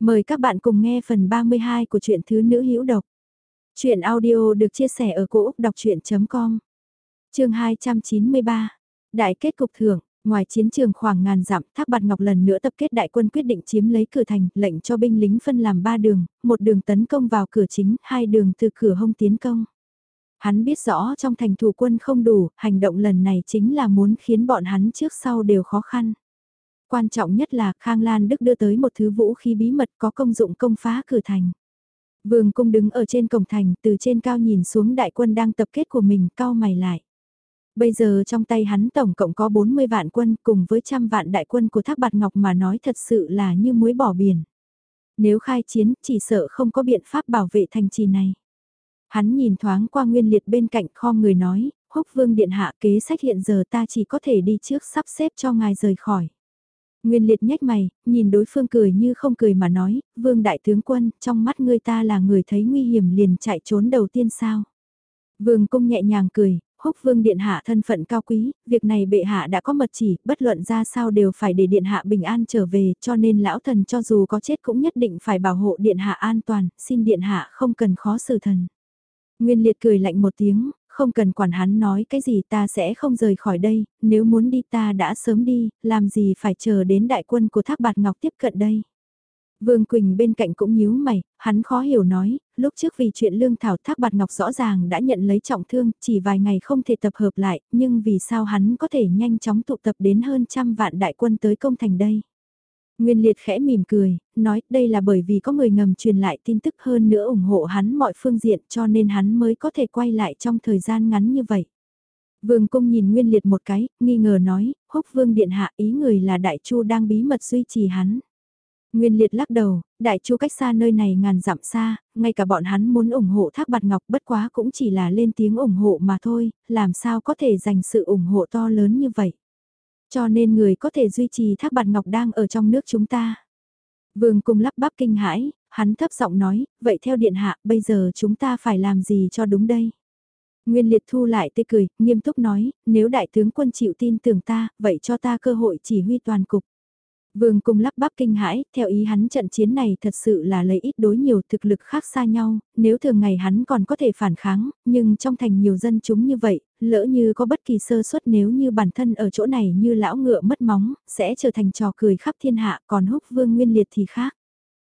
Mời các bạn cùng nghe phần 32 của truyện Thứ Nữ Hữu Độc. Chuyện audio được chia sẻ ở cỗ đọc chuyện.com Trường 293 Đại kết cục thưởng Ngoài chiến trường khoảng ngàn dặm, Thác Bạt Ngọc lần nữa tập kết đại quân quyết định chiếm lấy cửa thành, lệnh cho binh lính phân làm ba đường, một đường tấn công vào cửa chính, hai đường từ cửa hông tiến công. Hắn biết rõ trong thành thủ quân không đủ, hành động lần này chính là muốn khiến bọn hắn trước sau đều khó khăn. Quan trọng nhất là Khang Lan Đức đưa tới một thứ vũ khí bí mật có công dụng công phá cửa thành. Vương cung đứng ở trên cổng thành từ trên cao nhìn xuống đại quân đang tập kết của mình cao mày lại. Bây giờ trong tay hắn tổng cộng có 40 vạn quân cùng với trăm vạn đại quân của Thác Bạt Ngọc mà nói thật sự là như muối bỏ biển. Nếu khai chiến chỉ sợ không có biện pháp bảo vệ thành trì này. Hắn nhìn thoáng qua nguyên liệt bên cạnh kho người nói, húc vương điện hạ kế sách hiện giờ ta chỉ có thể đi trước sắp xếp cho ngài rời khỏi. Nguyên liệt nhếch mày, nhìn đối phương cười như không cười mà nói, vương đại tướng quân, trong mắt ngươi ta là người thấy nguy hiểm liền chạy trốn đầu tiên sao. Vương cung nhẹ nhàng cười, húc vương điện hạ thân phận cao quý, việc này bệ hạ đã có mật chỉ, bất luận ra sao đều phải để điện hạ bình an trở về, cho nên lão thần cho dù có chết cũng nhất định phải bảo hộ điện hạ an toàn, xin điện hạ không cần khó xử thần. Nguyên liệt cười lạnh một tiếng, không cần quản hắn nói cái gì ta sẽ không rời khỏi đây, nếu muốn đi ta đã sớm đi, làm gì phải chờ đến đại quân của Thác Bạt Ngọc tiếp cận đây. Vương Quỳnh bên cạnh cũng nhíu mày, hắn khó hiểu nói, lúc trước vì chuyện lương thảo Thác Bạt Ngọc rõ ràng đã nhận lấy trọng thương, chỉ vài ngày không thể tập hợp lại, nhưng vì sao hắn có thể nhanh chóng tụ tập đến hơn trăm vạn đại quân tới công thành đây. Nguyên Liệt khẽ mỉm cười, nói đây là bởi vì có người ngầm truyền lại tin tức hơn nữa ủng hộ hắn mọi phương diện cho nên hắn mới có thể quay lại trong thời gian ngắn như vậy. Vương Cung nhìn Nguyên Liệt một cái, nghi ngờ nói, húc Vương Điện Hạ ý người là Đại Chu đang bí mật duy trì hắn. Nguyên Liệt lắc đầu, Đại Chu cách xa nơi này ngàn dặm xa, ngay cả bọn hắn muốn ủng hộ Thác Bạt Ngọc bất quá cũng chỉ là lên tiếng ủng hộ mà thôi, làm sao có thể dành sự ủng hộ to lớn như vậy. Cho nên người có thể duy trì thác bạt ngọc đang ở trong nước chúng ta. Vương cung lắp bắp kinh hãi, hắn thấp giọng nói, vậy theo điện hạ, bây giờ chúng ta phải làm gì cho đúng đây? Nguyên liệt thu lại tê cười, nghiêm túc nói, nếu đại tướng quân chịu tin tưởng ta, vậy cho ta cơ hội chỉ huy toàn cục. Vương cung lắp bắp kinh hãi, theo ý hắn trận chiến này thật sự là lấy ít đối nhiều thực lực khác xa nhau, nếu thường ngày hắn còn có thể phản kháng, nhưng trong thành nhiều dân chúng như vậy, lỡ như có bất kỳ sơ suất nếu như bản thân ở chỗ này như lão ngựa mất móng, sẽ trở thành trò cười khắp thiên hạ, còn húc vương nguyên liệt thì khác.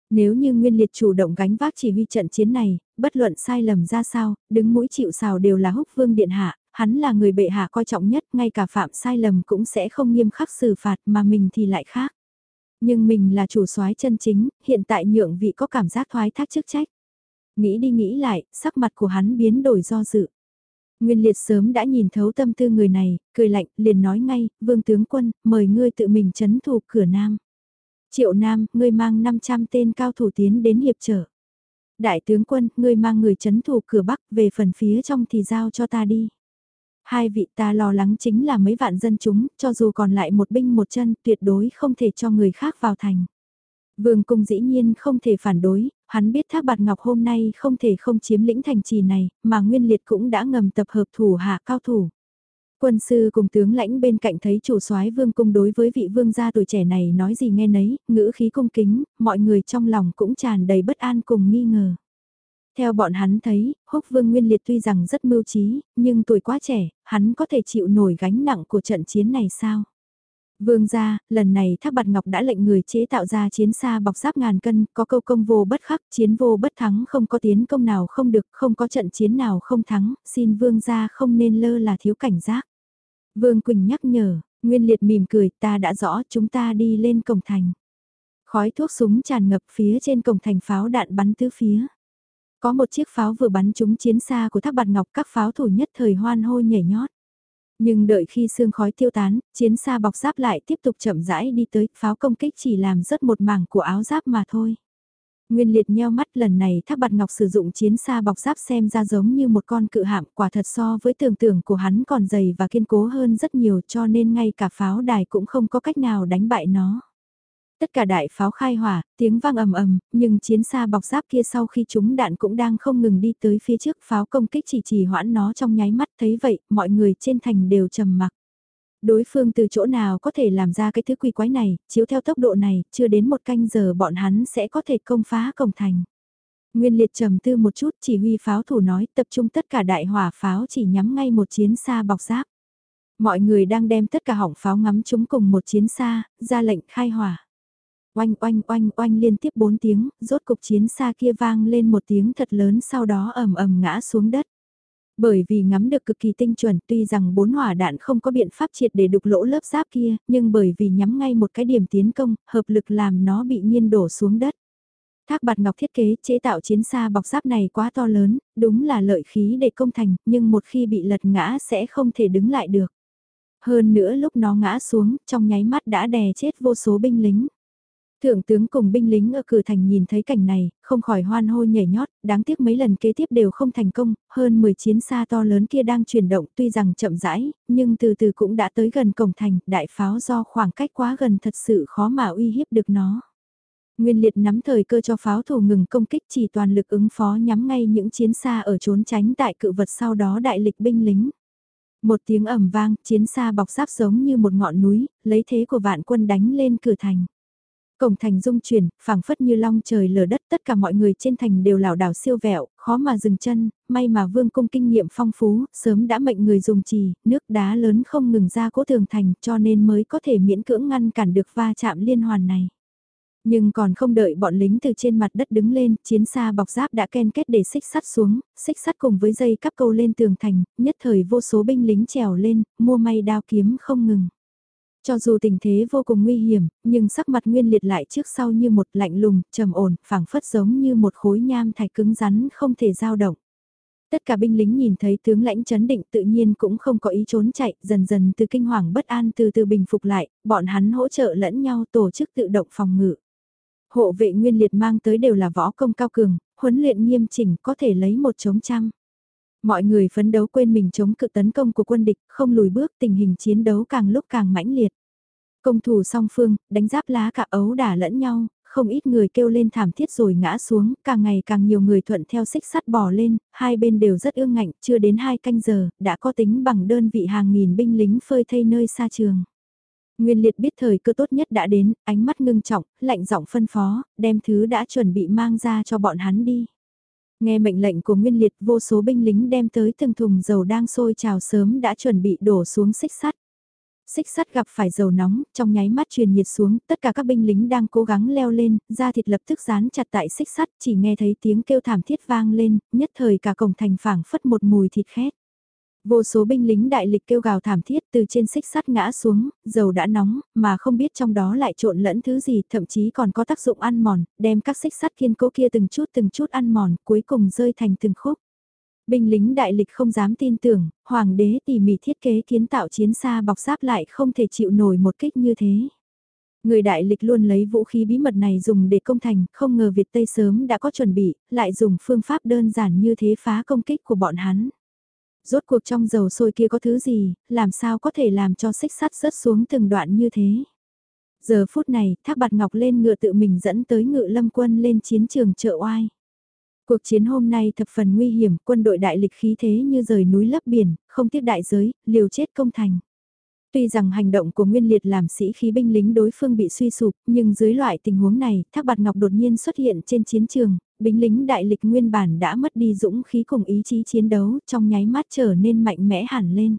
Nếu như Nguyên Liệt chủ động gánh vác chỉ huy trận chiến này, bất luận sai lầm ra sao, đứng mũi chịu sào đều là húc vương điện hạ, hắn là người bệ hạ coi trọng nhất, ngay cả phạm sai lầm cũng sẽ không nghiêm khắc xử phạt mà mình thì lại khác. Nhưng mình là chủ soái chân chính, hiện tại nhượng vị có cảm giác thoái thác chức trách. Nghĩ đi nghĩ lại, sắc mặt của hắn biến đổi do dự. Nguyên liệt sớm đã nhìn thấu tâm tư người này, cười lạnh, liền nói ngay, vương tướng quân, mời ngươi tự mình chấn thủ cửa nam. Triệu nam, ngươi mang 500 tên cao thủ tiến đến hiệp trở. Đại tướng quân, ngươi mang người chấn thủ cửa bắc, về phần phía trong thì giao cho ta đi. Hai vị ta lo lắng chính là mấy vạn dân chúng, cho dù còn lại một binh một chân, tuyệt đối không thể cho người khác vào thành. Vương cung dĩ nhiên không thể phản đối, hắn biết Thác Bạt Ngọc hôm nay không thể không chiếm lĩnh thành trì này, mà Nguyên Liệt cũng đã ngầm tập hợp thủ hạ cao thủ. Quân sư cùng tướng lãnh bên cạnh thấy chủ soái vương cung đối với vị vương gia tuổi trẻ này nói gì nghe nấy, ngữ khí cung kính, mọi người trong lòng cũng tràn đầy bất an cùng nghi ngờ. Theo bọn hắn thấy, húc vương nguyên liệt tuy rằng rất mưu trí, nhưng tuổi quá trẻ, hắn có thể chịu nổi gánh nặng của trận chiến này sao? Vương gia, lần này Thác Bạt Ngọc đã lệnh người chế tạo ra chiến xa bọc giáp ngàn cân, có câu công vô bất khắc, chiến vô bất thắng không có tiến công nào không được, không có trận chiến nào không thắng, xin vương gia không nên lơ là thiếu cảnh giác. Vương Quỳnh nhắc nhở, Nguyên Liệt mỉm cười, ta đã rõ, chúng ta đi lên cổng thành. Khói thuốc súng tràn ngập phía trên cổng thành pháo đạn bắn tứ phía. Có một chiếc pháo vừa bắn trúng chiến xa của Thác Bạt Ngọc các pháo thủ nhất thời hoan hô nhảy nhót. Nhưng đợi khi sương khói tiêu tán, chiến xa bọc giáp lại tiếp tục chậm rãi đi tới, pháo công kích chỉ làm rớt một mảng của áo giáp mà thôi. Nguyên liệt nheo mắt lần này Thác Bạt Ngọc sử dụng chiến xa bọc giáp xem ra giống như một con cự hạm quả thật so với tưởng tượng của hắn còn dày và kiên cố hơn rất nhiều cho nên ngay cả pháo đài cũng không có cách nào đánh bại nó. Tất cả đại pháo khai hỏa, tiếng vang ầm ầm, nhưng chiến xa bọc giáp kia sau khi chúng đạn cũng đang không ngừng đi tới phía trước pháo công kích chỉ chỉ hoãn nó trong nháy mắt thấy vậy, mọi người trên thành đều trầm mặc. Đối phương từ chỗ nào có thể làm ra cái thứ quỷ quái này, chiếu theo tốc độ này, chưa đến một canh giờ bọn hắn sẽ có thể công phá cổng thành. Nguyên liệt trầm tư một chút chỉ huy pháo thủ nói tập trung tất cả đại hỏa pháo chỉ nhắm ngay một chiến xa bọc giáp. Mọi người đang đem tất cả hỏng pháo ngắm chúng cùng một chiến xa, ra lệnh khai hỏa. Oanh oanh oanh oanh liên tiếp bốn tiếng, rốt cục chiến xa kia vang lên một tiếng thật lớn sau đó ầm ầm ngã xuống đất. Bởi vì ngắm được cực kỳ tinh chuẩn tuy rằng bốn hỏa đạn không có biện pháp triệt để đục lỗ lớp giáp kia, nhưng bởi vì nhắm ngay một cái điểm tiến công, hợp lực làm nó bị nhiên đổ xuống đất. Thác bạt ngọc thiết kế chế tạo chiến xa bọc giáp này quá to lớn, đúng là lợi khí để công thành, nhưng một khi bị lật ngã sẽ không thể đứng lại được. Hơn nữa lúc nó ngã xuống, trong nháy mắt đã đè chết vô số binh lính. Thượng tướng cùng binh lính ở cửa thành nhìn thấy cảnh này, không khỏi hoan hô nhảy nhót, đáng tiếc mấy lần kế tiếp đều không thành công, hơn 10 chiến xa to lớn kia đang chuyển động tuy rằng chậm rãi, nhưng từ từ cũng đã tới gần cổng thành, đại pháo do khoảng cách quá gần thật sự khó mà uy hiếp được nó. Nguyên liệt nắm thời cơ cho pháo thủ ngừng công kích chỉ toàn lực ứng phó nhắm ngay những chiến xa ở trốn tránh tại cự vật sau đó đại lịch binh lính. Một tiếng ầm vang, chiến xa bọc giáp giống như một ngọn núi, lấy thế của vạn quân đánh lên cửa thành. Cổng thành rung chuyển, phảng phất như long trời lở đất, tất cả mọi người trên thành đều lảo đảo siêu vẹo, khó mà dừng chân, may mà vương cung kinh nghiệm phong phú, sớm đã mệnh người dùng trì, nước đá lớn không ngừng ra cố tường thành cho nên mới có thể miễn cưỡng ngăn cản được va chạm liên hoàn này. Nhưng còn không đợi bọn lính từ trên mặt đất đứng lên, chiến xa bọc giáp đã ken kết để xích sắt xuống, xích sắt cùng với dây cắp câu lên tường thành, nhất thời vô số binh lính trèo lên, mua may đao kiếm không ngừng. Cho dù tình thế vô cùng nguy hiểm, nhưng sắc mặt nguyên liệt lại trước sau như một lạnh lùng, trầm ổn, phảng phất giống như một khối nham thạch cứng rắn không thể dao động. Tất cả binh lính nhìn thấy tướng lãnh chấn định tự nhiên cũng không có ý trốn chạy, dần dần từ kinh hoàng bất an từ từ bình phục lại, bọn hắn hỗ trợ lẫn nhau tổ chức tự động phòng ngự. Hộ vệ nguyên liệt mang tới đều là võ công cao cường, huấn luyện nghiêm chỉnh có thể lấy một chống trăm. Mọi người phấn đấu quên mình chống cự tấn công của quân địch, không lùi bước tình hình chiến đấu càng lúc càng mãnh liệt. Công thủ song phương, đánh giáp lá cả ấu đả lẫn nhau, không ít người kêu lên thảm thiết rồi ngã xuống, càng ngày càng nhiều người thuận theo xích sắt bò lên, hai bên đều rất ương ngạnh, chưa đến hai canh giờ, đã có tính bằng đơn vị hàng nghìn binh lính phơi thây nơi xa trường. Nguyên liệt biết thời cơ tốt nhất đã đến, ánh mắt ngưng trọng, lạnh giọng phân phó, đem thứ đã chuẩn bị mang ra cho bọn hắn đi. Nghe mệnh lệnh của Nguyên liệt vô số binh lính đem tới từng thùng dầu đang sôi trào sớm đã chuẩn bị đổ xuống xích sắt. Xích sắt gặp phải dầu nóng, trong nháy mắt truyền nhiệt xuống, tất cả các binh lính đang cố gắng leo lên, da thịt lập tức dán chặt tại xích sắt, chỉ nghe thấy tiếng kêu thảm thiết vang lên, nhất thời cả cổng thành phảng phất một mùi thịt khét. Vô số binh lính đại lịch kêu gào thảm thiết từ trên xích sắt ngã xuống, dầu đã nóng, mà không biết trong đó lại trộn lẫn thứ gì, thậm chí còn có tác dụng ăn mòn, đem các xích sắt kiên cố kia từng chút từng chút ăn mòn, cuối cùng rơi thành từng khúc. Binh lính đại lịch không dám tin tưởng, hoàng đế tỉ mỉ thiết kế kiến tạo chiến xa bọc giáp lại không thể chịu nổi một kích như thế. Người đại lịch luôn lấy vũ khí bí mật này dùng để công thành, không ngờ Việt Tây sớm đã có chuẩn bị, lại dùng phương pháp đơn giản như thế phá công kích của bọn hắn rốt cuộc trong dầu sôi kia có thứ gì, làm sao có thể làm cho xích sắt rớt xuống từng đoạn như thế. Giờ phút này, Thác Bạt Ngọc lên ngựa tự mình dẫn tới ngự lâm quân lên chiến trường trợ oai. Cuộc chiến hôm nay thập phần nguy hiểm, quân đội đại lịch khí thế như rời núi lấp biển, không tiếc đại giới, liều chết công thành. Tuy rằng hành động của Nguyên Liệt làm sĩ khí binh lính đối phương bị suy sụp, nhưng dưới loại tình huống này, Thác Bạt Ngọc đột nhiên xuất hiện trên chiến trường, binh lính đại lịch nguyên bản đã mất đi dũng khí cùng ý chí chiến đấu, trong nháy mắt trở nên mạnh mẽ hẳn lên.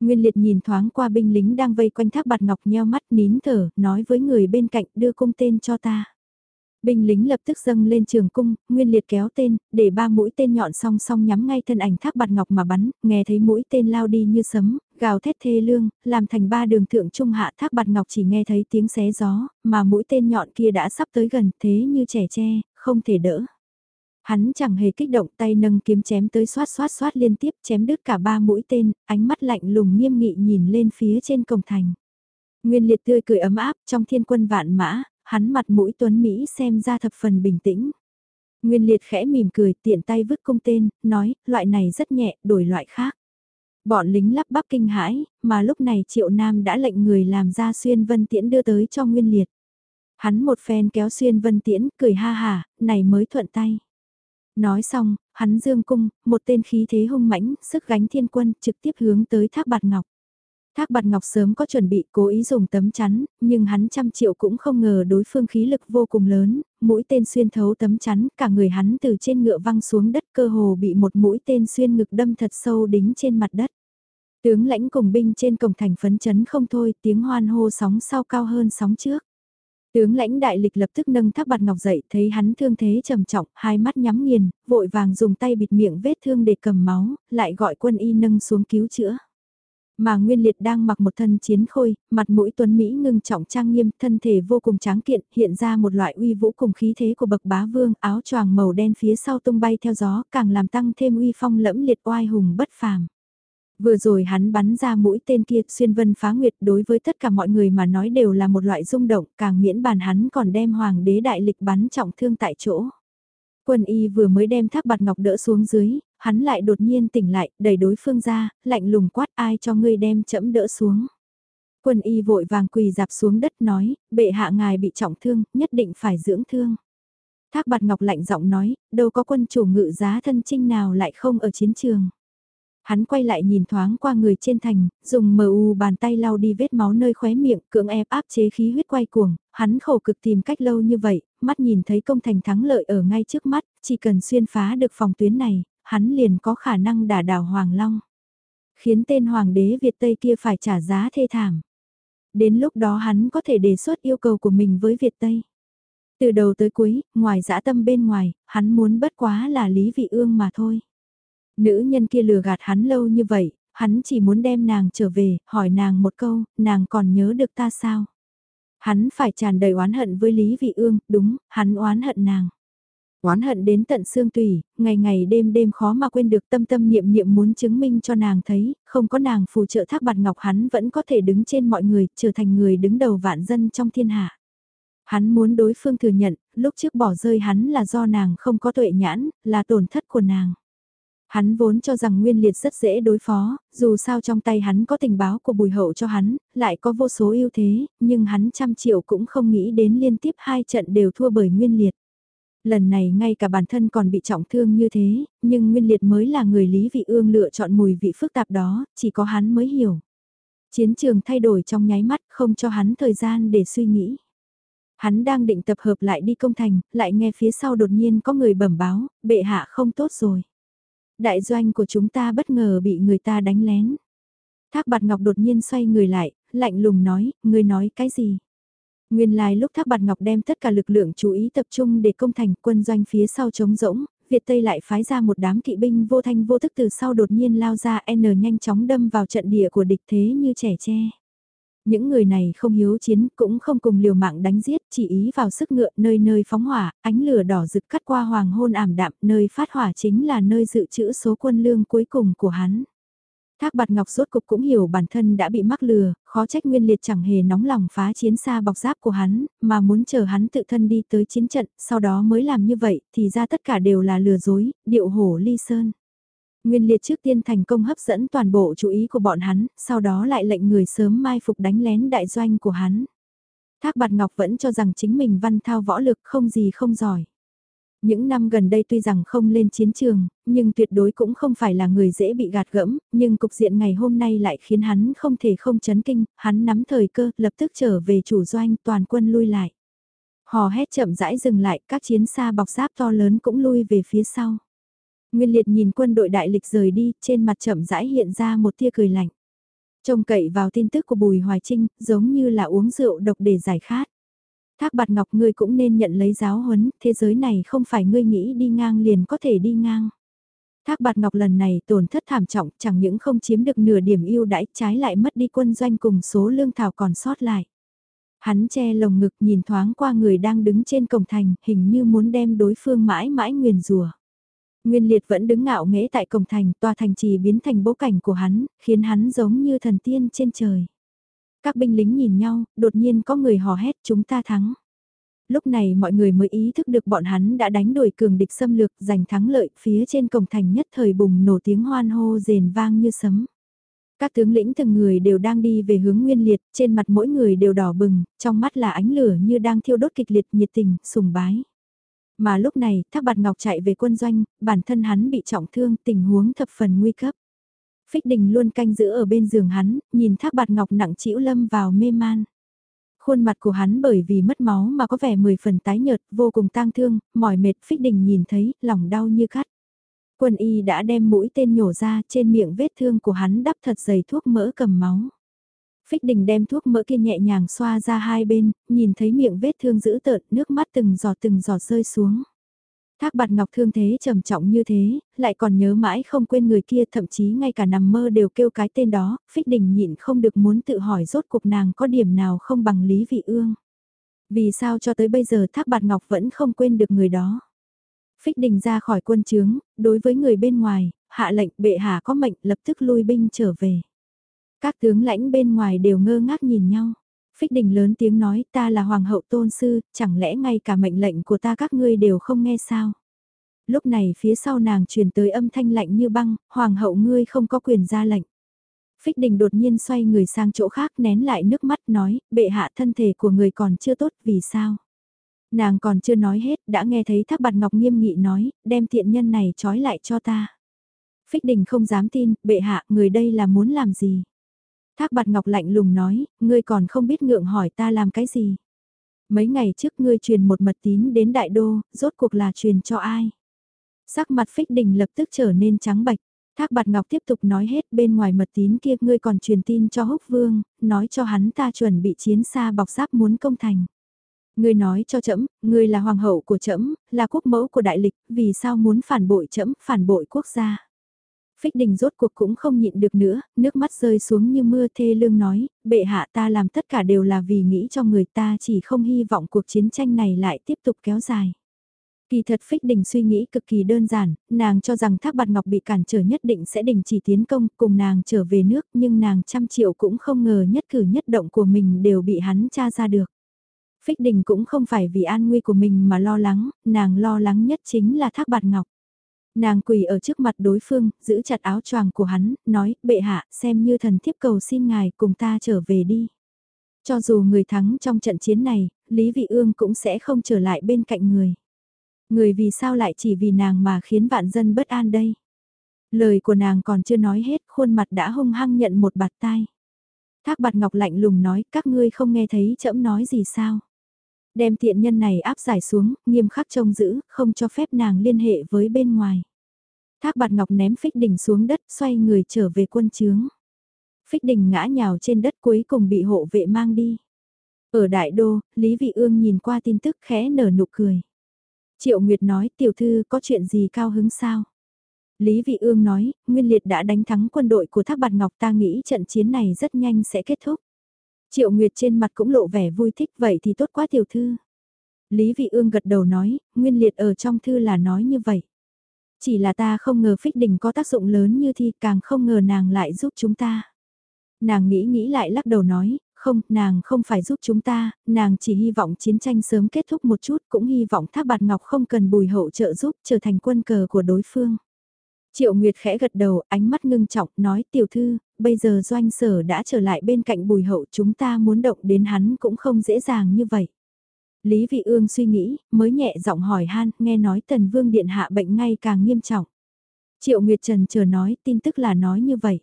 Nguyên Liệt nhìn thoáng qua binh lính đang vây quanh Thác Bạt Ngọc nheo mắt nín thở, nói với người bên cạnh đưa cung tên cho ta. Binh lính lập tức dâng lên trường cung, nguyên liệt kéo tên, để ba mũi tên nhọn song song nhắm ngay thân ảnh thác bạt ngọc mà bắn, nghe thấy mũi tên lao đi như sấm, gào thét thê lương, làm thành ba đường thượng trung hạ thác bạt ngọc chỉ nghe thấy tiếng xé gió, mà mũi tên nhọn kia đã sắp tới gần thế như trẻ tre, không thể đỡ. Hắn chẳng hề kích động tay nâng kiếm chém tới xoát xoát xoát liên tiếp chém đứt cả ba mũi tên, ánh mắt lạnh lùng nghiêm nghị nhìn lên phía trên cổng thành. Nguyên liệt tươi cười ấm áp trong thiên quân vạn mã, hắn mặt mũi tuấn Mỹ xem ra thập phần bình tĩnh. Nguyên liệt khẽ mỉm cười tiện tay vứt cung tên, nói, loại này rất nhẹ, đổi loại khác. Bọn lính lắp bắp kinh hãi, mà lúc này triệu nam đã lệnh người làm ra xuyên vân tiễn đưa tới cho nguyên liệt. Hắn một phen kéo xuyên vân tiễn, cười ha hà, này mới thuận tay. Nói xong, hắn dương cung, một tên khí thế hung mãnh, sức gánh thiên quân trực tiếp hướng tới thác bạt ngọc. Thác bạt ngọc sớm có chuẩn bị cố ý dùng tấm chắn, nhưng hắn trăm triệu cũng không ngờ đối phương khí lực vô cùng lớn, mũi tên xuyên thấu tấm chắn, cả người hắn từ trên ngựa văng xuống đất cơ hồ bị một mũi tên xuyên ngực đâm thật sâu đính trên mặt đất. Tướng lãnh cùng binh trên cổng thành phấn chấn không thôi, tiếng hoan hô sóng sau cao hơn sóng trước. Tướng lãnh đại lịch lập tức nâng thác bạt ngọc dậy, thấy hắn thương thế trầm trọng, hai mắt nhắm nghiền, vội vàng dùng tay bịt miệng vết thương để cầm máu, lại gọi quân y nâng xuống cứu chữa. Mà Nguyên Liệt đang mặc một thân chiến khôi, mặt mũi tuấn Mỹ ngưng trọng trang nghiêm, thân thể vô cùng tráng kiện, hiện ra một loại uy vũ cùng khí thế của bậc bá vương, áo choàng màu đen phía sau tung bay theo gió, càng làm tăng thêm uy phong lẫm liệt oai hùng bất phàm. Vừa rồi hắn bắn ra mũi tên kia xuyên vân phá nguyệt đối với tất cả mọi người mà nói đều là một loại rung động, càng miễn bàn hắn còn đem hoàng đế đại lịch bắn trọng thương tại chỗ. Quân y vừa mới đem thác bạt ngọc đỡ xuống dưới, hắn lại đột nhiên tỉnh lại, đẩy đối phương ra, lạnh lùng quát ai cho ngươi đem chẫm đỡ xuống. Quân y vội vàng quỳ dạp xuống đất nói, bệ hạ ngài bị trọng thương, nhất định phải dưỡng thương. Thác bạt ngọc lạnh giọng nói, đâu có quân chủ ngự giá thân trinh nào lại không ở chiến trường. Hắn quay lại nhìn thoáng qua người trên thành, dùng mờ u bàn tay lau đi vết máu nơi khóe miệng, cưỡng ép áp chế khí huyết quay cuồng, hắn khổ cực tìm cách lâu như vậy, mắt nhìn thấy công thành thắng lợi ở ngay trước mắt, chỉ cần xuyên phá được phòng tuyến này, hắn liền có khả năng đả đảo Hoàng Long. Khiến tên Hoàng đế Việt Tây kia phải trả giá thê thảm. Đến lúc đó hắn có thể đề xuất yêu cầu của mình với Việt Tây. Từ đầu tới cuối, ngoài dã tâm bên ngoài, hắn muốn bất quá là Lý Vị Ương mà thôi. Nữ nhân kia lừa gạt hắn lâu như vậy, hắn chỉ muốn đem nàng trở về, hỏi nàng một câu, nàng còn nhớ được ta sao? Hắn phải tràn đầy oán hận với Lý Vị Ương, đúng, hắn oán hận nàng. Oán hận đến tận xương tủy, ngày ngày đêm đêm khó mà quên được tâm tâm niệm niệm muốn chứng minh cho nàng thấy, không có nàng phù trợ thác bạt ngọc hắn vẫn có thể đứng trên mọi người, trở thành người đứng đầu vạn dân trong thiên hạ. Hắn muốn đối phương thừa nhận, lúc trước bỏ rơi hắn là do nàng không có tuệ nhãn, là tổn thất của nàng. Hắn vốn cho rằng Nguyên Liệt rất dễ đối phó, dù sao trong tay hắn có tình báo của bùi hậu cho hắn, lại có vô số ưu thế, nhưng hắn trăm triệu cũng không nghĩ đến liên tiếp hai trận đều thua bởi Nguyên Liệt. Lần này ngay cả bản thân còn bị trọng thương như thế, nhưng Nguyên Liệt mới là người Lý Vị Ương lựa chọn mùi vị phức tạp đó, chỉ có hắn mới hiểu. Chiến trường thay đổi trong nháy mắt không cho hắn thời gian để suy nghĩ. Hắn đang định tập hợp lại đi công thành, lại nghe phía sau đột nhiên có người bẩm báo, bệ hạ không tốt rồi. Đại doanh của chúng ta bất ngờ bị người ta đánh lén. Thác bạt ngọc đột nhiên xoay người lại, lạnh lùng nói, ngươi nói cái gì? Nguyên lai lúc Thác Bạt Ngọc đem tất cả lực lượng chú ý tập trung để công thành quân doanh phía sau chống rỗng, Việt Tây lại phái ra một đám kỵ binh vô thanh vô thức từ sau đột nhiên lao ra N nhanh chóng đâm vào trận địa của địch thế như trẻ tre. Những người này không hiếu chiến cũng không cùng liều mạng đánh giết, chỉ ý vào sức ngựa nơi nơi phóng hỏa, ánh lửa đỏ rực cắt qua hoàng hôn ảm đạm, nơi phát hỏa chính là nơi dự trữ số quân lương cuối cùng của hắn. Thác bạt ngọc rốt cục cũng hiểu bản thân đã bị mắc lừa, khó trách nguyên liệt chẳng hề nóng lòng phá chiến xa bọc giáp của hắn, mà muốn chờ hắn tự thân đi tới chiến trận, sau đó mới làm như vậy, thì ra tất cả đều là lừa dối, điệu hổ ly sơn. Nguyên liệt trước tiên thành công hấp dẫn toàn bộ chú ý của bọn hắn, sau đó lại lệnh người sớm mai phục đánh lén đại doanh của hắn. Thác bạt ngọc vẫn cho rằng chính mình văn thao võ lực không gì không giỏi. Những năm gần đây tuy rằng không lên chiến trường, nhưng tuyệt đối cũng không phải là người dễ bị gạt gẫm, nhưng cục diện ngày hôm nay lại khiến hắn không thể không chấn kinh, hắn nắm thời cơ, lập tức trở về chủ doanh toàn quân lui lại. Hò hét chậm rãi dừng lại, các chiến xa bọc giáp to lớn cũng lui về phía sau. Nguyên liệt nhìn quân đội đại lịch rời đi, trên mặt chậm rãi hiện ra một tia cười lạnh. Trông cậy vào tin tức của Bùi Hoài Trinh, giống như là uống rượu độc để giải khát. Thác bạt ngọc ngươi cũng nên nhận lấy giáo huấn, thế giới này không phải ngươi nghĩ đi ngang liền có thể đi ngang. Thác bạt ngọc lần này tổn thất thảm trọng chẳng những không chiếm được nửa điểm yêu đãi trái lại mất đi quân doanh cùng số lương thảo còn sót lại. Hắn che lồng ngực nhìn thoáng qua người đang đứng trên cổng thành hình như muốn đem đối phương mãi mãi nguyền rùa. Nguyên liệt vẫn đứng ngạo nghễ tại cổng thành, tòa thành trì biến thành bố cảnh của hắn, khiến hắn giống như thần tiên trên trời. Các binh lính nhìn nhau, đột nhiên có người hò hét chúng ta thắng. Lúc này mọi người mới ý thức được bọn hắn đã đánh đuổi cường địch xâm lược giành thắng lợi phía trên cổng thành nhất thời bùng nổ tiếng hoan hô rền vang như sấm. Các tướng lĩnh từng người đều đang đi về hướng nguyên liệt, trên mặt mỗi người đều đỏ bừng, trong mắt là ánh lửa như đang thiêu đốt kịch liệt nhiệt tình, sùng bái. Mà lúc này, Thác Bạt Ngọc chạy về quân doanh, bản thân hắn bị trọng thương, tình huống thập phần nguy cấp. Phích đình luôn canh giữ ở bên giường hắn, nhìn thác bạt ngọc nặng trĩu lâm vào mê man. Khuôn mặt của hắn bởi vì mất máu mà có vẻ mười phần tái nhợt, vô cùng tang thương, mỏi mệt phích đình nhìn thấy, lòng đau như cắt. Quân y đã đem mũi tên nhổ ra trên miệng vết thương của hắn đắp thật dày thuốc mỡ cầm máu. Phích đình đem thuốc mỡ kia nhẹ nhàng xoa ra hai bên, nhìn thấy miệng vết thương dữ tợn, nước mắt từng giọt từng giọt rơi xuống. Thác bạt ngọc thương thế trầm trọng như thế, lại còn nhớ mãi không quên người kia thậm chí ngay cả nằm mơ đều kêu cái tên đó, phích đình nhịn không được muốn tự hỏi rốt cuộc nàng có điểm nào không bằng Lý Vị Ương. Vì sao cho tới bây giờ thác bạt ngọc vẫn không quên được người đó. Phích đình ra khỏi quân trướng, đối với người bên ngoài, hạ lệnh bệ hạ có mệnh lập tức lui binh trở về. Các tướng lãnh bên ngoài đều ngơ ngác nhìn nhau. Phích đình lớn tiếng nói ta là hoàng hậu tôn sư, chẳng lẽ ngay cả mệnh lệnh của ta các ngươi đều không nghe sao? Lúc này phía sau nàng truyền tới âm thanh lạnh như băng, hoàng hậu ngươi không có quyền ra lệnh. Phích đình đột nhiên xoay người sang chỗ khác nén lại nước mắt nói, bệ hạ thân thể của người còn chưa tốt vì sao? Nàng còn chưa nói hết, đã nghe thấy thác bạt ngọc nghiêm nghị nói, đem thiện nhân này trói lại cho ta. Phích đình không dám tin, bệ hạ, người đây là muốn làm gì? Thác bạt ngọc lạnh lùng nói, ngươi còn không biết ngượng hỏi ta làm cái gì. Mấy ngày trước ngươi truyền một mật tín đến đại đô, rốt cuộc là truyền cho ai. Sắc mặt phích đình lập tức trở nên trắng bạch. Thác bạt ngọc tiếp tục nói hết bên ngoài mật tín kia ngươi còn truyền tin cho húc vương, nói cho hắn ta chuẩn bị chiến xa bọc giáp muốn công thành. Ngươi nói cho trẫm, ngươi là hoàng hậu của trẫm, là quốc mẫu của đại lịch, vì sao muốn phản bội trẫm, phản bội quốc gia? Phích đình rốt cuộc cũng không nhịn được nữa, nước mắt rơi xuống như mưa thê lương nói, bệ hạ ta làm tất cả đều là vì nghĩ cho người ta chỉ không hy vọng cuộc chiến tranh này lại tiếp tục kéo dài. Kỳ thật Phích Đình suy nghĩ cực kỳ đơn giản, nàng cho rằng Thác Bạt Ngọc bị cản trở nhất định sẽ đình chỉ tiến công cùng nàng trở về nước nhưng nàng trăm triệu cũng không ngờ nhất cử nhất động của mình đều bị hắn tra ra được. Phích Đình cũng không phải vì an nguy của mình mà lo lắng, nàng lo lắng nhất chính là Thác Bạt Ngọc. Nàng quỳ ở trước mặt đối phương, giữ chặt áo choàng của hắn, nói, bệ hạ, xem như thần thiếp cầu xin ngài cùng ta trở về đi. Cho dù người thắng trong trận chiến này, Lý Vị Ương cũng sẽ không trở lại bên cạnh người. Người vì sao lại chỉ vì nàng mà khiến vạn dân bất an đây? Lời của nàng còn chưa nói hết, khuôn mặt đã hung hăng nhận một bạt tai. Thác bạt ngọc lạnh lùng nói, các ngươi không nghe thấy chậm nói gì sao? Đem tiện nhân này áp giải xuống, nghiêm khắc trông giữ, không cho phép nàng liên hệ với bên ngoài. Thác bạt ngọc ném phích đỉnh xuống đất, xoay người trở về quân chướng. Phích đỉnh ngã nhào trên đất cuối cùng bị hộ vệ mang đi. Ở đại đô, Lý Vị Ương nhìn qua tin tức khẽ nở nụ cười. Triệu Nguyệt nói tiểu thư có chuyện gì cao hứng sao? Lý Vị Ương nói, Nguyên Liệt đã đánh thắng quân đội của Thác Bạt Ngọc ta nghĩ trận chiến này rất nhanh sẽ kết thúc. Triệu Nguyệt trên mặt cũng lộ vẻ vui thích vậy thì tốt quá tiểu thư. Lý Vị Ương gật đầu nói, Nguyên Liệt ở trong thư là nói như vậy. Chỉ là ta không ngờ phích đỉnh có tác dụng lớn như thi càng không ngờ nàng lại giúp chúng ta. Nàng nghĩ nghĩ lại lắc đầu nói, không, nàng không phải giúp chúng ta, nàng chỉ hy vọng chiến tranh sớm kết thúc một chút, cũng hy vọng Thác Bạt Ngọc không cần bùi hậu trợ giúp trở thành quân cờ của đối phương. Triệu Nguyệt khẽ gật đầu, ánh mắt ngưng trọng, nói tiểu thư, bây giờ doanh sở đã trở lại bên cạnh bùi hậu chúng ta muốn động đến hắn cũng không dễ dàng như vậy. Lý Vị Ương suy nghĩ, mới nhẹ giọng hỏi han, nghe nói tần vương điện hạ bệnh ngay càng nghiêm trọng. Triệu Nguyệt Trần chờ nói, tin tức là nói như vậy.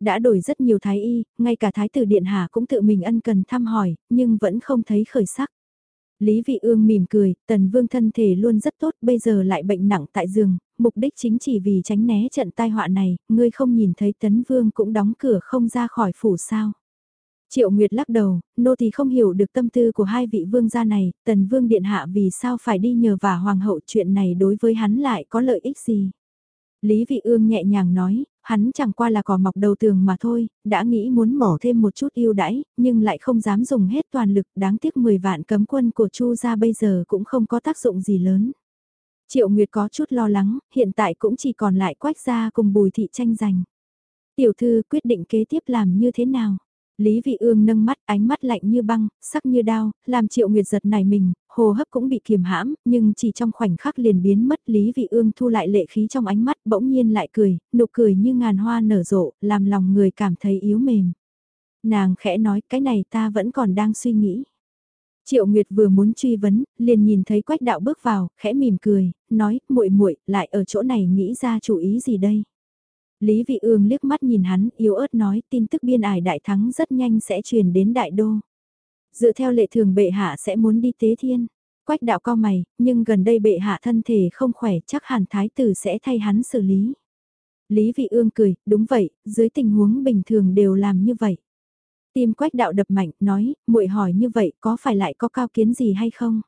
Đã đổi rất nhiều thái y, ngay cả thái tử điện hạ cũng tự mình ân cần thăm hỏi, nhưng vẫn không thấy khởi sắc. Lý Vị Ương mỉm cười, tần vương thân thể luôn rất tốt, bây giờ lại bệnh nặng tại giường, mục đích chính chỉ vì tránh né trận tai họa này, ngươi không nhìn thấy tấn vương cũng đóng cửa không ra khỏi phủ sao. Triệu Nguyệt lắc đầu, nô thì không hiểu được tâm tư của hai vị vương gia này, tần vương điện hạ vì sao phải đi nhờ vả hoàng hậu chuyện này đối với hắn lại có lợi ích gì. Lý Vị Ương nhẹ nhàng nói, hắn chẳng qua là cỏ mọc đầu tường mà thôi, đã nghĩ muốn mổ thêm một chút yêu đãi, nhưng lại không dám dùng hết toàn lực, đáng tiếc 10 vạn cấm quân của Chu gia bây giờ cũng không có tác dụng gì lớn. Triệu Nguyệt có chút lo lắng, hiện tại cũng chỉ còn lại quách gia cùng bùi thị tranh giành. Tiểu thư quyết định kế tiếp làm như thế nào? Lý Vị Ương nâng mắt, ánh mắt lạnh như băng, sắc như đao, làm Triệu Nguyệt giật nảy mình, hồ hấp cũng bị kiềm hãm, nhưng chỉ trong khoảnh khắc liền biến mất. Lý Vị Ương thu lại lệ khí trong ánh mắt, bỗng nhiên lại cười, nụ cười như ngàn hoa nở rộ, làm lòng người cảm thấy yếu mềm. Nàng khẽ nói, cái này ta vẫn còn đang suy nghĩ. Triệu Nguyệt vừa muốn truy vấn, liền nhìn thấy Quách Đạo bước vào, khẽ mỉm cười, nói, muội muội lại ở chỗ này nghĩ ra chủ ý gì đây? Lý Vị Ương liếc mắt nhìn hắn, yếu ớt nói tin tức biên ải đại thắng rất nhanh sẽ truyền đến đại đô. Dựa theo lệ thường bệ hạ sẽ muốn đi tế thiên. Quách đạo co mày, nhưng gần đây bệ hạ thân thể không khỏe chắc hẳn thái tử sẽ thay hắn xử lý. Lý Vị Ương cười, đúng vậy, dưới tình huống bình thường đều làm như vậy. Tim quách đạo đập mạnh, nói, muội hỏi như vậy có phải lại có cao kiến gì hay không?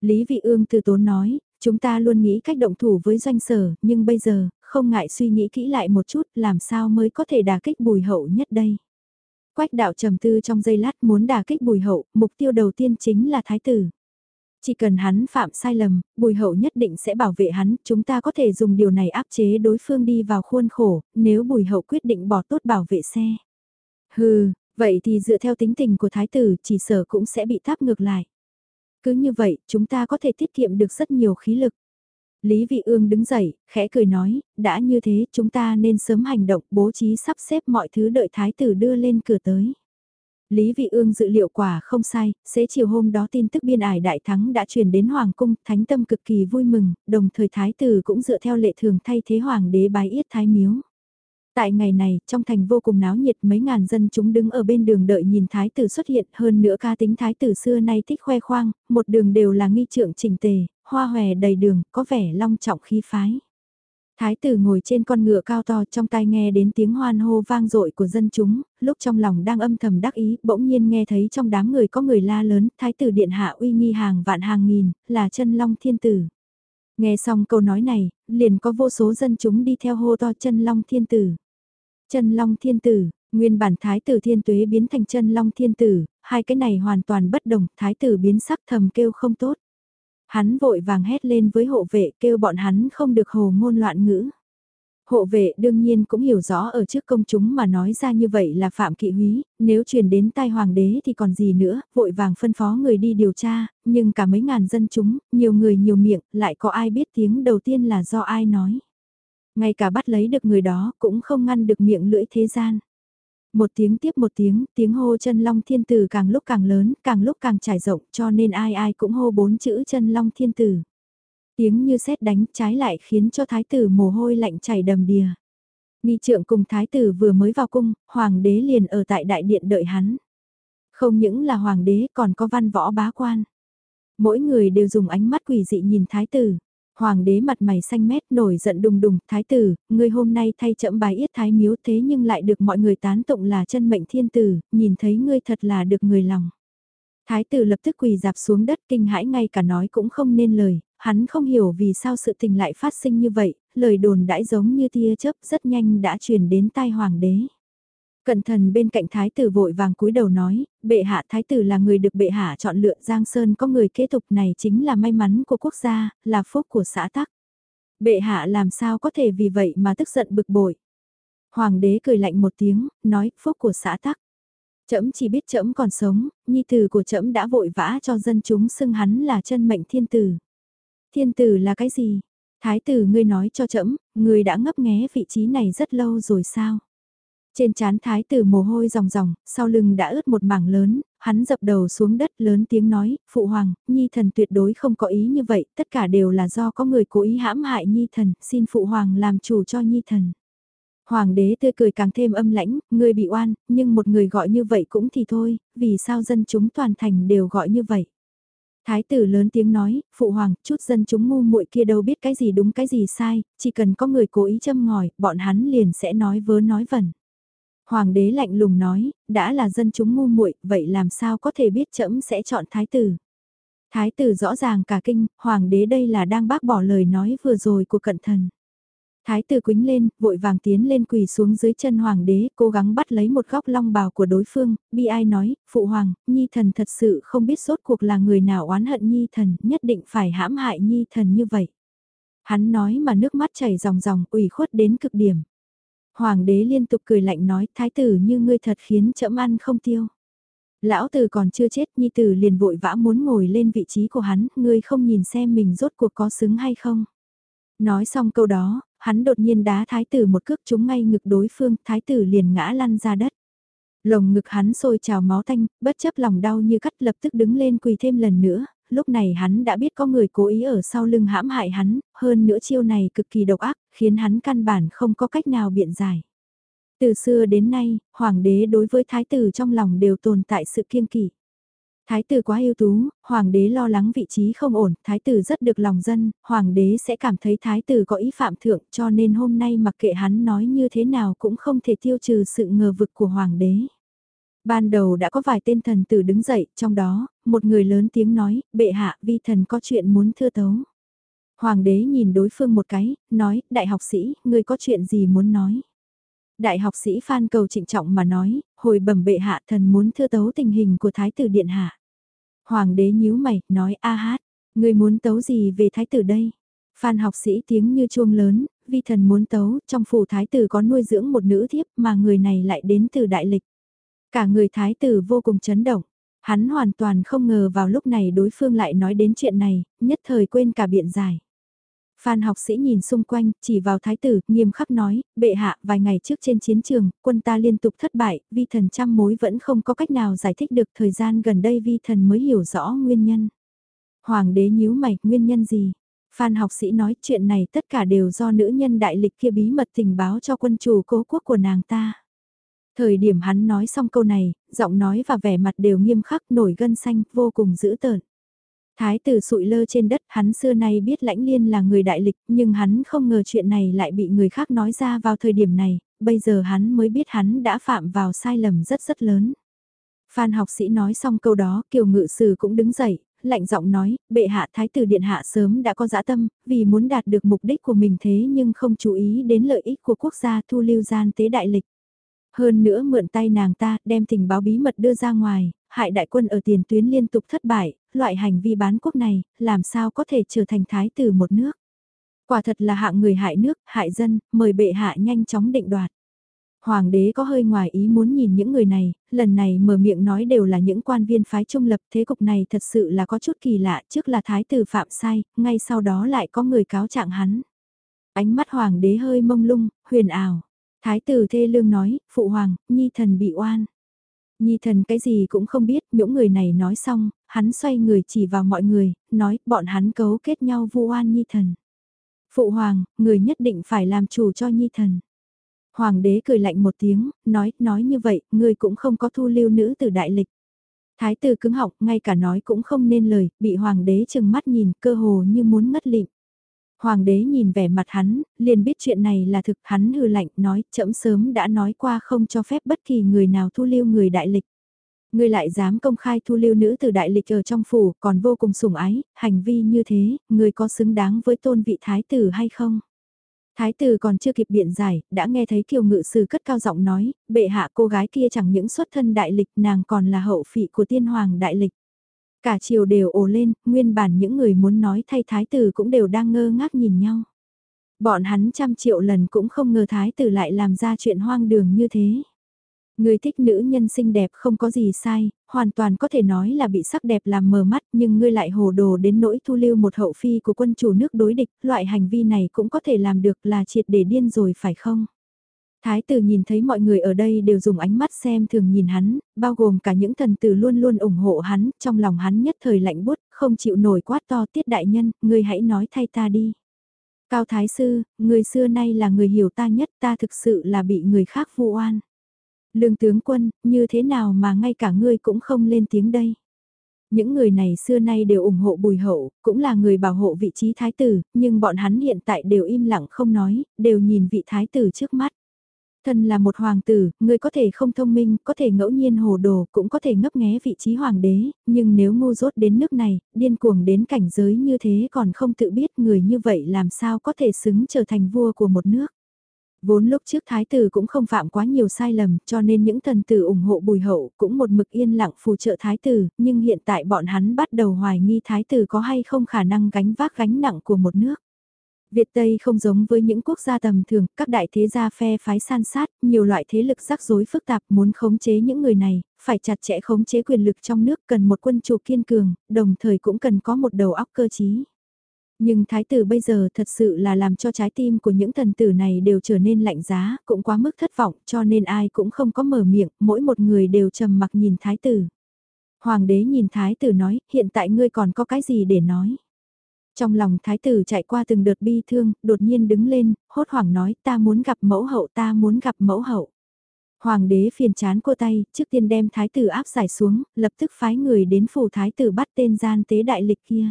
Lý Vị Ương từ tốn nói, chúng ta luôn nghĩ cách động thủ với doanh sở, nhưng bây giờ, không ngại suy nghĩ kỹ lại một chút, làm sao mới có thể đả kích bùi hậu nhất đây? Quách đạo trầm tư trong giây lát muốn đả kích bùi hậu, mục tiêu đầu tiên chính là thái tử. Chỉ cần hắn phạm sai lầm, bùi hậu nhất định sẽ bảo vệ hắn, chúng ta có thể dùng điều này áp chế đối phương đi vào khuôn khổ, nếu bùi hậu quyết định bỏ tốt bảo vệ xe. Hừ, vậy thì dựa theo tính tình của thái tử chỉ sở cũng sẽ bị táp ngược lại. Cứ như vậy, chúng ta có thể tiết kiệm được rất nhiều khí lực. Lý Vị Ương đứng dậy, khẽ cười nói, đã như thế chúng ta nên sớm hành động bố trí sắp xếp mọi thứ đợi thái tử đưa lên cửa tới. Lý Vị Ương dự liệu quả không sai, xế chiều hôm đó tin tức biên ải đại thắng đã truyền đến Hoàng cung, thánh tâm cực kỳ vui mừng, đồng thời thái tử cũng dựa theo lệ thường thay thế hoàng đế bái yết thái miếu. Tại ngày này, trong thành vô cùng náo nhiệt mấy ngàn dân chúng đứng ở bên đường đợi nhìn thái tử xuất hiện hơn nữa ca tính thái tử xưa nay thích khoe khoang, một đường đều là nghi trượng chỉnh tề, hoa hòe đầy đường, có vẻ long trọng khí phái. Thái tử ngồi trên con ngựa cao to trong tai nghe đến tiếng hoan hô vang dội của dân chúng, lúc trong lòng đang âm thầm đắc ý, bỗng nhiên nghe thấy trong đám người có người la lớn, thái tử điện hạ uy nghi hàng vạn hàng nghìn, là chân long thiên tử. Nghe xong câu nói này, liền có vô số dân chúng đi theo hô to chân long thiên tử. Chân long thiên tử, nguyên bản thái tử thiên tuế biến thành chân long thiên tử, hai cái này hoàn toàn bất đồng, thái tử biến sắc thầm kêu không tốt. Hắn vội vàng hét lên với hộ vệ kêu bọn hắn không được hồ ngôn loạn ngữ. Hộ vệ đương nhiên cũng hiểu rõ ở trước công chúng mà nói ra như vậy là phạm kỵ húy, nếu truyền đến tai hoàng đế thì còn gì nữa, vội vàng phân phó người đi điều tra, nhưng cả mấy ngàn dân chúng, nhiều người nhiều miệng, lại có ai biết tiếng đầu tiên là do ai nói. Ngay cả bắt lấy được người đó cũng không ngăn được miệng lưỡi thế gian. Một tiếng tiếp một tiếng, tiếng hô chân long thiên tử càng lúc càng lớn, càng lúc càng trải rộng cho nên ai ai cũng hô bốn chữ chân long thiên tử. Tiếng như sét đánh trái lại khiến cho thái tử mồ hôi lạnh chảy đầm đìa. Nghi trượng cùng thái tử vừa mới vào cung, hoàng đế liền ở tại đại điện đợi hắn. Không những là hoàng đế còn có văn võ bá quan. Mỗi người đều dùng ánh mắt quỷ dị nhìn thái tử. Hoàng đế mặt mày xanh mét nổi giận đùng đùng, thái tử, ngươi hôm nay thay chậm bài yết thái miếu thế nhưng lại được mọi người tán tụng là chân mệnh thiên tử, nhìn thấy ngươi thật là được người lòng. Thái tử lập tức quỳ dạp xuống đất kinh hãi ngay cả nói cũng không nên lời, hắn không hiểu vì sao sự tình lại phát sinh như vậy, lời đồn đãi giống như tia chớp rất nhanh đã truyền đến tai hoàng đế. Cẩn thần bên cạnh thái tử vội vàng cúi đầu nói, bệ hạ thái tử là người được bệ hạ chọn lựa Giang Sơn có người kế tục này chính là may mắn của quốc gia, là phúc của xã tắc. Bệ hạ làm sao có thể vì vậy mà tức giận bực bội. Hoàng đế cười lạnh một tiếng, nói phúc của xã tắc. Trẫm chỉ biết trẫm còn sống, nhi tử của trẫm đã vội vã cho dân chúng xưng hắn là chân mệnh thiên tử. Thiên tử là cái gì? Thái tử ngươi nói cho trẫm, ngươi đã ngấp nghé vị trí này rất lâu rồi sao? Trên chán thái tử mồ hôi ròng ròng, sau lưng đã ướt một mảng lớn, hắn dập đầu xuống đất lớn tiếng nói, Phụ Hoàng, Nhi thần tuyệt đối không có ý như vậy, tất cả đều là do có người cố ý hãm hại Nhi thần, xin Phụ Hoàng làm chủ cho Nhi thần. Hoàng đế tươi cười càng thêm âm lãnh, người bị oan, nhưng một người gọi như vậy cũng thì thôi, vì sao dân chúng toàn thành đều gọi như vậy. Thái tử lớn tiếng nói, phụ hoàng, chút dân chúng ngu muội kia đâu biết cái gì đúng cái gì sai, chỉ cần có người cố ý châm ngòi, bọn hắn liền sẽ nói vớ nói vẩn. Hoàng đế lạnh lùng nói, đã là dân chúng ngu muội, vậy làm sao có thể biết trẫm sẽ chọn thái tử? Thái tử rõ ràng cả kinh, hoàng đế đây là đang bác bỏ lời nói vừa rồi của cận thần. Thái tử quính lên, vội vàng tiến lên quỳ xuống dưới chân hoàng đế, cố gắng bắt lấy một góc long bào của đối phương, bi ai nói, phụ hoàng, nhi thần thật sự không biết sốt cuộc là người nào oán hận nhi thần, nhất định phải hãm hại nhi thần như vậy. Hắn nói mà nước mắt chảy ròng ròng, ủy khuất đến cực điểm. Hoàng đế liên tục cười lạnh nói, thái tử như ngươi thật khiến chậm ăn không tiêu. Lão tử còn chưa chết, nhi tử liền vội vã muốn ngồi lên vị trí của hắn, ngươi không nhìn xem mình rốt cuộc có xứng hay không. Nói xong câu đó, hắn đột nhiên đá thái tử một cước trúng ngay ngực đối phương, thái tử liền ngã lăn ra đất. Lồng ngực hắn sôi trào máu tanh, bất chấp lòng đau như cắt lập tức đứng lên quỳ thêm lần nữa, lúc này hắn đã biết có người cố ý ở sau lưng hãm hại hắn, hơn nữa chiêu này cực kỳ độc ác, khiến hắn căn bản không có cách nào biện giải. Từ xưa đến nay, hoàng đế đối với thái tử trong lòng đều tồn tại sự kiêng kỵ. Thái tử quá ưu tú, hoàng đế lo lắng vị trí không ổn, thái tử rất được lòng dân, hoàng đế sẽ cảm thấy thái tử có ý phạm thượng cho nên hôm nay mặc kệ hắn nói như thế nào cũng không thể tiêu trừ sự ngờ vực của hoàng đế. Ban đầu đã có vài tên thần tử đứng dậy, trong đó, một người lớn tiếng nói, bệ hạ vi thần có chuyện muốn thưa tấu. Hoàng đế nhìn đối phương một cái, nói, đại học sĩ, người có chuyện gì muốn nói. Đại học sĩ Phan Cầu trịnh trọng mà nói, hồi bẩm bệ hạ thần muốn thưa tấu tình hình của Thái tử Điện Hạ. Hoàng đế nhíu mày, nói a hát, người muốn tấu gì về Thái tử đây? Phan học sĩ tiếng như chuông lớn, vi thần muốn tấu, trong phủ Thái tử có nuôi dưỡng một nữ thiếp mà người này lại đến từ đại lịch. Cả người Thái tử vô cùng chấn động. Hắn hoàn toàn không ngờ vào lúc này đối phương lại nói đến chuyện này, nhất thời quên cả biện giải. Phan học sĩ nhìn xung quanh, chỉ vào thái tử, nghiêm khắc nói, bệ hạ, vài ngày trước trên chiến trường, quân ta liên tục thất bại, vi thần trăm mối vẫn không có cách nào giải thích được thời gian gần đây vi thần mới hiểu rõ nguyên nhân. Hoàng đế nhíu mày, nguyên nhân gì? Phan học sĩ nói chuyện này tất cả đều do nữ nhân đại lịch kia bí mật tình báo cho quân chủ cố quốc của nàng ta. Thời điểm hắn nói xong câu này, giọng nói và vẻ mặt đều nghiêm khắc nổi gân xanh, vô cùng dữ tợn. Thái tử sụi lơ trên đất, hắn xưa nay biết lãnh liên là người đại lịch, nhưng hắn không ngờ chuyện này lại bị người khác nói ra vào thời điểm này, bây giờ hắn mới biết hắn đã phạm vào sai lầm rất rất lớn. Phan học sĩ nói xong câu đó, kiều ngự sử cũng đứng dậy, lạnh giọng nói, bệ hạ thái tử điện hạ sớm đã có dã tâm, vì muốn đạt được mục đích của mình thế nhưng không chú ý đến lợi ích của quốc gia thu lưu gian tế đại lịch. Hơn nữa mượn tay nàng ta đem tình báo bí mật đưa ra ngoài, hại đại quân ở tiền tuyến liên tục thất bại, loại hành vi bán quốc này, làm sao có thể trở thành thái tử một nước. Quả thật là hạng người hại nước, hại dân, mời bệ hạ nhanh chóng định đoạt. Hoàng đế có hơi ngoài ý muốn nhìn những người này, lần này mở miệng nói đều là những quan viên phái trung lập thế cục này thật sự là có chút kỳ lạ trước là thái tử phạm sai, ngay sau đó lại có người cáo trạng hắn. Ánh mắt hoàng đế hơi mông lung, huyền ảo. Thái tử thê lương nói, phụ hoàng, nhi thần bị oan. Nhi thần cái gì cũng không biết, những người này nói xong, hắn xoay người chỉ vào mọi người, nói bọn hắn cấu kết nhau vu oan Nhi thần. Phụ hoàng, người nhất định phải làm chủ cho Nhi thần. Hoàng đế cười lạnh một tiếng, nói, nói như vậy, người cũng không có thu lưu nữ từ đại lịch. Thái tử cứng họng, ngay cả nói cũng không nên lời, bị hoàng đế chừng mắt nhìn, cơ hồ như muốn ngất lịm. Hoàng đế nhìn vẻ mặt hắn, liền biết chuyện này là thực hắn hư lạnh nói chậm sớm đã nói qua không cho phép bất kỳ người nào thu lưu người đại lịch. Người lại dám công khai thu lưu nữ từ đại lịch ở trong phủ còn vô cùng sủng ái, hành vi như thế, người có xứng đáng với tôn vị thái tử hay không? Thái tử còn chưa kịp biện giải, đã nghe thấy kiều ngự sử cất cao giọng nói, bệ hạ cô gái kia chẳng những xuất thân đại lịch nàng còn là hậu phị của tiên hoàng đại lịch. Cả chiều đều ồ lên, nguyên bản những người muốn nói thay thái tử cũng đều đang ngơ ngác nhìn nhau. Bọn hắn trăm triệu lần cũng không ngờ thái tử lại làm ra chuyện hoang đường như thế. Người thích nữ nhân xinh đẹp không có gì sai, hoàn toàn có thể nói là bị sắc đẹp làm mờ mắt nhưng ngươi lại hồ đồ đến nỗi thu lưu một hậu phi của quân chủ nước đối địch, loại hành vi này cũng có thể làm được là triệt để điên rồi phải không? Thái tử nhìn thấy mọi người ở đây đều dùng ánh mắt xem thường nhìn hắn, bao gồm cả những thần tử luôn luôn ủng hộ hắn, trong lòng hắn nhất thời lạnh bút, không chịu nổi quát to tiết đại nhân, người hãy nói thay ta đi. Cao Thái Sư, người xưa nay là người hiểu ta nhất ta thực sự là bị người khác vu oan. Lương tướng quân, như thế nào mà ngay cả ngươi cũng không lên tiếng đây? Những người này xưa nay đều ủng hộ bùi hậu, cũng là người bảo hộ vị trí thái tử, nhưng bọn hắn hiện tại đều im lặng không nói, đều nhìn vị thái tử trước mắt. Thân là một hoàng tử, người có thể không thông minh, có thể ngẫu nhiên hồ đồ, cũng có thể ngấp nghé vị trí hoàng đế, nhưng nếu ngu dốt đến nước này, điên cuồng đến cảnh giới như thế còn không tự biết người như vậy làm sao có thể xứng trở thành vua của một nước. Vốn lúc trước thái tử cũng không phạm quá nhiều sai lầm cho nên những thần tử ủng hộ bùi hậu cũng một mực yên lặng phù trợ thái tử, nhưng hiện tại bọn hắn bắt đầu hoài nghi thái tử có hay không khả năng gánh vác gánh nặng của một nước. Việt Tây không giống với những quốc gia tầm thường, các đại thế gia phe phái san sát, nhiều loại thế lực rắc rối phức tạp muốn khống chế những người này, phải chặt chẽ khống chế quyền lực trong nước cần một quân chủ kiên cường, đồng thời cũng cần có một đầu óc cơ trí. Nhưng thái tử bây giờ thật sự là làm cho trái tim của những thần tử này đều trở nên lạnh giá, cũng quá mức thất vọng cho nên ai cũng không có mở miệng, mỗi một người đều trầm mặc nhìn thái tử. Hoàng đế nhìn thái tử nói, hiện tại ngươi còn có cái gì để nói. Trong lòng thái tử chạy qua từng đợt bi thương, đột nhiên đứng lên, hốt hoảng nói ta muốn gặp mẫu hậu ta muốn gặp mẫu hậu. Hoàng đế phiền chán cô tay, trước tiên đem thái tử áp giải xuống, lập tức phái người đến phủ thái tử bắt tên gian tế đại lịch kia.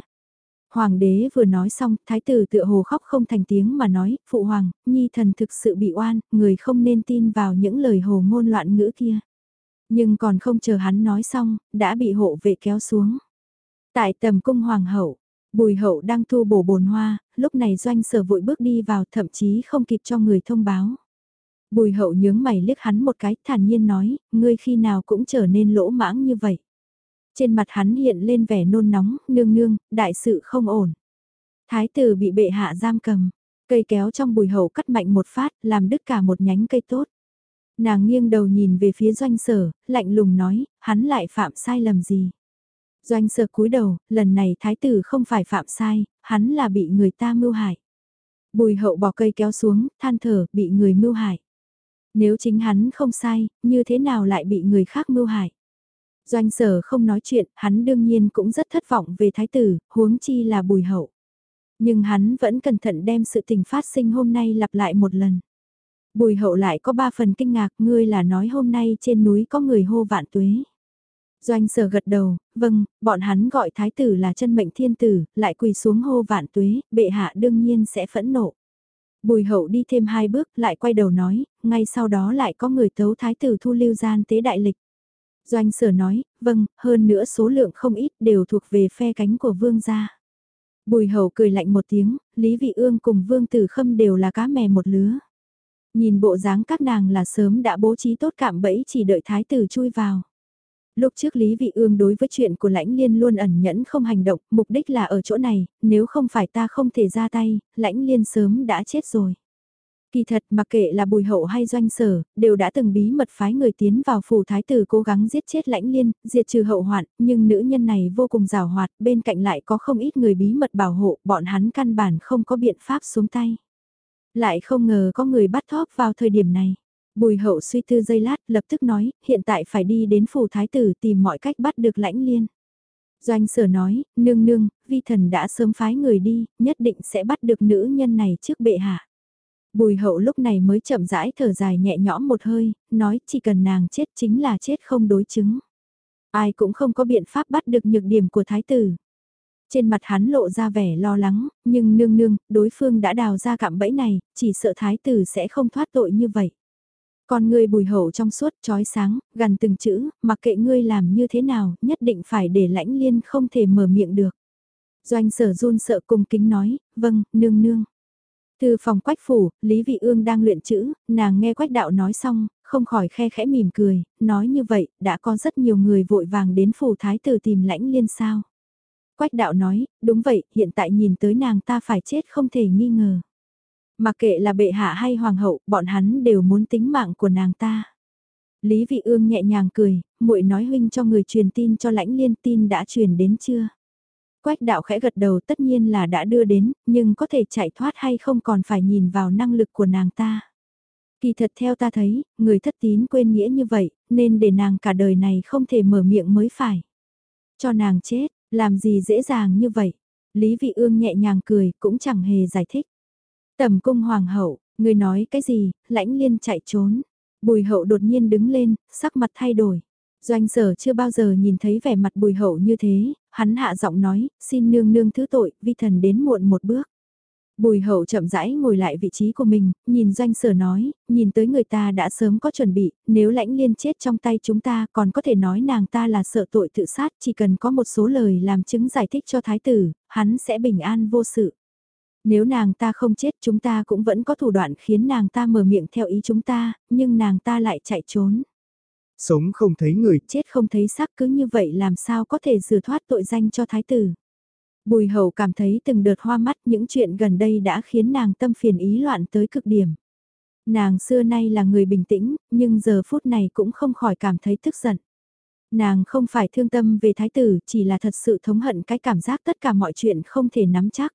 Hoàng đế vừa nói xong, thái tử tựa hồ khóc không thành tiếng mà nói, phụ hoàng, nhi thần thực sự bị oan, người không nên tin vào những lời hồ ngôn loạn ngữ kia. Nhưng còn không chờ hắn nói xong, đã bị hộ vệ kéo xuống. Tại tầm cung hoàng hậu, bùi hậu đang thu bổ bồn hoa, lúc này doanh sở vội bước đi vào thậm chí không kịp cho người thông báo. Bùi hậu nhướng mày liếc hắn một cái thản nhiên nói, ngươi khi nào cũng trở nên lỗ mãng như vậy. Trên mặt hắn hiện lên vẻ nôn nóng, nương nương, đại sự không ổn. Thái tử bị bệ hạ giam cầm, cây kéo trong bùi hậu cắt mạnh một phát, làm đứt cả một nhánh cây tốt. Nàng nghiêng đầu nhìn về phía doanh sở, lạnh lùng nói, hắn lại phạm sai lầm gì. Doanh sở cúi đầu, lần này thái tử không phải phạm sai, hắn là bị người ta mưu hại. Bùi hậu bỏ cây kéo xuống, than thở, bị người mưu hại. Nếu chính hắn không sai, như thế nào lại bị người khác mưu hại? Doanh sở không nói chuyện, hắn đương nhiên cũng rất thất vọng về thái tử, huống chi là bùi hậu. Nhưng hắn vẫn cẩn thận đem sự tình phát sinh hôm nay lặp lại một lần. Bùi hậu lại có ba phần kinh ngạc, ngươi là nói hôm nay trên núi có người hô vạn tuế. Doanh sở gật đầu, vâng, bọn hắn gọi thái tử là chân mệnh thiên tử, lại quỳ xuống hô vạn tuế, bệ hạ đương nhiên sẽ phẫn nộ. Bùi hậu đi thêm hai bước, lại quay đầu nói, ngay sau đó lại có người tấu thái tử thu lưu gian tế đại lịch. Doanh sở nói, vâng, hơn nữa số lượng không ít đều thuộc về phe cánh của vương gia. Bùi hậu cười lạnh một tiếng, Lý Vị Ương cùng vương tử khâm đều là cá mè một lứa. Nhìn bộ dáng các nàng là sớm đã bố trí tốt cạm bẫy chỉ đợi thái tử chui vào. Lúc trước Lý Vị Ương đối với chuyện của lãnh liên luôn ẩn nhẫn không hành động, mục đích là ở chỗ này, nếu không phải ta không thể ra tay, lãnh liên sớm đã chết rồi. Kỳ thật mặc kệ là bùi hậu hay doanh sở, đều đã từng bí mật phái người tiến vào phủ thái tử cố gắng giết chết lãnh liên, diệt trừ hậu hoạn, nhưng nữ nhân này vô cùng rào hoạt, bên cạnh lại có không ít người bí mật bảo hộ, bọn hắn căn bản không có biện pháp xuống tay. Lại không ngờ có người bắt thóp vào thời điểm này. Bùi hậu suy tư giây lát, lập tức nói, hiện tại phải đi đến phủ thái tử tìm mọi cách bắt được lãnh liên. Doanh sở nói, nương nương, vi thần đã sớm phái người đi, nhất định sẽ bắt được nữ nhân này trước bệ hạ. Bùi hậu lúc này mới chậm rãi thở dài nhẹ nhõm một hơi, nói chỉ cần nàng chết chính là chết không đối chứng. Ai cũng không có biện pháp bắt được nhược điểm của thái tử. Trên mặt hắn lộ ra vẻ lo lắng, nhưng nương nương, đối phương đã đào ra cạm bẫy này, chỉ sợ thái tử sẽ không thoát tội như vậy. Còn ngươi bùi hậu trong suốt trói sáng, gần từng chữ, mặc kệ ngươi làm như thế nào, nhất định phải để lãnh liên không thể mở miệng được. Doanh sở run sợ cùng kính nói, vâng, nương nương. Từ phòng quách phủ, Lý Vị Ương đang luyện chữ, nàng nghe quách đạo nói xong, không khỏi khe khẽ mỉm cười, nói như vậy, đã có rất nhiều người vội vàng đến phủ thái tử tìm lãnh liên sao. Quách đạo nói, đúng vậy, hiện tại nhìn tới nàng ta phải chết không thể nghi ngờ. Mặc kệ là bệ hạ hay hoàng hậu, bọn hắn đều muốn tính mạng của nàng ta. Lý Vị Ương nhẹ nhàng cười, muội nói huynh cho người truyền tin cho lãnh liên tin đã truyền đến chưa? Quách đạo khẽ gật đầu tất nhiên là đã đưa đến, nhưng có thể chạy thoát hay không còn phải nhìn vào năng lực của nàng ta. Kỳ thật theo ta thấy, người thất tín quên nghĩa như vậy, nên để nàng cả đời này không thể mở miệng mới phải. Cho nàng chết, làm gì dễ dàng như vậy? Lý Vị Ương nhẹ nhàng cười, cũng chẳng hề giải thích. Tầm cung hoàng hậu, người nói cái gì, lãnh liên chạy trốn. Bùi hậu đột nhiên đứng lên, sắc mặt thay đổi. Doanh sở chưa bao giờ nhìn thấy vẻ mặt bùi hậu như thế, hắn hạ giọng nói, xin nương nương thứ tội, vi thần đến muộn một bước. Bùi hậu chậm rãi ngồi lại vị trí của mình, nhìn doanh sở nói, nhìn tới người ta đã sớm có chuẩn bị, nếu lãnh liên chết trong tay chúng ta còn có thể nói nàng ta là sợ tội tự sát, chỉ cần có một số lời làm chứng giải thích cho thái tử, hắn sẽ bình an vô sự. Nếu nàng ta không chết chúng ta cũng vẫn có thủ đoạn khiến nàng ta mở miệng theo ý chúng ta, nhưng nàng ta lại chạy trốn. Sống không thấy người, chết không thấy xác cứ như vậy làm sao có thể rửa thoát tội danh cho thái tử. Bùi hậu cảm thấy từng đợt hoa mắt những chuyện gần đây đã khiến nàng tâm phiền ý loạn tới cực điểm. Nàng xưa nay là người bình tĩnh, nhưng giờ phút này cũng không khỏi cảm thấy tức giận. Nàng không phải thương tâm về thái tử, chỉ là thật sự thống hận cái cảm giác tất cả mọi chuyện không thể nắm chắc.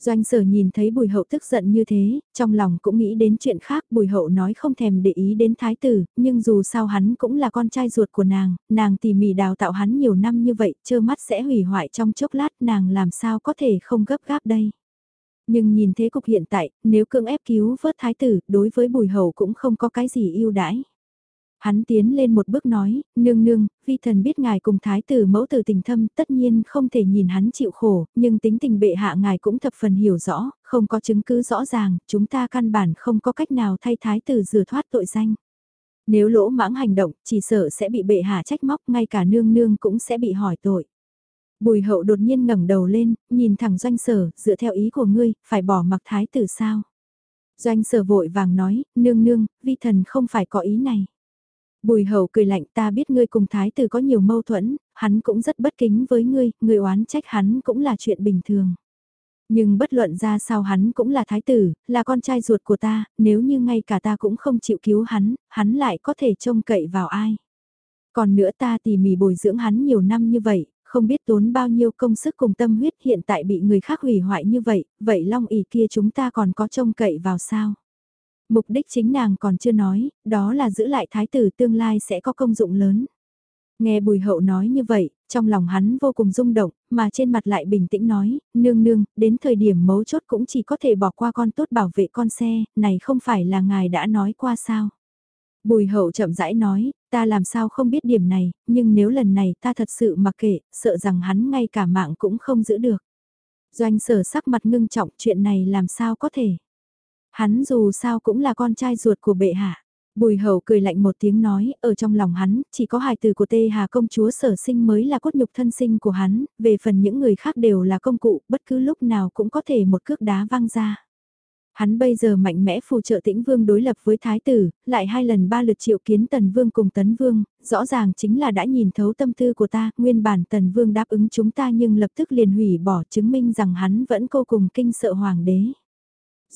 Doanh sở nhìn thấy bùi hậu tức giận như thế, trong lòng cũng nghĩ đến chuyện khác bùi hậu nói không thèm để ý đến thái tử, nhưng dù sao hắn cũng là con trai ruột của nàng, nàng tỉ mỉ đào tạo hắn nhiều năm như vậy, trơ mắt sẽ hủy hoại trong chốc lát nàng làm sao có thể không gấp gáp đây. Nhưng nhìn thế cục hiện tại, nếu cưỡng ép cứu vớt thái tử, đối với bùi hậu cũng không có cái gì yêu đãi. Hắn tiến lên một bước nói, nương nương, vi thần biết ngài cùng thái tử mẫu tử tình thâm tất nhiên không thể nhìn hắn chịu khổ, nhưng tính tình bệ hạ ngài cũng thập phần hiểu rõ, không có chứng cứ rõ ràng, chúng ta căn bản không có cách nào thay thái tử rửa thoát tội danh. Nếu lỗ mãng hành động, chỉ sợ sẽ bị bệ hạ trách móc, ngay cả nương nương cũng sẽ bị hỏi tội. Bùi hậu đột nhiên ngẩng đầu lên, nhìn thẳng doanh sở, dựa theo ý của ngươi, phải bỏ mặc thái tử sao? Doanh sở vội vàng nói, nương nương, vi thần không phải có ý này. Bùi hậu cười lạnh ta biết ngươi cùng thái tử có nhiều mâu thuẫn, hắn cũng rất bất kính với ngươi, ngươi oán trách hắn cũng là chuyện bình thường. Nhưng bất luận ra sao hắn cũng là thái tử, là con trai ruột của ta, nếu như ngay cả ta cũng không chịu cứu hắn, hắn lại có thể trông cậy vào ai. Còn nữa ta tỉ mỉ bồi dưỡng hắn nhiều năm như vậy, không biết tốn bao nhiêu công sức cùng tâm huyết hiện tại bị người khác hủy hoại như vậy, vậy long ỷ kia chúng ta còn có trông cậy vào sao? Mục đích chính nàng còn chưa nói, đó là giữ lại thái tử tương lai sẽ có công dụng lớn. Nghe bùi hậu nói như vậy, trong lòng hắn vô cùng rung động, mà trên mặt lại bình tĩnh nói, nương nương, đến thời điểm mấu chốt cũng chỉ có thể bỏ qua con tốt bảo vệ con xe, này không phải là ngài đã nói qua sao. Bùi hậu chậm rãi nói, ta làm sao không biết điểm này, nhưng nếu lần này ta thật sự mặc kệ, sợ rằng hắn ngay cả mạng cũng không giữ được. Doanh sở sắc mặt ngưng trọng chuyện này làm sao có thể. Hắn dù sao cũng là con trai ruột của bệ hạ. Bùi hậu cười lạnh một tiếng nói, ở trong lòng hắn, chỉ có hài từ của tê hà công chúa sở sinh mới là cốt nhục thân sinh của hắn, về phần những người khác đều là công cụ, bất cứ lúc nào cũng có thể một cước đá văng ra. Hắn bây giờ mạnh mẽ phù trợ tĩnh vương đối lập với thái tử, lại hai lần ba lượt triệu kiến tần vương cùng tấn vương, rõ ràng chính là đã nhìn thấu tâm tư của ta, nguyên bản tần vương đáp ứng chúng ta nhưng lập tức liền hủy bỏ chứng minh rằng hắn vẫn vô cùng kinh sợ hoàng đế.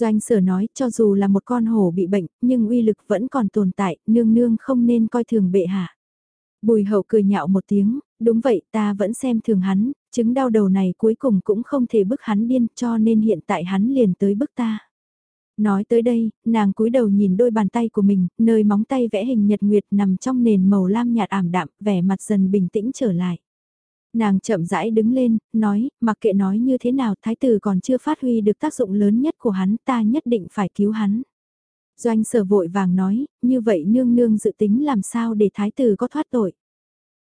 Doanh sở nói cho dù là một con hổ bị bệnh, nhưng uy lực vẫn còn tồn tại, nương nương không nên coi thường bệ hạ. Bùi hậu cười nhạo một tiếng, đúng vậy ta vẫn xem thường hắn, chứng đau đầu này cuối cùng cũng không thể bức hắn điên cho nên hiện tại hắn liền tới bức ta. Nói tới đây, nàng cúi đầu nhìn đôi bàn tay của mình, nơi móng tay vẽ hình nhật nguyệt nằm trong nền màu lam nhạt ảm đạm, vẻ mặt dần bình tĩnh trở lại. Nàng chậm rãi đứng lên, nói, mặc kệ nói như thế nào thái tử còn chưa phát huy được tác dụng lớn nhất của hắn ta nhất định phải cứu hắn. Doanh sở vội vàng nói, như vậy nương nương dự tính làm sao để thái tử có thoát tội.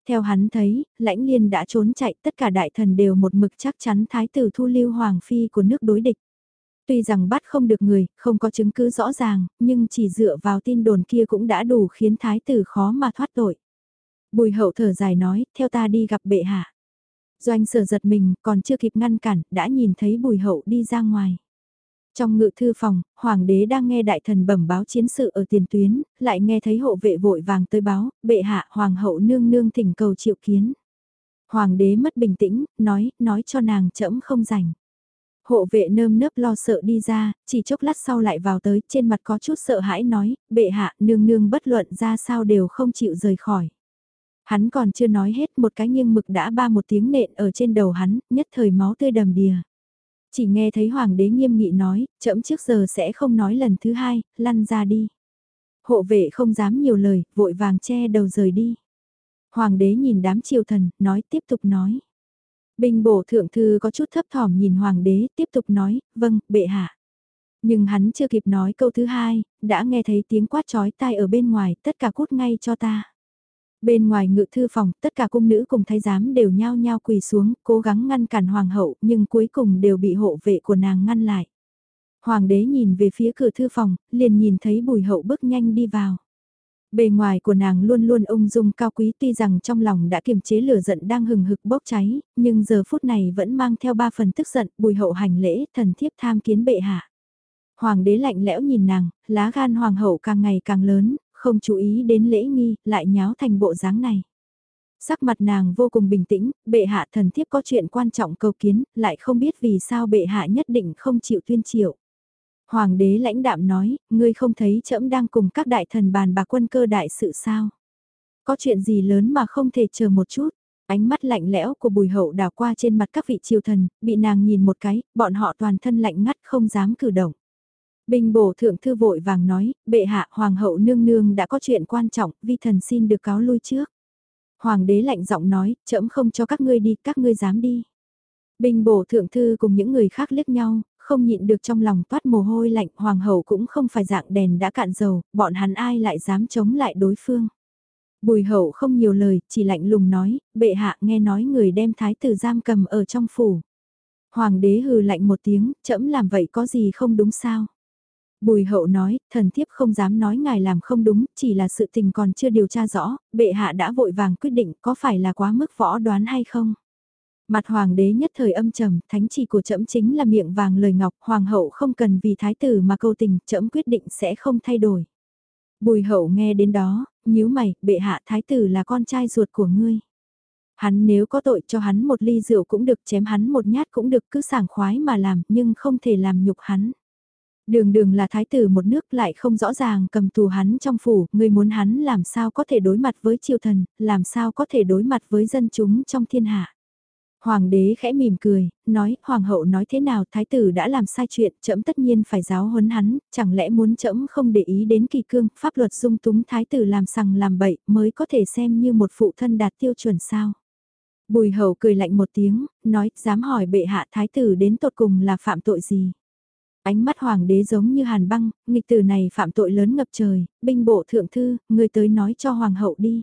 Theo hắn thấy, lãnh liên đã trốn chạy tất cả đại thần đều một mực chắc chắn thái tử thu lưu hoàng phi của nước đối địch. Tuy rằng bắt không được người, không có chứng cứ rõ ràng, nhưng chỉ dựa vào tin đồn kia cũng đã đủ khiến thái tử khó mà thoát tội. Bùi hậu thở dài nói, theo ta đi gặp bệ hạ. Doanh sở giật mình, còn chưa kịp ngăn cản, đã nhìn thấy bùi hậu đi ra ngoài. Trong ngự thư phòng, hoàng đế đang nghe đại thần bẩm báo chiến sự ở tiền tuyến, lại nghe thấy hộ vệ vội vàng tới báo, bệ hạ hoàng hậu nương nương thỉnh cầu triệu kiến. Hoàng đế mất bình tĩnh, nói, nói cho nàng chậm không rảnh. Hộ vệ nơm nớp lo sợ đi ra, chỉ chốc lát sau lại vào tới, trên mặt có chút sợ hãi nói, bệ hạ nương nương bất luận ra sao đều không chịu rời khỏi. Hắn còn chưa nói hết một cái nghiêng mực đã ba một tiếng nện ở trên đầu hắn, nhất thời máu tươi đầm đìa. Chỉ nghe thấy hoàng đế nghiêm nghị nói, chậm trước giờ sẽ không nói lần thứ hai, lăn ra đi. Hộ vệ không dám nhiều lời, vội vàng che đầu rời đi. Hoàng đế nhìn đám triều thần, nói tiếp tục nói. Bình bổ thượng thư có chút thấp thỏm nhìn hoàng đế, tiếp tục nói, vâng, bệ hạ. Nhưng hắn chưa kịp nói câu thứ hai, đã nghe thấy tiếng quát chói tai ở bên ngoài, tất cả cút ngay cho ta. Bên ngoài ngự thư phòng, tất cả cung nữ cùng thái giám đều nhao nhao quỳ xuống, cố gắng ngăn cản hoàng hậu, nhưng cuối cùng đều bị hộ vệ của nàng ngăn lại. Hoàng đế nhìn về phía cửa thư phòng, liền nhìn thấy bùi hậu bước nhanh đi vào. Bề ngoài của nàng luôn luôn ung dung cao quý tuy rằng trong lòng đã kiềm chế lửa giận đang hừng hực bốc cháy, nhưng giờ phút này vẫn mang theo ba phần tức giận, bùi hậu hành lễ, thần thiếp tham kiến bệ hạ. Hoàng đế lạnh lẽo nhìn nàng, lá gan hoàng hậu càng ngày càng lớn, không chú ý đến lễ nghi, lại nháo thành bộ dáng này. Sắc mặt nàng vô cùng bình tĩnh, bệ hạ thần thiếp có chuyện quan trọng cầu kiến, lại không biết vì sao bệ hạ nhất định không chịu tuyên triệu. Hoàng đế lãnh đạm nói, ngươi không thấy trẫm đang cùng các đại thần bàn bạc quân cơ đại sự sao? Có chuyện gì lớn mà không thể chờ một chút? Ánh mắt lạnh lẽo của bùi hậu đào qua trên mặt các vị triều thần, bị nàng nhìn một cái, bọn họ toàn thân lạnh ngắt không dám cử động. Bình bổ thượng thư vội vàng nói, bệ hạ hoàng hậu nương nương đã có chuyện quan trọng, vi thần xin được cáo lui trước. Hoàng đế lạnh giọng nói, trẫm không cho các ngươi đi, các ngươi dám đi. Bình bổ thượng thư cùng những người khác liếc nhau, không nhịn được trong lòng toát mồ hôi lạnh, hoàng hậu cũng không phải dạng đèn đã cạn dầu, bọn hắn ai lại dám chống lại đối phương. Bùi hậu không nhiều lời, chỉ lạnh lùng nói, bệ hạ nghe nói người đem thái tử giam cầm ở trong phủ. Hoàng đế hừ lạnh một tiếng, Trẫm làm vậy có gì không đúng sao? Bùi hậu nói, thần thiếp không dám nói ngài làm không đúng, chỉ là sự tình còn chưa điều tra rõ, bệ hạ đã vội vàng quyết định có phải là quá mức võ đoán hay không? Mặt hoàng đế nhất thời âm trầm, thánh chỉ của trẫm chính là miệng vàng lời ngọc, hoàng hậu không cần vì thái tử mà câu tình, trẫm quyết định sẽ không thay đổi. Bùi hậu nghe đến đó, nhíu mày, bệ hạ thái tử là con trai ruột của ngươi. Hắn nếu có tội cho hắn một ly rượu cũng được chém hắn một nhát cũng được cứ sảng khoái mà làm nhưng không thể làm nhục hắn. Đường đường là thái tử một nước lại không rõ ràng cầm tù hắn trong phủ, người muốn hắn làm sao có thể đối mặt với triều thần, làm sao có thể đối mặt với dân chúng trong thiên hạ. Hoàng đế khẽ mỉm cười, nói, hoàng hậu nói thế nào thái tử đã làm sai chuyện, trẫm tất nhiên phải giáo huấn hắn, chẳng lẽ muốn trẫm không để ý đến kỳ cương, pháp luật dung túng thái tử làm sằng làm bậy mới có thể xem như một phụ thân đạt tiêu chuẩn sao. Bùi hậu cười lạnh một tiếng, nói, dám hỏi bệ hạ thái tử đến tột cùng là phạm tội gì. Ánh mắt hoàng đế giống như hàn băng, nghịch tử này phạm tội lớn ngập trời, binh bộ thượng thư, người tới nói cho hoàng hậu đi.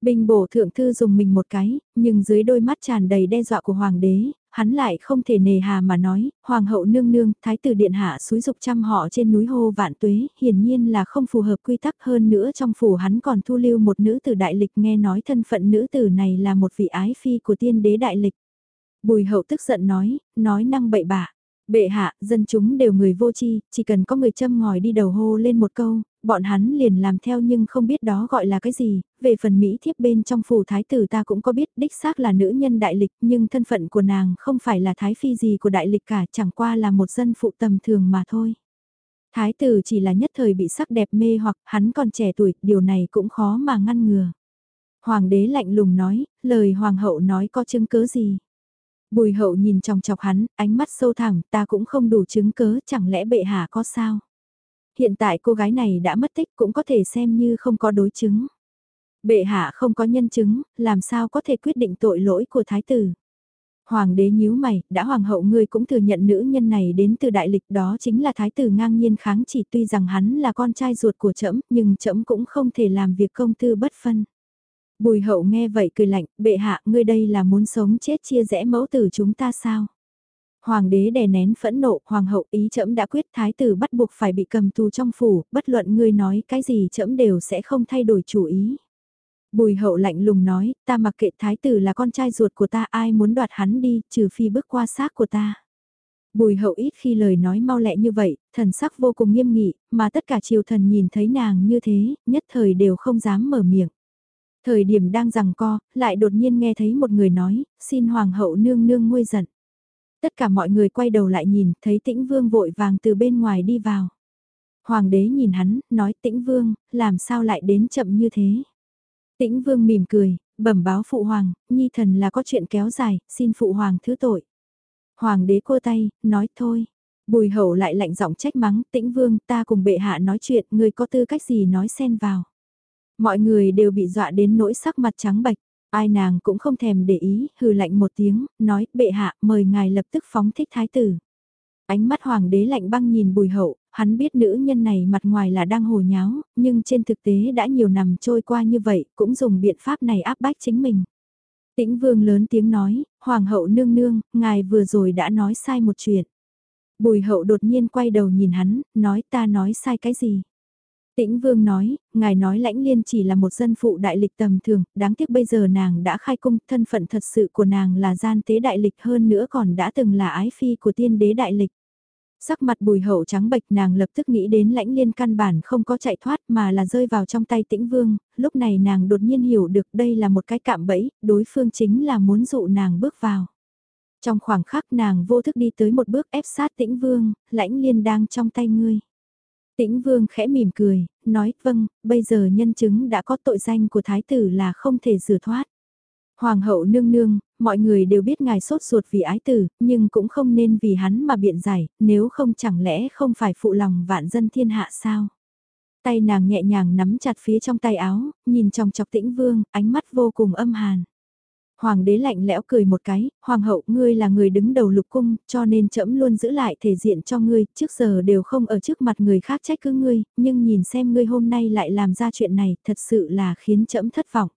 Bình bộ thượng thư dùng mình một cái, nhưng dưới đôi mắt tràn đầy đe dọa của hoàng đế, hắn lại không thể nề hà mà nói, hoàng hậu nương nương, thái tử điện hạ suối dục trăm họ trên núi hô vạn tuế, hiển nhiên là không phù hợp quy tắc hơn nữa trong phủ hắn còn thu lưu một nữ tử đại lịch nghe nói thân phận nữ tử này là một vị ái phi của tiên đế đại lịch. Bùi hậu tức giận nói, nói năng bậy bạ. Bệ hạ, dân chúng đều người vô chi, chỉ cần có người châm ngòi đi đầu hô lên một câu, bọn hắn liền làm theo nhưng không biết đó gọi là cái gì, về phần Mỹ thiếp bên trong phủ thái tử ta cũng có biết đích xác là nữ nhân đại lịch nhưng thân phận của nàng không phải là thái phi gì của đại lịch cả chẳng qua là một dân phụ tầm thường mà thôi. Thái tử chỉ là nhất thời bị sắc đẹp mê hoặc hắn còn trẻ tuổi, điều này cũng khó mà ngăn ngừa. Hoàng đế lạnh lùng nói, lời hoàng hậu nói có chứng cứ gì. Bùi hậu nhìn trong chọc hắn, ánh mắt sâu thẳng, ta cũng không đủ chứng cớ, chẳng lẽ bệ hạ có sao? Hiện tại cô gái này đã mất tích cũng có thể xem như không có đối chứng. Bệ hạ không có nhân chứng, làm sao có thể quyết định tội lỗi của thái tử. Hoàng đế nhíu mày, đã hoàng hậu ngươi cũng thừa nhận nữ nhân này đến từ đại lịch đó chính là thái tử ngang nhiên kháng chỉ tuy rằng hắn là con trai ruột của trẫm nhưng trẫm cũng không thể làm việc công tư bất phân. Bùi hậu nghe vậy cười lạnh, bệ hạ ngươi đây là muốn sống chết chia rẽ mẫu tử chúng ta sao? Hoàng đế đè nén phẫn nộ, hoàng hậu ý trẫm đã quyết thái tử bắt buộc phải bị cầm tù trong phủ, bất luận ngươi nói cái gì trẫm đều sẽ không thay đổi chủ ý. Bùi hậu lạnh lùng nói, ta mặc kệ thái tử là con trai ruột của ta ai muốn đoạt hắn đi, trừ phi bước qua xác của ta. Bùi hậu ít khi lời nói mau lẹ như vậy, thần sắc vô cùng nghiêm nghị, mà tất cả triều thần nhìn thấy nàng như thế, nhất thời đều không dám mở miệng. Thời điểm đang rằng co, lại đột nhiên nghe thấy một người nói, xin hoàng hậu nương nương nguôi giận. Tất cả mọi người quay đầu lại nhìn, thấy tĩnh vương vội vàng từ bên ngoài đi vào. Hoàng đế nhìn hắn, nói tĩnh vương, làm sao lại đến chậm như thế. Tĩnh vương mỉm cười, bẩm báo phụ hoàng, nhi thần là có chuyện kéo dài, xin phụ hoàng thứ tội. Hoàng đế cô tay, nói thôi. Bùi hậu lại lạnh giọng trách mắng, tĩnh vương ta cùng bệ hạ nói chuyện, người có tư cách gì nói xen vào. Mọi người đều bị dọa đến nỗi sắc mặt trắng bạch. Ai nàng cũng không thèm để ý, hừ lạnh một tiếng, nói, bệ hạ, mời ngài lập tức phóng thích thái tử. Ánh mắt hoàng đế lạnh băng nhìn bùi hậu, hắn biết nữ nhân này mặt ngoài là đang hồ nháo, nhưng trên thực tế đã nhiều năm trôi qua như vậy, cũng dùng biện pháp này áp bách chính mình. Tĩnh vương lớn tiếng nói, hoàng hậu nương nương, ngài vừa rồi đã nói sai một chuyện. Bùi hậu đột nhiên quay đầu nhìn hắn, nói ta nói sai cái gì. Tĩnh Vương nói, ngài nói lãnh liên chỉ là một dân phụ đại lịch tầm thường, đáng tiếc bây giờ nàng đã khai cung, thân phận thật sự của nàng là gian tế đại lịch hơn nữa còn đã từng là ái phi của tiên đế đại lịch. Sắc mặt bùi hậu trắng bệch nàng lập tức nghĩ đến lãnh liên căn bản không có chạy thoát mà là rơi vào trong tay tĩnh vương, lúc này nàng đột nhiên hiểu được đây là một cái cạm bẫy, đối phương chính là muốn dụ nàng bước vào. Trong khoảng khắc nàng vô thức đi tới một bước ép sát tĩnh vương, lãnh liên đang trong tay ngươi. Tĩnh Vương khẽ mỉm cười, nói vâng, bây giờ nhân chứng đã có tội danh của thái tử là không thể rửa thoát. Hoàng hậu nương nương, mọi người đều biết ngài sốt ruột vì ái tử, nhưng cũng không nên vì hắn mà biện giải, nếu không chẳng lẽ không phải phụ lòng vạn dân thiên hạ sao? Tay nàng nhẹ nhàng nắm chặt phía trong tay áo, nhìn trong chọc tĩnh vương, ánh mắt vô cùng âm hàn. Hoàng đế lạnh lẽo cười một cái, hoàng hậu ngươi là người đứng đầu lục cung, cho nên trẫm luôn giữ lại thể diện cho ngươi, trước giờ đều không ở trước mặt người khác trách cứ ngươi, nhưng nhìn xem ngươi hôm nay lại làm ra chuyện này, thật sự là khiến trẫm thất vọng.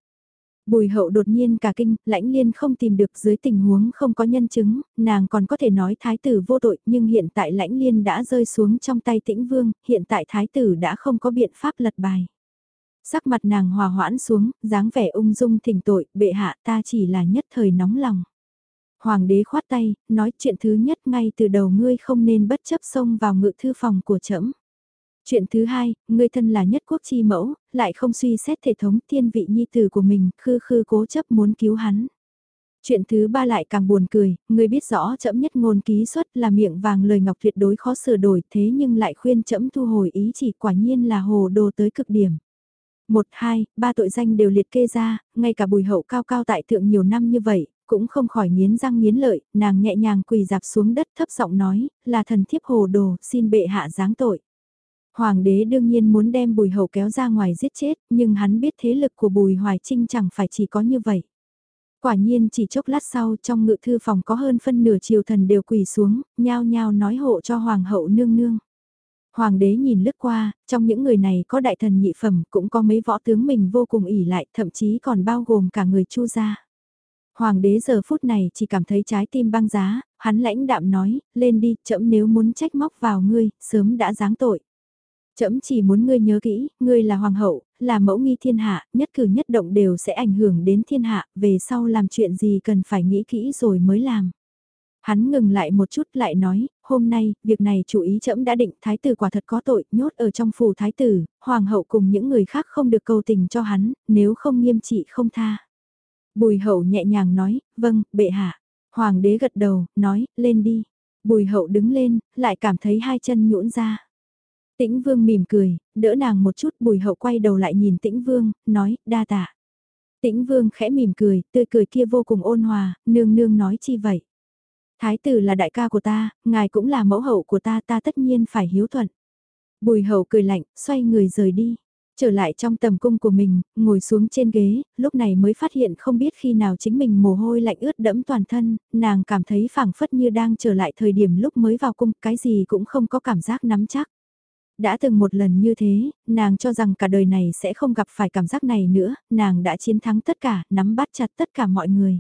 Bùi hậu đột nhiên cả kinh, lãnh liên không tìm được dưới tình huống không có nhân chứng, nàng còn có thể nói thái tử vô tội, nhưng hiện tại lãnh liên đã rơi xuống trong tay tĩnh vương, hiện tại thái tử đã không có biện pháp lật bài. Sắc mặt nàng hòa hoãn xuống, dáng vẻ ung dung thỉnh tội, bệ hạ ta chỉ là nhất thời nóng lòng. Hoàng đế khoát tay, nói chuyện thứ nhất ngay từ đầu ngươi không nên bất chấp xông vào ngự thư phòng của trẫm. Chuyện thứ hai, ngươi thân là nhất quốc chi mẫu, lại không suy xét thể thống thiên vị nhi tử của mình, khư khư cố chấp muốn cứu hắn. Chuyện thứ ba lại càng buồn cười, ngươi biết rõ chậm nhất ngôn ký xuất là miệng vàng lời ngọc tuyệt đối khó sửa đổi thế nhưng lại khuyên chậm thu hồi ý chỉ quả nhiên là hồ đồ tới cực điểm. Một, hai, ba tội danh đều liệt kê ra, ngay cả bùi hậu cao cao tại thượng nhiều năm như vậy, cũng không khỏi nghiến răng nghiến lợi, nàng nhẹ nhàng quỳ dạp xuống đất thấp giọng nói, là thần thiếp hồ đồ, xin bệ hạ giáng tội. Hoàng đế đương nhiên muốn đem bùi hậu kéo ra ngoài giết chết, nhưng hắn biết thế lực của bùi hoài trinh chẳng phải chỉ có như vậy. Quả nhiên chỉ chốc lát sau trong ngự thư phòng có hơn phân nửa triều thần đều quỳ xuống, nhao nhao nói hộ cho hoàng hậu nương nương. Hoàng đế nhìn lướt qua, trong những người này có đại thần nhị phẩm cũng có mấy võ tướng mình vô cùng ỉ lại, thậm chí còn bao gồm cả người chu gia. Hoàng đế giờ phút này chỉ cảm thấy trái tim băng giá, hắn lãnh đạm nói, lên đi, chậm nếu muốn trách móc vào ngươi, sớm đã giáng tội. Chậm chỉ muốn ngươi nhớ kỹ, ngươi là hoàng hậu, là mẫu nghi thiên hạ, nhất cử nhất động đều sẽ ảnh hưởng đến thiên hạ, về sau làm chuyện gì cần phải nghĩ kỹ rồi mới làm. Hắn ngừng lại một chút lại nói, hôm nay, việc này chủ ý trẫm đã định thái tử quả thật có tội, nhốt ở trong phủ thái tử, hoàng hậu cùng những người khác không được cầu tình cho hắn, nếu không nghiêm trị không tha. Bùi hậu nhẹ nhàng nói, vâng, bệ hạ. Hoàng đế gật đầu, nói, lên đi. Bùi hậu đứng lên, lại cảm thấy hai chân nhũn ra. Tĩnh vương mỉm cười, đỡ nàng một chút bùi hậu quay đầu lại nhìn tĩnh vương, nói, đa tạ. Tĩnh vương khẽ mỉm cười, tươi cười kia vô cùng ôn hòa, nương nương nói chi vậy. Thái tử là đại ca của ta, ngài cũng là mẫu hậu của ta, ta tất nhiên phải hiếu thuận. Bùi hậu cười lạnh, xoay người rời đi. Trở lại trong tầm cung của mình, ngồi xuống trên ghế, lúc này mới phát hiện không biết khi nào chính mình mồ hôi lạnh ướt đẫm toàn thân, nàng cảm thấy phảng phất như đang trở lại thời điểm lúc mới vào cung, cái gì cũng không có cảm giác nắm chắc. Đã từng một lần như thế, nàng cho rằng cả đời này sẽ không gặp phải cảm giác này nữa, nàng đã chiến thắng tất cả, nắm bắt chặt tất cả mọi người.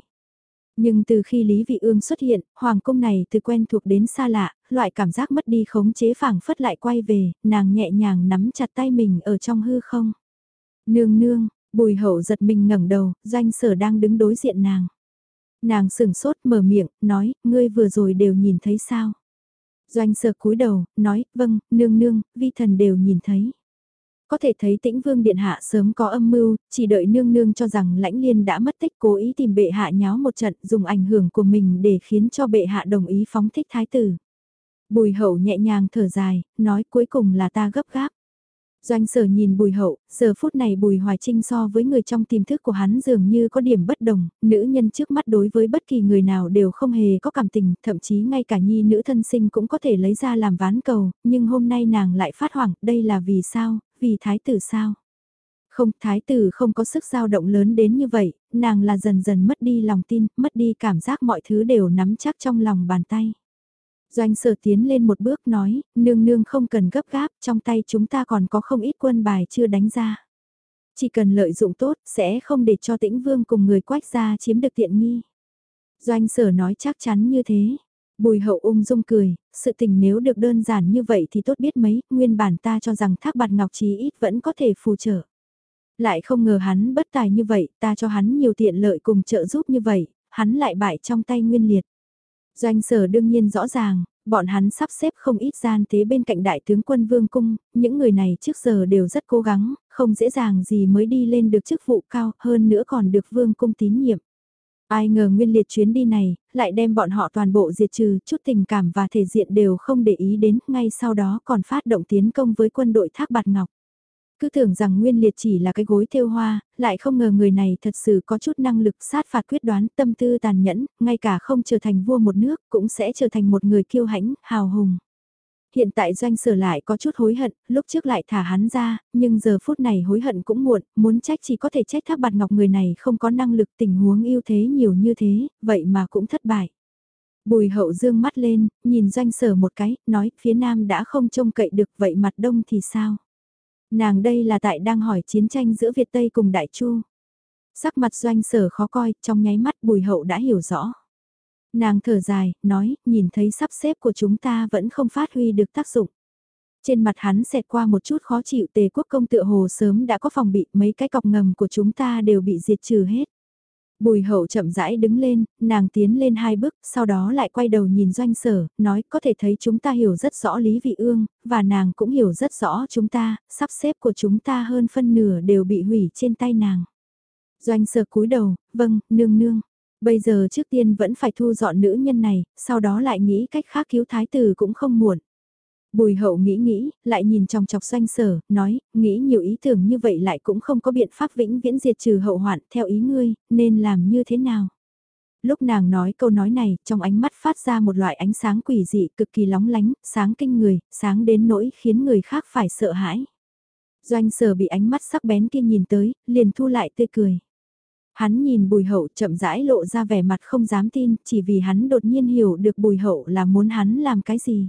Nhưng từ khi Lý Vị Ương xuất hiện, hoàng cung này từ quen thuộc đến xa lạ, loại cảm giác mất đi khống chế phảng phất lại quay về, nàng nhẹ nhàng nắm chặt tay mình ở trong hư không. Nương nương, bùi hậu giật mình ngẩng đầu, doanh sở đang đứng đối diện nàng. Nàng sừng sốt mở miệng, nói, ngươi vừa rồi đều nhìn thấy sao? Doanh sở cúi đầu, nói, vâng, nương nương, vi thần đều nhìn thấy. Có thể thấy tĩnh vương điện hạ sớm có âm mưu, chỉ đợi nương nương cho rằng lãnh liên đã mất tích cố ý tìm bệ hạ nháo một trận dùng ảnh hưởng của mình để khiến cho bệ hạ đồng ý phóng thích thái tử. Bùi hậu nhẹ nhàng thở dài, nói cuối cùng là ta gấp gáp. Doanh sở nhìn bùi hậu, giờ phút này bùi hoài trinh so với người trong tiềm thức của hắn dường như có điểm bất đồng, nữ nhân trước mắt đối với bất kỳ người nào đều không hề có cảm tình, thậm chí ngay cả nhi nữ thân sinh cũng có thể lấy ra làm ván cầu, nhưng hôm nay nàng lại phát hoảng, đây là vì sao, vì thái tử sao? Không, thái tử không có sức dao động lớn đến như vậy, nàng là dần dần mất đi lòng tin, mất đi cảm giác mọi thứ đều nắm chắc trong lòng bàn tay. Doanh sở tiến lên một bước nói, nương nương không cần gấp gáp, trong tay chúng ta còn có không ít quân bài chưa đánh ra. Chỉ cần lợi dụng tốt, sẽ không để cho tĩnh vương cùng người quách gia chiếm được tiện nghi. Doanh sở nói chắc chắn như thế. Bùi hậu ung dung cười, sự tình nếu được đơn giản như vậy thì tốt biết mấy, nguyên bản ta cho rằng thác bạt ngọc trí ít vẫn có thể phù trợ. Lại không ngờ hắn bất tài như vậy, ta cho hắn nhiều tiện lợi cùng trợ giúp như vậy, hắn lại bại trong tay nguyên liệt. Doanh sở đương nhiên rõ ràng, bọn hắn sắp xếp không ít gian tế bên cạnh đại tướng quân vương cung, những người này trước giờ đều rất cố gắng, không dễ dàng gì mới đi lên được chức vụ cao, hơn nữa còn được vương cung tín nhiệm. Ai ngờ nguyên liệt chuyến đi này, lại đem bọn họ toàn bộ diệt trừ, chút tình cảm và thể diện đều không để ý đến, ngay sau đó còn phát động tiến công với quân đội Thác Bạt Ngọc. Cứ tưởng rằng Nguyên Liệt chỉ là cái gối thêu hoa, lại không ngờ người này thật sự có chút năng lực sát phạt quyết đoán tâm tư tàn nhẫn, ngay cả không trở thành vua một nước cũng sẽ trở thành một người kiêu hãnh, hào hùng. Hiện tại doanh sở lại có chút hối hận, lúc trước lại thả hắn ra, nhưng giờ phút này hối hận cũng muộn, muốn trách chỉ có thể trách thác bạt ngọc người này không có năng lực tình huống ưu thế nhiều như thế, vậy mà cũng thất bại. Bùi hậu dương mắt lên, nhìn doanh sở một cái, nói phía nam đã không trông cậy được vậy mặt đông thì sao? Nàng đây là tại đang hỏi chiến tranh giữa Việt Tây cùng Đại Chu. Sắc mặt doanh sở khó coi, trong nháy mắt bùi hậu đã hiểu rõ. Nàng thở dài, nói, nhìn thấy sắp xếp của chúng ta vẫn không phát huy được tác dụng. Trên mặt hắn xẹt qua một chút khó chịu tề quốc công tựa hồ sớm đã có phòng bị mấy cái cọc ngầm của chúng ta đều bị diệt trừ hết. Bùi hậu chậm rãi đứng lên, nàng tiến lên hai bước, sau đó lại quay đầu nhìn doanh sở, nói có thể thấy chúng ta hiểu rất rõ Lý Vị Ương, và nàng cũng hiểu rất rõ chúng ta, sắp xếp của chúng ta hơn phân nửa đều bị hủy trên tay nàng. Doanh sở cúi đầu, vâng, nương nương. Bây giờ trước tiên vẫn phải thu dọn nữ nhân này, sau đó lại nghĩ cách khác cứu thái tử cũng không muộn. Bùi hậu nghĩ nghĩ, lại nhìn trong chọc doanh sở, nói, nghĩ nhiều ý tưởng như vậy lại cũng không có biện pháp vĩnh viễn diệt trừ hậu hoạn theo ý ngươi, nên làm như thế nào. Lúc nàng nói câu nói này, trong ánh mắt phát ra một loại ánh sáng quỷ dị cực kỳ lóng lánh, sáng kinh người, sáng đến nỗi khiến người khác phải sợ hãi. Doanh sở bị ánh mắt sắc bén kia nhìn tới, liền thu lại tươi cười. Hắn nhìn bùi hậu chậm rãi lộ ra vẻ mặt không dám tin, chỉ vì hắn đột nhiên hiểu được bùi hậu là muốn hắn làm cái gì.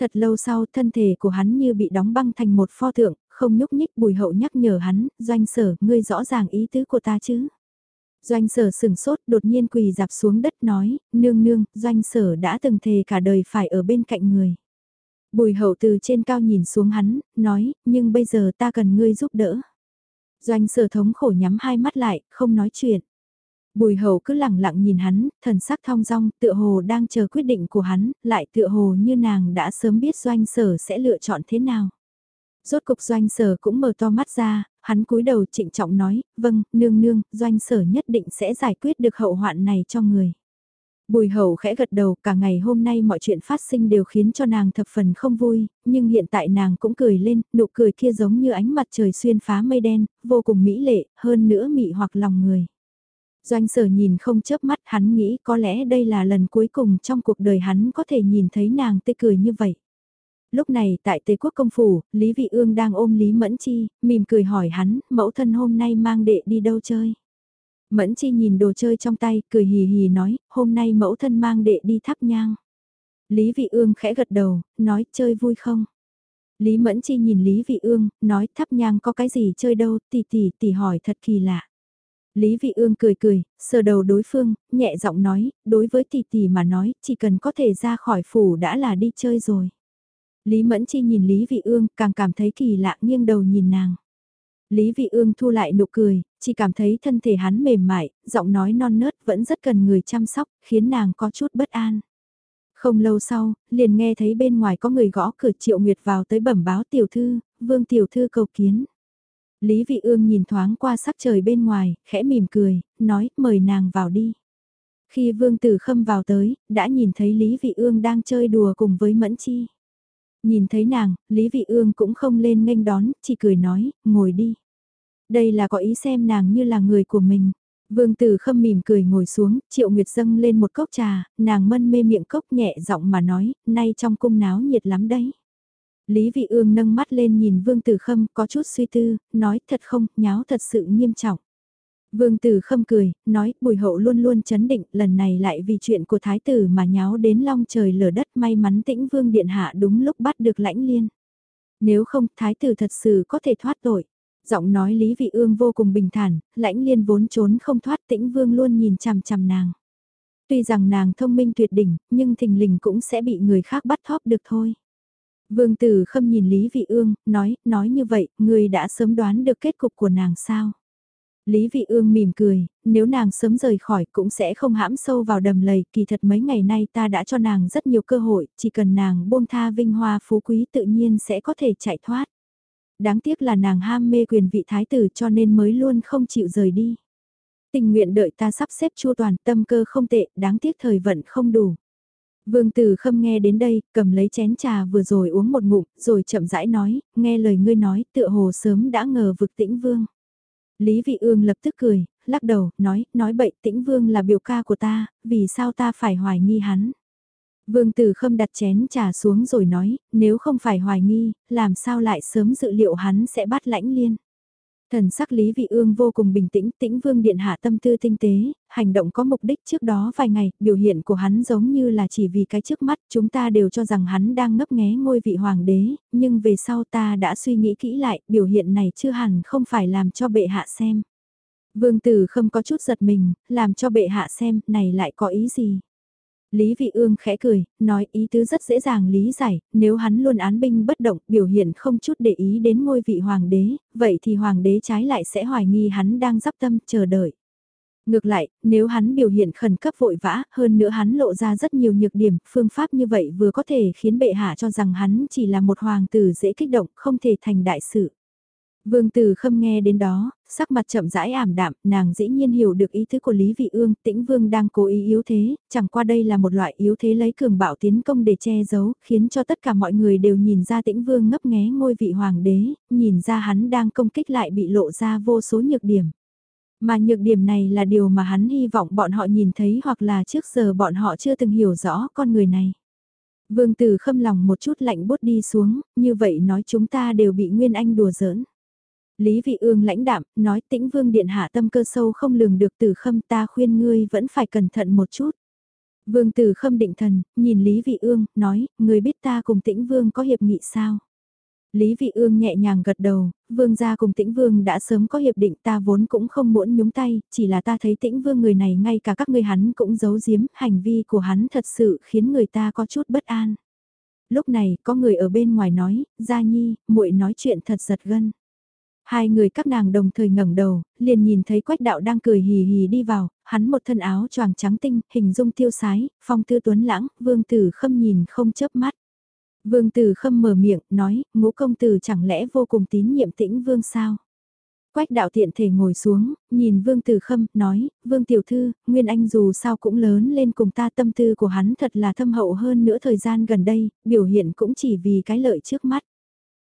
Thật lâu sau thân thể của hắn như bị đóng băng thành một pho tượng, không nhúc nhích bùi hậu nhắc nhở hắn, doanh sở, ngươi rõ ràng ý tứ của ta chứ. Doanh sở sừng sốt đột nhiên quỳ dạp xuống đất nói, nương nương, doanh sở đã từng thề cả đời phải ở bên cạnh người. Bùi hậu từ trên cao nhìn xuống hắn, nói, nhưng bây giờ ta cần ngươi giúp đỡ. Doanh sở thống khổ nhắm hai mắt lại, không nói chuyện. Bùi hậu cứ lặng lặng nhìn hắn, thần sắc thong dong, tựa hồ đang chờ quyết định của hắn, lại tựa hồ như nàng đã sớm biết doanh sở sẽ lựa chọn thế nào. Rốt cục doanh sở cũng mở to mắt ra, hắn cúi đầu trịnh trọng nói, vâng, nương nương, doanh sở nhất định sẽ giải quyết được hậu hoạn này cho người. Bùi hậu khẽ gật đầu cả ngày hôm nay mọi chuyện phát sinh đều khiến cho nàng thập phần không vui, nhưng hiện tại nàng cũng cười lên, nụ cười kia giống như ánh mặt trời xuyên phá mây đen, vô cùng mỹ lệ, hơn nữa mị hoặc lòng người. Doanh sở nhìn không chớp mắt hắn nghĩ có lẽ đây là lần cuối cùng trong cuộc đời hắn có thể nhìn thấy nàng tươi cười như vậy. Lúc này tại Tây Quốc Công Phủ, Lý Vị Ương đang ôm Lý Mẫn Chi, mỉm cười hỏi hắn, mẫu thân hôm nay mang đệ đi đâu chơi. Mẫn Chi nhìn đồ chơi trong tay, cười hì hì nói, hôm nay mẫu thân mang đệ đi thắp nhang. Lý Vị Ương khẽ gật đầu, nói chơi vui không? Lý Mẫn Chi nhìn Lý Vị Ương, nói thắp nhang có cái gì chơi đâu, tỷ tỷ tỷ hỏi thật kỳ lạ. Lý Vị Ương cười cười, sờ đầu đối phương, nhẹ giọng nói, đối với tỷ tỷ mà nói, chỉ cần có thể ra khỏi phủ đã là đi chơi rồi. Lý Mẫn Chi nhìn Lý Vị Ương, càng cảm thấy kỳ lạ nghiêng đầu nhìn nàng. Lý Vị Ương thu lại nụ cười, chỉ cảm thấy thân thể hắn mềm mại, giọng nói non nớt vẫn rất cần người chăm sóc, khiến nàng có chút bất an. Không lâu sau, liền nghe thấy bên ngoài có người gõ cửa Triệu Nguyệt vào tới bẩm báo tiểu thư, vương tiểu thư cầu kiến. Lý Vị Ương nhìn thoáng qua sắc trời bên ngoài, khẽ mỉm cười, nói mời nàng vào đi. Khi Vương Tử Khâm vào tới, đã nhìn thấy Lý Vị Ương đang chơi đùa cùng với Mẫn Chi. Nhìn thấy nàng, Lý Vị Ương cũng không lên nghênh đón, chỉ cười nói, ngồi đi. Đây là có ý xem nàng như là người của mình. Vương Tử Khâm mỉm cười ngồi xuống, Triệu Nguyệt dâng lên một cốc trà, nàng mân mê miệng cốc nhẹ giọng mà nói, nay trong cung náo nhiệt lắm đấy. Lý Vị Ương nâng mắt lên nhìn Vương Tử Khâm có chút suy tư, nói thật không, nháo thật sự nghiêm trọng. Vương Tử Khâm cười, nói bùi hậu luôn luôn chấn định, lần này lại vì chuyện của thái tử mà nháo đến long trời lở đất may mắn tĩnh Vương Điện Hạ đúng lúc bắt được lãnh liên. Nếu không, thái tử thật sự có thể thoát tội. Giọng nói Lý Vị Ương vô cùng bình thản, lãnh liên vốn trốn không thoát tĩnh Vương luôn nhìn chằm chằm nàng. Tuy rằng nàng thông minh tuyệt đỉnh, nhưng thình lình cũng sẽ bị người khác bắt thóp được thôi. Vương Tử Khâm nhìn Lý Vị Ương, nói, nói như vậy, người đã sớm đoán được kết cục của nàng sao? Lý Vị Ương mỉm cười, nếu nàng sớm rời khỏi cũng sẽ không hãm sâu vào đầm lầy, kỳ thật mấy ngày nay ta đã cho nàng rất nhiều cơ hội, chỉ cần nàng buông tha vinh hoa phú quý tự nhiên sẽ có thể chạy thoát. Đáng tiếc là nàng ham mê quyền vị thái tử cho nên mới luôn không chịu rời đi. Tình nguyện đợi ta sắp xếp chua toàn tâm cơ không tệ, đáng tiếc thời vận không đủ. Vương Tử Khâm nghe đến đây, cầm lấy chén trà vừa rồi uống một ngụm, rồi chậm rãi nói, nghe lời ngươi nói, tựa hồ sớm đã ngờ vực tĩnh vương. Lý Vị Ương lập tức cười, lắc đầu, nói, nói bậy tĩnh vương là biểu ca của ta, vì sao ta phải hoài nghi hắn. Vương Tử Khâm đặt chén trà xuống rồi nói, nếu không phải hoài nghi, làm sao lại sớm dự liệu hắn sẽ bắt lãnh liên. Thần sắc Lý Vị Ương vô cùng bình tĩnh, tĩnh vương điện hạ tâm tư tinh tế, hành động có mục đích trước đó vài ngày, biểu hiện của hắn giống như là chỉ vì cái trước mắt, chúng ta đều cho rằng hắn đang ngấp nghé ngôi vị hoàng đế, nhưng về sau ta đã suy nghĩ kỹ lại, biểu hiện này chưa hẳn không phải làm cho bệ hạ xem. Vương tử không có chút giật mình, làm cho bệ hạ xem, này lại có ý gì? Lý Vị Ương khẽ cười, nói ý tứ rất dễ dàng lý giải, nếu hắn luôn án binh bất động, biểu hiện không chút để ý đến ngôi vị hoàng đế, vậy thì hoàng đế trái lại sẽ hoài nghi hắn đang dắp tâm chờ đợi. Ngược lại, nếu hắn biểu hiện khẩn cấp vội vã, hơn nữa hắn lộ ra rất nhiều nhược điểm, phương pháp như vậy vừa có thể khiến bệ hạ cho rằng hắn chỉ là một hoàng tử dễ kích động, không thể thành đại sự. Vương Tử Khâm nghe đến đó, sắc mặt chậm rãi ảm đạm, nàng dĩ nhiên hiểu được ý thức của Lý Vị Ương, Tĩnh Vương đang cố ý yếu thế, chẳng qua đây là một loại yếu thế lấy cường bạo tiến công để che giấu, khiến cho tất cả mọi người đều nhìn ra Tĩnh Vương ngấp nghé ngôi vị hoàng đế, nhìn ra hắn đang công kích lại bị lộ ra vô số nhược điểm. Mà nhược điểm này là điều mà hắn hy vọng bọn họ nhìn thấy hoặc là trước giờ bọn họ chưa từng hiểu rõ con người này. Vương Tử Khâm lòng một chút lạnh bút đi xuống, như vậy nói chúng ta đều bị Nguyên Anh đùa giỡn. Lý Vị Ương lãnh đạm, nói tĩnh vương điện hạ tâm cơ sâu không lường được tử khâm ta khuyên ngươi vẫn phải cẩn thận một chút. Vương tử khâm định thần, nhìn Lý Vị Ương, nói, ngươi biết ta cùng tĩnh vương có hiệp nghị sao? Lý Vị Ương nhẹ nhàng gật đầu, vương gia cùng tĩnh vương đã sớm có hiệp định ta vốn cũng không muốn nhúng tay, chỉ là ta thấy tĩnh vương người này ngay cả các ngươi hắn cũng giấu giếm, hành vi của hắn thật sự khiến người ta có chút bất an. Lúc này, có người ở bên ngoài nói, Gia Nhi, muội nói chuyện thật giật gân. Hai người các nàng đồng thời ngẩng đầu, liền nhìn thấy quách đạo đang cười hì hì đi vào, hắn một thân áo choàng trắng tinh, hình dung tiêu sái, phong tư tuấn lãng, vương tử khâm nhìn không chớp mắt. Vương tử khâm mở miệng, nói, ngũ công tử chẳng lẽ vô cùng tín nhiệm tĩnh vương sao? Quách đạo tiện thể ngồi xuống, nhìn vương tử khâm, nói, vương tiểu thư, Nguyên Anh dù sao cũng lớn lên cùng ta tâm tư của hắn thật là thâm hậu hơn nữa thời gian gần đây, biểu hiện cũng chỉ vì cái lợi trước mắt.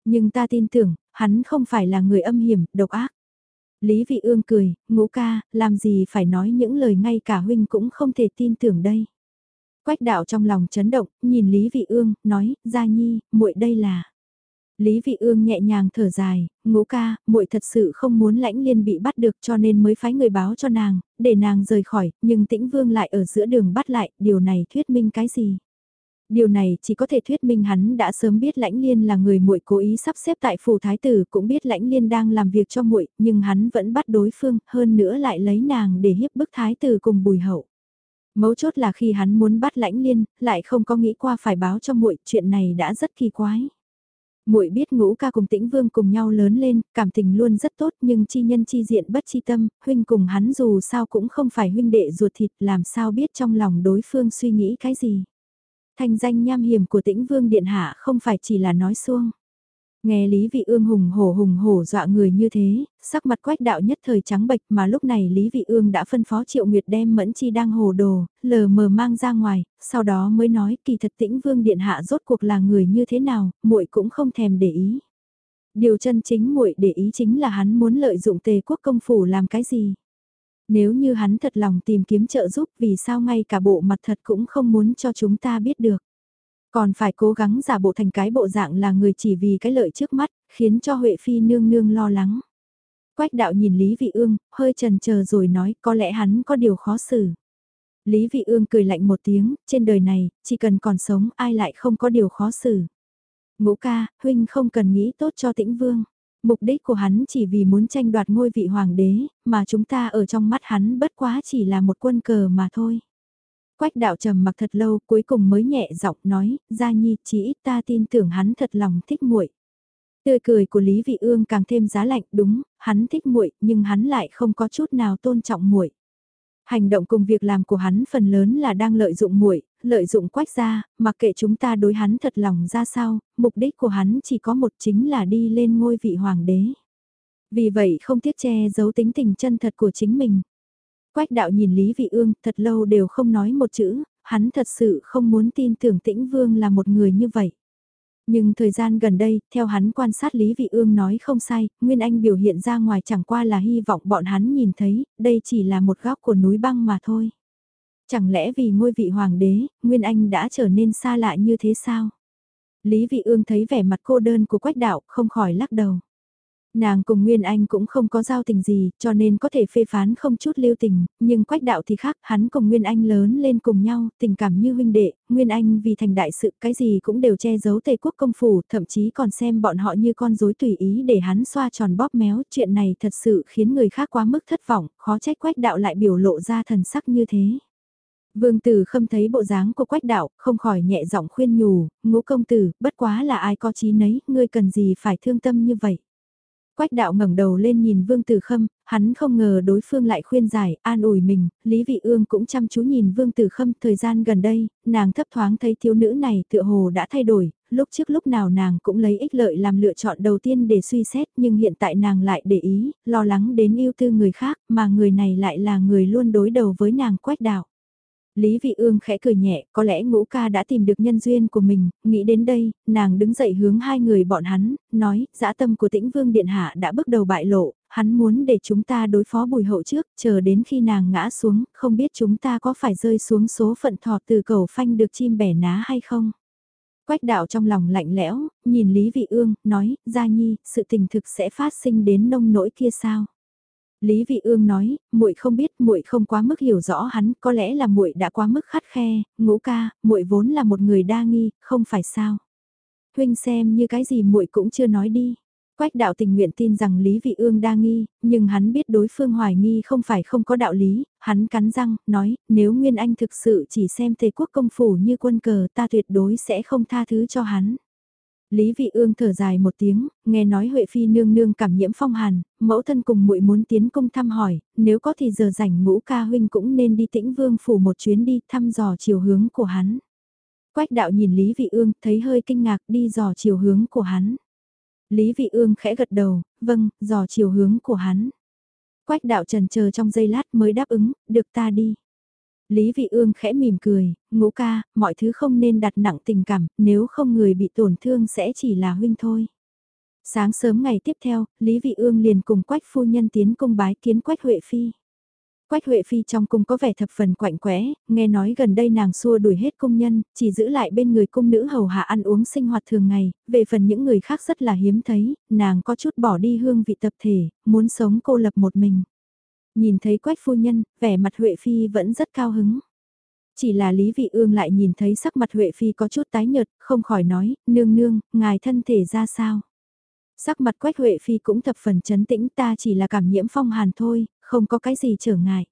Nhưng ta tin tưởng, hắn không phải là người âm hiểm, độc ác. Lý Vị Ương cười, ngũ ca, làm gì phải nói những lời ngay cả huynh cũng không thể tin tưởng đây. Quách đạo trong lòng chấn động, nhìn Lý Vị Ương, nói, Gia Nhi, muội đây là... Lý Vị Ương nhẹ nhàng thở dài, ngũ ca, muội thật sự không muốn lãnh liên bị bắt được cho nên mới phái người báo cho nàng, để nàng rời khỏi, nhưng tĩnh vương lại ở giữa đường bắt lại, điều này thuyết minh cái gì? Điều này chỉ có thể thuyết minh hắn đã sớm biết Lãnh Liên là người muội cố ý sắp xếp tại phủ thái tử, cũng biết Lãnh Liên đang làm việc cho muội, nhưng hắn vẫn bắt đối phương, hơn nữa lại lấy nàng để hiếp bức thái tử cùng Bùi Hậu. Mấu chốt là khi hắn muốn bắt Lãnh Liên, lại không có nghĩ qua phải báo cho muội, chuyện này đã rất kỳ quái. Muội biết Ngũ ca cùng Tĩnh Vương cùng nhau lớn lên, cảm tình luôn rất tốt, nhưng chi nhân chi diện bất chi tâm, huynh cùng hắn dù sao cũng không phải huynh đệ ruột thịt, làm sao biết trong lòng đối phương suy nghĩ cái gì. Thanh danh nham hiểm của tĩnh vương điện hạ không phải chỉ là nói xuông. Nghe Lý Vị Ương hùng hổ hùng hổ dọa người như thế, sắc mặt quách đạo nhất thời trắng bệch mà lúc này Lý Vị Ương đã phân phó Triệu Nguyệt đem Mẫn Chi đang hồ đồ, lờ mờ mang ra ngoài, sau đó mới nói kỳ thật tĩnh vương điện hạ rốt cuộc là người như thế nào, muội cũng không thèm để ý. Điều chân chính muội để ý chính là hắn muốn lợi dụng tề quốc công phủ làm cái gì. Nếu như hắn thật lòng tìm kiếm trợ giúp vì sao ngay cả bộ mặt thật cũng không muốn cho chúng ta biết được. Còn phải cố gắng giả bộ thành cái bộ dạng là người chỉ vì cái lợi trước mắt, khiến cho Huệ Phi nương nương lo lắng. Quách đạo nhìn Lý Vị Ương, hơi chần chờ rồi nói có lẽ hắn có điều khó xử. Lý Vị Ương cười lạnh một tiếng, trên đời này, chỉ cần còn sống ai lại không có điều khó xử. Ngũ ca, huynh không cần nghĩ tốt cho tĩnh vương. Mục đích của hắn chỉ vì muốn tranh đoạt ngôi vị hoàng đế, mà chúng ta ở trong mắt hắn bất quá chỉ là một quân cờ mà thôi. Quách đạo trầm mặc thật lâu cuối cùng mới nhẹ giọng nói, Gia Nhi chỉ ít ta tin tưởng hắn thật lòng thích muội. Tươi cười của Lý Vị Ương càng thêm giá lạnh đúng, hắn thích muội nhưng hắn lại không có chút nào tôn trọng muội. Hành động cùng việc làm của hắn phần lớn là đang lợi dụng muội, lợi dụng quách gia, mặc kệ chúng ta đối hắn thật lòng ra sao, mục đích của hắn chỉ có một chính là đi lên ngôi vị hoàng đế. Vì vậy không tiếc che giấu tính tình chân thật của chính mình. Quách đạo nhìn Lý Vị Ương thật lâu đều không nói một chữ, hắn thật sự không muốn tin tưởng tĩnh vương là một người như vậy. Nhưng thời gian gần đây, theo hắn quan sát Lý Vị Ương nói không sai, Nguyên Anh biểu hiện ra ngoài chẳng qua là hy vọng bọn hắn nhìn thấy, đây chỉ là một góc của núi băng mà thôi. Chẳng lẽ vì ngôi vị hoàng đế, Nguyên Anh đã trở nên xa lạ như thế sao? Lý Vị Ương thấy vẻ mặt cô đơn của Quách Đạo, không khỏi lắc đầu. Nàng cùng Nguyên Anh cũng không có giao tình gì, cho nên có thể phê phán không chút lưu tình, nhưng Quách Đạo thì khác, hắn cùng Nguyên Anh lớn lên cùng nhau, tình cảm như huynh đệ, Nguyên Anh vì thành đại sự cái gì cũng đều che giấu Tây quốc công phủ, thậm chí còn xem bọn họ như con rối tùy ý để hắn xoa tròn bóp méo, chuyện này thật sự khiến người khác quá mức thất vọng, khó trách Quách Đạo lại biểu lộ ra thần sắc như thế. Vương tử khâm thấy bộ dáng của quách đạo, không khỏi nhẹ giọng khuyên nhủ, ngũ công tử, bất quá là ai có trí nấy, ngươi cần gì phải thương tâm như vậy. Quách đạo ngẩng đầu lên nhìn Vương Tử Khâm, hắn không ngờ đối phương lại khuyên giải, an ủi mình, Lý Vị Ương cũng chăm chú nhìn Vương Tử Khâm thời gian gần đây, nàng thấp thoáng thấy thiếu nữ này tựa hồ đã thay đổi, lúc trước lúc nào nàng cũng lấy ích lợi làm lựa chọn đầu tiên để suy xét nhưng hiện tại nàng lại để ý, lo lắng đến yêu tư người khác mà người này lại là người luôn đối đầu với nàng Quách đạo. Lý Vị Ương khẽ cười nhẹ, có lẽ ngũ ca đã tìm được nhân duyên của mình, nghĩ đến đây, nàng đứng dậy hướng hai người bọn hắn, nói, dã tâm của tĩnh vương điện hạ đã bước đầu bại lộ, hắn muốn để chúng ta đối phó bùi hậu trước, chờ đến khi nàng ngã xuống, không biết chúng ta có phải rơi xuống số phận thọt từ cầu phanh được chim bẻ ná hay không. Quách đạo trong lòng lạnh lẽo, nhìn Lý Vị Ương, nói, Gia Nhi, sự tình thực sẽ phát sinh đến nông nỗi kia sao? Lý Vị Ương nói, muội không biết, muội không quá mức hiểu rõ hắn, có lẽ là muội đã quá mức khắt khe, ngũ ca, muội vốn là một người đa nghi, không phải sao? Huynh xem như cái gì muội cũng chưa nói đi. Quách đạo tình nguyện tin rằng Lý Vị Ương đa nghi, nhưng hắn biết đối phương hoài nghi không phải không có đạo lý, hắn cắn răng, nói, nếu Nguyên Anh thực sự chỉ xem Tề quốc công phủ như quân cờ ta tuyệt đối sẽ không tha thứ cho hắn. Lý Vị Ương thở dài một tiếng, nghe nói Huệ Phi nương nương cảm nhiễm phong hàn, mẫu thân cùng muội muốn tiến công thăm hỏi, nếu có thì giờ rảnh ngũ ca huynh cũng nên đi tĩnh vương phủ một chuyến đi thăm dò chiều hướng của hắn. Quách đạo nhìn Lý Vị Ương thấy hơi kinh ngạc đi dò chiều hướng của hắn. Lý Vị Ương khẽ gật đầu, vâng, dò chiều hướng của hắn. Quách đạo trần chờ trong giây lát mới đáp ứng, được ta đi. Lý Vị Ương khẽ mỉm cười, ngũ ca, mọi thứ không nên đặt nặng tình cảm, nếu không người bị tổn thương sẽ chỉ là huynh thôi. Sáng sớm ngày tiếp theo, Lý Vị Ương liền cùng Quách phu nhân tiến cung bái kiến Quách Huệ Phi. Quách Huệ Phi trong cung có vẻ thập phần quạnh quẽ, nghe nói gần đây nàng xua đuổi hết công nhân, chỉ giữ lại bên người cung nữ hầu hạ ăn uống sinh hoạt thường ngày, về phần những người khác rất là hiếm thấy, nàng có chút bỏ đi hương vị tập thể, muốn sống cô lập một mình. Nhìn thấy quách phu nhân, vẻ mặt Huệ Phi vẫn rất cao hứng. Chỉ là Lý Vị Ương lại nhìn thấy sắc mặt Huệ Phi có chút tái nhợt, không khỏi nói, nương nương, ngài thân thể ra sao? Sắc mặt quách Huệ Phi cũng thập phần chấn tĩnh ta chỉ là cảm nhiễm phong hàn thôi, không có cái gì trở ngại.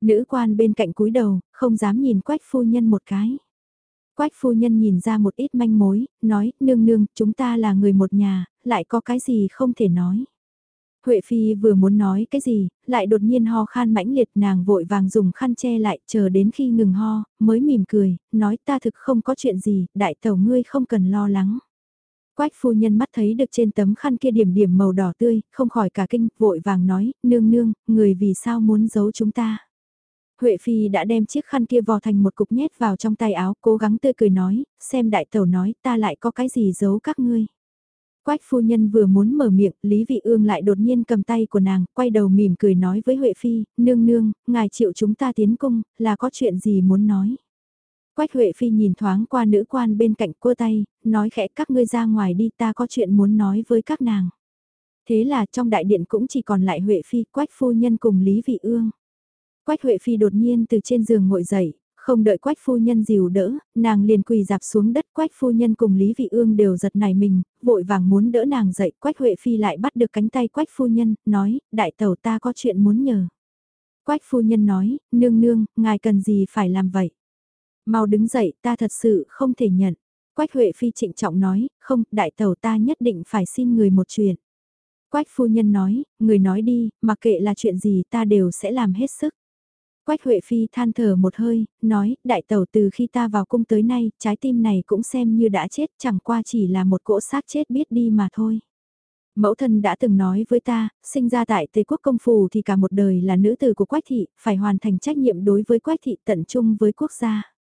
Nữ quan bên cạnh cúi đầu, không dám nhìn quách phu nhân một cái. Quách phu nhân nhìn ra một ít manh mối, nói, nương nương, chúng ta là người một nhà, lại có cái gì không thể nói. Huệ Phi vừa muốn nói cái gì, lại đột nhiên ho khan mãnh liệt nàng vội vàng dùng khăn che lại chờ đến khi ngừng ho, mới mỉm cười, nói ta thực không có chuyện gì, đại tàu ngươi không cần lo lắng. Quách phu nhân mắt thấy được trên tấm khăn kia điểm điểm màu đỏ tươi, không khỏi cả kinh, vội vàng nói, nương nương, người vì sao muốn giấu chúng ta. Huệ Phi đã đem chiếc khăn kia vò thành một cục nhét vào trong tay áo, cố gắng tươi cười nói, xem đại tàu nói, ta lại có cái gì giấu các ngươi. Quách phu nhân vừa muốn mở miệng, Lý Vị Ương lại đột nhiên cầm tay của nàng, quay đầu mỉm cười nói với Huệ Phi, nương nương, ngài chịu chúng ta tiến cung, là có chuyện gì muốn nói. Quách Huệ Phi nhìn thoáng qua nữ quan bên cạnh cô tay, nói khẽ các ngươi ra ngoài đi ta có chuyện muốn nói với các nàng. Thế là trong đại điện cũng chỉ còn lại Huệ Phi, Quách phu nhân cùng Lý Vị Ương. Quách Huệ Phi đột nhiên từ trên giường ngồi dậy, không đợi quách phu nhân dìu đỡ, nàng liền quỳ dạp xuống đất quách phu nhân cùng Lý Vị Ương đều giật nảy mình, vội vàng muốn đỡ nàng dậy quách Huệ Phi lại bắt được cánh tay quách phu nhân, nói, đại tẩu ta có chuyện muốn nhờ. Quách phu nhân nói, nương nương, ngài cần gì phải làm vậy? Mau đứng dậy, ta thật sự không thể nhận. Quách Huệ Phi trịnh trọng nói, không, đại tẩu ta nhất định phải xin người một chuyện. Quách phu nhân nói, người nói đi, mặc kệ là chuyện gì ta đều sẽ làm hết sức. Quách Huệ Phi than thở một hơi, nói, đại tẩu từ khi ta vào cung tới nay, trái tim này cũng xem như đã chết, chẳng qua chỉ là một cỗ xác chết biết đi mà thôi. Mẫu thân đã từng nói với ta, sinh ra tại Tây Quốc công phủ thì cả một đời là nữ tử của Quách Thị, phải hoàn thành trách nhiệm đối với Quách Thị tận trung với quốc gia.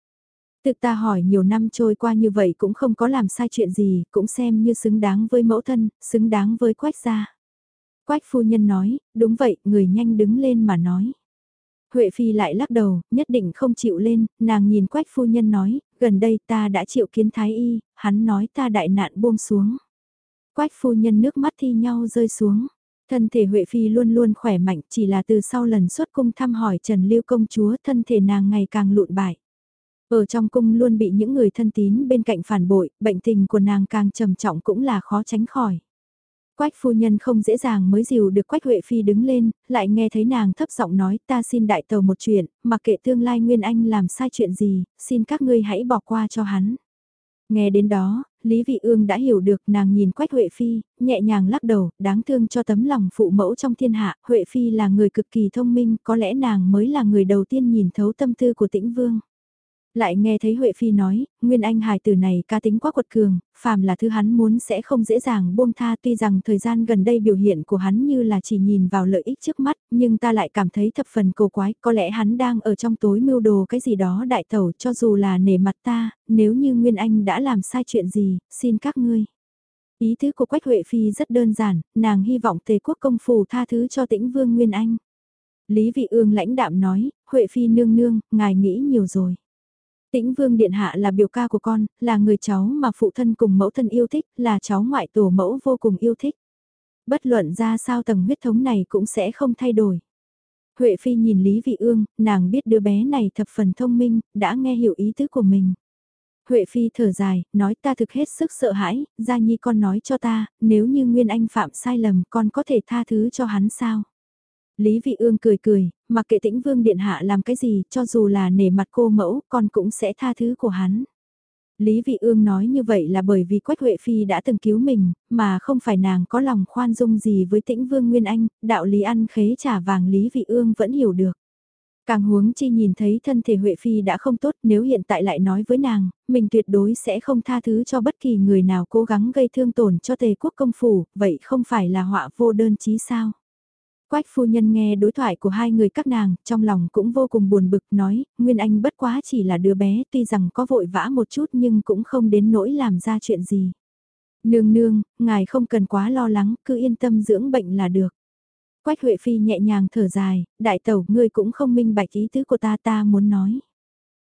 Thực ta hỏi nhiều năm trôi qua như vậy cũng không có làm sai chuyện gì, cũng xem như xứng đáng với mẫu thân, xứng đáng với quách gia. Quách phu nhân nói, đúng vậy, người nhanh đứng lên mà nói. Huệ Phi lại lắc đầu, nhất định không chịu lên, nàng nhìn quách phu nhân nói, gần đây ta đã chịu kiến thái y, hắn nói ta đại nạn buông xuống. Quách phu nhân nước mắt thi nhau rơi xuống. Thân thể Huệ Phi luôn luôn khỏe mạnh, chỉ là từ sau lần xuất cung thăm hỏi Trần Lưu công chúa thân thể nàng ngày càng lụn bại. Ở trong cung luôn bị những người thân tín bên cạnh phản bội, bệnh tình của nàng càng trầm trọng cũng là khó tránh khỏi. Quách phu nhân không dễ dàng mới dìu được Quách Huệ Phi đứng lên, lại nghe thấy nàng thấp giọng nói ta xin đại tàu một chuyện, mặc kệ tương lai Nguyên Anh làm sai chuyện gì, xin các ngươi hãy bỏ qua cho hắn. Nghe đến đó, Lý Vị Ương đã hiểu được nàng nhìn Quách Huệ Phi, nhẹ nhàng lắc đầu, đáng thương cho tấm lòng phụ mẫu trong thiên hạ, Huệ Phi là người cực kỳ thông minh, có lẽ nàng mới là người đầu tiên nhìn thấu tâm tư của tĩnh vương. Lại nghe thấy Huệ Phi nói, Nguyên Anh hài tử này ca tính quá quật cường, phàm là thứ hắn muốn sẽ không dễ dàng buông tha tuy rằng thời gian gần đây biểu hiện của hắn như là chỉ nhìn vào lợi ích trước mắt, nhưng ta lại cảm thấy thập phần cổ quái, có lẽ hắn đang ở trong tối mưu đồ cái gì đó đại tẩu cho dù là nể mặt ta, nếu như Nguyên Anh đã làm sai chuyện gì, xin các ngươi. Ý tứ của Quách Huệ Phi rất đơn giản, nàng hy vọng tề quốc công phủ tha thứ cho tĩnh vương Nguyên Anh. Lý Vị Ương lãnh đạm nói, Huệ Phi nương nương, ngài nghĩ nhiều rồi. Tĩnh Vương Điện Hạ là biểu ca của con, là người cháu mà phụ thân cùng mẫu thân yêu thích, là cháu ngoại tổ mẫu vô cùng yêu thích. Bất luận ra sao tầng huyết thống này cũng sẽ không thay đổi. Huệ Phi nhìn Lý Vị Ương, nàng biết đứa bé này thập phần thông minh, đã nghe hiểu ý tứ của mình. Huệ Phi thở dài, nói ta thực hết sức sợ hãi, Gia Nhi con nói cho ta, nếu như Nguyên Anh phạm sai lầm con có thể tha thứ cho hắn sao? Lý Vị Ương cười cười, mặc kệ tĩnh vương điện hạ làm cái gì, cho dù là nể mặt cô mẫu, con cũng sẽ tha thứ của hắn. Lý Vị Ương nói như vậy là bởi vì Quách Huệ Phi đã từng cứu mình, mà không phải nàng có lòng khoan dung gì với tĩnh vương Nguyên Anh, đạo lý ăn khế trả vàng Lý Vị Ương vẫn hiểu được. Càng huống chi nhìn thấy thân thể Huệ Phi đã không tốt nếu hiện tại lại nói với nàng, mình tuyệt đối sẽ không tha thứ cho bất kỳ người nào cố gắng gây thương tổn cho tề quốc công phủ, vậy không phải là họa vô đơn chí sao? Quách phu nhân nghe đối thoại của hai người các nàng, trong lòng cũng vô cùng buồn bực nói, Nguyên Anh bất quá chỉ là đứa bé tuy rằng có vội vã một chút nhưng cũng không đến nỗi làm ra chuyện gì. Nương nương, ngài không cần quá lo lắng, cứ yên tâm dưỡng bệnh là được. Quách Huệ Phi nhẹ nhàng thở dài, đại tẩu ngươi cũng không minh bạch ý tứ của ta ta muốn nói.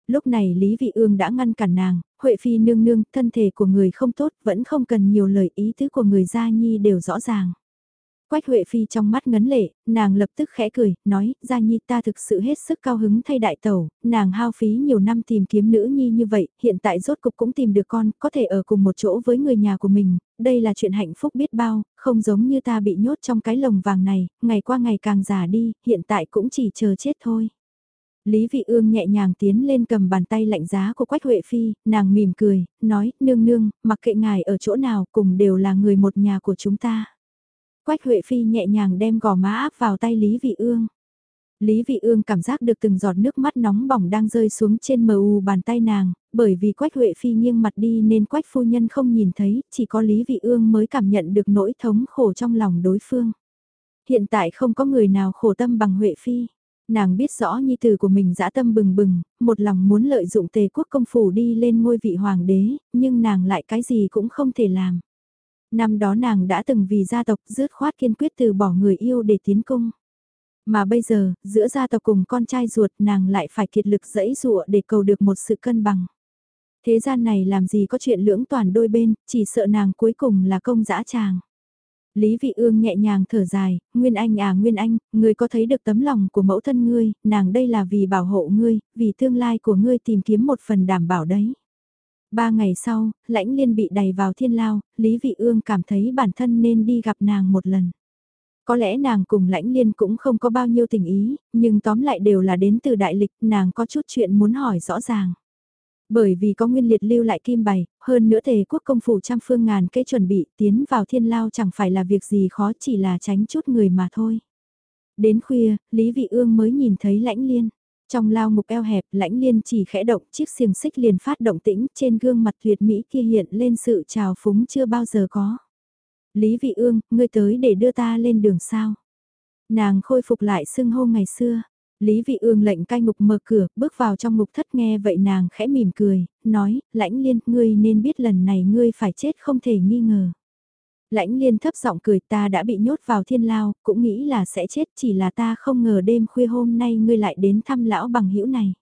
Lúc này Lý Vị Ương đã ngăn cản nàng, Huệ Phi nương nương, thân thể của người không tốt, vẫn không cần nhiều lời ý tứ của người gia nhi đều rõ ràng. Quách Huệ Phi trong mắt ngấn lệ, nàng lập tức khẽ cười, nói, Gia Nhi ta thực sự hết sức cao hứng thay đại tẩu, nàng hao phí nhiều năm tìm kiếm nữ nhi như vậy, hiện tại rốt cục cũng tìm được con, có thể ở cùng một chỗ với người nhà của mình, đây là chuyện hạnh phúc biết bao, không giống như ta bị nhốt trong cái lồng vàng này, ngày qua ngày càng già đi, hiện tại cũng chỉ chờ chết thôi. Lý Vị Ương nhẹ nhàng tiến lên cầm bàn tay lạnh giá của Quách Huệ Phi, nàng mỉm cười, nói, nương nương, mặc kệ ngài ở chỗ nào cùng đều là người một nhà của chúng ta. Quách Huệ Phi nhẹ nhàng đem gò má áp vào tay Lý Vị Ương. Lý Vị Ương cảm giác được từng giọt nước mắt nóng bỏng đang rơi xuống trên mờ u bàn tay nàng, bởi vì Quách Huệ Phi nghiêng mặt đi nên Quách phu nhân không nhìn thấy, chỉ có Lý Vị Ương mới cảm nhận được nỗi thống khổ trong lòng đối phương. Hiện tại không có người nào khổ tâm bằng Huệ Phi. Nàng biết rõ nhi tử của mình dã tâm bừng bừng, một lòng muốn lợi dụng tề quốc công phủ đi lên ngôi vị hoàng đế, nhưng nàng lại cái gì cũng không thể làm. Năm đó nàng đã từng vì gia tộc dứt khoát kiên quyết từ bỏ người yêu để tiến cung. Mà bây giờ, giữa gia tộc cùng con trai ruột nàng lại phải kiệt lực dẫy dụa để cầu được một sự cân bằng. Thế gian này làm gì có chuyện lưỡng toàn đôi bên, chỉ sợ nàng cuối cùng là công dã tràng. Lý Vị Ương nhẹ nhàng thở dài, Nguyên Anh à Nguyên Anh, ngươi có thấy được tấm lòng của mẫu thân ngươi, nàng đây là vì bảo hộ ngươi, vì tương lai của ngươi tìm kiếm một phần đảm bảo đấy. Ba ngày sau, lãnh liên bị đẩy vào thiên lao, Lý Vị Ương cảm thấy bản thân nên đi gặp nàng một lần. Có lẽ nàng cùng lãnh liên cũng không có bao nhiêu tình ý, nhưng tóm lại đều là đến từ đại lịch, nàng có chút chuyện muốn hỏi rõ ràng. Bởi vì có nguyên liệt lưu lại kim bày, hơn nữa thề quốc công phủ trăm phương ngàn kế chuẩn bị tiến vào thiên lao chẳng phải là việc gì khó chỉ là tránh chút người mà thôi. Đến khuya, Lý Vị Ương mới nhìn thấy lãnh liên. Trong lao ngục eo hẹp, lãnh liên chỉ khẽ động chiếc xiềng xích liền phát động tĩnh trên gương mặt tuyệt mỹ kia hiện lên sự trào phúng chưa bao giờ có. Lý vị ương, ngươi tới để đưa ta lên đường sao. Nàng khôi phục lại sưng hô ngày xưa. Lý Vị Ương lệnh cai ngục mở cửa, bước vào trong ngục thất nghe vậy nàng khẽ mỉm cười, nói, lãnh liên, ngươi nên biết lần này ngươi phải chết không thể nghi ngờ. Lãnh liên thấp giọng cười ta đã bị nhốt vào thiên lao, cũng nghĩ là sẽ chết chỉ là ta không ngờ đêm khuya hôm nay ngươi lại đến thăm lão bằng hữu này.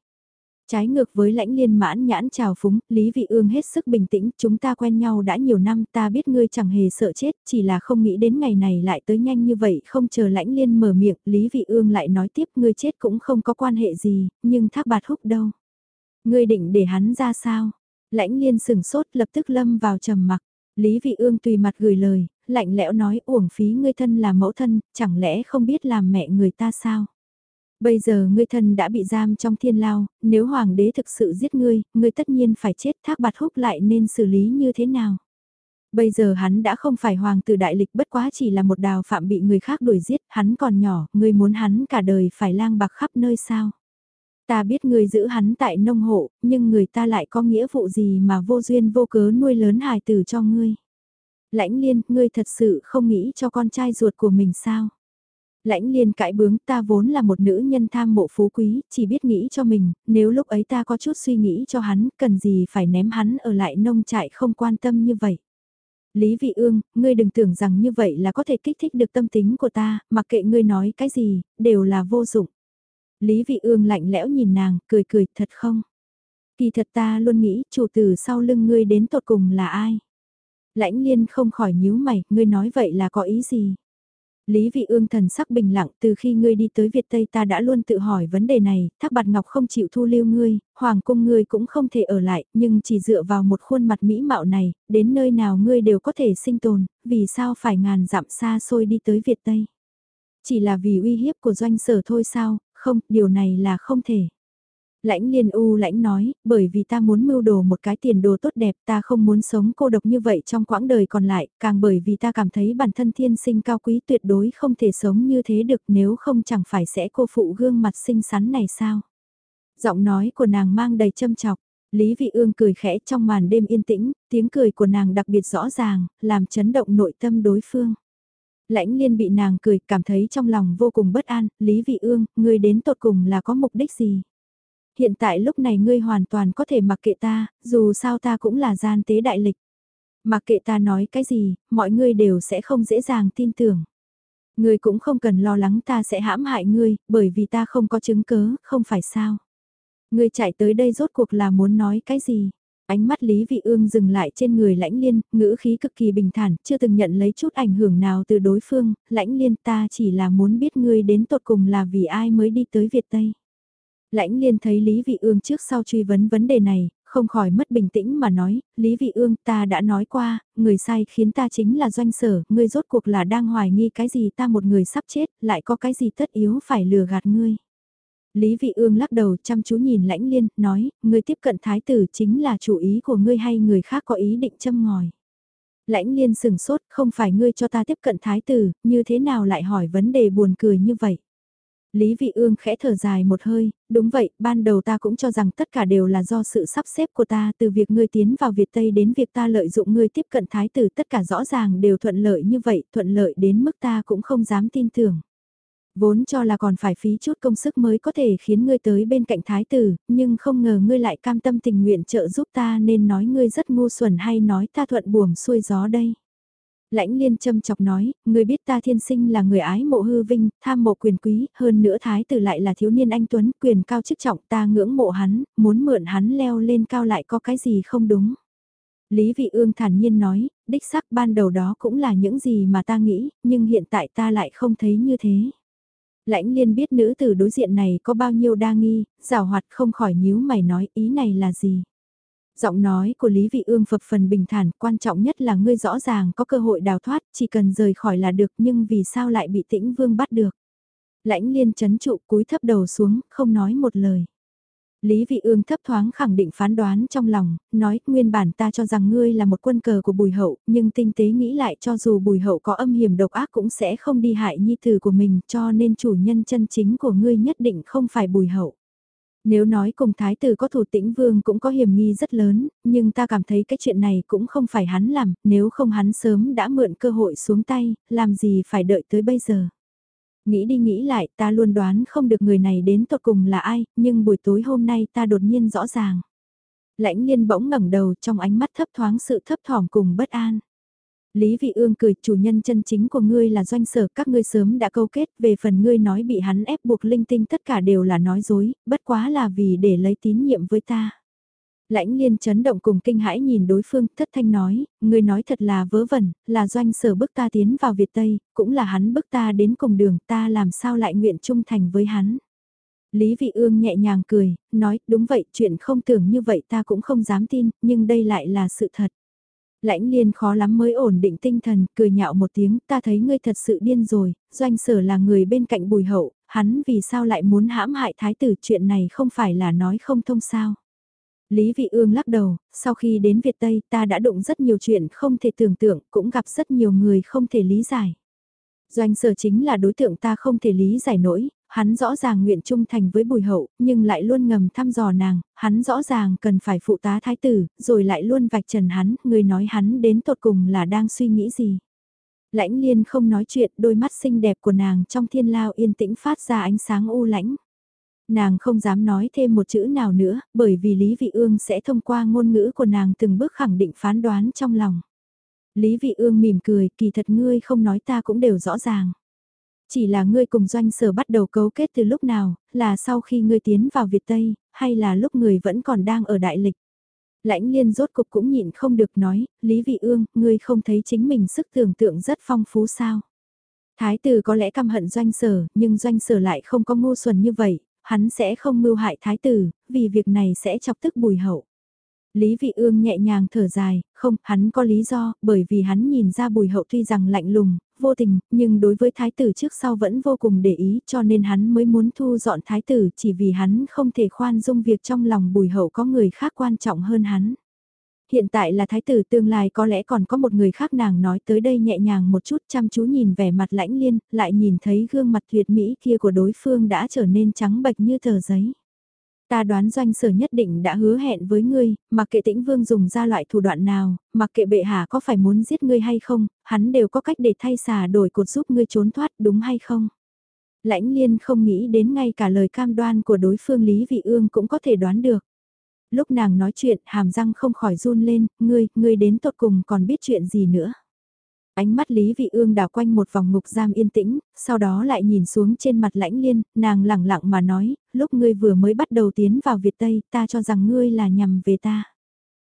Trái ngược với lãnh liên mãn nhãn chào phúng, Lý Vị Ương hết sức bình tĩnh, chúng ta quen nhau đã nhiều năm ta biết ngươi chẳng hề sợ chết, chỉ là không nghĩ đến ngày này lại tới nhanh như vậy, không chờ lãnh liên mở miệng, Lý Vị Ương lại nói tiếp ngươi chết cũng không có quan hệ gì, nhưng thác bạt húc đâu. Ngươi định để hắn ra sao? Lãnh liên sừng sốt lập tức lâm vào trầm mặc. Lý Vị Ương tùy mặt gửi lời, lạnh lẽo nói uổng phí ngươi thân là mẫu thân, chẳng lẽ không biết làm mẹ người ta sao? Bây giờ ngươi thân đã bị giam trong thiên lao, nếu hoàng đế thực sự giết ngươi, ngươi tất nhiên phải chết thác bạt húc lại nên xử lý như thế nào? Bây giờ hắn đã không phải hoàng tử đại lịch bất quá chỉ là một đào phạm bị người khác đuổi giết, hắn còn nhỏ, ngươi muốn hắn cả đời phải lang bạc khắp nơi sao? Ta biết ngươi giữ hắn tại nông hộ, nhưng người ta lại có nghĩa vụ gì mà vô duyên vô cớ nuôi lớn hài tử cho ngươi. Lãnh liên, ngươi thật sự không nghĩ cho con trai ruột của mình sao? Lãnh liên cãi bướng ta vốn là một nữ nhân tham mộ phú quý, chỉ biết nghĩ cho mình, nếu lúc ấy ta có chút suy nghĩ cho hắn, cần gì phải ném hắn ở lại nông trại không quan tâm như vậy. Lý Vị Ương, ngươi đừng tưởng rằng như vậy là có thể kích thích được tâm tính của ta, mặc kệ ngươi nói cái gì, đều là vô dụng. Lý Vị Ương lạnh lẽo nhìn nàng, cười cười, thật không? Kỳ thật ta luôn nghĩ, chủ tử sau lưng ngươi đến tột cùng là ai? Lãnh liên không khỏi nhíu mày, ngươi nói vậy là có ý gì? Lý Vị Ương thần sắc bình lặng, từ khi ngươi đi tới Việt Tây ta đã luôn tự hỏi vấn đề này, Thác Bạt Ngọc không chịu thu lưu ngươi, hoàng cung ngươi cũng không thể ở lại, nhưng chỉ dựa vào một khuôn mặt mỹ mạo này, đến nơi nào ngươi đều có thể sinh tồn, vì sao phải ngàn dặm xa xôi đi tới Việt Tây? Chỉ là vì uy hiếp của doanh sở thôi sao, không, điều này là không thể. Lãnh liên u lãnh nói, bởi vì ta muốn mưu đồ một cái tiền đồ tốt đẹp, ta không muốn sống cô độc như vậy trong quãng đời còn lại, càng bởi vì ta cảm thấy bản thân thiên sinh cao quý tuyệt đối không thể sống như thế được nếu không chẳng phải sẽ cô phụ gương mặt xinh xắn này sao. Giọng nói của nàng mang đầy châm chọc, Lý Vị Ương cười khẽ trong màn đêm yên tĩnh, tiếng cười của nàng đặc biệt rõ ràng, làm chấn động nội tâm đối phương. Lãnh liên bị nàng cười, cảm thấy trong lòng vô cùng bất an, Lý Vị Ương, ngươi đến tột cùng là có mục đích gì? Hiện tại lúc này ngươi hoàn toàn có thể mặc kệ ta, dù sao ta cũng là gian tế đại lịch. Mặc kệ ta nói cái gì, mọi người đều sẽ không dễ dàng tin tưởng. Ngươi cũng không cần lo lắng ta sẽ hãm hại ngươi, bởi vì ta không có chứng cớ, không phải sao. Ngươi chạy tới đây rốt cuộc là muốn nói cái gì? Ánh mắt Lý Vị Ương dừng lại trên người lãnh liên, ngữ khí cực kỳ bình thản, chưa từng nhận lấy chút ảnh hưởng nào từ đối phương, lãnh liên ta chỉ là muốn biết ngươi đến tột cùng là vì ai mới đi tới Việt Tây. Lãnh liên thấy Lý Vị Ương trước sau truy vấn vấn đề này, không khỏi mất bình tĩnh mà nói, Lý Vị Ương ta đã nói qua, người sai khiến ta chính là doanh sở, ngươi rốt cuộc là đang hoài nghi cái gì ta một người sắp chết, lại có cái gì tất yếu phải lừa gạt ngươi. Lý Vị Ương lắc đầu chăm chú nhìn lãnh liên, nói, ngươi tiếp cận thái tử chính là chủ ý của ngươi hay người khác có ý định châm ngòi. Lãnh liên sừng sốt, không phải ngươi cho ta tiếp cận thái tử, như thế nào lại hỏi vấn đề buồn cười như vậy. Lý Vị Ương khẽ thở dài một hơi, đúng vậy, ban đầu ta cũng cho rằng tất cả đều là do sự sắp xếp của ta từ việc ngươi tiến vào Việt Tây đến việc ta lợi dụng ngươi tiếp cận thái tử tất cả rõ ràng đều thuận lợi như vậy, thuận lợi đến mức ta cũng không dám tin tưởng. Vốn cho là còn phải phí chút công sức mới có thể khiến ngươi tới bên cạnh thái tử, nhưng không ngờ ngươi lại cam tâm tình nguyện trợ giúp ta nên nói ngươi rất ngu xuẩn hay nói ta thuận buồm xuôi gió đây. Lãnh liên châm chọc nói, người biết ta thiên sinh là người ái mộ hư vinh, tham mộ quyền quý, hơn nữa thái tử lại là thiếu niên anh Tuấn, quyền cao chức trọng ta ngưỡng mộ hắn, muốn mượn hắn leo lên cao lại có cái gì không đúng. Lý Vị Ương thản nhiên nói, đích xác ban đầu đó cũng là những gì mà ta nghĩ, nhưng hiện tại ta lại không thấy như thế. Lãnh liên biết nữ tử đối diện này có bao nhiêu đa nghi, rào hoạt không khỏi nhíu mày nói ý này là gì. Giọng nói của Lý Vị Ương phập phần bình thản, quan trọng nhất là ngươi rõ ràng có cơ hội đào thoát, chỉ cần rời khỏi là được nhưng vì sao lại bị tĩnh vương bắt được. Lãnh liên chấn trụ cúi thấp đầu xuống, không nói một lời. Lý Vị Ương thấp thoáng khẳng định phán đoán trong lòng, nói nguyên bản ta cho rằng ngươi là một quân cờ của bùi hậu, nhưng tinh tế nghĩ lại cho dù bùi hậu có âm hiểm độc ác cũng sẽ không đi hại nhi tử của mình cho nên chủ nhân chân chính của ngươi nhất định không phải bùi hậu. Nếu nói cùng thái tử có thủ tĩnh vương cũng có hiểm nghi rất lớn, nhưng ta cảm thấy cái chuyện này cũng không phải hắn làm, nếu không hắn sớm đã mượn cơ hội xuống tay, làm gì phải đợi tới bây giờ. Nghĩ đi nghĩ lại, ta luôn đoán không được người này đến tột cùng là ai, nhưng buổi tối hôm nay ta đột nhiên rõ ràng. Lãnh liên bỗng ngẩng đầu trong ánh mắt thấp thoáng sự thấp thỏm cùng bất an. Lý Vị Ương cười, chủ nhân chân chính của ngươi là doanh sở, các ngươi sớm đã câu kết, về phần ngươi nói bị hắn ép buộc linh tinh tất cả đều là nói dối, bất quá là vì để lấy tín nhiệm với ta. Lãnh liên chấn động cùng kinh hãi nhìn đối phương, thất thanh nói, người nói thật là vớ vẩn, là doanh sở bức ta tiến vào Việt Tây, cũng là hắn bức ta đến cùng đường, ta làm sao lại nguyện trung thành với hắn. Lý Vị Ương nhẹ nhàng cười, nói, đúng vậy, chuyện không tưởng như vậy ta cũng không dám tin, nhưng đây lại là sự thật. Lãnh liên khó lắm mới ổn định tinh thần, cười nhạo một tiếng, ta thấy ngươi thật sự điên rồi, doanh sở là người bên cạnh bùi hậu, hắn vì sao lại muốn hãm hại thái tử chuyện này không phải là nói không thông sao. Lý Vị Ương lắc đầu, sau khi đến Việt Tây ta đã đụng rất nhiều chuyện không thể tưởng tượng, cũng gặp rất nhiều người không thể lý giải. Doanh sở chính là đối tượng ta không thể lý giải nổi, hắn rõ ràng nguyện trung thành với bùi hậu, nhưng lại luôn ngầm thăm dò nàng, hắn rõ ràng cần phải phụ tá thái tử, rồi lại luôn vạch trần hắn, người nói hắn đến tột cùng là đang suy nghĩ gì. Lãnh liên không nói chuyện, đôi mắt xinh đẹp của nàng trong thiên lao yên tĩnh phát ra ánh sáng u lãnh. Nàng không dám nói thêm một chữ nào nữa, bởi vì Lý Vị Ương sẽ thông qua ngôn ngữ của nàng từng bước khẳng định phán đoán trong lòng. Lý Vị Ương mỉm cười, kỳ thật ngươi không nói ta cũng đều rõ ràng. Chỉ là ngươi cùng doanh sở bắt đầu cấu kết từ lúc nào, là sau khi ngươi tiến vào Việt Tây, hay là lúc người vẫn còn đang ở đại lịch. Lãnh liên rốt cục cũng nhịn không được nói, Lý Vị Ương, ngươi không thấy chính mình sức tưởng tượng rất phong phú sao. Thái tử có lẽ căm hận doanh sở, nhưng doanh sở lại không có ngu xuẩn như vậy, hắn sẽ không mưu hại thái tử, vì việc này sẽ chọc tức bùi hậu. Lý Vị Ương nhẹ nhàng thở dài, không, hắn có lý do, bởi vì hắn nhìn ra bùi hậu tuy rằng lạnh lùng, vô tình, nhưng đối với thái tử trước sau vẫn vô cùng để ý cho nên hắn mới muốn thu dọn thái tử chỉ vì hắn không thể khoan dung việc trong lòng bùi hậu có người khác quan trọng hơn hắn. Hiện tại là thái tử tương lai có lẽ còn có một người khác nàng nói tới đây nhẹ nhàng một chút chăm chú nhìn vẻ mặt lãnh liên, lại nhìn thấy gương mặt tuyệt mỹ kia của đối phương đã trở nên trắng bệch như tờ giấy. Ta đoán doanh sở nhất định đã hứa hẹn với ngươi, mặc kệ tĩnh vương dùng ra loại thủ đoạn nào, mặc kệ bệ hạ có phải muốn giết ngươi hay không, hắn đều có cách để thay xà đổi cột giúp ngươi trốn thoát đúng hay không. Lãnh liên không nghĩ đến ngay cả lời cam đoan của đối phương Lý Vị Ương cũng có thể đoán được. Lúc nàng nói chuyện, hàm răng không khỏi run lên, ngươi, ngươi đến tột cùng còn biết chuyện gì nữa. Ánh mắt Lý Vị Ương đảo quanh một vòng ngục giam yên tĩnh, sau đó lại nhìn xuống trên mặt lãnh liên, nàng lẳng lặng mà nói, lúc ngươi vừa mới bắt đầu tiến vào Việt Tây, ta cho rằng ngươi là nhằm về ta.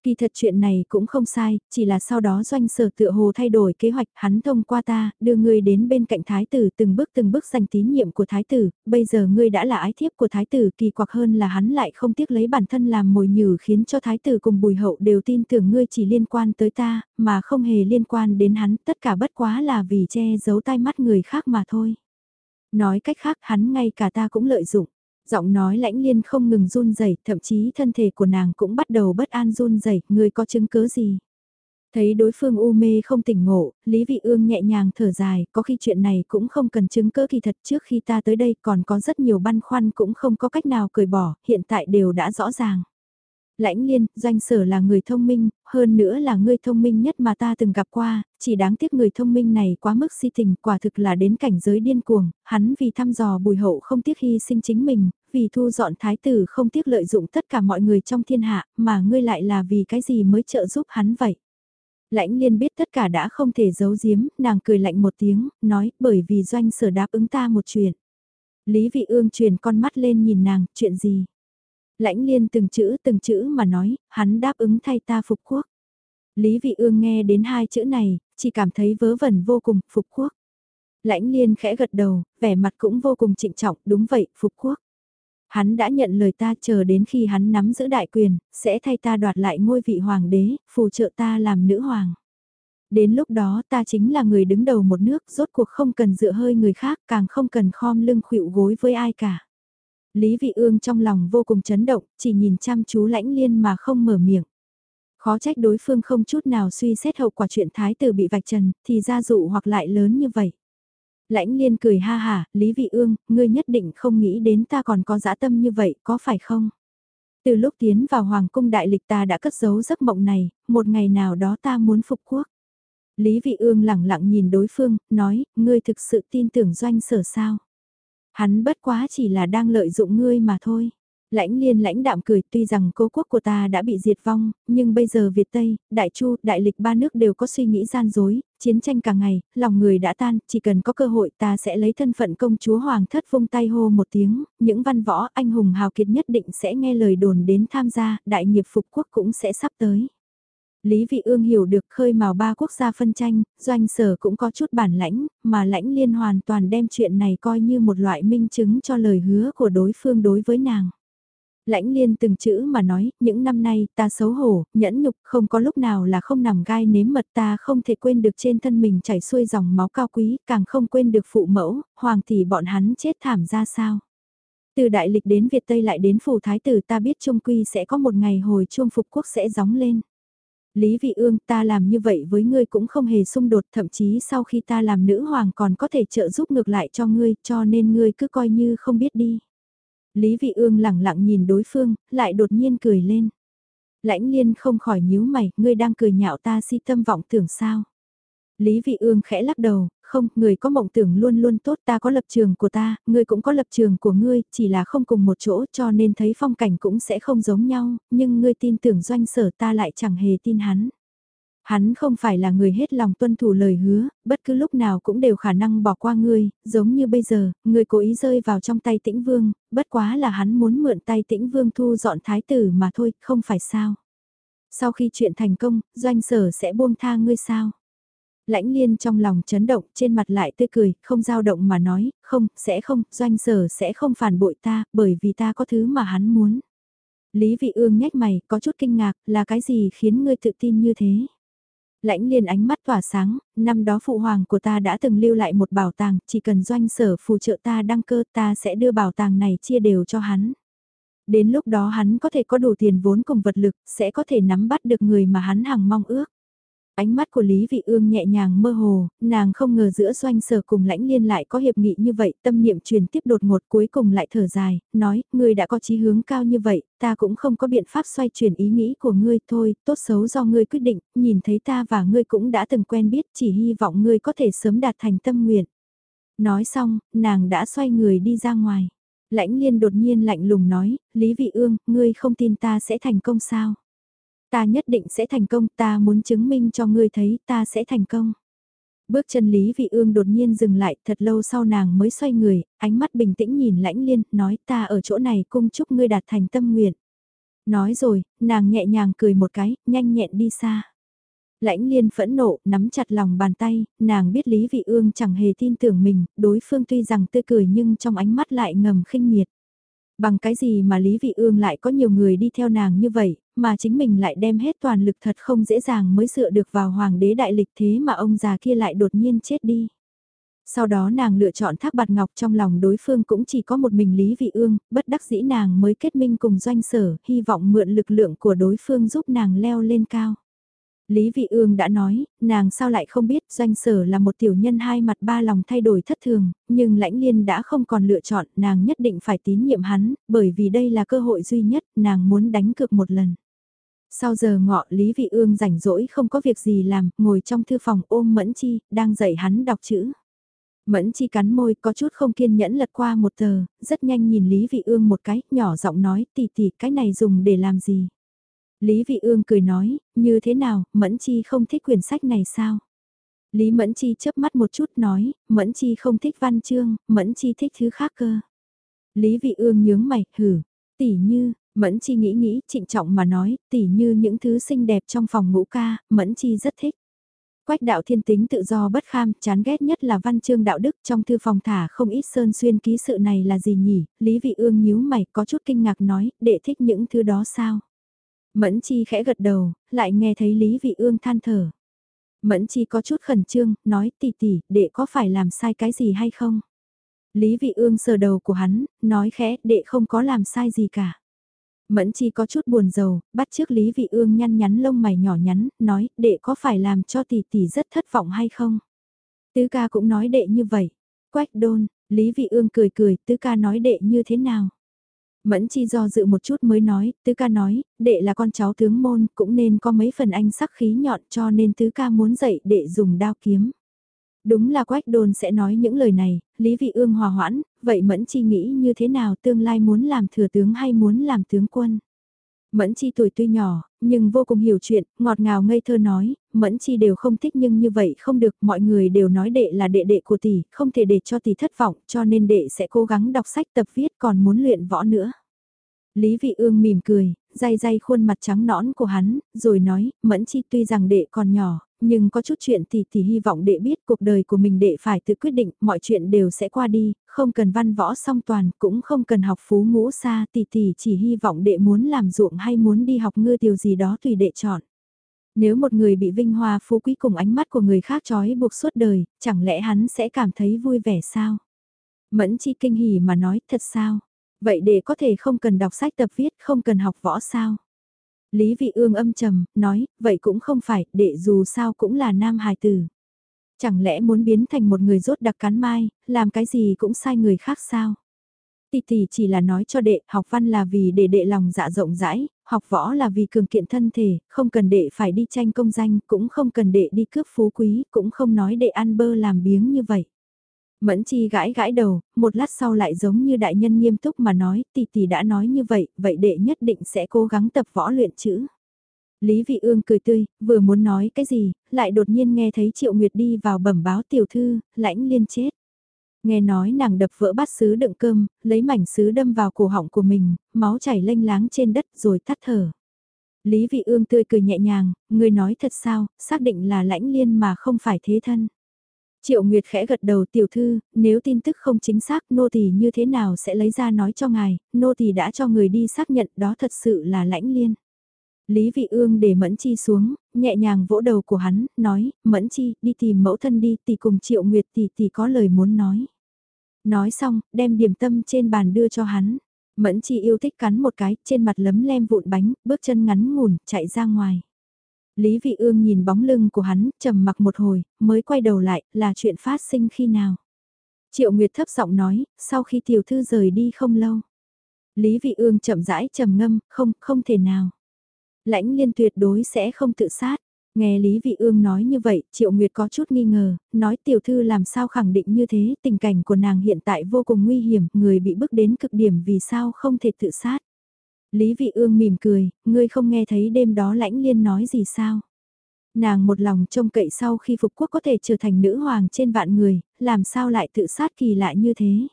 Kỳ thật chuyện này cũng không sai, chỉ là sau đó doanh sở tựa hồ thay đổi kế hoạch hắn thông qua ta, đưa ngươi đến bên cạnh thái tử từng bước từng bước giành tín nhiệm của thái tử, bây giờ ngươi đã là ái thiếp của thái tử kỳ quặc hơn là hắn lại không tiếc lấy bản thân làm mồi nhử khiến cho thái tử cùng bùi hậu đều tin tưởng ngươi chỉ liên quan tới ta, mà không hề liên quan đến hắn, tất cả bất quá là vì che giấu tai mắt người khác mà thôi. Nói cách khác hắn ngay cả ta cũng lợi dụng giọng nói lãnh liên không ngừng run rẩy, thậm chí thân thể của nàng cũng bắt đầu bất an run rẩy, người có chứng cứ gì? Thấy đối phương u mê không tỉnh ngộ, Lý Vị Ương nhẹ nhàng thở dài, có khi chuyện này cũng không cần chứng cứ kỳ thật trước khi ta tới đây còn có rất nhiều băn khoăn cũng không có cách nào cởi bỏ, hiện tại đều đã rõ ràng. Lãnh liên, doanh sở là người thông minh, hơn nữa là người thông minh nhất mà ta từng gặp qua, chỉ đáng tiếc người thông minh này quá mức si tình, quả thực là đến cảnh giới điên cuồng, hắn vì thăm dò bùi hậu không tiếc hy sinh chính mình, vì thu dọn thái tử không tiếc lợi dụng tất cả mọi người trong thiên hạ, mà ngươi lại là vì cái gì mới trợ giúp hắn vậy. Lãnh liên biết tất cả đã không thể giấu giếm, nàng cười lạnh một tiếng, nói, bởi vì doanh sở đáp ứng ta một chuyện. Lý vị ương truyền con mắt lên nhìn nàng, chuyện gì? Lãnh liên từng chữ từng chữ mà nói, hắn đáp ứng thay ta phục quốc. Lý vị ương nghe đến hai chữ này, chỉ cảm thấy vớ vẩn vô cùng, phục quốc. Lãnh liên khẽ gật đầu, vẻ mặt cũng vô cùng trịnh trọng, đúng vậy, phục quốc. Hắn đã nhận lời ta chờ đến khi hắn nắm giữ đại quyền, sẽ thay ta đoạt lại ngôi vị hoàng đế, phù trợ ta làm nữ hoàng. Đến lúc đó ta chính là người đứng đầu một nước, rốt cuộc không cần dựa hơi người khác, càng không cần khom lưng khuỵu gối với ai cả. Lý Vị Ương trong lòng vô cùng chấn động, chỉ nhìn chăm chú lãnh liên mà không mở miệng. Khó trách đối phương không chút nào suy xét hậu quả chuyện thái tử bị vạch trần, thì ra dụ hoặc lại lớn như vậy. Lãnh liên cười ha hà, Lý Vị Ương, ngươi nhất định không nghĩ đến ta còn có dã tâm như vậy, có phải không? Từ lúc tiến vào Hoàng cung đại lịch ta đã cất giấu giấc mộng này, một ngày nào đó ta muốn phục quốc. Lý Vị Ương lẳng lặng nhìn đối phương, nói, ngươi thực sự tin tưởng doanh sở sao? Hắn bất quá chỉ là đang lợi dụng ngươi mà thôi. Lãnh liên lãnh đạm cười tuy rằng cố quốc của ta đã bị diệt vong, nhưng bây giờ Việt Tây, Đại Chu, Đại Lịch ba nước đều có suy nghĩ gian dối, chiến tranh cả ngày, lòng người đã tan, chỉ cần có cơ hội ta sẽ lấy thân phận công chúa Hoàng thất vung tay hô một tiếng, những văn võ anh hùng hào kiệt nhất định sẽ nghe lời đồn đến tham gia, đại nghiệp phục quốc cũng sẽ sắp tới. Lý Vị Ương hiểu được khơi mào ba quốc gia phân tranh, doanh sở cũng có chút bản lãnh, mà lãnh liên hoàn toàn đem chuyện này coi như một loại minh chứng cho lời hứa của đối phương đối với nàng. Lãnh liên từng chữ mà nói, những năm nay ta xấu hổ, nhẫn nhục, không có lúc nào là không nằm gai nếm mật ta không thể quên được trên thân mình chảy xuôi dòng máu cao quý, càng không quên được phụ mẫu, hoàng tỷ bọn hắn chết thảm ra sao. Từ đại lịch đến Việt Tây lại đến phủ thái tử ta biết trung quy sẽ có một ngày hồi chuông phục quốc sẽ gióng lên. Lý Vị Ương ta làm như vậy với ngươi cũng không hề xung đột thậm chí sau khi ta làm nữ hoàng còn có thể trợ giúp ngược lại cho ngươi cho nên ngươi cứ coi như không biết đi. Lý Vị Ương lẳng lặng nhìn đối phương, lại đột nhiên cười lên. Lãnh liên không khỏi nhíu mày, ngươi đang cười nhạo ta si tâm vọng tưởng sao. Lý Vị Ương khẽ lắc đầu, không, người có mộng tưởng luôn luôn tốt ta có lập trường của ta, ngươi cũng có lập trường của ngươi, chỉ là không cùng một chỗ cho nên thấy phong cảnh cũng sẽ không giống nhau, nhưng ngươi tin tưởng doanh sở ta lại chẳng hề tin hắn. Hắn không phải là người hết lòng tuân thủ lời hứa, bất cứ lúc nào cũng đều khả năng bỏ qua ngươi, giống như bây giờ, ngươi cố ý rơi vào trong tay tĩnh vương, bất quá là hắn muốn mượn tay tĩnh vương thu dọn thái tử mà thôi, không phải sao. Sau khi chuyện thành công, doanh sở sẽ buông tha ngươi sao? Lãnh liên trong lòng chấn động, trên mặt lại tươi cười, không dao động mà nói, không, sẽ không, doanh sở sẽ không phản bội ta, bởi vì ta có thứ mà hắn muốn. Lý vị ương nhếch mày, có chút kinh ngạc, là cái gì khiến ngươi tự tin như thế? Lãnh liên ánh mắt tỏa sáng, năm đó phụ hoàng của ta đã từng lưu lại một bảo tàng, chỉ cần doanh sở phù trợ ta đăng cơ ta sẽ đưa bảo tàng này chia đều cho hắn. Đến lúc đó hắn có thể có đủ tiền vốn cùng vật lực, sẽ có thể nắm bắt được người mà hắn hằng mong ước. Ánh mắt của Lý Vị Ương nhẹ nhàng mơ hồ, nàng không ngờ giữa doanh sở cùng lãnh liên lại có hiệp nghị như vậy, tâm niệm truyền tiếp đột ngột cuối cùng lại thở dài, nói, ngươi đã có chí hướng cao như vậy, ta cũng không có biện pháp xoay chuyển ý nghĩ của ngươi thôi, tốt xấu do ngươi quyết định, nhìn thấy ta và ngươi cũng đã từng quen biết, chỉ hy vọng ngươi có thể sớm đạt thành tâm nguyện. Nói xong, nàng đã xoay người đi ra ngoài. Lãnh liên đột nhiên lạnh lùng nói, Lý Vị Ương, ngươi không tin ta sẽ thành công sao? Ta nhất định sẽ thành công, ta muốn chứng minh cho ngươi thấy ta sẽ thành công. Bước chân Lý Vị Ương đột nhiên dừng lại, thật lâu sau nàng mới xoay người, ánh mắt bình tĩnh nhìn lãnh liên, nói ta ở chỗ này cung chúc ngươi đạt thành tâm nguyện. Nói rồi, nàng nhẹ nhàng cười một cái, nhanh nhẹn đi xa. Lãnh liên phẫn nộ, nắm chặt lòng bàn tay, nàng biết Lý Vị Ương chẳng hề tin tưởng mình, đối phương tuy rằng tươi cười nhưng trong ánh mắt lại ngầm khinh miệt. Bằng cái gì mà Lý Vị Ương lại có nhiều người đi theo nàng như vậy, mà chính mình lại đem hết toàn lực thật không dễ dàng mới dựa được vào hoàng đế đại lịch thế mà ông già kia lại đột nhiên chết đi. Sau đó nàng lựa chọn thác bạt ngọc trong lòng đối phương cũng chỉ có một mình Lý Vị Ương, bất đắc dĩ nàng mới kết minh cùng doanh sở, hy vọng mượn lực lượng của đối phương giúp nàng leo lên cao. Lý Vị Ương đã nói, nàng sao lại không biết doanh sở là một tiểu nhân hai mặt ba lòng thay đổi thất thường, nhưng lãnh liên đã không còn lựa chọn, nàng nhất định phải tín nhiệm hắn, bởi vì đây là cơ hội duy nhất, nàng muốn đánh cược một lần. Sau giờ ngọ Lý Vị Ương rảnh rỗi không có việc gì làm, ngồi trong thư phòng ôm Mẫn Chi, đang dạy hắn đọc chữ. Mẫn Chi cắn môi có chút không kiên nhẫn lật qua một tờ, rất nhanh nhìn Lý Vị Ương một cái, nhỏ giọng nói tỷ tỷ cái này dùng để làm gì. Lý Vị Ương cười nói, như thế nào, Mẫn Chi không thích quyển sách này sao? Lý Mẫn Chi chớp mắt một chút nói, Mẫn Chi không thích văn chương, Mẫn Chi thích thứ khác cơ. Lý Vị Ương nhướng mày, hử, tỷ như, Mẫn Chi nghĩ nghĩ, trịnh trọng mà nói, tỉ như những thứ xinh đẹp trong phòng ngũ ca, Mẫn Chi rất thích. Quách đạo thiên tính tự do bất kham, chán ghét nhất là văn chương đạo đức trong thư phòng thả không ít sơn xuyên ký sự này là gì nhỉ, Lý Vị Ương nhíu mày có chút kinh ngạc nói, đệ thích những thứ đó sao? Mẫn Chi khẽ gật đầu, lại nghe thấy Lý Vị Ương than thở. Mẫn Chi có chút khẩn trương, nói tỷ tỷ, đệ có phải làm sai cái gì hay không? Lý Vị Ương sờ đầu của hắn, nói khẽ, đệ không có làm sai gì cả. Mẫn chi có chút buồn rầu, bắt trước Lý Vị Ương nhăn nhắn lông mày nhỏ nhắn, nói, đệ có phải làm cho tỷ tỷ rất thất vọng hay không? Tứ ca cũng nói đệ như vậy. Quách đôn, Lý Vị Ương cười cười, tứ ca nói đệ như thế nào? Mẫn chi do dự một chút mới nói, tứ ca nói, đệ là con cháu tướng môn, cũng nên có mấy phần anh sắc khí nhọn cho nên tứ ca muốn dạy đệ dùng đao kiếm. Đúng là quách đồn sẽ nói những lời này, Lý Vị Ương hòa hoãn, vậy Mẫn chi nghĩ như thế nào tương lai muốn làm thừa tướng hay muốn làm tướng quân. Mẫn Chi tuổi tuy nhỏ, nhưng vô cùng hiểu chuyện, ngọt ngào ngây thơ nói, Mẫn Chi đều không thích nhưng như vậy không được, mọi người đều nói đệ là đệ đệ của tỷ, không thể để cho tỷ thất vọng, cho nên đệ sẽ cố gắng đọc sách tập viết còn muốn luyện võ nữa. Lý Vị Ương mỉm cười, day day khuôn mặt trắng nõn của hắn, rồi nói, Mẫn Chi tuy rằng đệ còn nhỏ, nhưng có chút chuyện thì thì hy vọng đệ biết cuộc đời của mình đệ phải tự quyết định, mọi chuyện đều sẽ qua đi, không cần văn võ song toàn, cũng không cần học phú ngũ xa, tỷ tỷ chỉ hy vọng đệ muốn làm ruộng hay muốn đi học ngư điều gì đó tùy đệ chọn. Nếu một người bị vinh hoa phú quý cùng ánh mắt của người khác trói buộc suốt đời, chẳng lẽ hắn sẽ cảm thấy vui vẻ sao? Mẫn chi kinh hỉ mà nói thật sao? Vậy để có thể không cần đọc sách tập viết, không cần học võ sao? Lý vị ương âm trầm, nói, vậy cũng không phải, đệ dù sao cũng là nam hài tử. Chẳng lẽ muốn biến thành một người rốt đặc cán mai, làm cái gì cũng sai người khác sao? Tỷ tỷ chỉ là nói cho đệ, học văn là vì để đệ lòng dạ rộng rãi, học võ là vì cường kiện thân thể, không cần đệ phải đi tranh công danh, cũng không cần đệ đi cướp phú quý, cũng không nói đệ ăn bơ làm biếng như vậy. Mẫn chi gãi gãi đầu, một lát sau lại giống như đại nhân nghiêm túc mà nói, tỷ tỷ đã nói như vậy, vậy đệ nhất định sẽ cố gắng tập võ luyện chữ. Lý Vị Ương cười tươi, vừa muốn nói cái gì, lại đột nhiên nghe thấy Triệu Nguyệt đi vào bẩm báo tiểu thư, lãnh liên chết. Nghe nói nàng đập vỡ bát sứ đựng cơm, lấy mảnh sứ đâm vào cổ họng của mình, máu chảy lênh láng trên đất rồi tắt thở. Lý Vị Ương tươi cười nhẹ nhàng, người nói thật sao, xác định là lãnh liên mà không phải thế thân. Triệu Nguyệt khẽ gật đầu tiểu thư, nếu tin tức không chính xác nô tỳ như thế nào sẽ lấy ra nói cho ngài, nô tỳ đã cho người đi xác nhận đó thật sự là lãnh liên. Lý Vị Ương để Mẫn Chi xuống, nhẹ nhàng vỗ đầu của hắn, nói, Mẫn Chi, đi tìm mẫu thân đi, tỷ cùng Triệu Nguyệt tỷ tỷ có lời muốn nói. Nói xong, đem điểm tâm trên bàn đưa cho hắn. Mẫn Chi yêu thích cắn một cái, trên mặt lấm lem vụn bánh, bước chân ngắn ngủn, chạy ra ngoài. Lý Vị Ương nhìn bóng lưng của hắn, trầm mặc một hồi, mới quay đầu lại, là chuyện phát sinh khi nào. Triệu Nguyệt thấp giọng nói, sau khi tiểu thư rời đi không lâu. Lý Vị Ương chậm rãi trầm ngâm, không, không thể nào. Lãnh liên tuyệt đối sẽ không tự sát. Nghe Lý Vị Ương nói như vậy, Triệu Nguyệt có chút nghi ngờ, nói tiểu thư làm sao khẳng định như thế, tình cảnh của nàng hiện tại vô cùng nguy hiểm, người bị bức đến cực điểm vì sao không thể tự sát. Lý Vị Ương mỉm cười, ngươi không nghe thấy đêm đó lãnh liên nói gì sao? Nàng một lòng trông cậy sau khi phục quốc có thể trở thành nữ hoàng trên vạn người, làm sao lại tự sát kỳ lạ như thế?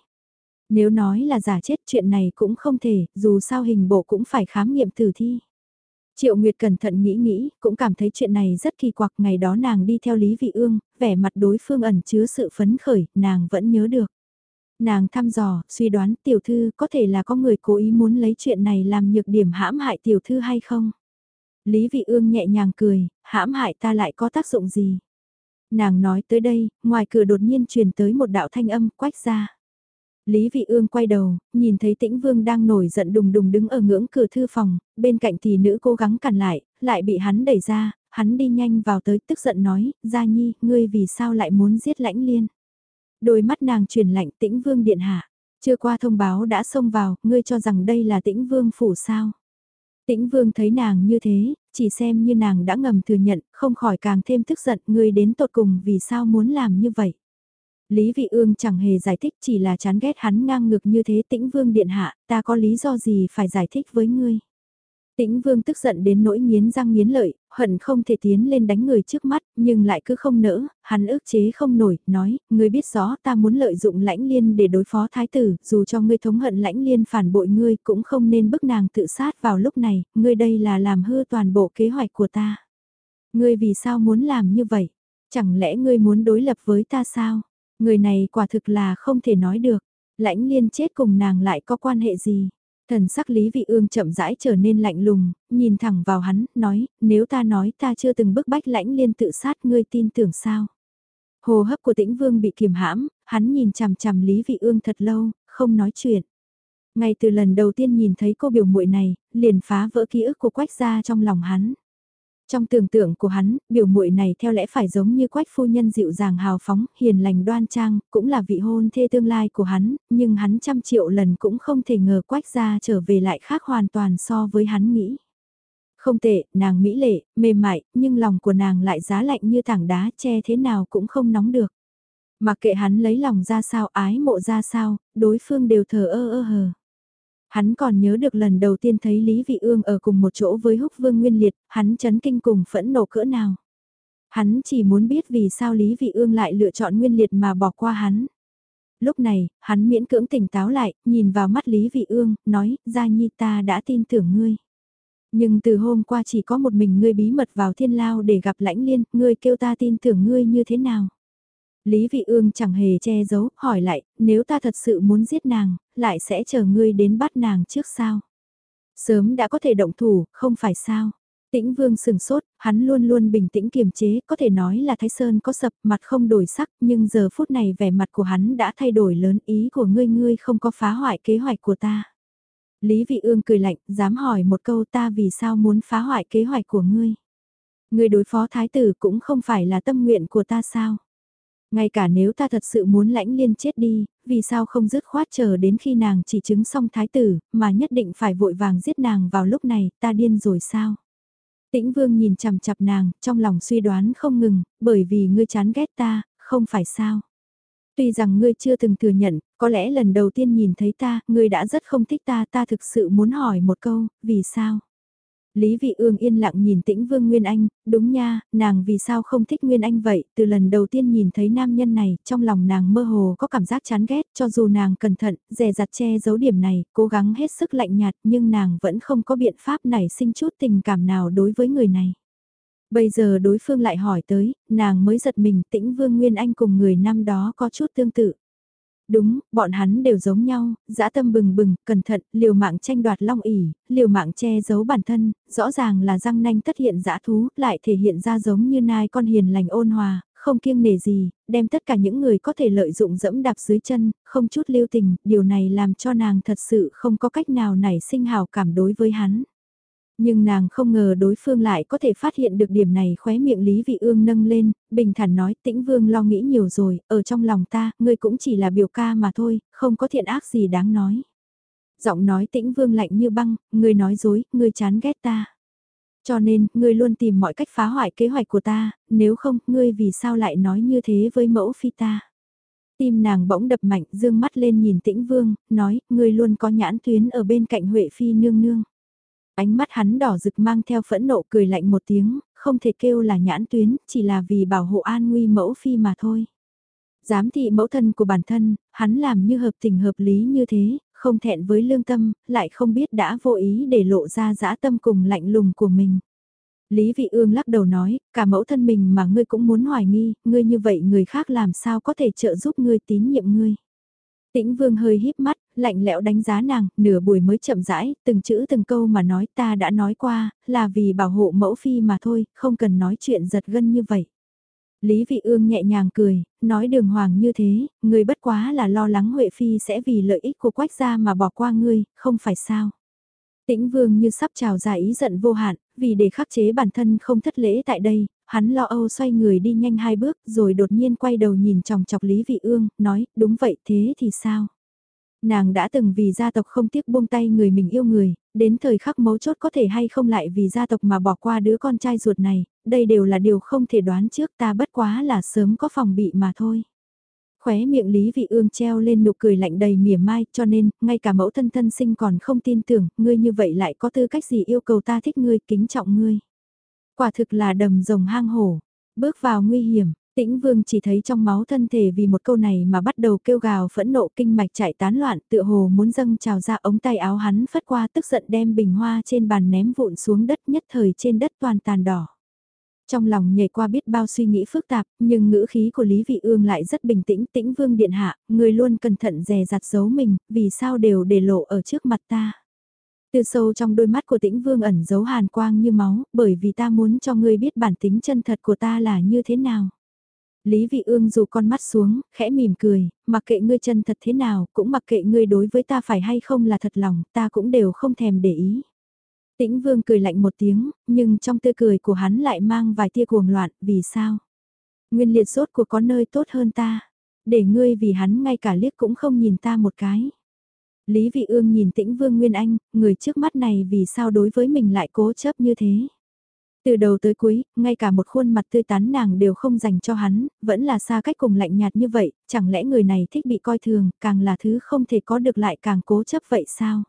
Nếu nói là giả chết chuyện này cũng không thể, dù sao hình bộ cũng phải khám nghiệm tử thi. Triệu Nguyệt cẩn thận nghĩ nghĩ, cũng cảm thấy chuyện này rất kỳ quặc ngày đó nàng đi theo Lý Vị Ương, vẻ mặt đối phương ẩn chứa sự phấn khởi, nàng vẫn nhớ được. Nàng thăm dò, suy đoán tiểu thư có thể là có người cố ý muốn lấy chuyện này làm nhược điểm hãm hại tiểu thư hay không? Lý Vị Ương nhẹ nhàng cười, hãm hại ta lại có tác dụng gì? Nàng nói tới đây, ngoài cửa đột nhiên truyền tới một đạo thanh âm quách ra. Lý Vị Ương quay đầu, nhìn thấy Tĩnh Vương đang nổi giận đùng đùng đứng ở ngưỡng cửa thư phòng, bên cạnh thì nữ cố gắng cản lại, lại bị hắn đẩy ra, hắn đi nhanh vào tới tức giận nói, Gia Nhi, ngươi vì sao lại muốn giết lãnh liên? Đôi mắt nàng truyền lạnh tĩnh vương điện hạ. Chưa qua thông báo đã xông vào, ngươi cho rằng đây là tĩnh vương phủ sao. Tĩnh vương thấy nàng như thế, chỉ xem như nàng đã ngầm thừa nhận, không khỏi càng thêm tức giận, ngươi đến tột cùng vì sao muốn làm như vậy. Lý Vị Ương chẳng hề giải thích chỉ là chán ghét hắn ngang ngược như thế tĩnh vương điện hạ, ta có lý do gì phải giải thích với ngươi. Tĩnh Vương tức giận đến nỗi nghiến răng nghiến lợi, hận không thể tiến lên đánh người trước mắt, nhưng lại cứ không nỡ, hắn ức chế không nổi, nói, ngươi biết rõ ta muốn lợi dụng lãnh liên để đối phó thái tử, dù cho ngươi thống hận lãnh liên phản bội ngươi cũng không nên bức nàng tự sát vào lúc này, ngươi đây là làm hư toàn bộ kế hoạch của ta. Ngươi vì sao muốn làm như vậy? Chẳng lẽ ngươi muốn đối lập với ta sao? Người này quả thực là không thể nói được, lãnh liên chết cùng nàng lại có quan hệ gì? Thần sắc Lý Vị Ương chậm rãi trở nên lạnh lùng, nhìn thẳng vào hắn, nói, nếu ta nói ta chưa từng bức bách lãnh liên tự sát ngươi tin tưởng sao? Hồ hấp của tĩnh vương bị kiềm hãm, hắn nhìn chằm chằm Lý Vị Ương thật lâu, không nói chuyện. Ngay từ lần đầu tiên nhìn thấy cô biểu muội này, liền phá vỡ ký ức của quách gia trong lòng hắn. Trong tưởng tượng của hắn, biểu muội này theo lẽ phải giống như quách phu nhân dịu dàng hào phóng, hiền lành đoan trang, cũng là vị hôn thê tương lai của hắn, nhưng hắn trăm triệu lần cũng không thể ngờ quách gia trở về lại khác hoàn toàn so với hắn nghĩ. Không tệ, nàng mỹ lệ, mềm mại, nhưng lòng của nàng lại giá lạnh như tảng đá che thế nào cũng không nóng được. Mặc kệ hắn lấy lòng ra sao ái mộ ra sao, đối phương đều thờ ơ ơ hờ. Hắn còn nhớ được lần đầu tiên thấy Lý Vị Ương ở cùng một chỗ với húc vương nguyên liệt, hắn chấn kinh cùng phẫn nộ cỡ nào. Hắn chỉ muốn biết vì sao Lý Vị Ương lại lựa chọn nguyên liệt mà bỏ qua hắn. Lúc này, hắn miễn cưỡng tỉnh táo lại, nhìn vào mắt Lý Vị Ương, nói, Gia Nhi ta đã tin tưởng ngươi. Nhưng từ hôm qua chỉ có một mình ngươi bí mật vào thiên lao để gặp lãnh liên, ngươi kêu ta tin tưởng ngươi như thế nào? Lý Vị Ương chẳng hề che giấu, hỏi lại, nếu ta thật sự muốn giết nàng, lại sẽ chờ ngươi đến bắt nàng trước sao? Sớm đã có thể động thủ, không phải sao? Tĩnh Vương sừng sốt, hắn luôn luôn bình tĩnh kiềm chế, có thể nói là Thái Sơn có sập, mặt không đổi sắc, nhưng giờ phút này vẻ mặt của hắn đã thay đổi lớn ý của ngươi ngươi không có phá hoại kế hoạch của ta. Lý Vị Ương cười lạnh, dám hỏi một câu ta vì sao muốn phá hoại kế hoạch của ngươi. Ngươi đối phó thái tử cũng không phải là tâm nguyện của ta sao. Ngay cả nếu ta thật sự muốn lãnh liên chết đi, vì sao không dứt khoát chờ đến khi nàng chỉ chứng xong thái tử, mà nhất định phải vội vàng giết nàng vào lúc này, ta điên rồi sao? Tĩnh vương nhìn chằm chặp nàng, trong lòng suy đoán không ngừng, bởi vì ngươi chán ghét ta, không phải sao? Tuy rằng ngươi chưa từng thừa nhận, có lẽ lần đầu tiên nhìn thấy ta, ngươi đã rất không thích ta, ta thực sự muốn hỏi một câu, vì sao? Lý Vị Ương yên lặng nhìn tĩnh Vương Nguyên Anh, đúng nha, nàng vì sao không thích Nguyên Anh vậy, từ lần đầu tiên nhìn thấy nam nhân này, trong lòng nàng mơ hồ có cảm giác chán ghét, cho dù nàng cẩn thận, dè dặt che giấu điểm này, cố gắng hết sức lạnh nhạt, nhưng nàng vẫn không có biện pháp nảy sinh chút tình cảm nào đối với người này. Bây giờ đối phương lại hỏi tới, nàng mới giật mình tĩnh Vương Nguyên Anh cùng người năm đó có chút tương tự. Đúng, bọn hắn đều giống nhau, dã tâm bừng bừng, cẩn thận, liều mạng tranh đoạt long ỉ, liều mạng che giấu bản thân, rõ ràng là răng nanh tất hiện dã thú, lại thể hiện ra giống như nai con hiền lành ôn hòa, không kiêng nể gì, đem tất cả những người có thể lợi dụng dẫm đạp dưới chân, không chút lưu tình, điều này làm cho nàng thật sự không có cách nào nảy sinh hào cảm đối với hắn. Nhưng nàng không ngờ đối phương lại có thể phát hiện được điểm này khóe miệng Lý Vị Ương nâng lên, bình thản nói tĩnh vương lo nghĩ nhiều rồi, ở trong lòng ta, ngươi cũng chỉ là biểu ca mà thôi, không có thiện ác gì đáng nói. Giọng nói tĩnh vương lạnh như băng, ngươi nói dối, ngươi chán ghét ta. Cho nên, ngươi luôn tìm mọi cách phá hoại kế hoạch của ta, nếu không, ngươi vì sao lại nói như thế với mẫu phi ta. Tim nàng bỗng đập mạnh, dương mắt lên nhìn tĩnh vương, nói, ngươi luôn có nhãn tuyến ở bên cạnh Huệ phi nương nương. Ánh mắt hắn đỏ rực mang theo phẫn nộ cười lạnh một tiếng, không thể kêu là nhãn tuyến, chỉ là vì bảo hộ an nguy mẫu phi mà thôi. Giám thị mẫu thân của bản thân, hắn làm như hợp tình hợp lý như thế, không thẹn với lương tâm, lại không biết đã vô ý để lộ ra dã tâm cùng lạnh lùng của mình. Lý Vị Ương lắc đầu nói, cả mẫu thân mình mà ngươi cũng muốn hoài nghi, ngươi như vậy người khác làm sao có thể trợ giúp ngươi tín nhiệm ngươi. Tĩnh Vương hơi híp mắt, lạnh lẽo đánh giá nàng, nửa buổi mới chậm rãi, từng chữ từng câu mà nói ta đã nói qua, là vì bảo hộ mẫu phi mà thôi, không cần nói chuyện giật gân như vậy. Lý Vị Ương nhẹ nhàng cười, nói đường hoàng như thế, người bất quá là lo lắng Huệ Phi sẽ vì lợi ích của quách gia mà bỏ qua ngươi, không phải sao. Tĩnh Vương như sắp trào ra ý giận vô hạn, vì để khắc chế bản thân không thất lễ tại đây, hắn lo âu xoay người đi nhanh hai bước rồi đột nhiên quay đầu nhìn chòng chọc Lý Vị Ương, nói, đúng vậy thế thì sao? Nàng đã từng vì gia tộc không tiếc buông tay người mình yêu người, đến thời khắc mấu chốt có thể hay không lại vì gia tộc mà bỏ qua đứa con trai ruột này, đây đều là điều không thể đoán trước ta bất quá là sớm có phòng bị mà thôi. Khóe miệng Lý Vị Ương treo lên nụ cười lạnh đầy mỉa mai cho nên, ngay cả mẫu thân thân sinh còn không tin tưởng, ngươi như vậy lại có tư cách gì yêu cầu ta thích ngươi, kính trọng ngươi. Quả thực là đầm rồng hang hổ, bước vào nguy hiểm, Tĩnh Vương chỉ thấy trong máu thân thể vì một câu này mà bắt đầu kêu gào phẫn nộ kinh mạch chạy tán loạn tựa hồ muốn dâng trào ra ống tay áo hắn phất qua tức giận đem bình hoa trên bàn ném vụn xuống đất nhất thời trên đất toàn tàn đỏ. Trong lòng nhảy qua biết bao suy nghĩ phức tạp, nhưng ngữ khí của Lý Vị Ương lại rất bình tĩnh tĩnh vương điện hạ, người luôn cẩn thận dè dặt giấu mình, vì sao đều để lộ ở trước mặt ta. Từ sâu trong đôi mắt của tĩnh vương ẩn giấu hàn quang như máu, bởi vì ta muốn cho ngươi biết bản tính chân thật của ta là như thế nào. Lý Vị Ương dù con mắt xuống, khẽ mỉm cười, mặc kệ ngươi chân thật thế nào, cũng mặc kệ ngươi đối với ta phải hay không là thật lòng, ta cũng đều không thèm để ý. Tĩnh Vương cười lạnh một tiếng, nhưng trong tươi cười của hắn lại mang vài tia cuồng loạn, vì sao? Nguyên liệt sốt của có nơi tốt hơn ta, để ngươi vì hắn ngay cả liếc cũng không nhìn ta một cái. Lý Vị Ương nhìn Tĩnh Vương Nguyên Anh, người trước mắt này vì sao đối với mình lại cố chấp như thế? Từ đầu tới cuối, ngay cả một khuôn mặt tươi tắn nàng đều không dành cho hắn, vẫn là xa cách cùng lạnh nhạt như vậy, chẳng lẽ người này thích bị coi thường, càng là thứ không thể có được lại càng cố chấp vậy sao?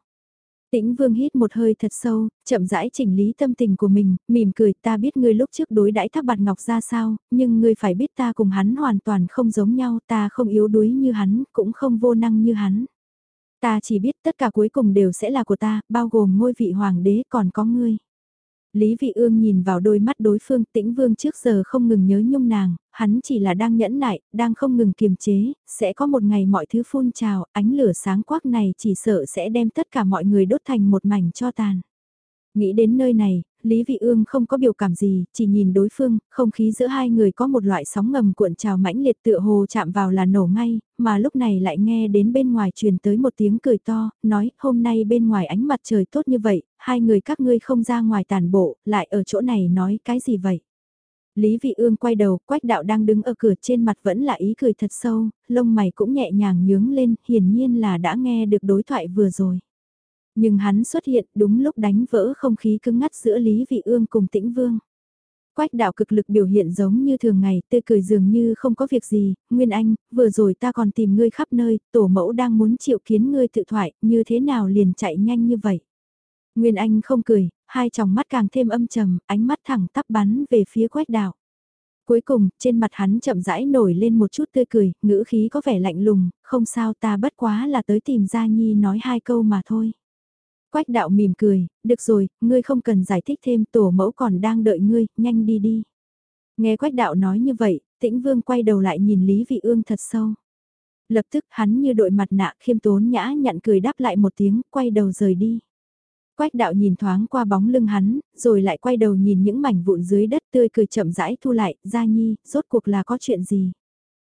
Tĩnh Vương hít một hơi thật sâu, chậm rãi chỉnh lý tâm tình của mình, mỉm cười ta biết ngươi lúc trước đối đãi thác bạt ngọc ra sao, nhưng ngươi phải biết ta cùng hắn hoàn toàn không giống nhau, ta không yếu đuối như hắn, cũng không vô năng như hắn. Ta chỉ biết tất cả cuối cùng đều sẽ là của ta, bao gồm ngôi vị hoàng đế còn có ngươi. Lý Vị Ương nhìn vào đôi mắt đối phương tĩnh vương trước giờ không ngừng nhớ nhung nàng, hắn chỉ là đang nhẫn nại, đang không ngừng kiềm chế, sẽ có một ngày mọi thứ phun trào, ánh lửa sáng quắc này chỉ sợ sẽ đem tất cả mọi người đốt thành một mảnh cho tàn. Nghĩ đến nơi này, Lý Vị Ương không có biểu cảm gì, chỉ nhìn đối phương, không khí giữa hai người có một loại sóng ngầm cuộn trào mãnh liệt tựa hồ chạm vào là nổ ngay, mà lúc này lại nghe đến bên ngoài truyền tới một tiếng cười to, nói hôm nay bên ngoài ánh mặt trời tốt như vậy, hai người các ngươi không ra ngoài tàn bộ, lại ở chỗ này nói cái gì vậy? Lý Vị Ương quay đầu, Quách Đạo đang đứng ở cửa trên mặt vẫn là ý cười thật sâu, lông mày cũng nhẹ nhàng nhướng lên, hiển nhiên là đã nghe được đối thoại vừa rồi. Nhưng hắn xuất hiện đúng lúc đánh vỡ không khí cứng ngắt giữa Lý Vị Ương cùng Tĩnh Vương. Quách đạo cực lực biểu hiện giống như thường ngày, tươi cười dường như không có việc gì, Nguyên Anh, vừa rồi ta còn tìm ngươi khắp nơi, tổ mẫu đang muốn triệu kiến ngươi tự thoại, như thế nào liền chạy nhanh như vậy. Nguyên Anh không cười, hai tròng mắt càng thêm âm trầm, ánh mắt thẳng tắp bắn về phía quách đạo. Cuối cùng, trên mặt hắn chậm rãi nổi lên một chút tươi cười, ngữ khí có vẻ lạnh lùng, không sao ta bất quá là tới tìm Gia Nhi nói hai câu mà thôi. Quách đạo mỉm cười, được rồi, ngươi không cần giải thích thêm tổ mẫu còn đang đợi ngươi, nhanh đi đi. Nghe quách đạo nói như vậy, tĩnh vương quay đầu lại nhìn Lý Vị Ương thật sâu. Lập tức hắn như đội mặt nạ khiêm tốn nhã nhặn cười đáp lại một tiếng, quay đầu rời đi. Quách đạo nhìn thoáng qua bóng lưng hắn, rồi lại quay đầu nhìn những mảnh vụn dưới đất tươi cười chậm rãi thu lại, gia nhi, rốt cuộc là có chuyện gì.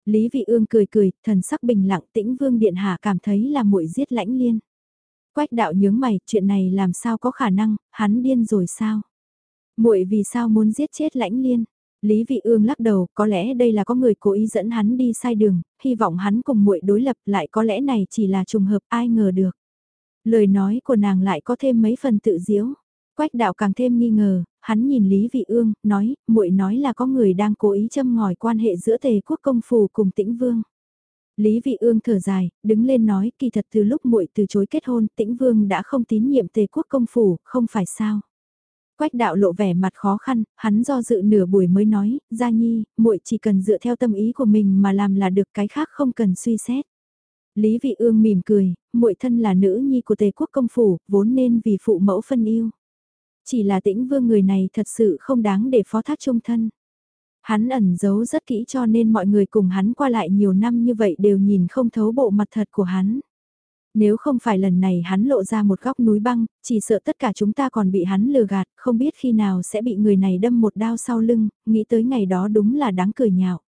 Lý Vị Ương cười cười, thần sắc bình lặng tĩnh vương điện hạ cảm thấy là muội giết lãnh liên. Quách đạo nhướng mày, chuyện này làm sao có khả năng, hắn điên rồi sao? Muội vì sao muốn giết chết lãnh liên? Lý Vị Ương lắc đầu, có lẽ đây là có người cố ý dẫn hắn đi sai đường, hy vọng hắn cùng muội đối lập lại có lẽ này chỉ là trùng hợp ai ngờ được. Lời nói của nàng lại có thêm mấy phần tự diễu. Quách đạo càng thêm nghi ngờ, hắn nhìn Lý Vị Ương, nói, muội nói là có người đang cố ý châm ngòi quan hệ giữa tề quốc công phủ cùng tĩnh vương. Lý Vị Ương thở dài, đứng lên nói, kỳ thật từ lúc muội từ chối kết hôn, Tĩnh Vương đã không tín nhiệm Tề quốc công phủ, không phải sao? Quách đạo lộ vẻ mặt khó khăn, hắn do dự nửa buổi mới nói, Gia Nhi, muội chỉ cần dựa theo tâm ý của mình mà làm là được cái khác không cần suy xét. Lý Vị Ương mỉm cười, muội thân là nữ nhi của Tề quốc công phủ, vốn nên vì phụ mẫu phân yêu. Chỉ là Tĩnh Vương người này thật sự không đáng để phó thác trung thân. Hắn ẩn giấu rất kỹ cho nên mọi người cùng hắn qua lại nhiều năm như vậy đều nhìn không thấu bộ mặt thật của hắn. Nếu không phải lần này hắn lộ ra một góc núi băng, chỉ sợ tất cả chúng ta còn bị hắn lừa gạt, không biết khi nào sẽ bị người này đâm một đao sau lưng, nghĩ tới ngày đó đúng là đáng cười nhạo.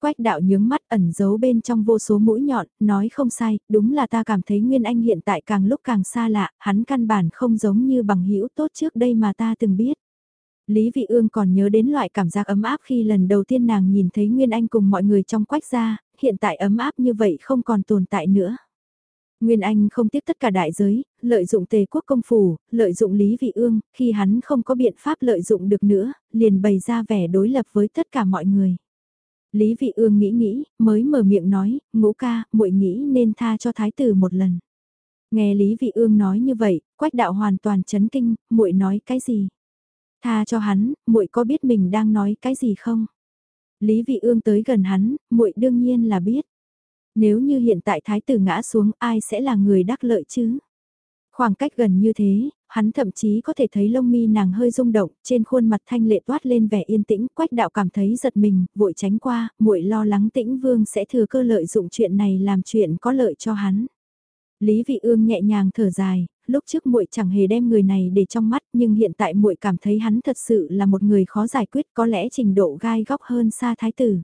Quách đạo nhướng mắt ẩn giấu bên trong vô số mũi nhọn, nói không sai, đúng là ta cảm thấy Nguyên Anh hiện tại càng lúc càng xa lạ, hắn căn bản không giống như bằng hữu tốt trước đây mà ta từng biết. Lý Vị Ương còn nhớ đến loại cảm giác ấm áp khi lần đầu tiên nàng nhìn thấy Nguyên Anh cùng mọi người trong quách gia, hiện tại ấm áp như vậy không còn tồn tại nữa. Nguyên Anh không tiếc tất cả đại giới, lợi dụng tề quốc công phủ, lợi dụng Lý Vị Ương, khi hắn không có biện pháp lợi dụng được nữa, liền bày ra vẻ đối lập với tất cả mọi người. Lý Vị Ương nghĩ nghĩ, mới mở miệng nói, ngũ ca, muội nghĩ nên tha cho thái tử một lần. Nghe Lý Vị Ương nói như vậy, quách đạo hoàn toàn chấn kinh, muội nói cái gì? Tha cho hắn, muội có biết mình đang nói cái gì không? Lý Vị Ương tới gần hắn, muội đương nhiên là biết. Nếu như hiện tại thái tử ngã xuống, ai sẽ là người đắc lợi chứ? Khoảng cách gần như thế, hắn thậm chí có thể thấy lông mi nàng hơi rung động, trên khuôn mặt thanh lệ toát lên vẻ yên tĩnh, Quách đạo cảm thấy giật mình, vội tránh qua, muội lo lắng Tĩnh Vương sẽ thừa cơ lợi dụng chuyện này làm chuyện có lợi cho hắn. Lý Vị Ương nhẹ nhàng thở dài, lúc trước muội chẳng hề đem người này để trong mắt, nhưng hiện tại muội cảm thấy hắn thật sự là một người khó giải quyết, có lẽ trình độ gai góc hơn xa thái tử.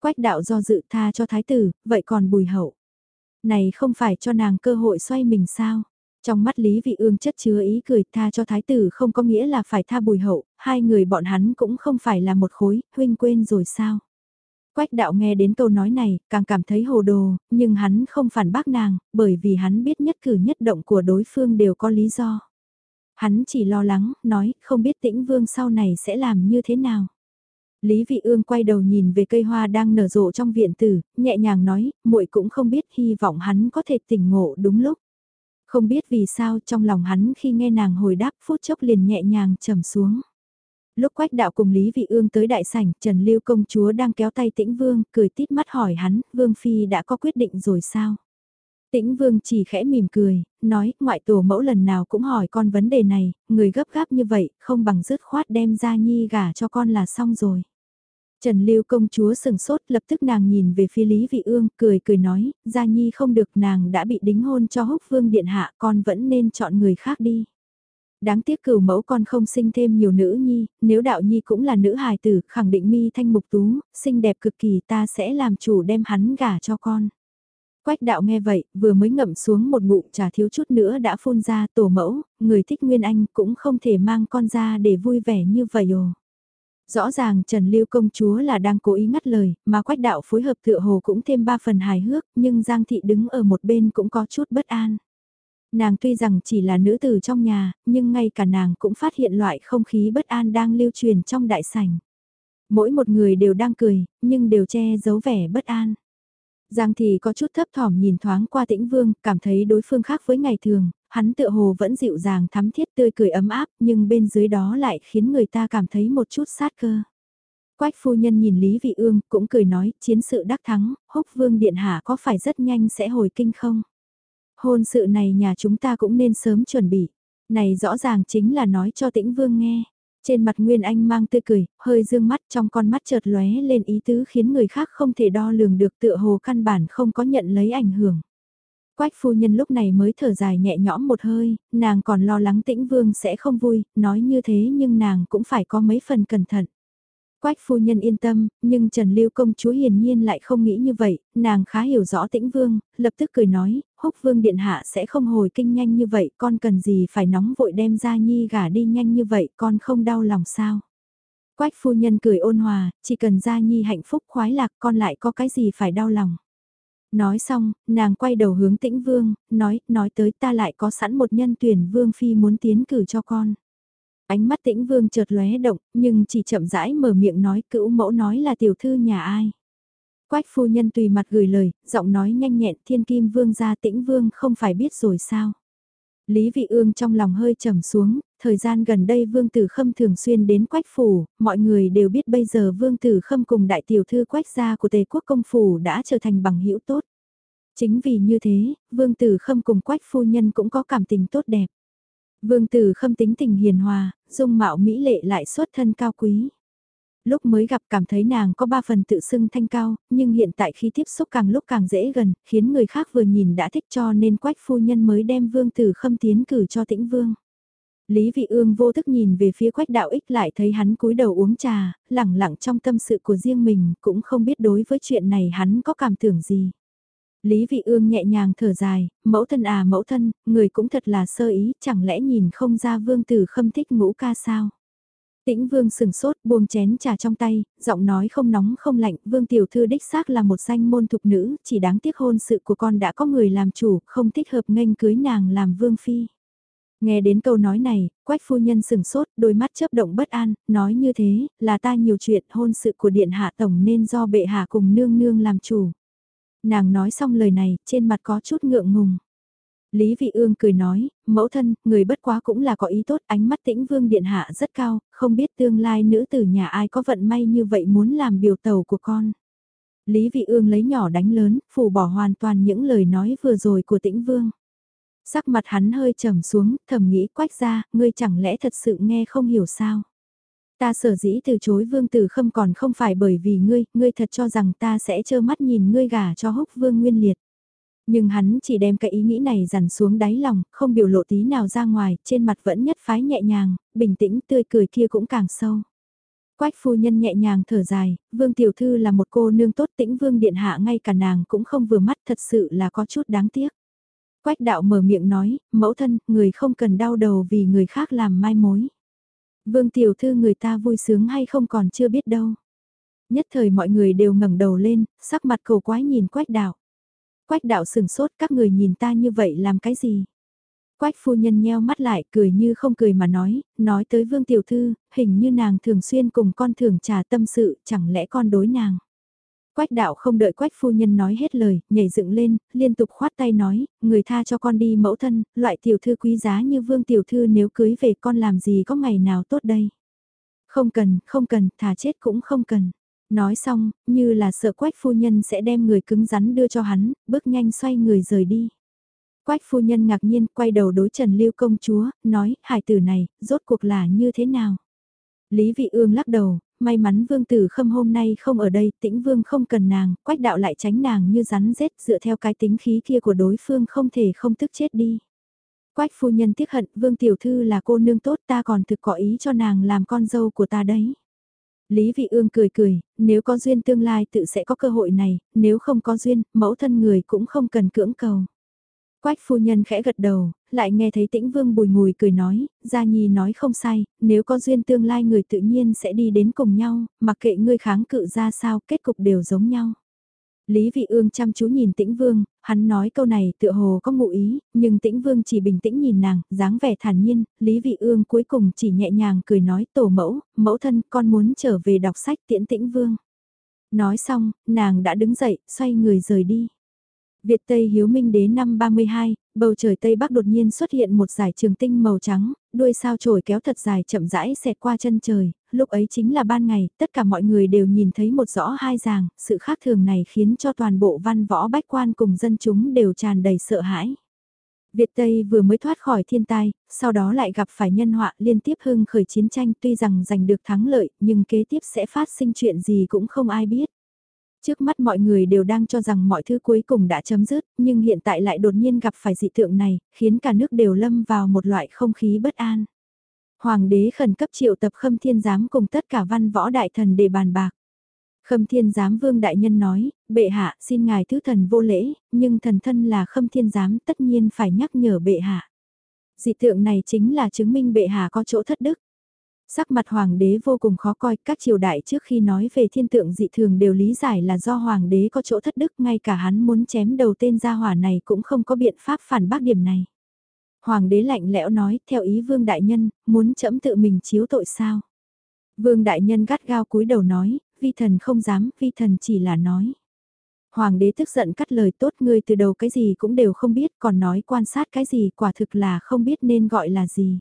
Quách đạo do dự tha cho thái tử, vậy còn bùi hậu. Này không phải cho nàng cơ hội xoay mình sao? Trong mắt Lý Vị Ương chất chứa ý cười tha cho thái tử không có nghĩa là phải tha bùi hậu, hai người bọn hắn cũng không phải là một khối, huynh quên rồi sao. Quách đạo nghe đến câu nói này, càng cảm thấy hồ đồ, nhưng hắn không phản bác nàng, bởi vì hắn biết nhất cử nhất động của đối phương đều có lý do. Hắn chỉ lo lắng, nói, không biết tĩnh vương sau này sẽ làm như thế nào. Lý Vị Ương quay đầu nhìn về cây hoa đang nở rộ trong viện tử, nhẹ nhàng nói, muội cũng không biết hy vọng hắn có thể tỉnh ngộ đúng lúc. Không biết vì sao trong lòng hắn khi nghe nàng hồi đáp phút chốc liền nhẹ nhàng trầm xuống. Lúc quách đạo cùng Lý Vị Ương tới đại sảnh, Trần Lưu công chúa đang kéo tay tĩnh vương, cười tít mắt hỏi hắn, vương phi đã có quyết định rồi sao? Tĩnh vương chỉ khẽ mỉm cười, nói, ngoại tổ mẫu lần nào cũng hỏi con vấn đề này, người gấp gáp như vậy, không bằng dứt khoát đem ra nhi gả cho con là xong rồi. Trần Lưu công chúa sừng sốt lập tức nàng nhìn về phía Lý Vị Ương cười cười nói, Gia Nhi không được nàng đã bị đính hôn cho húc vương điện hạ con vẫn nên chọn người khác đi. Đáng tiếc cửu mẫu con không sinh thêm nhiều nữ nhi, nếu đạo nhi cũng là nữ hài tử, khẳng định mi thanh mục tú, xinh đẹp cực kỳ ta sẽ làm chủ đem hắn gả cho con. Quách đạo nghe vậy, vừa mới ngậm xuống một ngụm trà thiếu chút nữa đã phun ra tổ mẫu, người thích Nguyên Anh cũng không thể mang con ra để vui vẻ như vậy ồ. Rõ ràng Trần Lưu công chúa là đang cố ý ngắt lời, mà quách đạo phối hợp tựa hồ cũng thêm ba phần hài hước, nhưng Giang Thị đứng ở một bên cũng có chút bất an. Nàng tuy rằng chỉ là nữ tử trong nhà, nhưng ngay cả nàng cũng phát hiện loại không khí bất an đang lưu truyền trong đại sảnh. Mỗi một người đều đang cười, nhưng đều che giấu vẻ bất an. Giang thì có chút thấp thỏm nhìn thoáng qua tĩnh vương, cảm thấy đối phương khác với ngày thường, hắn tựa hồ vẫn dịu dàng thắm thiết tươi cười ấm áp, nhưng bên dưới đó lại khiến người ta cảm thấy một chút sát cơ. Quách phu nhân nhìn Lý Vị Ương cũng cười nói, chiến sự đắc thắng, húc vương điện hạ có phải rất nhanh sẽ hồi kinh không? Hôn sự này nhà chúng ta cũng nên sớm chuẩn bị. Này rõ ràng chính là nói cho tĩnh vương nghe. Trên mặt Nguyên Anh mang tươi cười, hơi dương mắt trong con mắt chợt lóe lên ý tứ khiến người khác không thể đo lường được tựa hồ căn bản không có nhận lấy ảnh hưởng. Quách phu nhân lúc này mới thở dài nhẹ nhõm một hơi, nàng còn lo lắng tĩnh vương sẽ không vui, nói như thế nhưng nàng cũng phải có mấy phần cẩn thận. Quách phu nhân yên tâm, nhưng Trần Lưu công chúa hiển nhiên lại không nghĩ như vậy, nàng khá hiểu rõ tĩnh vương, lập tức cười nói, húc vương điện hạ sẽ không hồi kinh nhanh như vậy, con cần gì phải nóng vội đem ra nhi gả đi nhanh như vậy, con không đau lòng sao. Quách phu nhân cười ôn hòa, chỉ cần ra nhi hạnh phúc khoái lạc con lại có cái gì phải đau lòng. Nói xong, nàng quay đầu hướng tĩnh vương, nói, nói tới ta lại có sẵn một nhân tuyển vương phi muốn tiến cử cho con. Ánh mắt tĩnh vương chợt lóe động, nhưng chỉ chậm rãi mở miệng nói cữu mẫu nói là tiểu thư nhà ai. Quách phu nhân tùy mặt gửi lời, giọng nói nhanh nhẹn thiên kim vương gia tĩnh vương không phải biết rồi sao. Lý vị ương trong lòng hơi trầm xuống, thời gian gần đây vương tử khâm thường xuyên đến quách phủ, mọi người đều biết bây giờ vương tử khâm cùng đại tiểu thư quách gia của tề quốc công phủ đã trở thành bằng hữu tốt. Chính vì như thế, vương tử khâm cùng quách phu nhân cũng có cảm tình tốt đẹp. Vương tử khâm tính tình hiền hòa, dung mạo mỹ lệ lại xuất thân cao quý. Lúc mới gặp cảm thấy nàng có ba phần tự xưng thanh cao, nhưng hiện tại khi tiếp xúc càng lúc càng dễ gần, khiến người khác vừa nhìn đã thích cho nên quách phu nhân mới đem vương tử khâm tiến cử cho tĩnh vương. Lý vị ương vô thức nhìn về phía quách đạo ích lại thấy hắn cúi đầu uống trà, lẳng lặng trong tâm sự của riêng mình, cũng không biết đối với chuyện này hắn có cảm tưởng gì. Lý Vị Ương nhẹ nhàng thở dài, mẫu thân à mẫu thân, người cũng thật là sơ ý, chẳng lẽ nhìn không ra vương tử khâm thích ngũ ca sao? Tĩnh vương sừng sốt buông chén trà trong tay, giọng nói không nóng không lạnh, vương tiểu thư đích xác là một danh môn thục nữ, chỉ đáng tiếc hôn sự của con đã có người làm chủ, không thích hợp nghênh cưới nàng làm vương phi. Nghe đến câu nói này, quách phu nhân sừng sốt, đôi mắt chớp động bất an, nói như thế, là ta nhiều chuyện hôn sự của điện hạ tổng nên do bệ hạ cùng nương nương làm chủ. Nàng nói xong lời này, trên mặt có chút ngượng ngùng. Lý Vị Ương cười nói, mẫu thân, người bất quá cũng là có ý tốt, ánh mắt tĩnh vương điện hạ rất cao, không biết tương lai nữ tử nhà ai có vận may như vậy muốn làm biểu tàu của con. Lý Vị Ương lấy nhỏ đánh lớn, phủ bỏ hoàn toàn những lời nói vừa rồi của tĩnh vương. Sắc mặt hắn hơi trầm xuống, thầm nghĩ quách ra, ngươi chẳng lẽ thật sự nghe không hiểu sao. Ta sở dĩ từ chối vương tử khâm còn không phải bởi vì ngươi, ngươi thật cho rằng ta sẽ trơ mắt nhìn ngươi gả cho húc vương nguyên liệt. Nhưng hắn chỉ đem cái ý nghĩ này dằn xuống đáy lòng, không biểu lộ tí nào ra ngoài, trên mặt vẫn nhất phái nhẹ nhàng, bình tĩnh tươi cười kia cũng càng sâu. Quách phu nhân nhẹ nhàng thở dài, vương tiểu thư là một cô nương tốt tĩnh vương điện hạ ngay cả nàng cũng không vừa mắt thật sự là có chút đáng tiếc. Quách đạo mở miệng nói, mẫu thân, người không cần đau đầu vì người khác làm mai mối. Vương tiểu thư người ta vui sướng hay không còn chưa biết đâu. Nhất thời mọi người đều ngẩng đầu lên, sắc mặt cầu quái nhìn quách đạo. Quách đạo sừng sốt các người nhìn ta như vậy làm cái gì? Quách phu nhân nheo mắt lại cười như không cười mà nói, nói tới vương tiểu thư, hình như nàng thường xuyên cùng con thường trà tâm sự, chẳng lẽ con đối nàng. Quách đạo không đợi quách phu nhân nói hết lời, nhảy dựng lên, liên tục khoát tay nói, người tha cho con đi mẫu thân, loại tiểu thư quý giá như vương tiểu thư nếu cưới về con làm gì có ngày nào tốt đây. Không cần, không cần, thà chết cũng không cần. Nói xong, như là sợ quách phu nhân sẽ đem người cứng rắn đưa cho hắn, bước nhanh xoay người rời đi. Quách phu nhân ngạc nhiên quay đầu đối Trần Lưu công chúa, nói, hải tử này, rốt cuộc là như thế nào? Lý Vị Ương lắc đầu, may mắn vương tử khâm hôm nay không ở đây, tĩnh vương không cần nàng, quách đạo lại tránh nàng như rắn rết dựa theo cái tính khí kia của đối phương không thể không tức chết đi. Quách phu nhân tiếc hận, vương tiểu thư là cô nương tốt ta còn thực có ý cho nàng làm con dâu của ta đấy. Lý Vị Ương cười cười, nếu có duyên tương lai tự sẽ có cơ hội này, nếu không có duyên, mẫu thân người cũng không cần cưỡng cầu. Quách phu nhân khẽ gật đầu, lại nghe thấy tĩnh vương bùi ngùi cười nói, Gia Nhi nói không sai, nếu có duyên tương lai người tự nhiên sẽ đi đến cùng nhau, mặc kệ ngươi kháng cự ra sao, kết cục đều giống nhau. Lý Vị Ương chăm chú nhìn Tĩnh Vương, hắn nói câu này tựa hồ có ngụ ý, nhưng Tĩnh Vương chỉ bình tĩnh nhìn nàng, dáng vẻ thản nhiên, Lý Vị Ương cuối cùng chỉ nhẹ nhàng cười nói tổ mẫu, mẫu thân con muốn trở về đọc sách tiễn Tĩnh Vương. Nói xong, nàng đã đứng dậy, xoay người rời đi. Việt Tây Hiếu Minh đế năm 32, bầu trời Tây Bắc đột nhiên xuất hiện một giải trường tinh màu trắng, đuôi sao trổi kéo thật dài chậm rãi xẹt qua chân trời, lúc ấy chính là ban ngày, tất cả mọi người đều nhìn thấy một rõ hai ràng, sự khác thường này khiến cho toàn bộ văn võ bách quan cùng dân chúng đều tràn đầy sợ hãi. Việt Tây vừa mới thoát khỏi thiên tai, sau đó lại gặp phải nhân họa liên tiếp hưng khởi chiến tranh tuy rằng giành được thắng lợi nhưng kế tiếp sẽ phát sinh chuyện gì cũng không ai biết. Trước mắt mọi người đều đang cho rằng mọi thứ cuối cùng đã chấm dứt, nhưng hiện tại lại đột nhiên gặp phải dị tượng này, khiến cả nước đều lâm vào một loại không khí bất an. Hoàng đế khẩn cấp triệu tập khâm thiên giám cùng tất cả văn võ đại thần để bàn bạc. Khâm thiên giám vương đại nhân nói, bệ hạ xin ngài thứ thần vô lễ, nhưng thần thân là khâm thiên giám tất nhiên phải nhắc nhở bệ hạ. Dị tượng này chính là chứng minh bệ hạ có chỗ thất đức. Sắc mặt hoàng đế vô cùng khó coi, các triều đại trước khi nói về thiên tượng dị thường đều lý giải là do hoàng đế có chỗ thất đức, ngay cả hắn muốn chém đầu tên gia hỏa này cũng không có biện pháp phản bác điểm này. Hoàng đế lạnh lẽo nói, theo ý vương đại nhân, muốn chẫm tự mình chiếu tội sao? Vương đại nhân gắt gao cúi đầu nói, vi thần không dám, vi thần chỉ là nói. Hoàng đế tức giận cắt lời tốt ngươi từ đầu cái gì cũng đều không biết, còn nói quan sát cái gì quả thực là không biết nên gọi là gì.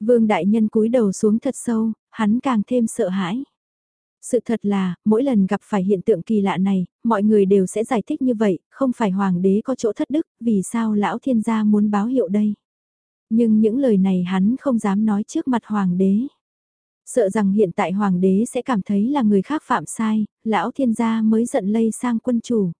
Vương đại nhân cúi đầu xuống thật sâu, hắn càng thêm sợ hãi. Sự thật là, mỗi lần gặp phải hiện tượng kỳ lạ này, mọi người đều sẽ giải thích như vậy, không phải hoàng đế có chỗ thất đức, vì sao lão thiên gia muốn báo hiệu đây. Nhưng những lời này hắn không dám nói trước mặt hoàng đế. Sợ rằng hiện tại hoàng đế sẽ cảm thấy là người khác phạm sai, lão thiên gia mới giận lây sang quân chủ.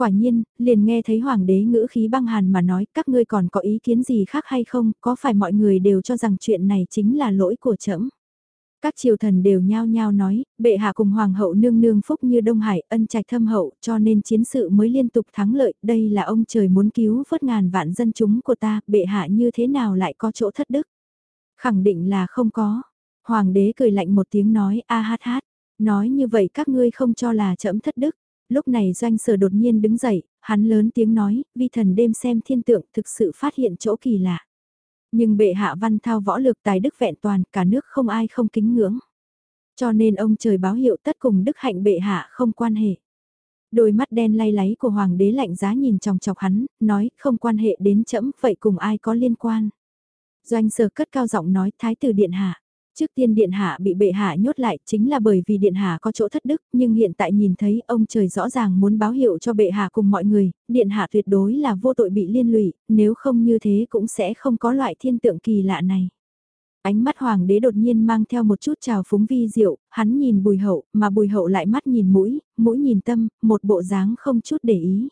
Quả nhiên, liền nghe thấy hoàng đế ngữ khí băng hàn mà nói các ngươi còn có ý kiến gì khác hay không, có phải mọi người đều cho rằng chuyện này chính là lỗi của trẫm các triều thần đều nhao nhao nói, bệ hạ cùng hoàng hậu nương nương phúc như Đông Hải, ân trạch thâm hậu, cho nên chiến sự mới liên tục thắng lợi, đây là ông trời muốn cứu vớt ngàn vạn dân chúng của ta, bệ hạ như thế nào lại có chỗ thất đức? Khẳng định là không có. Hoàng đế cười lạnh một tiếng nói a hát hát, nói như vậy các ngươi không cho là trẫm thất đức. Lúc này doanh sở đột nhiên đứng dậy, hắn lớn tiếng nói, vi thần đêm xem thiên tượng thực sự phát hiện chỗ kỳ lạ. Nhưng bệ hạ văn thao võ lược tài đức vẹn toàn, cả nước không ai không kính ngưỡng. Cho nên ông trời báo hiệu tất cùng đức hạnh bệ hạ không quan hệ. Đôi mắt đen lay láy của hoàng đế lạnh giá nhìn chòng chọc hắn, nói không quan hệ đến chẫm, vậy cùng ai có liên quan. Doanh sở cất cao giọng nói thái tử điện hạ. Trước tiên Điện Hạ bị bệ hạ nhốt lại chính là bởi vì Điện Hạ có chỗ thất đức, nhưng hiện tại nhìn thấy ông trời rõ ràng muốn báo hiệu cho bệ hạ cùng mọi người, Điện Hạ tuyệt đối là vô tội bị liên lụy, nếu không như thế cũng sẽ không có loại thiên tượng kỳ lạ này. Ánh mắt hoàng đế đột nhiên mang theo một chút trào phúng vi diệu, hắn nhìn bùi hậu, mà bùi hậu lại mắt nhìn mũi, mũi nhìn tâm, một bộ dáng không chút để ý.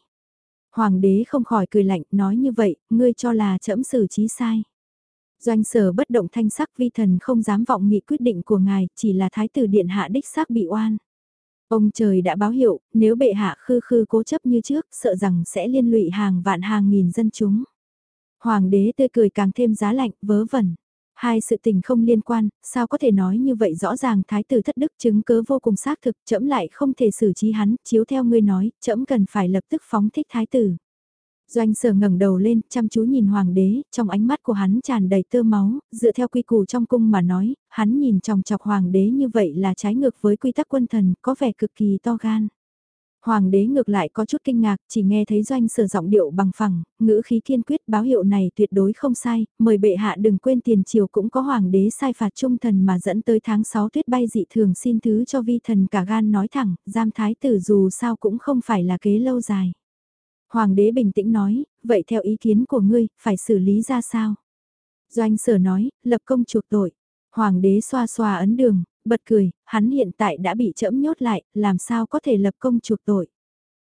Hoàng đế không khỏi cười lạnh, nói như vậy, ngươi cho là trẫm xử trí sai. Doanh sở bất động thanh sắc vi thần không dám vọng nghị quyết định của ngài, chỉ là thái tử điện hạ đích xác bị oan. Ông trời đã báo hiệu, nếu bệ hạ khư khư cố chấp như trước, sợ rằng sẽ liên lụy hàng vạn hàng nghìn dân chúng. Hoàng đế tươi cười càng thêm giá lạnh, vớ vẩn. Hai sự tình không liên quan, sao có thể nói như vậy rõ ràng thái tử thất đức chứng cớ vô cùng xác thực, chậm lại không thể xử trí hắn, chiếu theo ngươi nói, chậm cần phải lập tức phóng thích thái tử. Doanh sở ngẩng đầu lên, chăm chú nhìn hoàng đế, trong ánh mắt của hắn tràn đầy tơ máu, dựa theo quy củ trong cung mà nói, hắn nhìn chòng chọc hoàng đế như vậy là trái ngược với quy tắc quân thần, có vẻ cực kỳ to gan. Hoàng đế ngược lại có chút kinh ngạc, chỉ nghe thấy doanh sở giọng điệu bằng phẳng, ngữ khí kiên quyết báo hiệu này tuyệt đối không sai, mời bệ hạ đừng quên tiền triều cũng có hoàng đế sai phạt trung thần mà dẫn tới tháng 6 tuyết bay dị thường xin thứ cho vi thần cả gan nói thẳng, giam thái tử dù sao cũng không phải là kế lâu dài. Hoàng đế bình tĩnh nói, vậy theo ý kiến của ngươi, phải xử lý ra sao? Doanh sở nói, lập công chuộc tội. Hoàng đế xoa xoa ấn đường, bật cười, hắn hiện tại đã bị trẫm nhốt lại, làm sao có thể lập công chuộc tội.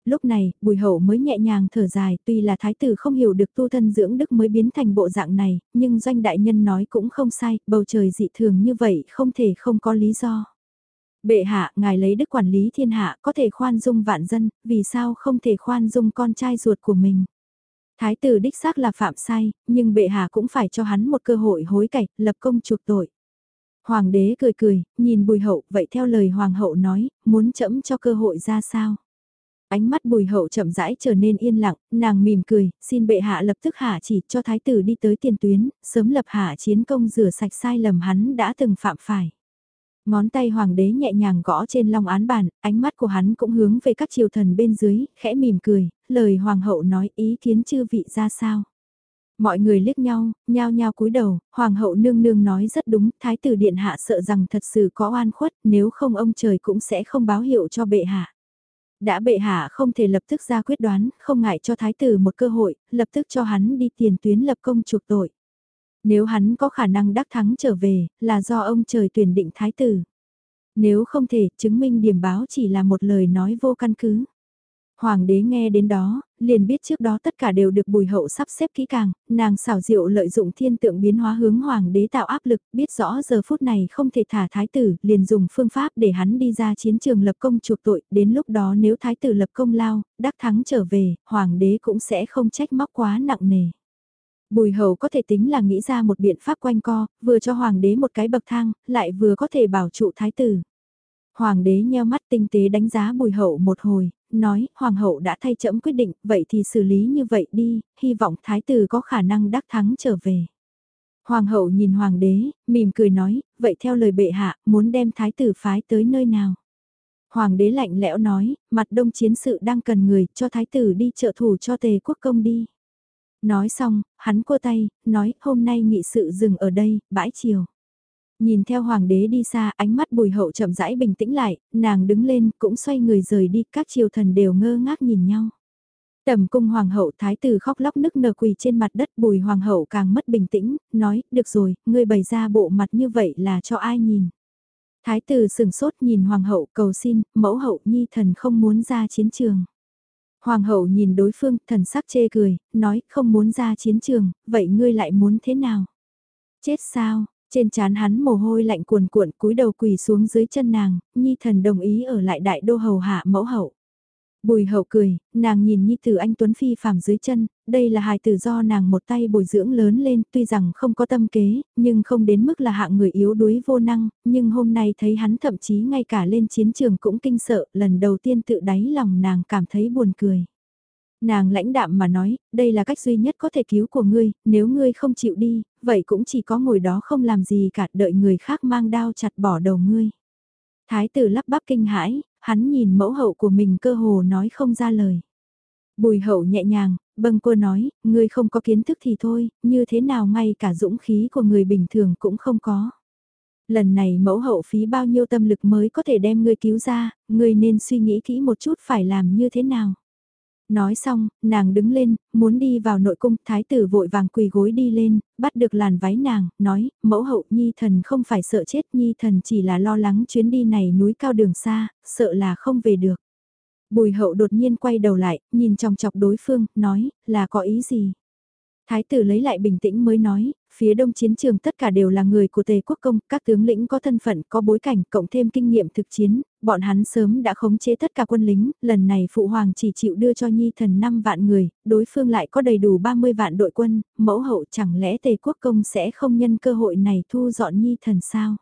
Lúc này, bùi hậu mới nhẹ nhàng thở dài, tuy là thái tử không hiểu được tu thân dưỡng đức mới biến thành bộ dạng này, nhưng doanh đại nhân nói cũng không sai, bầu trời dị thường như vậy không thể không có lý do. Bệ hạ, ngài lấy đức quản lý thiên hạ, có thể khoan dung vạn dân, vì sao không thể khoan dung con trai ruột của mình. Thái tử đích xác là phạm sai, nhưng bệ hạ cũng phải cho hắn một cơ hội hối cải, lập công chuộc tội. Hoàng đế cười cười, nhìn bùi hậu, vậy theo lời hoàng hậu nói, muốn chẫm cho cơ hội ra sao? Ánh mắt bùi hậu chậm rãi trở nên yên lặng, nàng mỉm cười, xin bệ hạ lập tức hạ chỉ cho thái tử đi tới tiền tuyến, sớm lập hạ chiến công rửa sạch sai lầm hắn đã từng phạm phải. Ngón tay hoàng đế nhẹ nhàng gõ trên long án bàn, ánh mắt của hắn cũng hướng về các triều thần bên dưới, khẽ mỉm cười, lời hoàng hậu nói ý kiến chư vị ra sao. Mọi người liếc nhau, nhao nhao cúi đầu, hoàng hậu nương nương nói rất đúng, thái tử điện hạ sợ rằng thật sự có oan khuất, nếu không ông trời cũng sẽ không báo hiệu cho bệ hạ. Đã bệ hạ không thể lập tức ra quyết đoán, không ngại cho thái tử một cơ hội, lập tức cho hắn đi tiền tuyến lập công chuộc tội. Nếu hắn có khả năng đắc thắng trở về, là do ông trời tuyển định thái tử. Nếu không thể, chứng minh điểm báo chỉ là một lời nói vô căn cứ. Hoàng đế nghe đến đó, liền biết trước đó tất cả đều được bùi hậu sắp xếp kỹ càng, nàng xảo diệu lợi dụng thiên tượng biến hóa hướng hoàng đế tạo áp lực, biết rõ giờ phút này không thể thả thái tử, liền dùng phương pháp để hắn đi ra chiến trường lập công chuộc tội, đến lúc đó nếu thái tử lập công lao, đắc thắng trở về, hoàng đế cũng sẽ không trách móc quá nặng nề. Bùi hậu có thể tính là nghĩ ra một biện pháp quanh co, vừa cho hoàng đế một cái bậc thang, lại vừa có thể bảo trụ thái tử. Hoàng đế nheo mắt tinh tế đánh giá bùi hậu một hồi, nói, hoàng hậu đã thay chẫm quyết định, vậy thì xử lý như vậy đi, hy vọng thái tử có khả năng đắc thắng trở về. Hoàng hậu nhìn hoàng đế, mỉm cười nói, vậy theo lời bệ hạ, muốn đem thái tử phái tới nơi nào? Hoàng đế lạnh lẽo nói, mặt đông chiến sự đang cần người, cho thái tử đi trợ thủ cho tề quốc công đi. Nói xong, hắn cua tay, nói hôm nay nghị sự dừng ở đây, bãi chiều. Nhìn theo hoàng đế đi xa, ánh mắt bùi hậu chậm rãi bình tĩnh lại, nàng đứng lên, cũng xoay người rời đi, các triều thần đều ngơ ngác nhìn nhau. Tầm cung hoàng hậu thái tử khóc lóc nức nở quỳ trên mặt đất bùi hoàng hậu càng mất bình tĩnh, nói, được rồi, ngươi bày ra bộ mặt như vậy là cho ai nhìn. Thái tử sừng sốt nhìn hoàng hậu cầu xin, mẫu hậu nhi thần không muốn ra chiến trường. Hoàng hậu nhìn đối phương, thần sắc chê cười, nói không muốn ra chiến trường, vậy ngươi lại muốn thế nào? Chết sao? Trên trán hắn mồ hôi lạnh cuồn cuộn cúi đầu quỳ xuống dưới chân nàng, nhi thần đồng ý ở lại đại đô hầu hạ mẫu hậu. Bùi hậu cười, nàng nhìn Nhi Tử Anh Tuấn Phi phàm dưới chân, đây là hài tử do nàng một tay bồi dưỡng lớn lên, tuy rằng không có tâm kế, nhưng không đến mức là hạng người yếu đuối vô năng, nhưng hôm nay thấy hắn thậm chí ngay cả lên chiến trường cũng kinh sợ, lần đầu tiên tự đáy lòng nàng cảm thấy buồn cười. Nàng lãnh đạm mà nói, đây là cách duy nhất có thể cứu của ngươi, nếu ngươi không chịu đi, vậy cũng chỉ có ngồi đó không làm gì cả đợi người khác mang đao chặt bỏ đầu ngươi. Thái tử lắp bắp kinh hãi, hắn nhìn mẫu hậu của mình cơ hồ nói không ra lời. Bùi hậu nhẹ nhàng, bâng cô nói, ngươi không có kiến thức thì thôi, như thế nào ngay cả dũng khí của người bình thường cũng không có. Lần này mẫu hậu phí bao nhiêu tâm lực mới có thể đem ngươi cứu ra, ngươi nên suy nghĩ kỹ một chút phải làm như thế nào. Nói xong, nàng đứng lên, muốn đi vào nội cung, thái tử vội vàng quỳ gối đi lên, bắt được làn váy nàng, nói, mẫu hậu nhi thần không phải sợ chết, nhi thần chỉ là lo lắng chuyến đi này núi cao đường xa, sợ là không về được. Bùi hậu đột nhiên quay đầu lại, nhìn trong chọc đối phương, nói, là có ý gì? Thái tử lấy lại bình tĩnh mới nói, phía đông chiến trường tất cả đều là người của tề quốc công, các tướng lĩnh có thân phận, có bối cảnh, cộng thêm kinh nghiệm thực chiến, bọn hắn sớm đã khống chế tất cả quân lính, lần này phụ hoàng chỉ chịu đưa cho nhi thần 5 vạn người, đối phương lại có đầy đủ 30 vạn đội quân, mẫu hậu chẳng lẽ tề quốc công sẽ không nhân cơ hội này thu dọn nhi thần sao?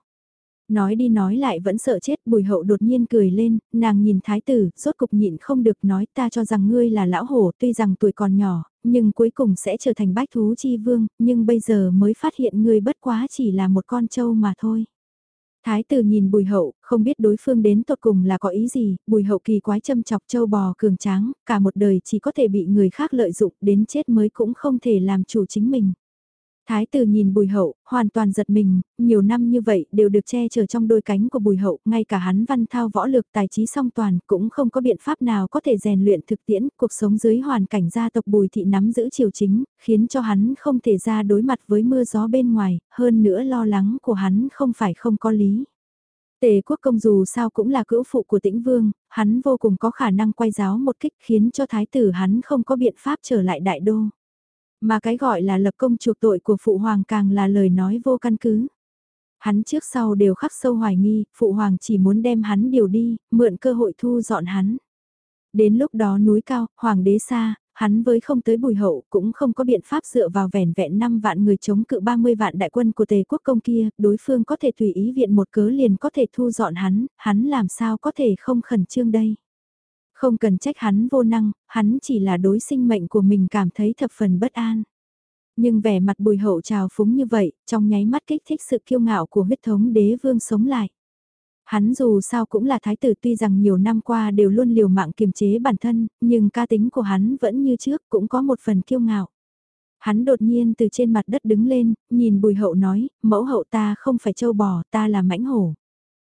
Nói đi nói lại vẫn sợ chết, bùi hậu đột nhiên cười lên, nàng nhìn thái tử, rốt cục nhịn không được nói ta cho rằng ngươi là lão hổ, tuy rằng tuổi còn nhỏ, nhưng cuối cùng sẽ trở thành bách thú chi vương, nhưng bây giờ mới phát hiện ngươi bất quá chỉ là một con trâu mà thôi. Thái tử nhìn bùi hậu, không biết đối phương đến tột cùng là có ý gì, bùi hậu kỳ quái châm chọc châu bò cường tráng, cả một đời chỉ có thể bị người khác lợi dụng, đến chết mới cũng không thể làm chủ chính mình. Thái tử nhìn bùi hậu, hoàn toàn giật mình, nhiều năm như vậy đều được che chở trong đôi cánh của bùi hậu, ngay cả hắn văn thao võ lực tài trí song toàn cũng không có biện pháp nào có thể rèn luyện thực tiễn, cuộc sống dưới hoàn cảnh gia tộc bùi thị nắm giữ triều chính, khiến cho hắn không thể ra đối mặt với mưa gió bên ngoài, hơn nữa lo lắng của hắn không phải không có lý. Tề quốc công dù sao cũng là cữu phụ của tĩnh vương, hắn vô cùng có khả năng quay giáo một kích khiến cho thái tử hắn không có biện pháp trở lại đại đô. Mà cái gọi là lập công chuộc tội của Phụ Hoàng càng là lời nói vô căn cứ. Hắn trước sau đều khắc sâu hoài nghi, Phụ Hoàng chỉ muốn đem hắn điều đi, mượn cơ hội thu dọn hắn. Đến lúc đó núi cao, Hoàng đế xa, hắn với không tới bùi hậu cũng không có biện pháp dựa vào vẻn vẹn 5 vạn người chống cự 30 vạn đại quân của tề quốc công kia, đối phương có thể tùy ý viện một cớ liền có thể thu dọn hắn, hắn làm sao có thể không khẩn trương đây. Không cần trách hắn vô năng, hắn chỉ là đối sinh mệnh của mình cảm thấy thập phần bất an. Nhưng vẻ mặt bùi hậu trào phúng như vậy, trong nháy mắt kích thích sự kiêu ngạo của huyết thống đế vương sống lại. Hắn dù sao cũng là thái tử tuy rằng nhiều năm qua đều luôn liều mạng kiềm chế bản thân, nhưng ca tính của hắn vẫn như trước cũng có một phần kiêu ngạo. Hắn đột nhiên từ trên mặt đất đứng lên, nhìn bùi hậu nói, mẫu hậu ta không phải châu bò, ta là mãnh hổ.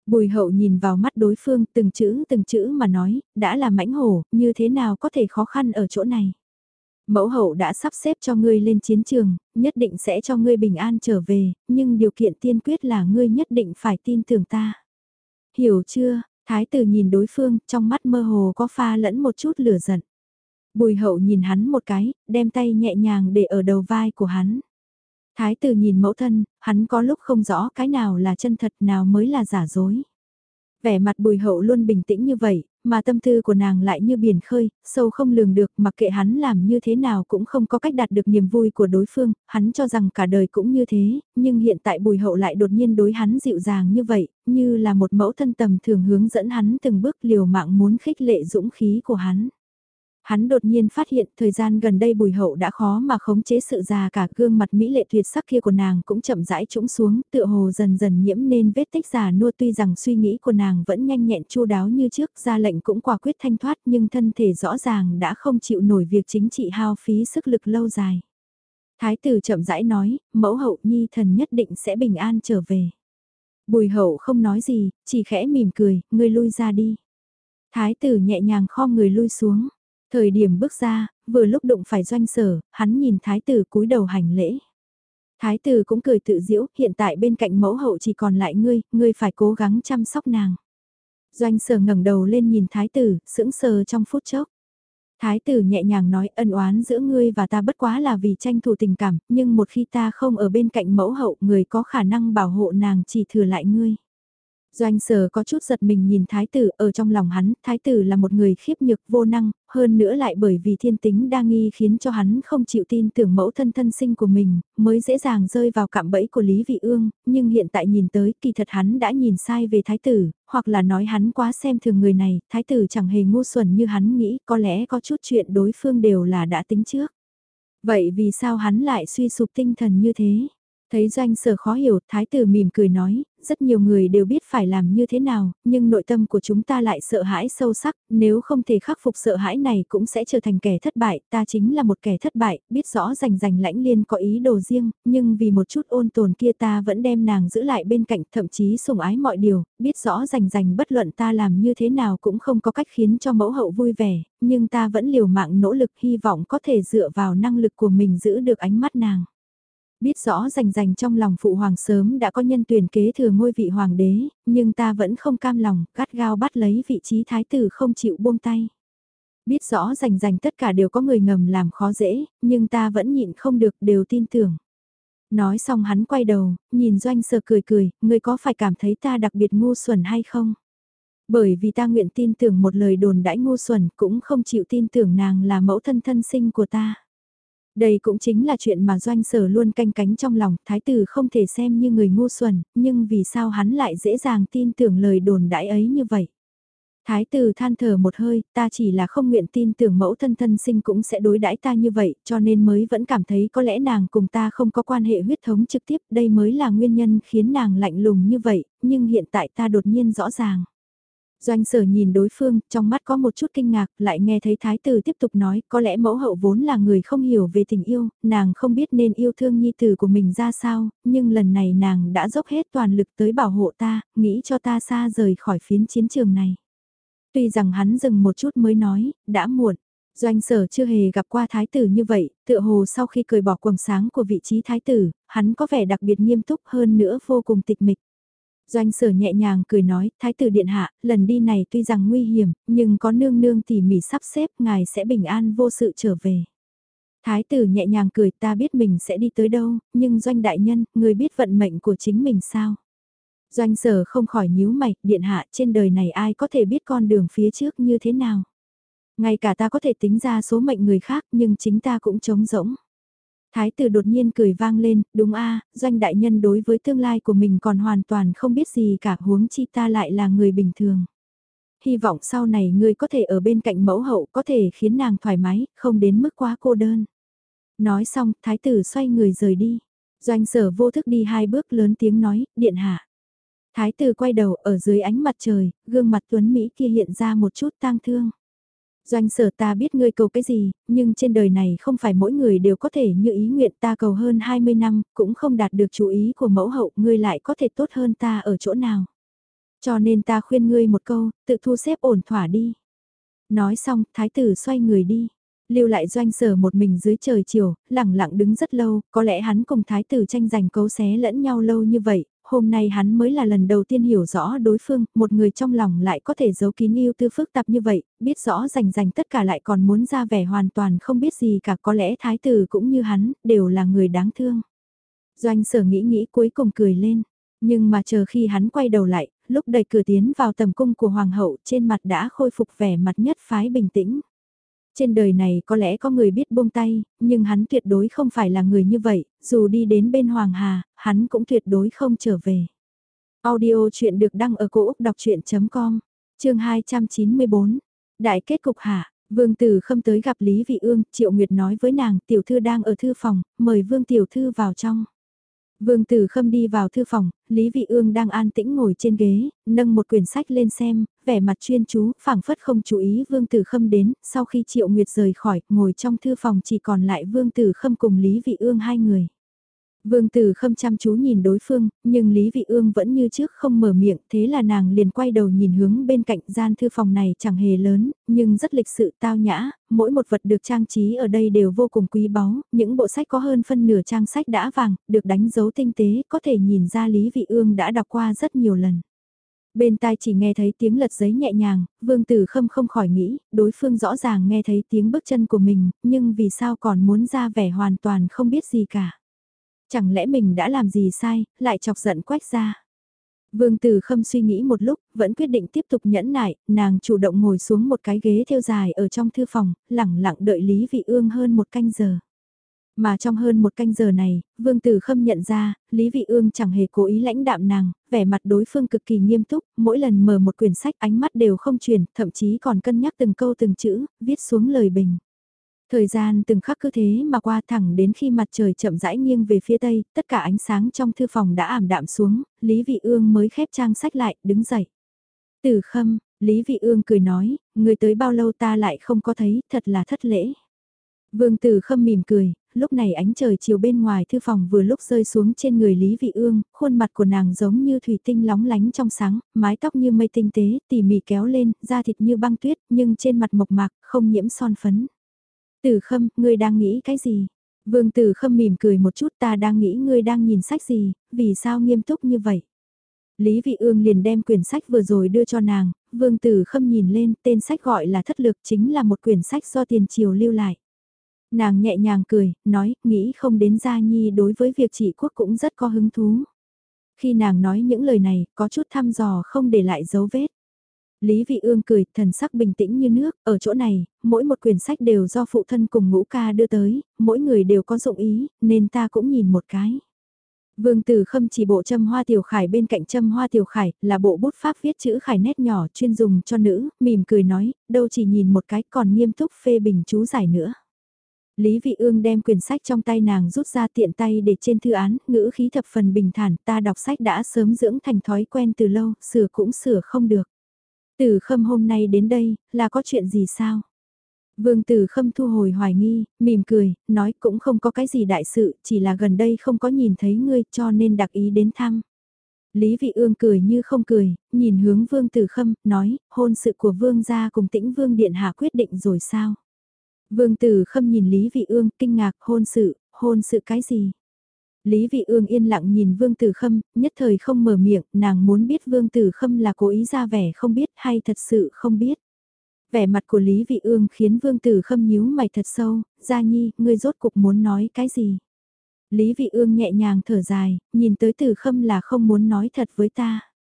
Bùi hậu nhìn vào mắt đối phương từng chữ từng chữ mà nói, đã là mãnh hổ, như thế nào có thể khó khăn ở chỗ này. Mẫu hậu đã sắp xếp cho ngươi lên chiến trường, nhất định sẽ cho ngươi bình an trở về, nhưng điều kiện tiên quyết là ngươi nhất định phải tin tưởng ta. Hiểu chưa, thái tử nhìn đối phương, trong mắt mơ hồ có pha lẫn một chút lửa giận. Bùi hậu nhìn hắn một cái, đem tay nhẹ nhàng để ở đầu vai của hắn. Thái tử nhìn mẫu thân, hắn có lúc không rõ cái nào là chân thật nào mới là giả dối. Vẻ mặt bùi hậu luôn bình tĩnh như vậy, mà tâm tư của nàng lại như biển khơi, sâu không lường được mặc kệ hắn làm như thế nào cũng không có cách đạt được niềm vui của đối phương, hắn cho rằng cả đời cũng như thế, nhưng hiện tại bùi hậu lại đột nhiên đối hắn dịu dàng như vậy, như là một mẫu thân tầm thường hướng dẫn hắn từng bước liều mạng muốn khích lệ dũng khí của hắn. Hắn đột nhiên phát hiện thời gian gần đây bùi hậu đã khó mà khống chế sự già cả gương mặt mỹ lệ tuyệt sắc kia của nàng cũng chậm rãi trũng xuống tựa hồ dần dần nhiễm nên vết tích già nua tuy rằng suy nghĩ của nàng vẫn nhanh nhẹn chu đáo như trước ra lệnh cũng quả quyết thanh thoát nhưng thân thể rõ ràng đã không chịu nổi việc chính trị hao phí sức lực lâu dài. Thái tử chậm rãi nói, mẫu hậu nhi thần nhất định sẽ bình an trở về. Bùi hậu không nói gì, chỉ khẽ mỉm cười, ngươi lui ra đi. Thái tử nhẹ nhàng kho người lui xuống. Thời điểm bước ra, vừa lúc đụng phải doanh sở, hắn nhìn thái tử cúi đầu hành lễ. Thái tử cũng cười tự diễu, hiện tại bên cạnh mẫu hậu chỉ còn lại ngươi, ngươi phải cố gắng chăm sóc nàng. Doanh sở ngẩng đầu lên nhìn thái tử, sững sờ trong phút chốc. Thái tử nhẹ nhàng nói ân oán giữa ngươi và ta bất quá là vì tranh thủ tình cảm, nhưng một khi ta không ở bên cạnh mẫu hậu, người có khả năng bảo hộ nàng chỉ thừa lại ngươi. Doanh sở có chút giật mình nhìn thái tử ở trong lòng hắn, thái tử là một người khiếp nhược vô năng, hơn nữa lại bởi vì thiên tính đa nghi khiến cho hắn không chịu tin tưởng mẫu thân thân sinh của mình, mới dễ dàng rơi vào cạm bẫy của Lý Vị Ương, nhưng hiện tại nhìn tới kỳ thật hắn đã nhìn sai về thái tử, hoặc là nói hắn quá xem thường người này, thái tử chẳng hề ngu xuẩn như hắn nghĩ, có lẽ có chút chuyện đối phương đều là đã tính trước. Vậy vì sao hắn lại suy sụp tinh thần như thế? Thấy doanh sở khó hiểu, thái tử mỉm cười nói, rất nhiều người đều biết phải làm như thế nào, nhưng nội tâm của chúng ta lại sợ hãi sâu sắc, nếu không thể khắc phục sợ hãi này cũng sẽ trở thành kẻ thất bại, ta chính là một kẻ thất bại, biết rõ rành rành lãnh liên có ý đồ riêng, nhưng vì một chút ôn tồn kia ta vẫn đem nàng giữ lại bên cạnh, thậm chí sủng ái mọi điều, biết rõ rành rành bất luận ta làm như thế nào cũng không có cách khiến cho mẫu hậu vui vẻ, nhưng ta vẫn liều mạng nỗ lực hy vọng có thể dựa vào năng lực của mình giữ được ánh mắt nàng. Biết rõ rành rành trong lòng phụ hoàng sớm đã có nhân tuyển kế thừa ngôi vị hoàng đế, nhưng ta vẫn không cam lòng, gắt gao bắt lấy vị trí thái tử không chịu buông tay. Biết rõ rành rành tất cả đều có người ngầm làm khó dễ, nhưng ta vẫn nhịn không được đều tin tưởng. Nói xong hắn quay đầu, nhìn doanh sờ cười cười, ngươi có phải cảm thấy ta đặc biệt ngu xuẩn hay không? Bởi vì ta nguyện tin tưởng một lời đồn đãi ngu xuẩn cũng không chịu tin tưởng nàng là mẫu thân thân sinh của ta. Đây cũng chính là chuyện mà doanh sở luôn canh cánh trong lòng, thái tử không thể xem như người ngu xuẩn, nhưng vì sao hắn lại dễ dàng tin tưởng lời đồn đãi ấy như vậy. Thái tử than thở một hơi, ta chỉ là không nguyện tin tưởng mẫu thân thân sinh cũng sẽ đối đãi ta như vậy, cho nên mới vẫn cảm thấy có lẽ nàng cùng ta không có quan hệ huyết thống trực tiếp, đây mới là nguyên nhân khiến nàng lạnh lùng như vậy, nhưng hiện tại ta đột nhiên rõ ràng. Doanh sở nhìn đối phương, trong mắt có một chút kinh ngạc, lại nghe thấy thái tử tiếp tục nói, có lẽ mẫu hậu vốn là người không hiểu về tình yêu, nàng không biết nên yêu thương nhi tử của mình ra sao, nhưng lần này nàng đã dốc hết toàn lực tới bảo hộ ta, nghĩ cho ta xa rời khỏi phiến chiến trường này. Tuy rằng hắn dừng một chút mới nói, đã muộn. Doanh sở chưa hề gặp qua thái tử như vậy, tựa hồ sau khi cười bỏ quầng sáng của vị trí thái tử, hắn có vẻ đặc biệt nghiêm túc hơn nữa vô cùng tịch mịch. Doanh sở nhẹ nhàng cười nói, thái tử điện hạ, lần đi này tuy rằng nguy hiểm, nhưng có nương nương tỉ mỉ sắp xếp, ngài sẽ bình an vô sự trở về. Thái tử nhẹ nhàng cười ta biết mình sẽ đi tới đâu, nhưng doanh đại nhân, người biết vận mệnh của chính mình sao? Doanh sở không khỏi nhíu mày, điện hạ trên đời này ai có thể biết con đường phía trước như thế nào. Ngay cả ta có thể tính ra số mệnh người khác nhưng chính ta cũng trống rỗng. Thái tử đột nhiên cười vang lên, đúng a doanh đại nhân đối với tương lai của mình còn hoàn toàn không biết gì cả huống chi ta lại là người bình thường. Hy vọng sau này ngươi có thể ở bên cạnh mẫu hậu có thể khiến nàng thoải mái, không đến mức quá cô đơn. Nói xong, thái tử xoay người rời đi. Doanh sở vô thức đi hai bước lớn tiếng nói, điện hạ. Thái tử quay đầu ở dưới ánh mặt trời, gương mặt tuấn Mỹ kia hiện ra một chút tang thương. Doanh sở ta biết ngươi cầu cái gì, nhưng trên đời này không phải mỗi người đều có thể như ý nguyện ta cầu hơn 20 năm, cũng không đạt được chú ý của mẫu hậu, ngươi lại có thể tốt hơn ta ở chỗ nào. Cho nên ta khuyên ngươi một câu, tự thu xếp ổn thỏa đi. Nói xong, thái tử xoay người đi. Lưu lại doanh sở một mình dưới trời chiều, lẳng lặng đứng rất lâu, có lẽ hắn cùng thái tử tranh giành cấu xé lẫn nhau lâu như vậy, hôm nay hắn mới là lần đầu tiên hiểu rõ đối phương, một người trong lòng lại có thể giấu kín yêu tư phức tạp như vậy, biết rõ rành rành tất cả lại còn muốn ra vẻ hoàn toàn không biết gì cả có lẽ thái tử cũng như hắn, đều là người đáng thương. Doanh sở nghĩ nghĩ cuối cùng cười lên, nhưng mà chờ khi hắn quay đầu lại, lúc đẩy cửa tiến vào tầm cung của hoàng hậu trên mặt đã khôi phục vẻ mặt nhất phái bình tĩnh. Trên đời này có lẽ có người biết buông tay, nhưng hắn tuyệt đối không phải là người như vậy, dù đi đến bên Hoàng Hà, hắn cũng tuyệt đối không trở về. Audio chuyện được đăng ở cổ Úc đọc chuyện.com, chương 294, Đại kết cục hạ, Vương Tử không tới gặp Lý Vị Ương, Triệu Nguyệt nói với nàng, tiểu thư đang ở thư phòng, mời Vương Tiểu Thư vào trong. Vương Tử Khâm đi vào thư phòng, Lý Vị Ương đang an tĩnh ngồi trên ghế, nâng một quyển sách lên xem, vẻ mặt chuyên chú, phảng phất không chú ý Vương Tử Khâm đến, sau khi Triệu Nguyệt rời khỏi, ngồi trong thư phòng chỉ còn lại Vương Tử Khâm cùng Lý Vị Ương hai người. Vương Tử Khâm chăm chú nhìn đối phương, nhưng Lý Vị Ương vẫn như trước không mở miệng, thế là nàng liền quay đầu nhìn hướng bên cạnh gian thư phòng này chẳng hề lớn, nhưng rất lịch sự tao nhã, mỗi một vật được trang trí ở đây đều vô cùng quý báu, những bộ sách có hơn phân nửa trang sách đã vàng, được đánh dấu tinh tế, có thể nhìn ra Lý Vị Ương đã đọc qua rất nhiều lần. Bên tai chỉ nghe thấy tiếng lật giấy nhẹ nhàng, Vương Tử Khâm không khỏi nghĩ, đối phương rõ ràng nghe thấy tiếng bước chân của mình, nhưng vì sao còn muốn ra vẻ hoàn toàn không biết gì cả. Chẳng lẽ mình đã làm gì sai, lại chọc giận quách ra. Vương Tử Khâm suy nghĩ một lúc, vẫn quyết định tiếp tục nhẫn nại, nàng chủ động ngồi xuống một cái ghế theo dài ở trong thư phòng, lẳng lặng đợi Lý Vị Ương hơn một canh giờ. Mà trong hơn một canh giờ này, Vương Tử Khâm nhận ra, Lý Vị Ương chẳng hề cố ý lãnh đạm nàng, vẻ mặt đối phương cực kỳ nghiêm túc, mỗi lần mở một quyển sách ánh mắt đều không chuyển, thậm chí còn cân nhắc từng câu từng chữ, viết xuống lời bình. Thời gian từng khắc cứ thế mà qua thẳng đến khi mặt trời chậm rãi nghiêng về phía tây, tất cả ánh sáng trong thư phòng đã ảm đạm xuống, Lý Vị Ương mới khép trang sách lại, đứng dậy. Tử khâm, Lý Vị Ương cười nói, người tới bao lâu ta lại không có thấy, thật là thất lễ. Vương Tử Khâm mỉm cười, lúc này ánh trời chiều bên ngoài thư phòng vừa lúc rơi xuống trên người Lý Vị Ương, khuôn mặt của nàng giống như thủy tinh lóng lánh trong sáng, mái tóc như mây tinh tế, tỉ mỉ kéo lên, da thịt như băng tuyết, nhưng trên mặt mộc mạc, không nhiễm son phấn. Tử Khâm, ngươi đang nghĩ cái gì? Vương Tử Khâm mỉm cười một chút ta đang nghĩ ngươi đang nhìn sách gì, vì sao nghiêm túc như vậy? Lý Vị Ương liền đem quyển sách vừa rồi đưa cho nàng, vương tử khâm nhìn lên, tên sách gọi là thất lực chính là một quyển sách do tiền triều lưu lại. Nàng nhẹ nhàng cười, nói, nghĩ không đến Gia Nhi đối với việc trị quốc cũng rất có hứng thú. Khi nàng nói những lời này, có chút thăm dò không để lại dấu vết. Lý Vị Ương cười, thần sắc bình tĩnh như nước, ở chỗ này, mỗi một quyển sách đều do phụ thân cùng ngũ ca đưa tới, mỗi người đều có dụng ý, nên ta cũng nhìn một cái. Vương Tử Khâm chỉ bộ châm hoa tiểu khải bên cạnh châm hoa tiểu khải, là bộ bút pháp viết chữ khải nét nhỏ chuyên dùng cho nữ, mỉm cười nói, đâu chỉ nhìn một cái còn nghiêm túc phê bình chú giải nữa. Lý Vị Ương đem quyển sách trong tay nàng rút ra tiện tay để trên thư án, ngữ khí thập phần bình thản, ta đọc sách đã sớm dưỡng thành thói quen từ lâu, sửa cũng sửa không được. Tử Khâm hôm nay đến đây, là có chuyện gì sao? Vương Tử Khâm thu hồi hoài nghi, mỉm cười, nói cũng không có cái gì đại sự, chỉ là gần đây không có nhìn thấy ngươi cho nên đặc ý đến thăm. Lý Vị Ương cười như không cười, nhìn hướng Vương Tử Khâm, nói, hôn sự của Vương gia cùng tĩnh Vương Điện Hạ quyết định rồi sao? Vương Tử Khâm nhìn Lý Vị Ương, kinh ngạc, hôn sự, hôn sự cái gì? Lý Vị Ương yên lặng nhìn Vương Tử Khâm, nhất thời không mở miệng, nàng muốn biết Vương Tử Khâm là cố ý ra vẻ không biết hay thật sự không biết. Vẻ mặt của Lý Vị Ương khiến Vương Tử Khâm nhíu mày thật sâu, Gia Nhi, ngươi rốt cục muốn nói cái gì? Lý Vị Ương nhẹ nhàng thở dài, nhìn tới Tử Khâm là không muốn nói thật với ta.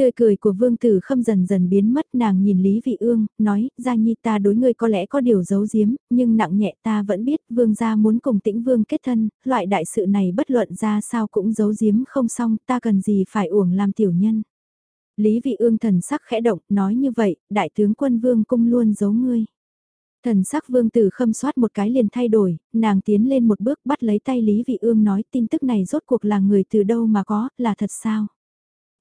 Tươi cười của vương tử khâm dần dần biến mất nàng nhìn Lý Vị Ương, nói, Gia Nhi ta đối ngươi có lẽ có điều giấu giếm, nhưng nặng nhẹ ta vẫn biết vương gia muốn cùng tĩnh vương kết thân, loại đại sự này bất luận ra sao cũng giấu giếm không xong, ta cần gì phải uổng làm tiểu nhân. Lý Vị Ương thần sắc khẽ động, nói như vậy, đại tướng quân vương cung luôn giấu ngươi. Thần sắc vương tử khâm soát một cái liền thay đổi, nàng tiến lên một bước bắt lấy tay Lý Vị Ương nói tin tức này rốt cuộc là người từ đâu mà có, là thật sao?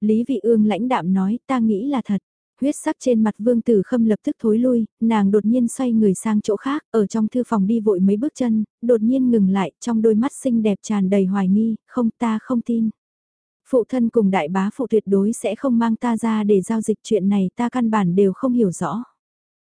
Lý Vị Ương lãnh đạm nói ta nghĩ là thật. Huyết sắc trên mặt vương tử khâm lập tức thối lui, nàng đột nhiên xoay người sang chỗ khác, ở trong thư phòng đi vội mấy bước chân, đột nhiên ngừng lại, trong đôi mắt xinh đẹp tràn đầy hoài nghi, không ta không tin. Phụ thân cùng đại bá phụ tuyệt đối sẽ không mang ta ra để giao dịch chuyện này ta căn bản đều không hiểu rõ.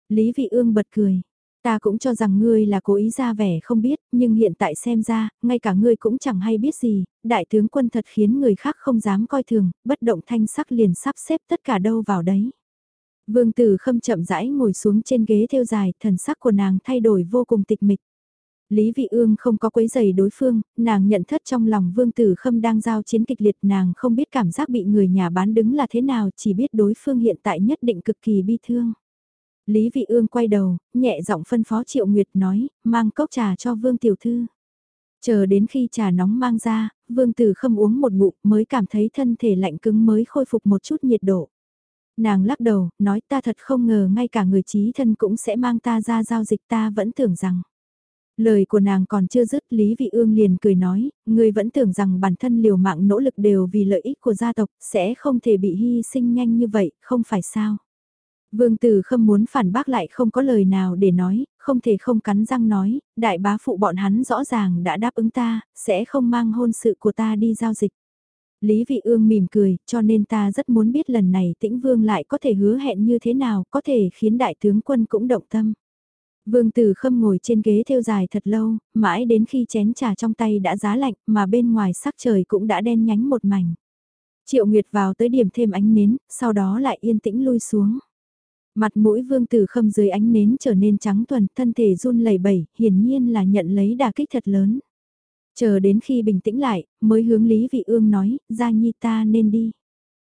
Lý Vị Ương bật cười, Ta cũng cho rằng ngươi là cố ý ra vẻ không biết, nhưng hiện tại xem ra, ngay cả ngươi cũng chẳng hay biết gì, đại tướng quân thật khiến người khác không dám coi thường, bất động thanh sắc liền sắp xếp tất cả đâu vào đấy. Vương tử khâm chậm rãi ngồi xuống trên ghế theo dài, thần sắc của nàng thay đổi vô cùng tịch mịch. Lý Vị Ương không có quấy giày đối phương, nàng nhận thất trong lòng Vương Tử Khâm đang giao chiến kịch liệt nàng không biết cảm giác bị người nhà bán đứng là thế nào chỉ biết đối phương hiện tại nhất định cực kỳ bi thương. Lý Vị Ương quay đầu, nhẹ giọng phân phó Triệu Nguyệt nói, mang cốc trà cho Vương Tiểu Thư. Chờ đến khi trà nóng mang ra, Vương Tử Khâm uống một ngụm mới cảm thấy thân thể lạnh cứng mới khôi phục một chút nhiệt độ. Nàng lắc đầu, nói ta thật không ngờ ngay cả người trí thân cũng sẽ mang ta ra giao dịch ta vẫn tưởng rằng. Lời của nàng còn chưa dứt Lý Vị Ương liền cười nói, người vẫn tưởng rằng bản thân liều mạng nỗ lực đều vì lợi ích của gia tộc sẽ không thể bị hy sinh nhanh như vậy, không phải sao. Vương Tử Khâm muốn phản bác lại không có lời nào để nói, không thể không cắn răng nói, đại bá phụ bọn hắn rõ ràng đã đáp ứng ta, sẽ không mang hôn sự của ta đi giao dịch. Lý Vị Ương mỉm cười, cho nên ta rất muốn biết lần này tĩnh vương lại có thể hứa hẹn như thế nào, có thể khiến đại tướng quân cũng động tâm. Vương Tử Khâm ngồi trên ghế theo dài thật lâu, mãi đến khi chén trà trong tay đã giá lạnh mà bên ngoài sắc trời cũng đã đen nhánh một mảnh. Triệu Nguyệt vào tới điểm thêm ánh nến, sau đó lại yên tĩnh lui xuống. Mặt mũi vương tử khâm dưới ánh nến trở nên trắng tuần, thân thể run lẩy bẩy, hiển nhiên là nhận lấy đà kích thật lớn. Chờ đến khi bình tĩnh lại, mới hướng Lý Vị Ương nói, ra nhi ta nên đi.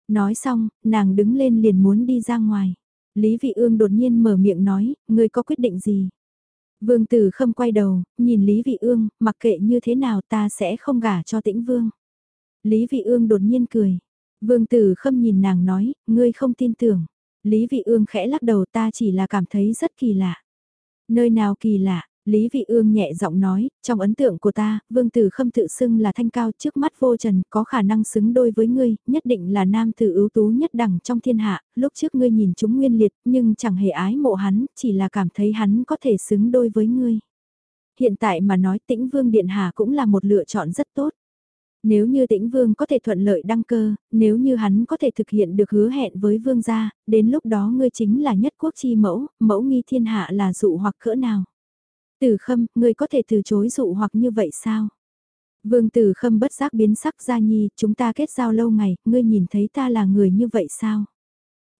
Nói xong, nàng đứng lên liền muốn đi ra ngoài. Lý Vị Ương đột nhiên mở miệng nói, ngươi có quyết định gì? Vương Tử Khâm quay đầu, nhìn Lý Vị Ương, mặc kệ như thế nào ta sẽ không gả cho Tĩnh Vương. Lý Vị Ương đột nhiên cười. Vương Tử Khâm nhìn nàng nói, ngươi không tin tưởng. Lý Vị Ương khẽ lắc đầu ta chỉ là cảm thấy rất kỳ lạ. Nơi nào kỳ lạ, Lý Vị Ương nhẹ giọng nói, trong ấn tượng của ta, vương tử khâm tự xưng là thanh cao trước mắt vô trần, có khả năng xứng đôi với ngươi, nhất định là nam tử ưu tú nhất đẳng trong thiên hạ, lúc trước ngươi nhìn chúng nguyên liệt, nhưng chẳng hề ái mộ hắn, chỉ là cảm thấy hắn có thể xứng đôi với ngươi. Hiện tại mà nói tĩnh vương điện hạ cũng là một lựa chọn rất tốt. Nếu như tĩnh vương có thể thuận lợi đăng cơ, nếu như hắn có thể thực hiện được hứa hẹn với vương gia, đến lúc đó ngươi chính là nhất quốc chi mẫu, mẫu nghi thiên hạ là dụ hoặc cỡ nào. Tử khâm, ngươi có thể từ chối dụ hoặc như vậy sao? Vương tử khâm bất giác biến sắc ra nhi, chúng ta kết giao lâu ngày, ngươi nhìn thấy ta là người như vậy sao?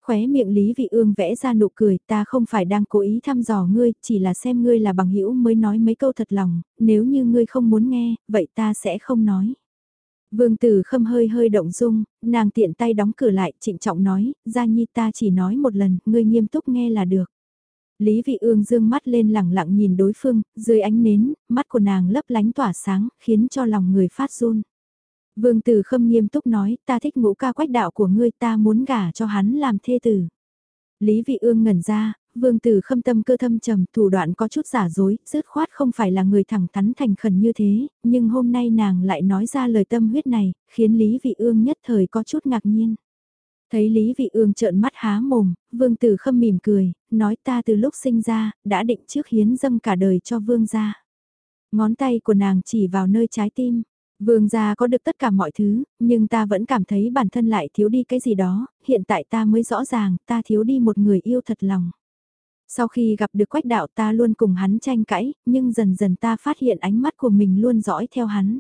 Khóe miệng Lý Vị Ương vẽ ra nụ cười, ta không phải đang cố ý thăm dò ngươi, chỉ là xem ngươi là bằng hữu mới nói mấy câu thật lòng, nếu như ngươi không muốn nghe, vậy ta sẽ không nói. Vương Tử Khâm hơi hơi động dung, nàng tiện tay đóng cửa lại, trịnh trọng nói, Gia Nhi ta chỉ nói một lần, ngươi nghiêm túc nghe là được. Lý Vị Ương dương mắt lên lẳng lặng nhìn đối phương, dưới ánh nến, mắt của nàng lấp lánh tỏa sáng, khiến cho lòng người phát run. Vương Tử Khâm nghiêm túc nói, ta thích ngũ ca quách đạo của ngươi, ta muốn gả cho hắn làm thê tử. Lý Vị Ương ngẩn ra, Vương Tử Khâm tâm cơ thâm trầm, thủ đoạn có chút giả dối, dứt khoát không phải là người thẳng thắn thành khẩn như thế, nhưng hôm nay nàng lại nói ra lời tâm huyết này, khiến Lý Vị Ương nhất thời có chút ngạc nhiên. Thấy Lý Vị Ương trợn mắt há mồm, Vương Tử Khâm mỉm cười, nói ta từ lúc sinh ra, đã định trước hiến dâng cả đời cho Vương gia. Ngón tay của nàng chỉ vào nơi trái tim. Vương gia có được tất cả mọi thứ, nhưng ta vẫn cảm thấy bản thân lại thiếu đi cái gì đó, hiện tại ta mới rõ ràng, ta thiếu đi một người yêu thật lòng. Sau khi gặp được quách đạo ta luôn cùng hắn tranh cãi, nhưng dần dần ta phát hiện ánh mắt của mình luôn dõi theo hắn.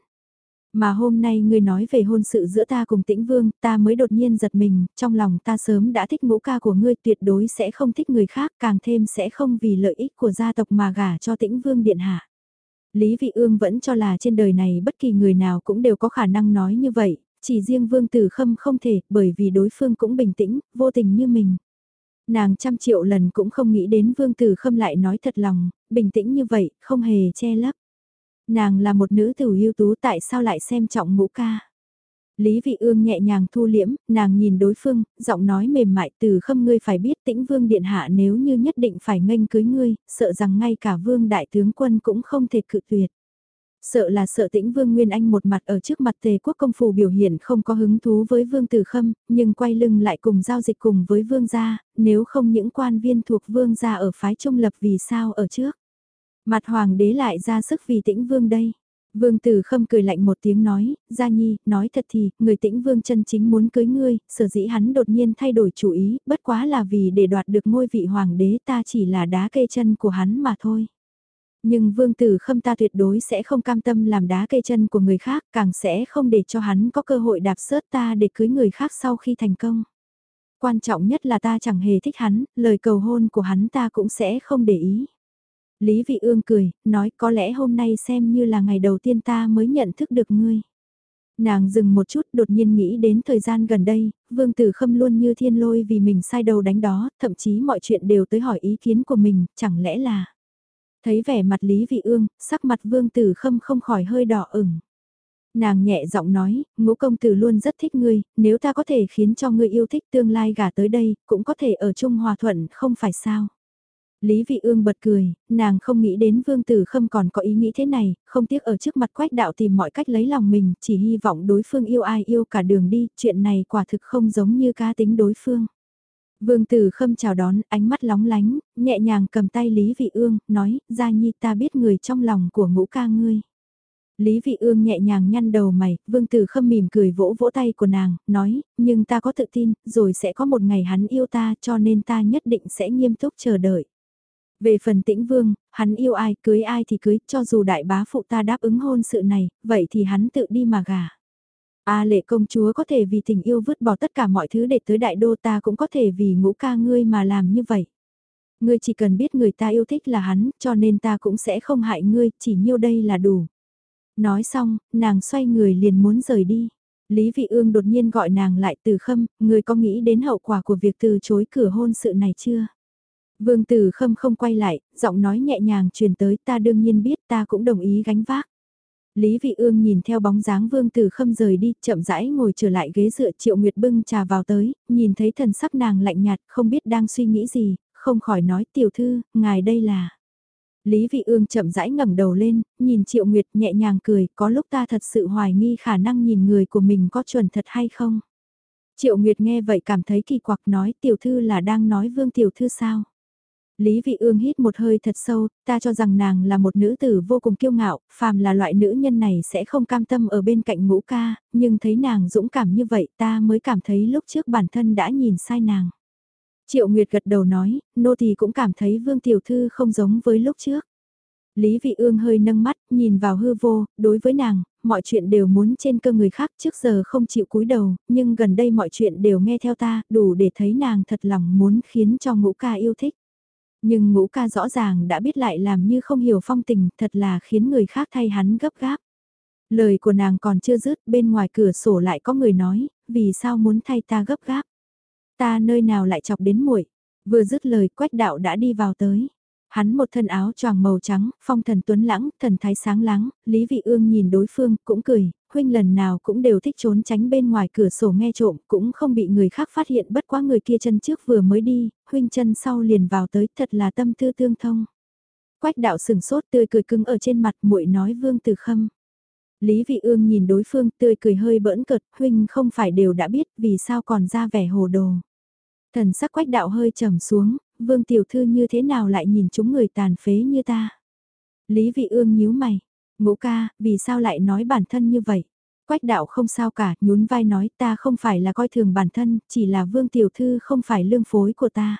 Mà hôm nay ngươi nói về hôn sự giữa ta cùng tĩnh vương, ta mới đột nhiên giật mình, trong lòng ta sớm đã thích ngũ ca của ngươi tuyệt đối sẽ không thích người khác, càng thêm sẽ không vì lợi ích của gia tộc mà gả cho tĩnh vương điện hạ. Lý Vị Ương vẫn cho là trên đời này bất kỳ người nào cũng đều có khả năng nói như vậy, chỉ riêng Vương Tử Khâm không thể, bởi vì đối phương cũng bình tĩnh, vô tình như mình. Nàng trăm triệu lần cũng không nghĩ đến Vương Tử Khâm lại nói thật lòng, bình tĩnh như vậy, không hề che lấp. Nàng là một nữ tử ưu tú tại sao lại xem trọng ngũ ca. Lý Vị Ương nhẹ nhàng thu liễm, nàng nhìn đối phương, giọng nói mềm mại từ khâm ngươi phải biết tĩnh vương điện hạ nếu như nhất định phải nghênh cưới ngươi, sợ rằng ngay cả vương đại tướng quân cũng không thể cự tuyệt. Sợ là sợ tĩnh vương Nguyên Anh một mặt ở trước mặt tề quốc công phủ biểu hiện không có hứng thú với vương tử khâm, nhưng quay lưng lại cùng giao dịch cùng với vương gia, nếu không những quan viên thuộc vương gia ở phái trung lập vì sao ở trước. Mặt hoàng đế lại ra sức vì tĩnh vương đây. Vương Tử Khâm cười lạnh một tiếng nói, Gia Nhi, nói thật thì, người tĩnh vương chân chính muốn cưới ngươi, sở dĩ hắn đột nhiên thay đổi chủ ý, bất quá là vì để đoạt được ngôi vị hoàng đế ta chỉ là đá kê chân của hắn mà thôi. Nhưng Vương Tử Khâm ta tuyệt đối sẽ không cam tâm làm đá cây chân của người khác, càng sẽ không để cho hắn có cơ hội đạp sớt ta để cưới người khác sau khi thành công. Quan trọng nhất là ta chẳng hề thích hắn, lời cầu hôn của hắn ta cũng sẽ không để ý. Lý Vị Ương cười, nói có lẽ hôm nay xem như là ngày đầu tiên ta mới nhận thức được ngươi. Nàng dừng một chút đột nhiên nghĩ đến thời gian gần đây, Vương Tử Khâm luôn như thiên lôi vì mình sai đầu đánh đó, thậm chí mọi chuyện đều tới hỏi ý kiến của mình, chẳng lẽ là... Thấy vẻ mặt Lý Vị Ương, sắc mặt Vương Tử Khâm không khỏi hơi đỏ ửng. Nàng nhẹ giọng nói, ngũ công tử luôn rất thích ngươi, nếu ta có thể khiến cho ngươi yêu thích tương lai gả tới đây, cũng có thể ở chung hòa thuận, không phải sao. Lý Vị Ương bật cười, nàng không nghĩ đến Vương Tử Khâm còn có ý nghĩ thế này, không tiếc ở trước mặt quách đạo tìm mọi cách lấy lòng mình, chỉ hy vọng đối phương yêu ai yêu cả đường đi, chuyện này quả thực không giống như cá tính đối phương. Vương Tử Khâm chào đón, ánh mắt lóng lánh, nhẹ nhàng cầm tay Lý Vị Ương, nói, Gia Nhi ta biết người trong lòng của ngũ ca ngươi. Lý Vị Ương nhẹ nhàng nhăn đầu mày, Vương Tử Khâm mỉm cười vỗ vỗ tay của nàng, nói, nhưng ta có tự tin, rồi sẽ có một ngày hắn yêu ta cho nên ta nhất định sẽ nghiêm túc chờ đợi. Về phần tĩnh vương, hắn yêu ai, cưới ai thì cưới, cho dù đại bá phụ ta đáp ứng hôn sự này, vậy thì hắn tự đi mà gả. A lệ công chúa có thể vì tình yêu vứt bỏ tất cả mọi thứ để tới đại đô ta cũng có thể vì ngũ ca ngươi mà làm như vậy. Ngươi chỉ cần biết người ta yêu thích là hắn, cho nên ta cũng sẽ không hại ngươi, chỉ nhiêu đây là đủ. Nói xong, nàng xoay người liền muốn rời đi. Lý Vị Ương đột nhiên gọi nàng lại từ khâm, ngươi có nghĩ đến hậu quả của việc từ chối cửa hôn sự này chưa? Vương Tử Khâm không quay lại, giọng nói nhẹ nhàng truyền tới ta đương nhiên biết ta cũng đồng ý gánh vác. Lý Vị Ương nhìn theo bóng dáng Vương Tử Khâm rời đi, chậm rãi ngồi trở lại ghế dựa Triệu Nguyệt bưng trà vào tới, nhìn thấy thần sắc nàng lạnh nhạt, không biết đang suy nghĩ gì, không khỏi nói tiểu thư, ngài đây là... Lý Vị Ương chậm rãi ngẩng đầu lên, nhìn Triệu Nguyệt nhẹ nhàng cười, có lúc ta thật sự hoài nghi khả năng nhìn người của mình có chuẩn thật hay không. Triệu Nguyệt nghe vậy cảm thấy kỳ quặc nói tiểu thư là đang nói Vương tiểu thư sao. Lý Vị Ương hít một hơi thật sâu, ta cho rằng nàng là một nữ tử vô cùng kiêu ngạo, phàm là loại nữ nhân này sẽ không cam tâm ở bên cạnh ngũ ca, nhưng thấy nàng dũng cảm như vậy ta mới cảm thấy lúc trước bản thân đã nhìn sai nàng. Triệu Nguyệt gật đầu nói, nô tỳ cũng cảm thấy Vương Tiểu Thư không giống với lúc trước. Lý Vị Ương hơi nâng mắt, nhìn vào hư vô, đối với nàng, mọi chuyện đều muốn trên cơ người khác trước giờ không chịu cúi đầu, nhưng gần đây mọi chuyện đều nghe theo ta, đủ để thấy nàng thật lòng muốn khiến cho ngũ ca yêu thích. Nhưng ngũ ca rõ ràng đã biết lại làm như không hiểu phong tình, thật là khiến người khác thay hắn gấp gáp. Lời của nàng còn chưa dứt, bên ngoài cửa sổ lại có người nói, vì sao muốn thay ta gấp gáp. Ta nơi nào lại chọc đến muội Vừa dứt lời quách đạo đã đi vào tới. Hắn một thân áo choàng màu trắng, phong thần tuấn lãng, thần thái sáng láng, Lý Vị Ương nhìn đối phương, cũng cười, huynh lần nào cũng đều thích trốn tránh bên ngoài cửa sổ nghe trộm, cũng không bị người khác phát hiện bất quá người kia chân trước vừa mới đi, huynh chân sau liền vào tới, thật là tâm tư tương thông. Quách đạo sừng sốt tươi cười cứng ở trên mặt muội nói vương từ khâm. Lý Vị Ương nhìn đối phương tươi cười hơi bỡn cợt, huynh không phải đều đã biết vì sao còn ra vẻ hồ đồ. Thần sắc quách đạo hơi trầm xuống, vương tiểu thư như thế nào lại nhìn chúng người tàn phế như ta. Lý Vị Ương nhíu mày, ngũ ca, vì sao lại nói bản thân như vậy? Quách đạo không sao cả, nhún vai nói ta không phải là coi thường bản thân, chỉ là vương tiểu thư không phải lương phối của ta.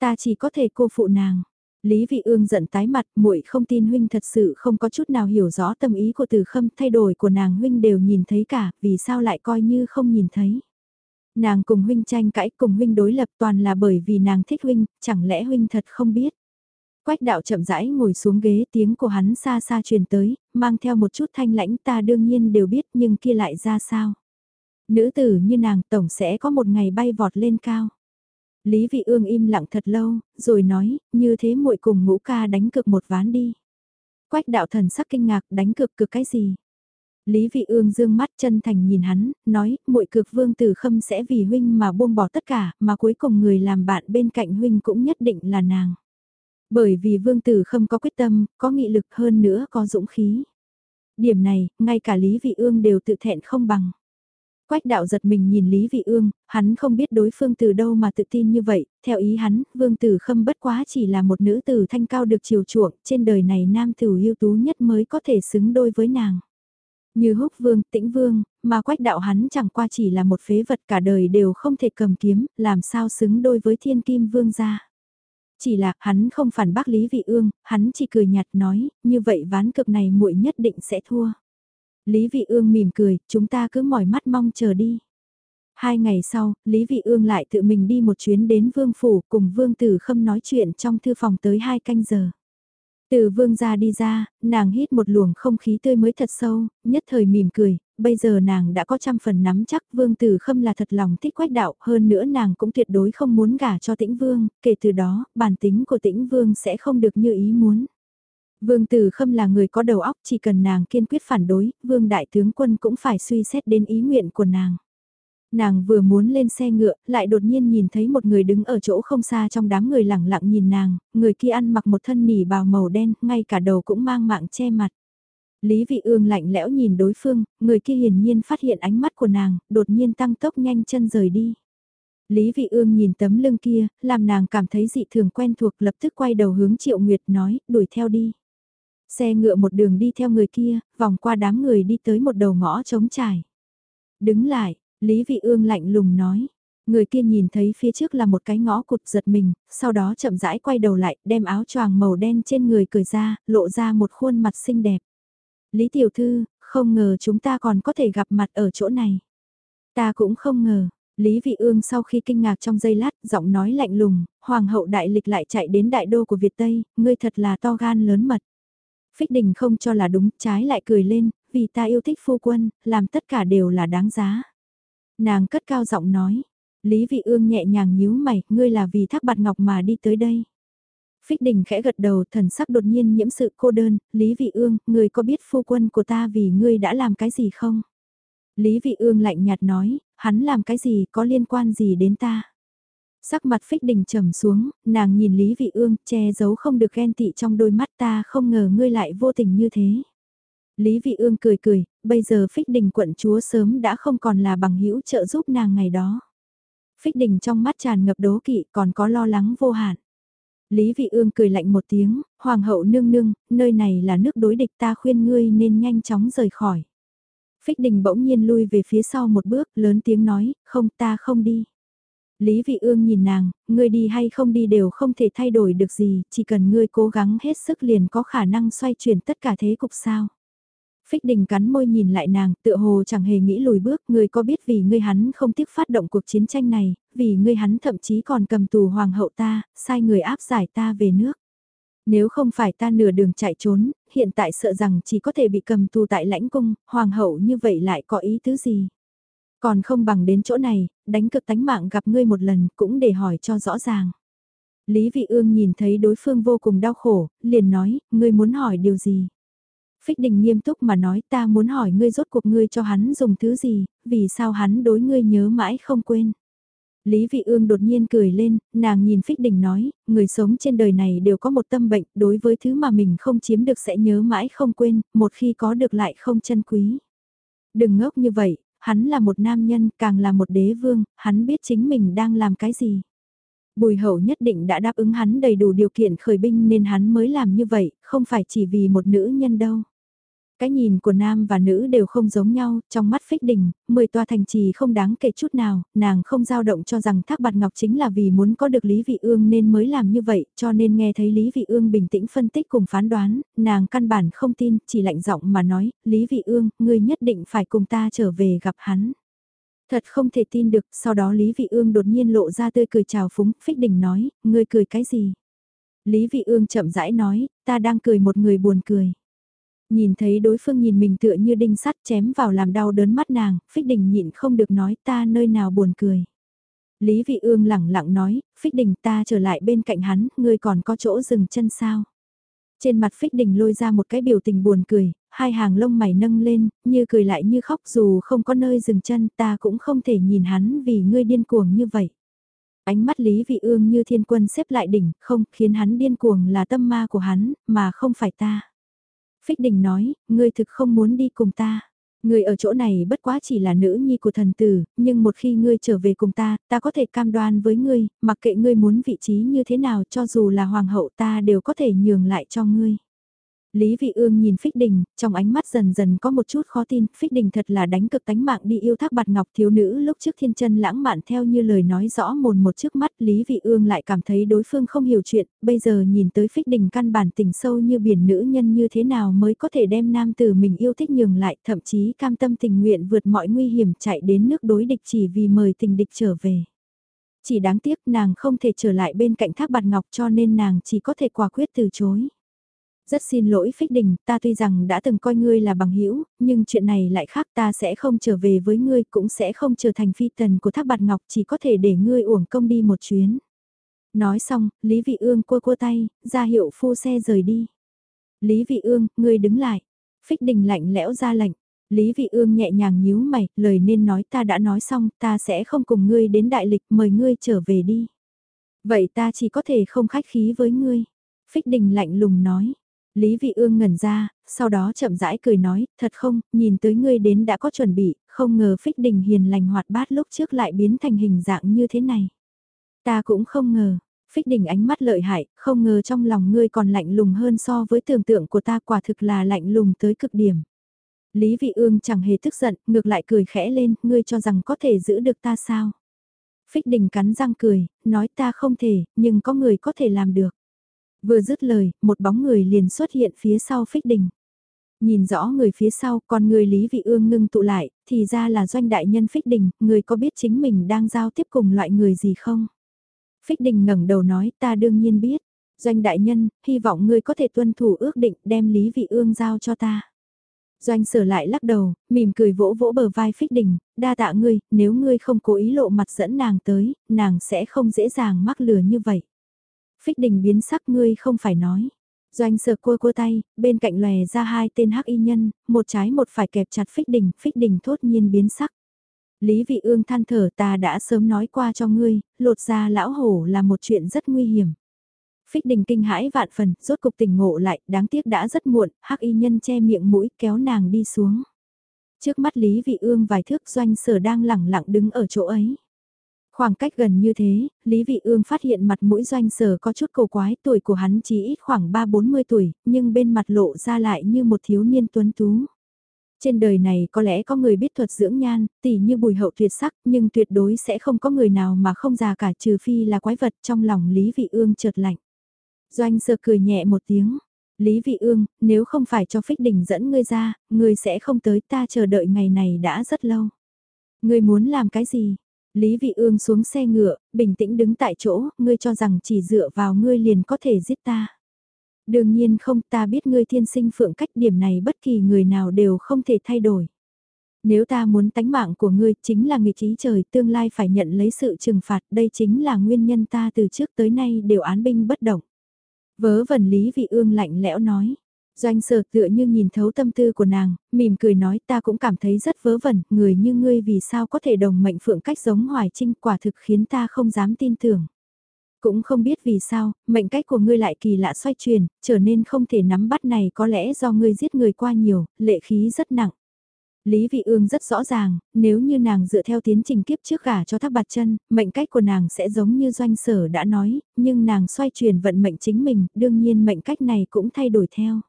Ta chỉ có thể cô phụ nàng. Lý Vị Ương giận tái mặt, muội không tin huynh thật sự không có chút nào hiểu rõ tâm ý của Từ Khâm, thay đổi của nàng huynh đều nhìn thấy cả, vì sao lại coi như không nhìn thấy. Nàng cùng huynh tranh cãi, cùng huynh đối lập toàn là bởi vì nàng thích huynh, chẳng lẽ huynh thật không biết. Quách đạo chậm rãi ngồi xuống ghế tiếng của hắn xa xa truyền tới, mang theo một chút thanh lãnh ta đương nhiên đều biết nhưng kia lại ra sao. Nữ tử như nàng tổng sẽ có một ngày bay vọt lên cao. Lý Vị Ương im lặng thật lâu, rồi nói, như thế muội cùng ngũ ca đánh cược một ván đi. Quách đạo thần sắc kinh ngạc đánh cược cược cái gì? Lý Vị Ương dương mắt chân thành nhìn hắn, nói, muội cược vương tử khâm sẽ vì huynh mà buông bỏ tất cả, mà cuối cùng người làm bạn bên cạnh huynh cũng nhất định là nàng. Bởi vì vương tử khâm có quyết tâm, có nghị lực hơn nữa có dũng khí. Điểm này, ngay cả Lý Vị Ương đều tự thẹn không bằng. Quách đạo giật mình nhìn Lý Vị Ương, hắn không biết đối phương từ đâu mà tự tin như vậy, theo ý hắn, vương tử khâm bất quá chỉ là một nữ tử thanh cao được chiều chuộng, trên đời này nam tử ưu tú nhất mới có thể xứng đôi với nàng. Như húc vương, tĩnh vương, mà quách đạo hắn chẳng qua chỉ là một phế vật cả đời đều không thể cầm kiếm, làm sao xứng đôi với thiên kim vương gia. Chỉ là hắn không phản bác Lý Vị Ương, hắn chỉ cười nhạt nói, như vậy ván cực này muội nhất định sẽ thua. Lý Vị Ương mỉm cười, chúng ta cứ mỏi mắt mong chờ đi. Hai ngày sau, Lý Vị Ương lại tự mình đi một chuyến đến Vương Phủ cùng Vương Tử Khâm nói chuyện trong thư phòng tới hai canh giờ. Từ Vương ra đi ra, nàng hít một luồng không khí tươi mới thật sâu, nhất thời mỉm cười, bây giờ nàng đã có trăm phần nắm chắc Vương Tử Khâm là thật lòng thích quách đạo, hơn nữa nàng cũng tuyệt đối không muốn gả cho tĩnh Vương, kể từ đó, bản tính của tĩnh Vương sẽ không được như ý muốn. Vương Tử Khâm là người có đầu óc chỉ cần nàng kiên quyết phản đối, Vương Đại Tướng Quân cũng phải suy xét đến ý nguyện của nàng. Nàng vừa muốn lên xe ngựa, lại đột nhiên nhìn thấy một người đứng ở chỗ không xa trong đám người lẳng lặng nhìn nàng, người kia ăn mặc một thân nỉ bào màu đen, ngay cả đầu cũng mang mạng che mặt. Lý Vị Ương lạnh lẽo nhìn đối phương, người kia hiển nhiên phát hiện ánh mắt của nàng, đột nhiên tăng tốc nhanh chân rời đi. Lý Vị Ương nhìn tấm lưng kia, làm nàng cảm thấy dị thường quen thuộc lập tức quay đầu hướng Triệu Nguyệt nói, đuổi theo đi. Xe ngựa một đường đi theo người kia, vòng qua đám người đi tới một đầu ngõ trống trải. Đứng lại, Lý Vị Ương lạnh lùng nói. Người kia nhìn thấy phía trước là một cái ngõ cụt giật mình, sau đó chậm rãi quay đầu lại, đem áo choàng màu đen trên người cởi ra, lộ ra một khuôn mặt xinh đẹp. Lý Tiểu Thư, không ngờ chúng ta còn có thể gặp mặt ở chỗ này. Ta cũng không ngờ. Lý Vị Ương sau khi kinh ngạc trong giây lát, giọng nói lạnh lùng, Hoàng hậu đại lịch lại chạy đến đại đô của Việt Tây, ngươi thật là to gan lớn mật. Phích đình không cho là đúng, trái lại cười lên, vì ta yêu thích phu quân, làm tất cả đều là đáng giá. Nàng cất cao giọng nói, Lý Vị Ương nhẹ nhàng nhíu mày, ngươi là vì thác bạt ngọc mà đi tới đây. Phích đình khẽ gật đầu thần sắc đột nhiên nhiễm sự cô đơn, Lý Vị Ương, ngươi có biết phu quân của ta vì ngươi đã làm cái gì không? Lý Vị Ương lạnh nhạt nói, hắn làm cái gì có liên quan gì đến ta? Sắc mặt phích đình trầm xuống, nàng nhìn Lý Vị Ương, che giấu không được ghen tị trong đôi mắt ta không ngờ ngươi lại vô tình như thế. Lý Vị Ương cười cười, bây giờ phích đình quận chúa sớm đã không còn là bằng hữu trợ giúp nàng ngày đó. Phích đình trong mắt tràn ngập đố kỵ còn có lo lắng vô hạn. Lý Vị Ương cười lạnh một tiếng, Hoàng hậu nương nương, nơi này là nước đối địch ta khuyên ngươi nên nhanh chóng rời khỏi. Phích đình bỗng nhiên lui về phía sau một bước, lớn tiếng nói, không ta không đi. Lý Vị Ương nhìn nàng, ngươi đi hay không đi đều không thể thay đổi được gì, chỉ cần ngươi cố gắng hết sức liền có khả năng xoay chuyển tất cả thế cục sao. Phích đình cắn môi nhìn lại nàng, tựa hồ chẳng hề nghĩ lùi bước, ngươi có biết vì ngươi hắn không tiếc phát động cuộc chiến tranh này, vì ngươi hắn thậm chí còn cầm tù hoàng hậu ta, sai người áp giải ta về nước. Nếu không phải ta nửa đường chạy trốn, hiện tại sợ rằng chỉ có thể bị cầm tù tại lãnh cung, hoàng hậu như vậy lại có ý tứ gì? Còn không bằng đến chỗ này, đánh cực tánh mạng gặp ngươi một lần cũng để hỏi cho rõ ràng. Lý Vị Ương nhìn thấy đối phương vô cùng đau khổ, liền nói, ngươi muốn hỏi điều gì? Phích đình nghiêm túc mà nói ta muốn hỏi ngươi rốt cuộc ngươi cho hắn dùng thứ gì, vì sao hắn đối ngươi nhớ mãi không quên. Lý Vị Ương đột nhiên cười lên, nàng nhìn Phích Đình nói, người sống trên đời này đều có một tâm bệnh, đối với thứ mà mình không chiếm được sẽ nhớ mãi không quên, một khi có được lại không chân quý. Đừng ngốc như vậy, hắn là một nam nhân, càng là một đế vương, hắn biết chính mình đang làm cái gì. Bùi hậu nhất định đã đáp ứng hắn đầy đủ điều kiện khởi binh nên hắn mới làm như vậy, không phải chỉ vì một nữ nhân đâu. Cái nhìn của nam và nữ đều không giống nhau, trong mắt phích đình, mười toa thành trì không đáng kể chút nào, nàng không dao động cho rằng thác bạt ngọc chính là vì muốn có được Lý Vị Ương nên mới làm như vậy, cho nên nghe thấy Lý Vị Ương bình tĩnh phân tích cùng phán đoán, nàng căn bản không tin, chỉ lạnh giọng mà nói, Lý Vị Ương, ngươi nhất định phải cùng ta trở về gặp hắn. Thật không thể tin được, sau đó Lý Vị Ương đột nhiên lộ ra tươi cười chào phúng, phích đình nói, ngươi cười cái gì? Lý Vị Ương chậm rãi nói, ta đang cười một người buồn cười. Nhìn thấy đối phương nhìn mình tựa như đinh sắt chém vào làm đau đớn mắt nàng, phích đình nhịn không được nói ta nơi nào buồn cười. Lý vị ương lẳng lặng nói, phích đình ta trở lại bên cạnh hắn, ngươi còn có chỗ dừng chân sao. Trên mặt phích đình lôi ra một cái biểu tình buồn cười, hai hàng lông mày nâng lên, như cười lại như khóc dù không có nơi dừng chân ta cũng không thể nhìn hắn vì ngươi điên cuồng như vậy. Ánh mắt Lý Vị Ương như thiên quân xếp lại đỉnh, không khiến hắn điên cuồng là tâm ma của hắn, mà không phải ta. Phích Đình nói, ngươi thực không muốn đi cùng ta. Ngươi ở chỗ này bất quá chỉ là nữ nhi của thần tử, nhưng một khi ngươi trở về cùng ta, ta có thể cam đoan với ngươi, mặc kệ ngươi muốn vị trí như thế nào cho dù là hoàng hậu ta đều có thể nhường lại cho ngươi. Lý Vị Ương nhìn Phích Đình, trong ánh mắt dần dần có một chút khó tin, Phích Đình thật là đánh cực tánh mạng đi yêu thác bạt ngọc thiếu nữ lúc trước thiên chân lãng mạn theo như lời nói rõ mồn một trước mắt Lý Vị Ương lại cảm thấy đối phương không hiểu chuyện, bây giờ nhìn tới Phích Đình căn bản tình sâu như biển nữ nhân như thế nào mới có thể đem nam tử mình yêu thích nhường lại, thậm chí cam tâm tình nguyện vượt mọi nguy hiểm chạy đến nước đối địch chỉ vì mời tình địch trở về. Chỉ đáng tiếc nàng không thể trở lại bên cạnh thác bạt ngọc cho nên nàng chỉ có thể quả quyết từ chối. Rất xin lỗi Phích Đình, ta tuy rằng đã từng coi ngươi là bằng hữu nhưng chuyện này lại khác ta sẽ không trở về với ngươi, cũng sẽ không trở thành phi tần của Thác Bạt Ngọc, chỉ có thể để ngươi uổng công đi một chuyến. Nói xong, Lý Vị Ương cua cua tay, ra hiệu phu xe rời đi. Lý Vị Ương, ngươi đứng lại. Phích Đình lạnh lẽo ra lệnh. Lý Vị Ương nhẹ nhàng nhíu mày, lời nên nói ta đã nói xong, ta sẽ không cùng ngươi đến đại lịch, mời ngươi trở về đi. Vậy ta chỉ có thể không khách khí với ngươi. Phích Đình lạnh lùng nói, Lý Vị Ương ngẩn ra, sau đó chậm rãi cười nói, thật không, nhìn tới ngươi đến đã có chuẩn bị, không ngờ phích đình hiền lành hoạt bát lúc trước lại biến thành hình dạng như thế này. Ta cũng không ngờ, phích đình ánh mắt lợi hại, không ngờ trong lòng ngươi còn lạnh lùng hơn so với tưởng tượng của ta quả thực là lạnh lùng tới cực điểm. Lý Vị Ương chẳng hề tức giận, ngược lại cười khẽ lên, ngươi cho rằng có thể giữ được ta sao? Phích đình cắn răng cười, nói ta không thể, nhưng có người có thể làm được. Vừa dứt lời, một bóng người liền xuất hiện phía sau phích đình. Nhìn rõ người phía sau, còn người Lý Vị Ương ngưng tụ lại, thì ra là doanh đại nhân phích đình, người có biết chính mình đang giao tiếp cùng loại người gì không? Phích đình ngẩng đầu nói, ta đương nhiên biết. Doanh đại nhân, hy vọng ngươi có thể tuân thủ ước định đem Lý Vị Ương giao cho ta. Doanh sở lại lắc đầu, mỉm cười vỗ vỗ bờ vai phích đình, đa tạ ngươi, nếu ngươi không cố ý lộ mặt dẫn nàng tới, nàng sẽ không dễ dàng mắc lừa như vậy. Phích đình biến sắc ngươi không phải nói. Doanh sờ cua cua tay, bên cạnh lòe ra hai tên hắc y nhân, một trái một phải kẹp chặt phích đình, phích đình thốt nhiên biến sắc. Lý vị ương than thở ta đã sớm nói qua cho ngươi, lột ra lão hổ là một chuyện rất nguy hiểm. Phích đình kinh hãi vạn phần, rốt cục tỉnh ngộ lại, đáng tiếc đã rất muộn, hắc y nhân che miệng mũi kéo nàng đi xuống. Trước mắt Lý vị ương vài thước doanh sở đang lẳng lặng đứng ở chỗ ấy. Khoảng cách gần như thế, Lý Vị Ương phát hiện mặt mũi doanh sở có chút cầu quái, tuổi của hắn chỉ ít khoảng 3-40 tuổi, nhưng bên mặt lộ ra lại như một thiếu niên tuấn tú. Trên đời này có lẽ có người biết thuật dưỡng nhan, tỉ như bùi hậu tuyệt sắc, nhưng tuyệt đối sẽ không có người nào mà không già cả trừ phi là quái vật trong lòng Lý Vị Ương chợt lạnh. Doanh sơ cười nhẹ một tiếng. Lý Vị Ương, nếu không phải cho phích đỉnh dẫn ngươi ra, ngươi sẽ không tới ta chờ đợi ngày này đã rất lâu. Ngươi muốn làm cái gì? Lý Vị Ương xuống xe ngựa, bình tĩnh đứng tại chỗ, ngươi cho rằng chỉ dựa vào ngươi liền có thể giết ta. Đương nhiên không ta biết ngươi thiên sinh phượng cách điểm này bất kỳ người nào đều không thể thay đổi. Nếu ta muốn tánh mạng của ngươi chính là nghịch ý trời tương lai phải nhận lấy sự trừng phạt đây chính là nguyên nhân ta từ trước tới nay đều án binh bất động. Vớ vẩn Lý Vị Ương lạnh lẽo nói. Doanh sở tựa như nhìn thấu tâm tư của nàng, mỉm cười nói ta cũng cảm thấy rất vớ vẩn, người như ngươi vì sao có thể đồng mệnh phượng cách giống hoài trinh quả thực khiến ta không dám tin tưởng. Cũng không biết vì sao, mệnh cách của ngươi lại kỳ lạ xoay chuyển, trở nên không thể nắm bắt này có lẽ do ngươi giết người qua nhiều, lệ khí rất nặng. Lý Vị Ương rất rõ ràng, nếu như nàng dựa theo tiến trình kiếp trước gả cho thác bạt chân, mệnh cách của nàng sẽ giống như doanh sở đã nói, nhưng nàng xoay chuyển vận mệnh chính mình, đương nhiên mệnh cách này cũng thay đổi theo.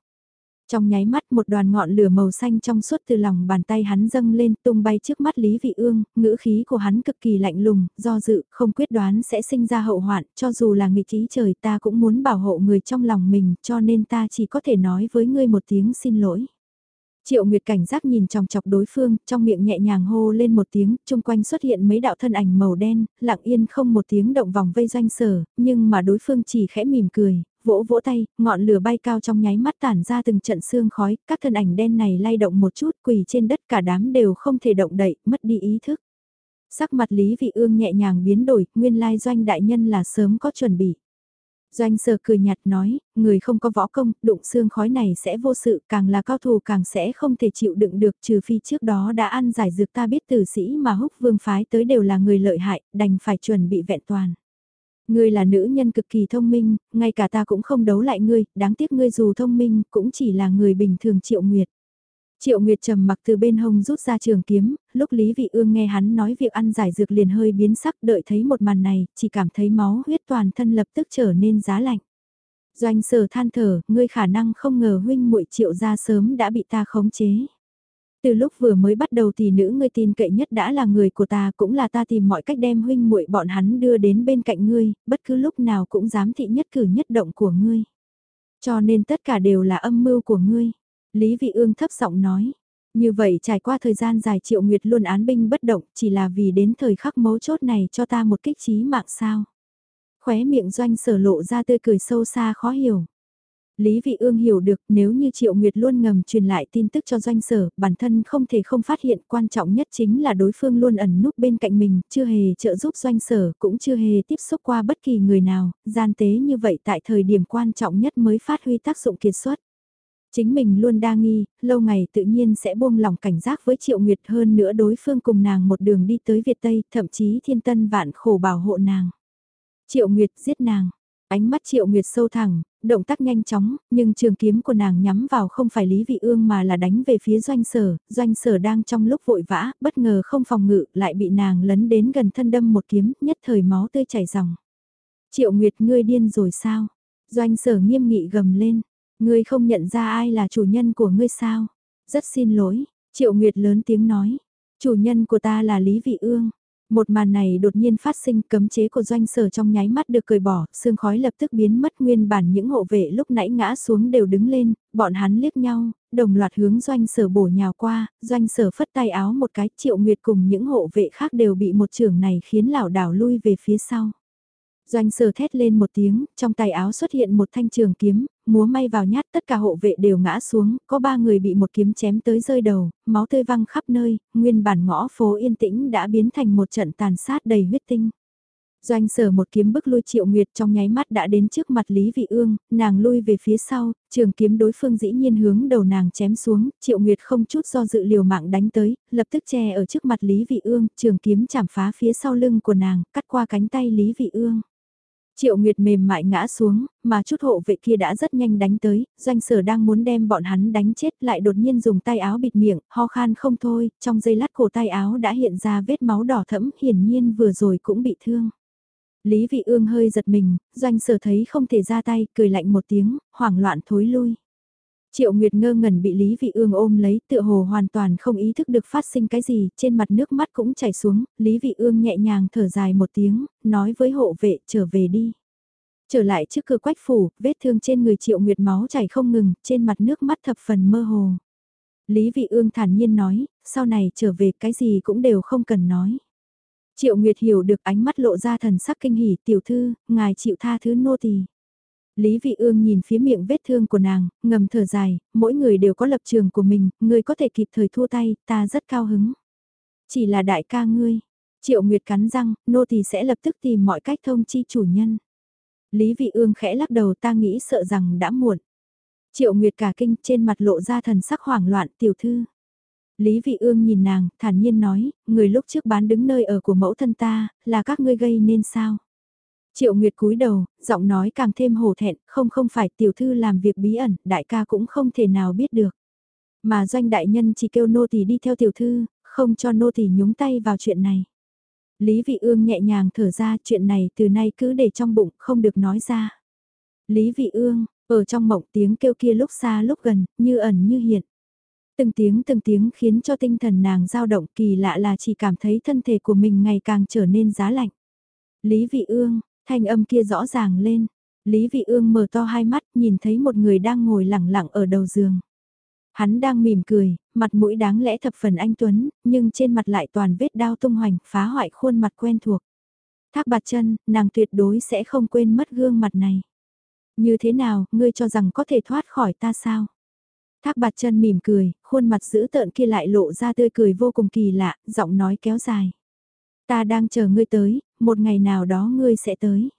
Trong nháy mắt một đoàn ngọn lửa màu xanh trong suốt từ lòng bàn tay hắn dâng lên tung bay trước mắt Lý Vị Ương, ngữ khí của hắn cực kỳ lạnh lùng, do dự, không quyết đoán sẽ sinh ra hậu hoạn, cho dù là nghịch ý trời ta cũng muốn bảo hộ người trong lòng mình cho nên ta chỉ có thể nói với ngươi một tiếng xin lỗi. Triệu Nguyệt cảnh giác nhìn chòng chọc đối phương, trong miệng nhẹ nhàng hô lên một tiếng, chung quanh xuất hiện mấy đạo thân ảnh màu đen, lặng yên không một tiếng động vòng vây doanh sở, nhưng mà đối phương chỉ khẽ mỉm cười, vỗ vỗ tay, ngọn lửa bay cao trong nháy mắt tản ra từng trận xương khói, các thân ảnh đen này lay động một chút quỳ trên đất cả đám đều không thể động đậy, mất đi ý thức. Sắc mặt Lý Vị Ương nhẹ nhàng biến đổi, nguyên lai doanh đại nhân là sớm có chuẩn bị. Doanh sơ cười nhạt nói, người không có võ công, đụng xương khói này sẽ vô sự, càng là cao thủ càng sẽ không thể chịu đựng được trừ phi trước đó đã ăn giải dược ta biết tử sĩ mà húc vương phái tới đều là người lợi hại, đành phải chuẩn bị vẹn toàn. Ngươi là nữ nhân cực kỳ thông minh, ngay cả ta cũng không đấu lại ngươi, đáng tiếc ngươi dù thông minh, cũng chỉ là người bình thường triệu nguyệt. Triệu Nguyệt trầm mặc từ bên hông rút ra trường kiếm, lúc Lý Vị Ương nghe hắn nói việc ăn giải dược liền hơi biến sắc đợi thấy một màn này, chỉ cảm thấy máu huyết toàn thân lập tức trở nên giá lạnh. Doanh sở than thở, ngươi khả năng không ngờ huynh muội triệu gia sớm đã bị ta khống chế. Từ lúc vừa mới bắt đầu thì nữ ngươi tin cậy nhất đã là người của ta cũng là ta tìm mọi cách đem huynh muội bọn hắn đưa đến bên cạnh ngươi, bất cứ lúc nào cũng dám thị nhất cử nhất động của ngươi. Cho nên tất cả đều là âm mưu của ngươi. Lý Vị Ương thấp giọng nói. Như vậy trải qua thời gian dài Triệu Nguyệt luôn án binh bất động chỉ là vì đến thời khắc mấu chốt này cho ta một kích trí mạng sao. Khóe miệng doanh sở lộ ra tươi cười sâu xa khó hiểu. Lý Vị Ương hiểu được nếu như Triệu Nguyệt luôn ngầm truyền lại tin tức cho doanh sở, bản thân không thể không phát hiện quan trọng nhất chính là đối phương luôn ẩn núp bên cạnh mình, chưa hề trợ giúp doanh sở, cũng chưa hề tiếp xúc qua bất kỳ người nào, gian tế như vậy tại thời điểm quan trọng nhất mới phát huy tác dụng kiệt xuất. Chính mình luôn đa nghi, lâu ngày tự nhiên sẽ buông lỏng cảnh giác với Triệu Nguyệt hơn nữa đối phương cùng nàng một đường đi tới Việt Tây, thậm chí thiên tân vạn khổ bảo hộ nàng. Triệu Nguyệt giết nàng. Ánh mắt Triệu Nguyệt sâu thẳng, động tác nhanh chóng, nhưng trường kiếm của nàng nhắm vào không phải Lý Vị Ương mà là đánh về phía doanh sở, doanh sở đang trong lúc vội vã, bất ngờ không phòng ngự, lại bị nàng lấn đến gần thân đâm một kiếm, nhất thời máu tươi chảy ròng. Triệu Nguyệt ngươi điên rồi sao? Doanh sở nghiêm nghị gầm lên, ngươi không nhận ra ai là chủ nhân của ngươi sao? Rất xin lỗi, Triệu Nguyệt lớn tiếng nói, chủ nhân của ta là Lý Vị Ương. Một màn này đột nhiên phát sinh cấm chế của doanh sở trong nháy mắt được cởi bỏ, sương khói lập tức biến mất nguyên bản những hộ vệ lúc nãy ngã xuống đều đứng lên, bọn hắn liếc nhau, đồng loạt hướng doanh sở bổ nhào qua, doanh sở phất tay áo một cái triệu nguyệt cùng những hộ vệ khác đều bị một trưởng này khiến lảo đảo lui về phía sau. Doanh sờ thét lên một tiếng, trong tay áo xuất hiện một thanh trường kiếm, múa may vào nhát tất cả hộ vệ đều ngã xuống, có ba người bị một kiếm chém tới rơi đầu, máu tươi văng khắp nơi, nguyên bản ngõ phố yên tĩnh đã biến thành một trận tàn sát đầy huyết tinh. Doanh sở một kiếm bức lui triệu nguyệt trong nháy mắt đã đến trước mặt Lý Vị Ương, nàng lui về phía sau, trường kiếm đối phương dĩ nhiên hướng đầu nàng chém xuống, triệu nguyệt không chút do dự liều mạng đánh tới, lập tức che ở trước mặt Lý Vị Ương, trường kiếm chảm phá phía sau lưng của nàng, cắt qua cánh tay Lý Vị Ương. Triệu Nguyệt mềm mại ngã xuống, mà chút hộ vệ kia đã rất nhanh đánh tới, doanh sở đang muốn đem bọn hắn đánh chết lại đột nhiên dùng tay áo bịt miệng, ho khan không thôi, trong dây lát cổ tay áo đã hiện ra vết máu đỏ thẫm, hiển nhiên vừa rồi cũng bị thương. Lý Vị Ương hơi giật mình, doanh sở thấy không thể ra tay, cười lạnh một tiếng, hoảng loạn thối lui. Triệu Nguyệt ngơ ngẩn bị Lý Vị Ương ôm lấy tựa hồ hoàn toàn không ý thức được phát sinh cái gì, trên mặt nước mắt cũng chảy xuống, Lý Vị Ương nhẹ nhàng thở dài một tiếng, nói với hộ vệ trở về đi. Trở lại trước cửa quách phủ, vết thương trên người Triệu Nguyệt máu chảy không ngừng, trên mặt nước mắt thập phần mơ hồ. Lý Vị Ương thản nhiên nói, sau này trở về cái gì cũng đều không cần nói. Triệu Nguyệt hiểu được ánh mắt lộ ra thần sắc kinh hỉ tiểu thư, ngài chịu tha thứ nô tỳ. Lý Vị Ương nhìn phía miệng vết thương của nàng, ngầm thở dài, mỗi người đều có lập trường của mình, người có thể kịp thời thua tay, ta rất cao hứng. Chỉ là đại ca ngươi. Triệu Nguyệt cắn răng, nô tỳ sẽ lập tức tìm mọi cách thông chi chủ nhân. Lý Vị Ương khẽ lắc đầu ta nghĩ sợ rằng đã muộn. Triệu Nguyệt cả kinh trên mặt lộ ra thần sắc hoảng loạn tiểu thư. Lý Vị Ương nhìn nàng, thản nhiên nói, người lúc trước bán đứng nơi ở của mẫu thân ta, là các ngươi gây nên sao? Triệu Nguyệt cúi đầu, giọng nói càng thêm hổ thẹn, không không phải tiểu thư làm việc bí ẩn, đại ca cũng không thể nào biết được. Mà doanh đại nhân chỉ kêu nô tỳ đi theo tiểu thư, không cho nô tỳ nhúng tay vào chuyện này. Lý Vị Ương nhẹ nhàng thở ra chuyện này từ nay cứ để trong bụng, không được nói ra. Lý Vị Ương, ở trong mộng tiếng kêu kia lúc xa lúc gần, như ẩn như hiện. Từng tiếng từng tiếng khiến cho tinh thần nàng dao động kỳ lạ là chỉ cảm thấy thân thể của mình ngày càng trở nên giá lạnh. Lý Vị Ương, thanh âm kia rõ ràng lên. Lý Vị Ương mở to hai mắt nhìn thấy một người đang ngồi lẳng lặng ở đầu giường. Hắn đang mỉm cười, mặt mũi đáng lẽ thập phần anh Tuấn, nhưng trên mặt lại toàn vết đao tung hoành, phá hoại khuôn mặt quen thuộc. Thác bạt chân, nàng tuyệt đối sẽ không quên mất gương mặt này. Như thế nào, ngươi cho rằng có thể thoát khỏi ta sao? Thác bạt chân mỉm cười, khuôn mặt dữ tợn kia lại lộ ra tươi cười vô cùng kỳ lạ, giọng nói kéo dài. Ta đang chờ ngươi tới, một ngày nào đó ngươi sẽ tới.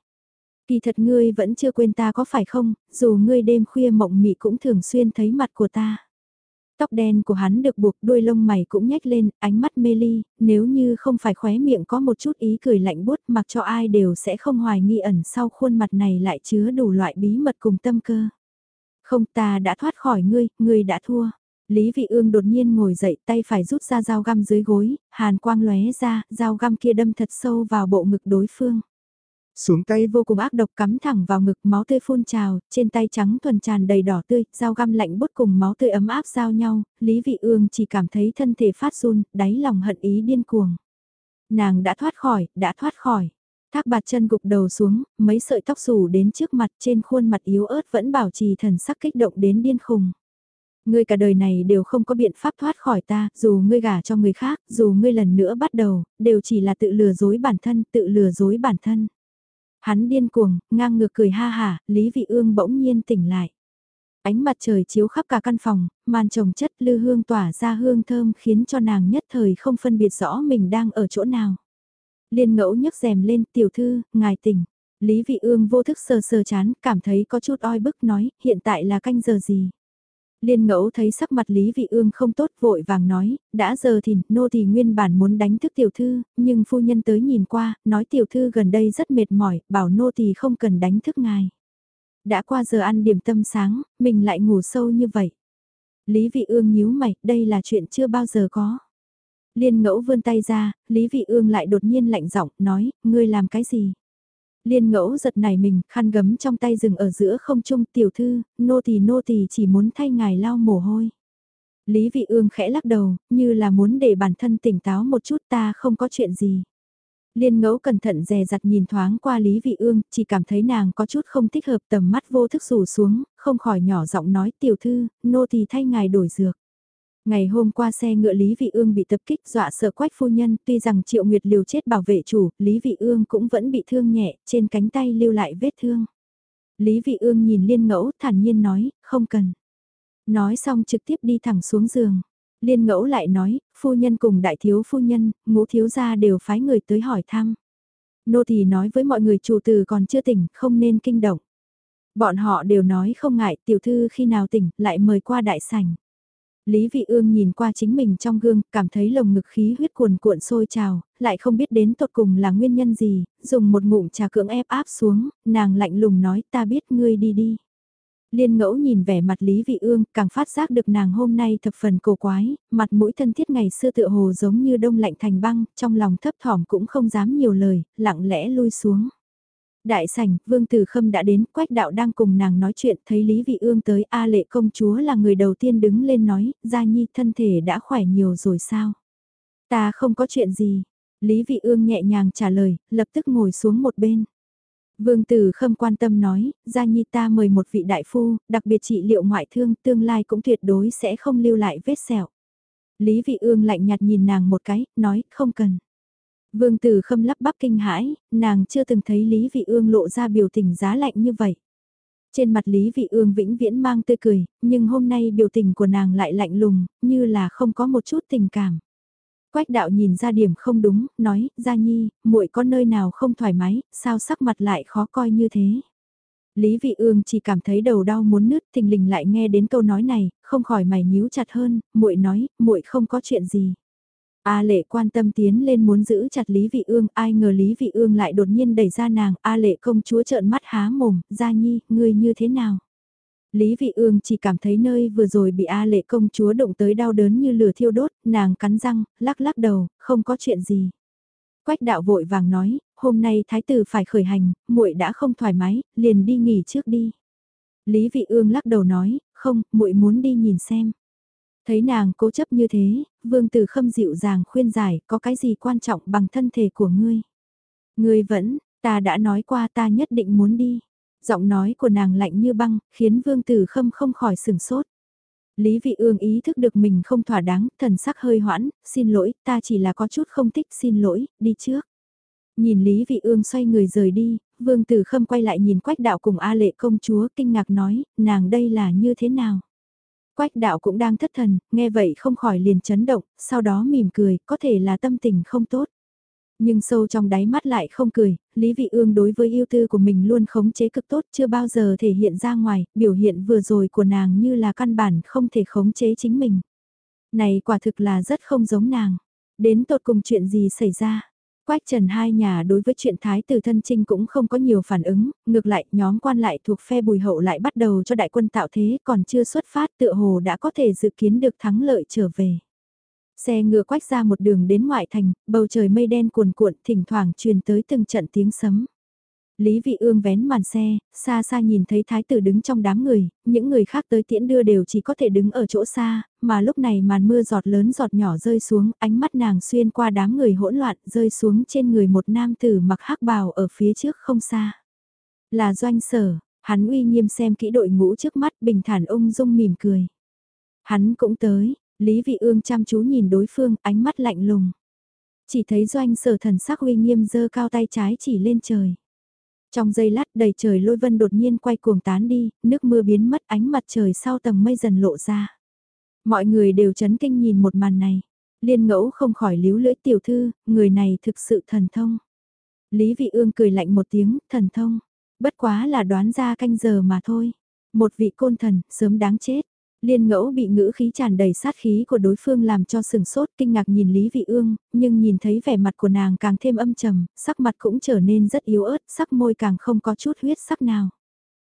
Kỳ thật ngươi vẫn chưa quên ta có phải không, dù ngươi đêm khuya mộng mị cũng thường xuyên thấy mặt của ta. Tóc đen của hắn được buộc đuôi lông mày cũng nhếch lên, ánh mắt mê ly, nếu như không phải khóe miệng có một chút ý cười lạnh buốt, mặc cho ai đều sẽ không hoài nghi ẩn sau khuôn mặt này lại chứa đủ loại bí mật cùng tâm cơ. Không ta đã thoát khỏi ngươi, ngươi đã thua. Lý Vị Ương đột nhiên ngồi dậy tay phải rút ra dao găm dưới gối, hàn quang lóe ra, dao găm kia đâm thật sâu vào bộ ngực đối phương. Xuống tay vô cùng ác độc cắm thẳng vào ngực máu tươi phun trào, trên tay trắng thuần tràn đầy đỏ tươi, dao găm lạnh bút cùng máu tươi ấm áp giao nhau, Lý Vị Ương chỉ cảm thấy thân thể phát run, đáy lòng hận ý điên cuồng. Nàng đã thoát khỏi, đã thoát khỏi. Thác bạt chân gục đầu xuống, mấy sợi tóc rủ đến trước mặt trên khuôn mặt yếu ớt vẫn bảo trì thần sắc kích động đến điên khùng. Ngươi cả đời này đều không có biện pháp thoát khỏi ta, dù ngươi gả cho người khác, dù ngươi lần nữa bắt đầu, đều chỉ là tự lừa dối bản thân, tự lừa dối bản thân. Hắn điên cuồng, ngang ngược cười ha hả, Lý Vị Ương bỗng nhiên tỉnh lại. Ánh mặt trời chiếu khắp cả căn phòng, màn trồng chất lư hương tỏa ra hương thơm khiến cho nàng nhất thời không phân biệt rõ mình đang ở chỗ nào. Liên ngẫu nhấc rèm lên, tiểu thư, ngài tỉnh. Lý Vị Ương vô thức sờ sờ chán, cảm thấy có chút oi bức nói, hiện tại là canh giờ gì. Liên ngẫu thấy sắc mặt Lý Vị Ương không tốt vội vàng nói, đã giờ thì nô thì nguyên bản muốn đánh thức tiểu thư, nhưng phu nhân tới nhìn qua, nói tiểu thư gần đây rất mệt mỏi, bảo nô thì không cần đánh thức ngài. Đã qua giờ ăn điểm tâm sáng, mình lại ngủ sâu như vậy. Lý Vị Ương nhíu mày, đây là chuyện chưa bao giờ có. Liên ngẫu vươn tay ra, Lý Vị Ương lại đột nhiên lạnh giọng nói, ngươi làm cái gì? Liên ngẫu giật nảy mình, khăn gấm trong tay dừng ở giữa không trung tiểu thư, nô tỳ nô tỳ chỉ muốn thay ngài lau mồ hôi. Lý vị ương khẽ lắc đầu, như là muốn để bản thân tỉnh táo một chút ta không có chuyện gì. Liên ngẫu cẩn thận dè dặt nhìn thoáng qua Lý Vị Ương, chỉ cảm thấy nàng có chút không thích hợp tầm mắt vô thức rủ xuống, không khỏi nhỏ giọng nói tiểu thư, nô tỳ thay ngài đổi dược. Ngày hôm qua xe ngựa Lý Vị Ương bị tập kích dọa sợ quách phu nhân, tuy rằng Triệu Nguyệt liều chết bảo vệ chủ, Lý Vị Ương cũng vẫn bị thương nhẹ, trên cánh tay lưu lại vết thương. Lý Vị Ương nhìn Liên Ngẫu thản nhiên nói, không cần. Nói xong trực tiếp đi thẳng xuống giường. Liên Ngẫu lại nói, phu nhân cùng đại thiếu phu nhân, ngũ thiếu gia đều phái người tới hỏi thăm. Nô tỳ nói với mọi người chủ tử còn chưa tỉnh, không nên kinh động. Bọn họ đều nói không ngại tiểu thư khi nào tỉnh, lại mời qua đại sảnh. Lý Vị Ương nhìn qua chính mình trong gương, cảm thấy lồng ngực khí huyết cuồn cuộn sôi trào, lại không biết đến tột cùng là nguyên nhân gì, dùng một ngụm trà cưỡng ép áp xuống, nàng lạnh lùng nói ta biết ngươi đi đi. Liên ngẫu nhìn vẻ mặt Lý Vị Ương, càng phát giác được nàng hôm nay thập phần cổ quái, mặt mũi thân thiết ngày xưa tựa hồ giống như đông lạnh thành băng, trong lòng thấp thỏm cũng không dám nhiều lời, lặng lẽ lui xuống. Đại sảnh, Vương Tử Khâm đã đến, Quách Đạo đang cùng nàng nói chuyện, thấy Lý Vị Ương tới, A Lệ công chúa là người đầu tiên đứng lên nói, Gia Nhi thân thể đã khỏe nhiều rồi sao? Ta không có chuyện gì. Lý Vị Ương nhẹ nhàng trả lời, lập tức ngồi xuống một bên. Vương Tử Khâm quan tâm nói, Gia Nhi ta mời một vị đại phu, đặc biệt trị liệu ngoại thương, tương lai cũng tuyệt đối sẽ không lưu lại vết sẹo. Lý Vị Ương lạnh nhạt nhìn nàng một cái, nói, không cần. Vương Tử Khâm lắp bắp kinh hãi, nàng chưa từng thấy Lý Vị Ương lộ ra biểu tình giá lạnh như vậy. Trên mặt Lý Vị Ương vĩnh viễn mang tươi cười, nhưng hôm nay biểu tình của nàng lại lạnh lùng, như là không có một chút tình cảm. Quách đạo nhìn ra điểm không đúng, nói, Gia Nhi, muội có nơi nào không thoải mái, sao sắc mặt lại khó coi như thế. Lý Vị Ương chỉ cảm thấy đầu đau muốn nứt, thình lình lại nghe đến câu nói này, không khỏi mày nhíu chặt hơn, muội nói, muội không có chuyện gì. A lệ quan tâm tiến lên muốn giữ chặt Lý Vị Ương, ai ngờ Lý Vị Ương lại đột nhiên đẩy ra nàng, A lệ công chúa trợn mắt há mồm, Gia Nhi, ngươi như thế nào? Lý Vị Ương chỉ cảm thấy nơi vừa rồi bị A lệ công chúa động tới đau đớn như lửa thiêu đốt, nàng cắn răng, lắc lắc đầu, không có chuyện gì. Quách đạo vội vàng nói, hôm nay thái tử phải khởi hành, muội đã không thoải mái, liền đi nghỉ trước đi. Lý Vị Ương lắc đầu nói, không, muội muốn đi nhìn xem. Thấy nàng cố chấp như thế, vương tử khâm dịu dàng khuyên giải, có cái gì quan trọng bằng thân thể của ngươi. Ngươi vẫn, ta đã nói qua ta nhất định muốn đi. Giọng nói của nàng lạnh như băng, khiến vương tử khâm không khỏi sừng sốt. Lý vị ương ý thức được mình không thỏa đáng, thần sắc hơi hoãn, xin lỗi, ta chỉ là có chút không thích, xin lỗi, đi trước. Nhìn Lý vị ương xoay người rời đi, vương tử khâm quay lại nhìn quách đạo cùng A lệ công chúa kinh ngạc nói, nàng đây là như thế nào? Quách đạo cũng đang thất thần, nghe vậy không khỏi liền chấn động, sau đó mỉm cười, có thể là tâm tình không tốt. Nhưng sâu trong đáy mắt lại không cười, Lý Vị Ương đối với yêu tư của mình luôn khống chế cực tốt chưa bao giờ thể hiện ra ngoài, biểu hiện vừa rồi của nàng như là căn bản không thể khống chế chính mình. Này quả thực là rất không giống nàng. Đến tột cùng chuyện gì xảy ra? Quách trần hai nhà đối với chuyện thái tử thân trinh cũng không có nhiều phản ứng, ngược lại nhóm quan lại thuộc phe bùi hậu lại bắt đầu cho đại quân tạo thế còn chưa xuất phát tựa hồ đã có thể dự kiến được thắng lợi trở về. Xe ngựa quách ra một đường đến ngoại thành, bầu trời mây đen cuồn cuộn thỉnh thoảng truyền tới từng trận tiếng sấm. Lý Vị Ương vén màn xe, xa xa nhìn thấy thái tử đứng trong đám người, những người khác tới tiễn đưa đều chỉ có thể đứng ở chỗ xa, mà lúc này màn mưa giọt lớn giọt nhỏ rơi xuống, ánh mắt nàng xuyên qua đám người hỗn loạn rơi xuống trên người một nam tử mặc hắc bào ở phía trước không xa. Là doanh sở, hắn uy nghiêm xem kỹ đội ngũ trước mắt bình thản ung dung mỉm cười. Hắn cũng tới, Lý Vị Ương chăm chú nhìn đối phương, ánh mắt lạnh lùng. Chỉ thấy doanh sở thần sắc uy nghiêm giơ cao tay trái chỉ lên trời. Trong giây lát đầy trời lôi vân đột nhiên quay cuồng tán đi, nước mưa biến mất ánh mặt trời sau tầng mây dần lộ ra. Mọi người đều chấn kinh nhìn một màn này. Liên ngẫu không khỏi líu lưỡi tiểu thư, người này thực sự thần thông. Lý vị ương cười lạnh một tiếng, thần thông. Bất quá là đoán ra canh giờ mà thôi. Một vị côn thần, sớm đáng chết. Liên ngẫu bị ngữ khí tràn đầy sát khí của đối phương làm cho sừng sốt kinh ngạc nhìn Lý Vị Ương, nhưng nhìn thấy vẻ mặt của nàng càng thêm âm trầm, sắc mặt cũng trở nên rất yếu ớt, sắc môi càng không có chút huyết sắc nào.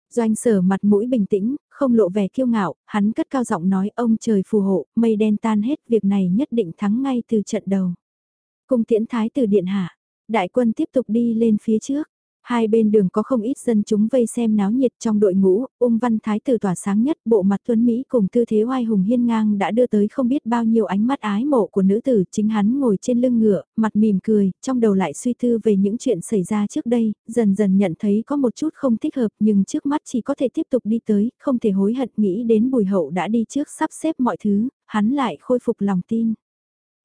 Doanh sở mặt mũi bình tĩnh, không lộ vẻ kiêu ngạo, hắn cất cao giọng nói ông trời phù hộ, mây đen tan hết việc này nhất định thắng ngay từ trận đầu. Cung tiễn thái tử điện hạ, đại quân tiếp tục đi lên phía trước. Hai bên đường có không ít dân chúng vây xem náo nhiệt trong đội ngũ, ung văn thái tử tỏa sáng nhất bộ mặt tuấn Mỹ cùng tư thế oai hùng hiên ngang đã đưa tới không biết bao nhiêu ánh mắt ái mộ của nữ tử chính hắn ngồi trên lưng ngựa, mặt mỉm cười, trong đầu lại suy tư về những chuyện xảy ra trước đây, dần dần nhận thấy có một chút không thích hợp nhưng trước mắt chỉ có thể tiếp tục đi tới, không thể hối hận nghĩ đến bùi hậu đã đi trước sắp xếp mọi thứ, hắn lại khôi phục lòng tin.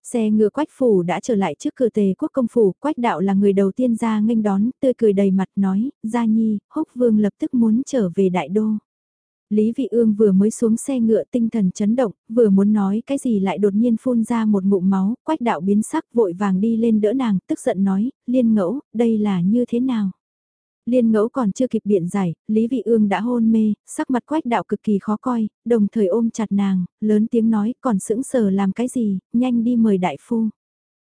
Xe ngựa quách phủ đã trở lại trước cửa tề quốc công phủ, quách đạo là người đầu tiên ra nghênh đón, tươi cười đầy mặt nói, Gia Nhi, húc vương lập tức muốn trở về đại đô. Lý Vị Ương vừa mới xuống xe ngựa tinh thần chấn động, vừa muốn nói cái gì lại đột nhiên phun ra một ngụm máu, quách đạo biến sắc vội vàng đi lên đỡ nàng, tức giận nói, liên ngẫu, đây là như thế nào? Liên ngẫu còn chưa kịp biện giải, Lý Vị Ương đã hôn mê, sắc mặt quách đạo cực kỳ khó coi, đồng thời ôm chặt nàng, lớn tiếng nói còn sững sờ làm cái gì, nhanh đi mời đại phu.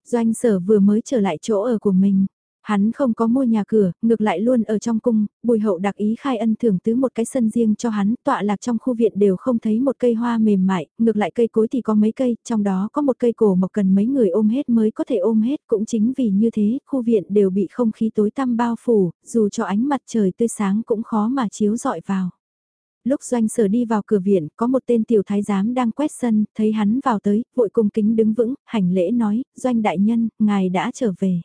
Doanh sở vừa mới trở lại chỗ ở của mình, Hắn không có mua nhà cửa, ngược lại luôn ở trong cung, bùi hậu đặc ý khai ân thưởng tứ một cái sân riêng cho hắn, tọa lạc trong khu viện đều không thấy một cây hoa mềm mại, ngược lại cây cối thì có mấy cây, trong đó có một cây cổ mộc cần mấy người ôm hết mới có thể ôm hết, cũng chính vì như thế, khu viện đều bị không khí tối tăm bao phủ, dù cho ánh mặt trời tươi sáng cũng khó mà chiếu dọi vào. Lúc doanh sở đi vào cửa viện, có một tên tiểu thái giám đang quét sân, thấy hắn vào tới, vội cung kính đứng vững, hành lễ nói, doanh đại nhân, ngài đã trở về.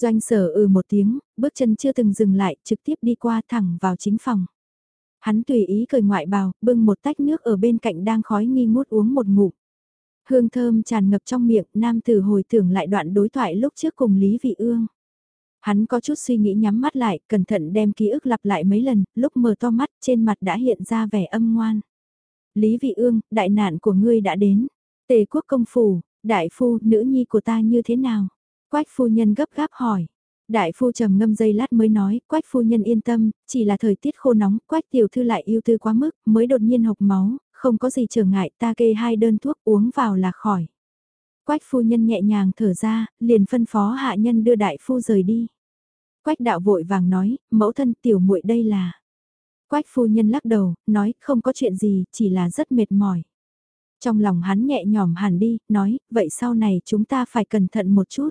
Doanh sở ừ một tiếng, bước chân chưa từng dừng lại, trực tiếp đi qua thẳng vào chính phòng. Hắn tùy ý cười ngoại bào, bưng một tách nước ở bên cạnh đang khói nghi ngút uống một ngụm. Hương thơm tràn ngập trong miệng, nam tử hồi tưởng lại đoạn đối thoại lúc trước cùng Lý Vị Ương. Hắn có chút suy nghĩ nhắm mắt lại, cẩn thận đem ký ức lặp lại mấy lần, lúc mở to mắt trên mặt đã hiện ra vẻ âm ngoan. Lý Vị Ương, đại nạn của ngươi đã đến. Tề quốc công phủ, đại phu, nữ nhi của ta như thế nào? Quách phu nhân gấp gáp hỏi. Đại phu trầm ngâm giây lát mới nói, quách phu nhân yên tâm, chỉ là thời tiết khô nóng, quách tiểu thư lại yêu tư quá mức, mới đột nhiên hộc máu, không có gì trở ngại, ta kê hai đơn thuốc uống vào là khỏi. Quách phu nhân nhẹ nhàng thở ra, liền phân phó hạ nhân đưa đại phu rời đi. Quách đạo vội vàng nói, mẫu thân tiểu muội đây là. Quách phu nhân lắc đầu, nói không có chuyện gì, chỉ là rất mệt mỏi. Trong lòng hắn nhẹ nhõm hẳn đi, nói, vậy sau này chúng ta phải cẩn thận một chút.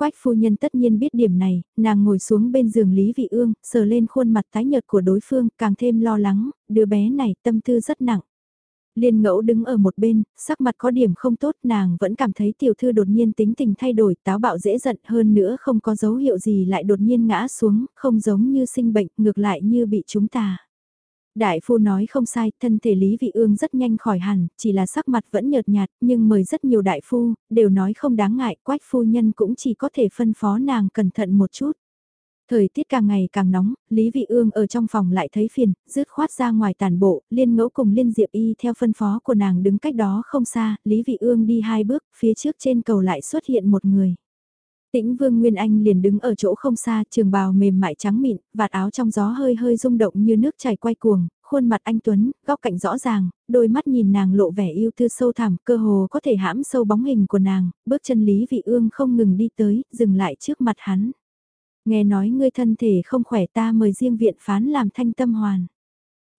Quách phu nhân tất nhiên biết điểm này, nàng ngồi xuống bên giường Lý Vị Ương, sờ lên khuôn mặt tái nhợt của đối phương, càng thêm lo lắng, đứa bé này tâm tư rất nặng. Liên ngẫu đứng ở một bên, sắc mặt có điểm không tốt nàng vẫn cảm thấy tiểu thư đột nhiên tính tình thay đổi táo bạo dễ giận hơn nữa không có dấu hiệu gì lại đột nhiên ngã xuống, không giống như sinh bệnh, ngược lại như bị chúng ta. Đại phu nói không sai, thân thể Lý Vị Ương rất nhanh khỏi hẳn, chỉ là sắc mặt vẫn nhợt nhạt, nhưng mời rất nhiều đại phu, đều nói không đáng ngại, quách phu nhân cũng chỉ có thể phân phó nàng cẩn thận một chút. Thời tiết càng ngày càng nóng, Lý Vị Ương ở trong phòng lại thấy phiền, rứt khoát ra ngoài tàn bộ, liên ngẫu cùng liên diệp y theo phân phó của nàng đứng cách đó không xa, Lý Vị Ương đi hai bước, phía trước trên cầu lại xuất hiện một người. Tĩnh Vương Nguyên Anh liền đứng ở chỗ không xa, trường bào mềm mại trắng mịn, vạt áo trong gió hơi hơi rung động như nước chảy quay cuồng, khuôn mặt anh Tuấn, góc cạnh rõ ràng, đôi mắt nhìn nàng lộ vẻ yêu tư sâu thẳm, cơ hồ có thể hãm sâu bóng hình của nàng, bước chân Lý Vị Ương không ngừng đi tới, dừng lại trước mặt hắn. Nghe nói ngươi thân thể không khỏe ta mời riêng viện phán làm thanh tâm hoàn.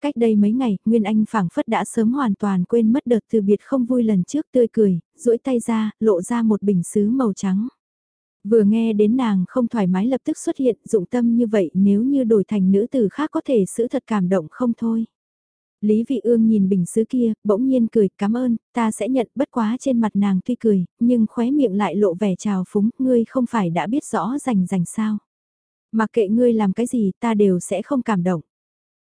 Cách đây mấy ngày, Nguyên Anh phảng phất đã sớm hoàn toàn quên mất đợt từ biệt không vui lần trước tươi cười, duỗi tay ra, lộ ra một bình sứ màu trắng. Vừa nghe đến nàng không thoải mái lập tức xuất hiện dụng tâm như vậy nếu như đổi thành nữ tử khác có thể sự thật cảm động không thôi. Lý Vị Ương nhìn bình sứ kia, bỗng nhiên cười, cảm ơn, ta sẽ nhận bất quá trên mặt nàng tuy cười, nhưng khóe miệng lại lộ vẻ trào phúng, ngươi không phải đã biết rõ rành rành sao. Mặc kệ ngươi làm cái gì ta đều sẽ không cảm động.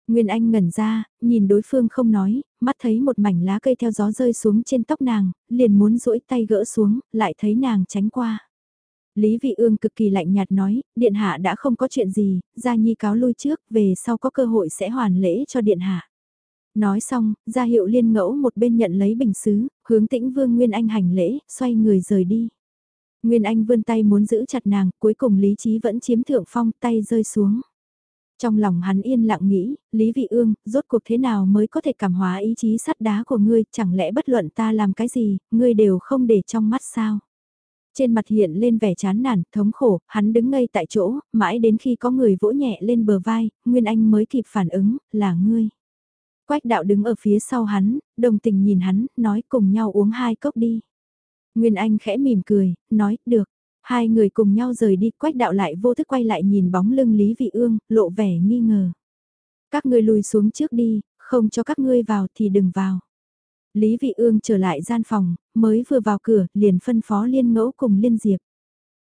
Nguyên Anh ngẩn ra, nhìn đối phương không nói, mắt thấy một mảnh lá cây theo gió rơi xuống trên tóc nàng, liền muốn duỗi tay gỡ xuống, lại thấy nàng tránh qua. Lý Vị Ương cực kỳ lạnh nhạt nói, Điện Hạ đã không có chuyện gì, Gia Nhi cáo lui trước, về sau có cơ hội sẽ hoàn lễ cho Điện Hạ. Nói xong, Gia Hiệu liên ngẫu một bên nhận lấy bình xứ, hướng tĩnh Vương Nguyên Anh hành lễ, xoay người rời đi. Nguyên Anh vươn tay muốn giữ chặt nàng, cuối cùng lý trí vẫn chiếm thượng phong, tay rơi xuống. Trong lòng hắn yên lặng nghĩ, Lý Vị Ương, rốt cuộc thế nào mới có thể cảm hóa ý chí sắt đá của ngươi, chẳng lẽ bất luận ta làm cái gì, ngươi đều không để trong mắt sao? Trên mặt hiện lên vẻ chán nản, thống khổ, hắn đứng ngây tại chỗ, mãi đến khi có người vỗ nhẹ lên bờ vai, Nguyên Anh mới kịp phản ứng, là ngươi. Quách đạo đứng ở phía sau hắn, đồng tình nhìn hắn, nói cùng nhau uống hai cốc đi. Nguyên Anh khẽ mỉm cười, nói, được. Hai người cùng nhau rời đi, quách đạo lại vô thức quay lại nhìn bóng lưng Lý Vị Ương, lộ vẻ nghi ngờ. Các ngươi lùi xuống trước đi, không cho các ngươi vào thì đừng vào. Lý Vị Ương trở lại gian phòng, mới vừa vào cửa, liền phân phó liên ngẫu cùng liên diệp.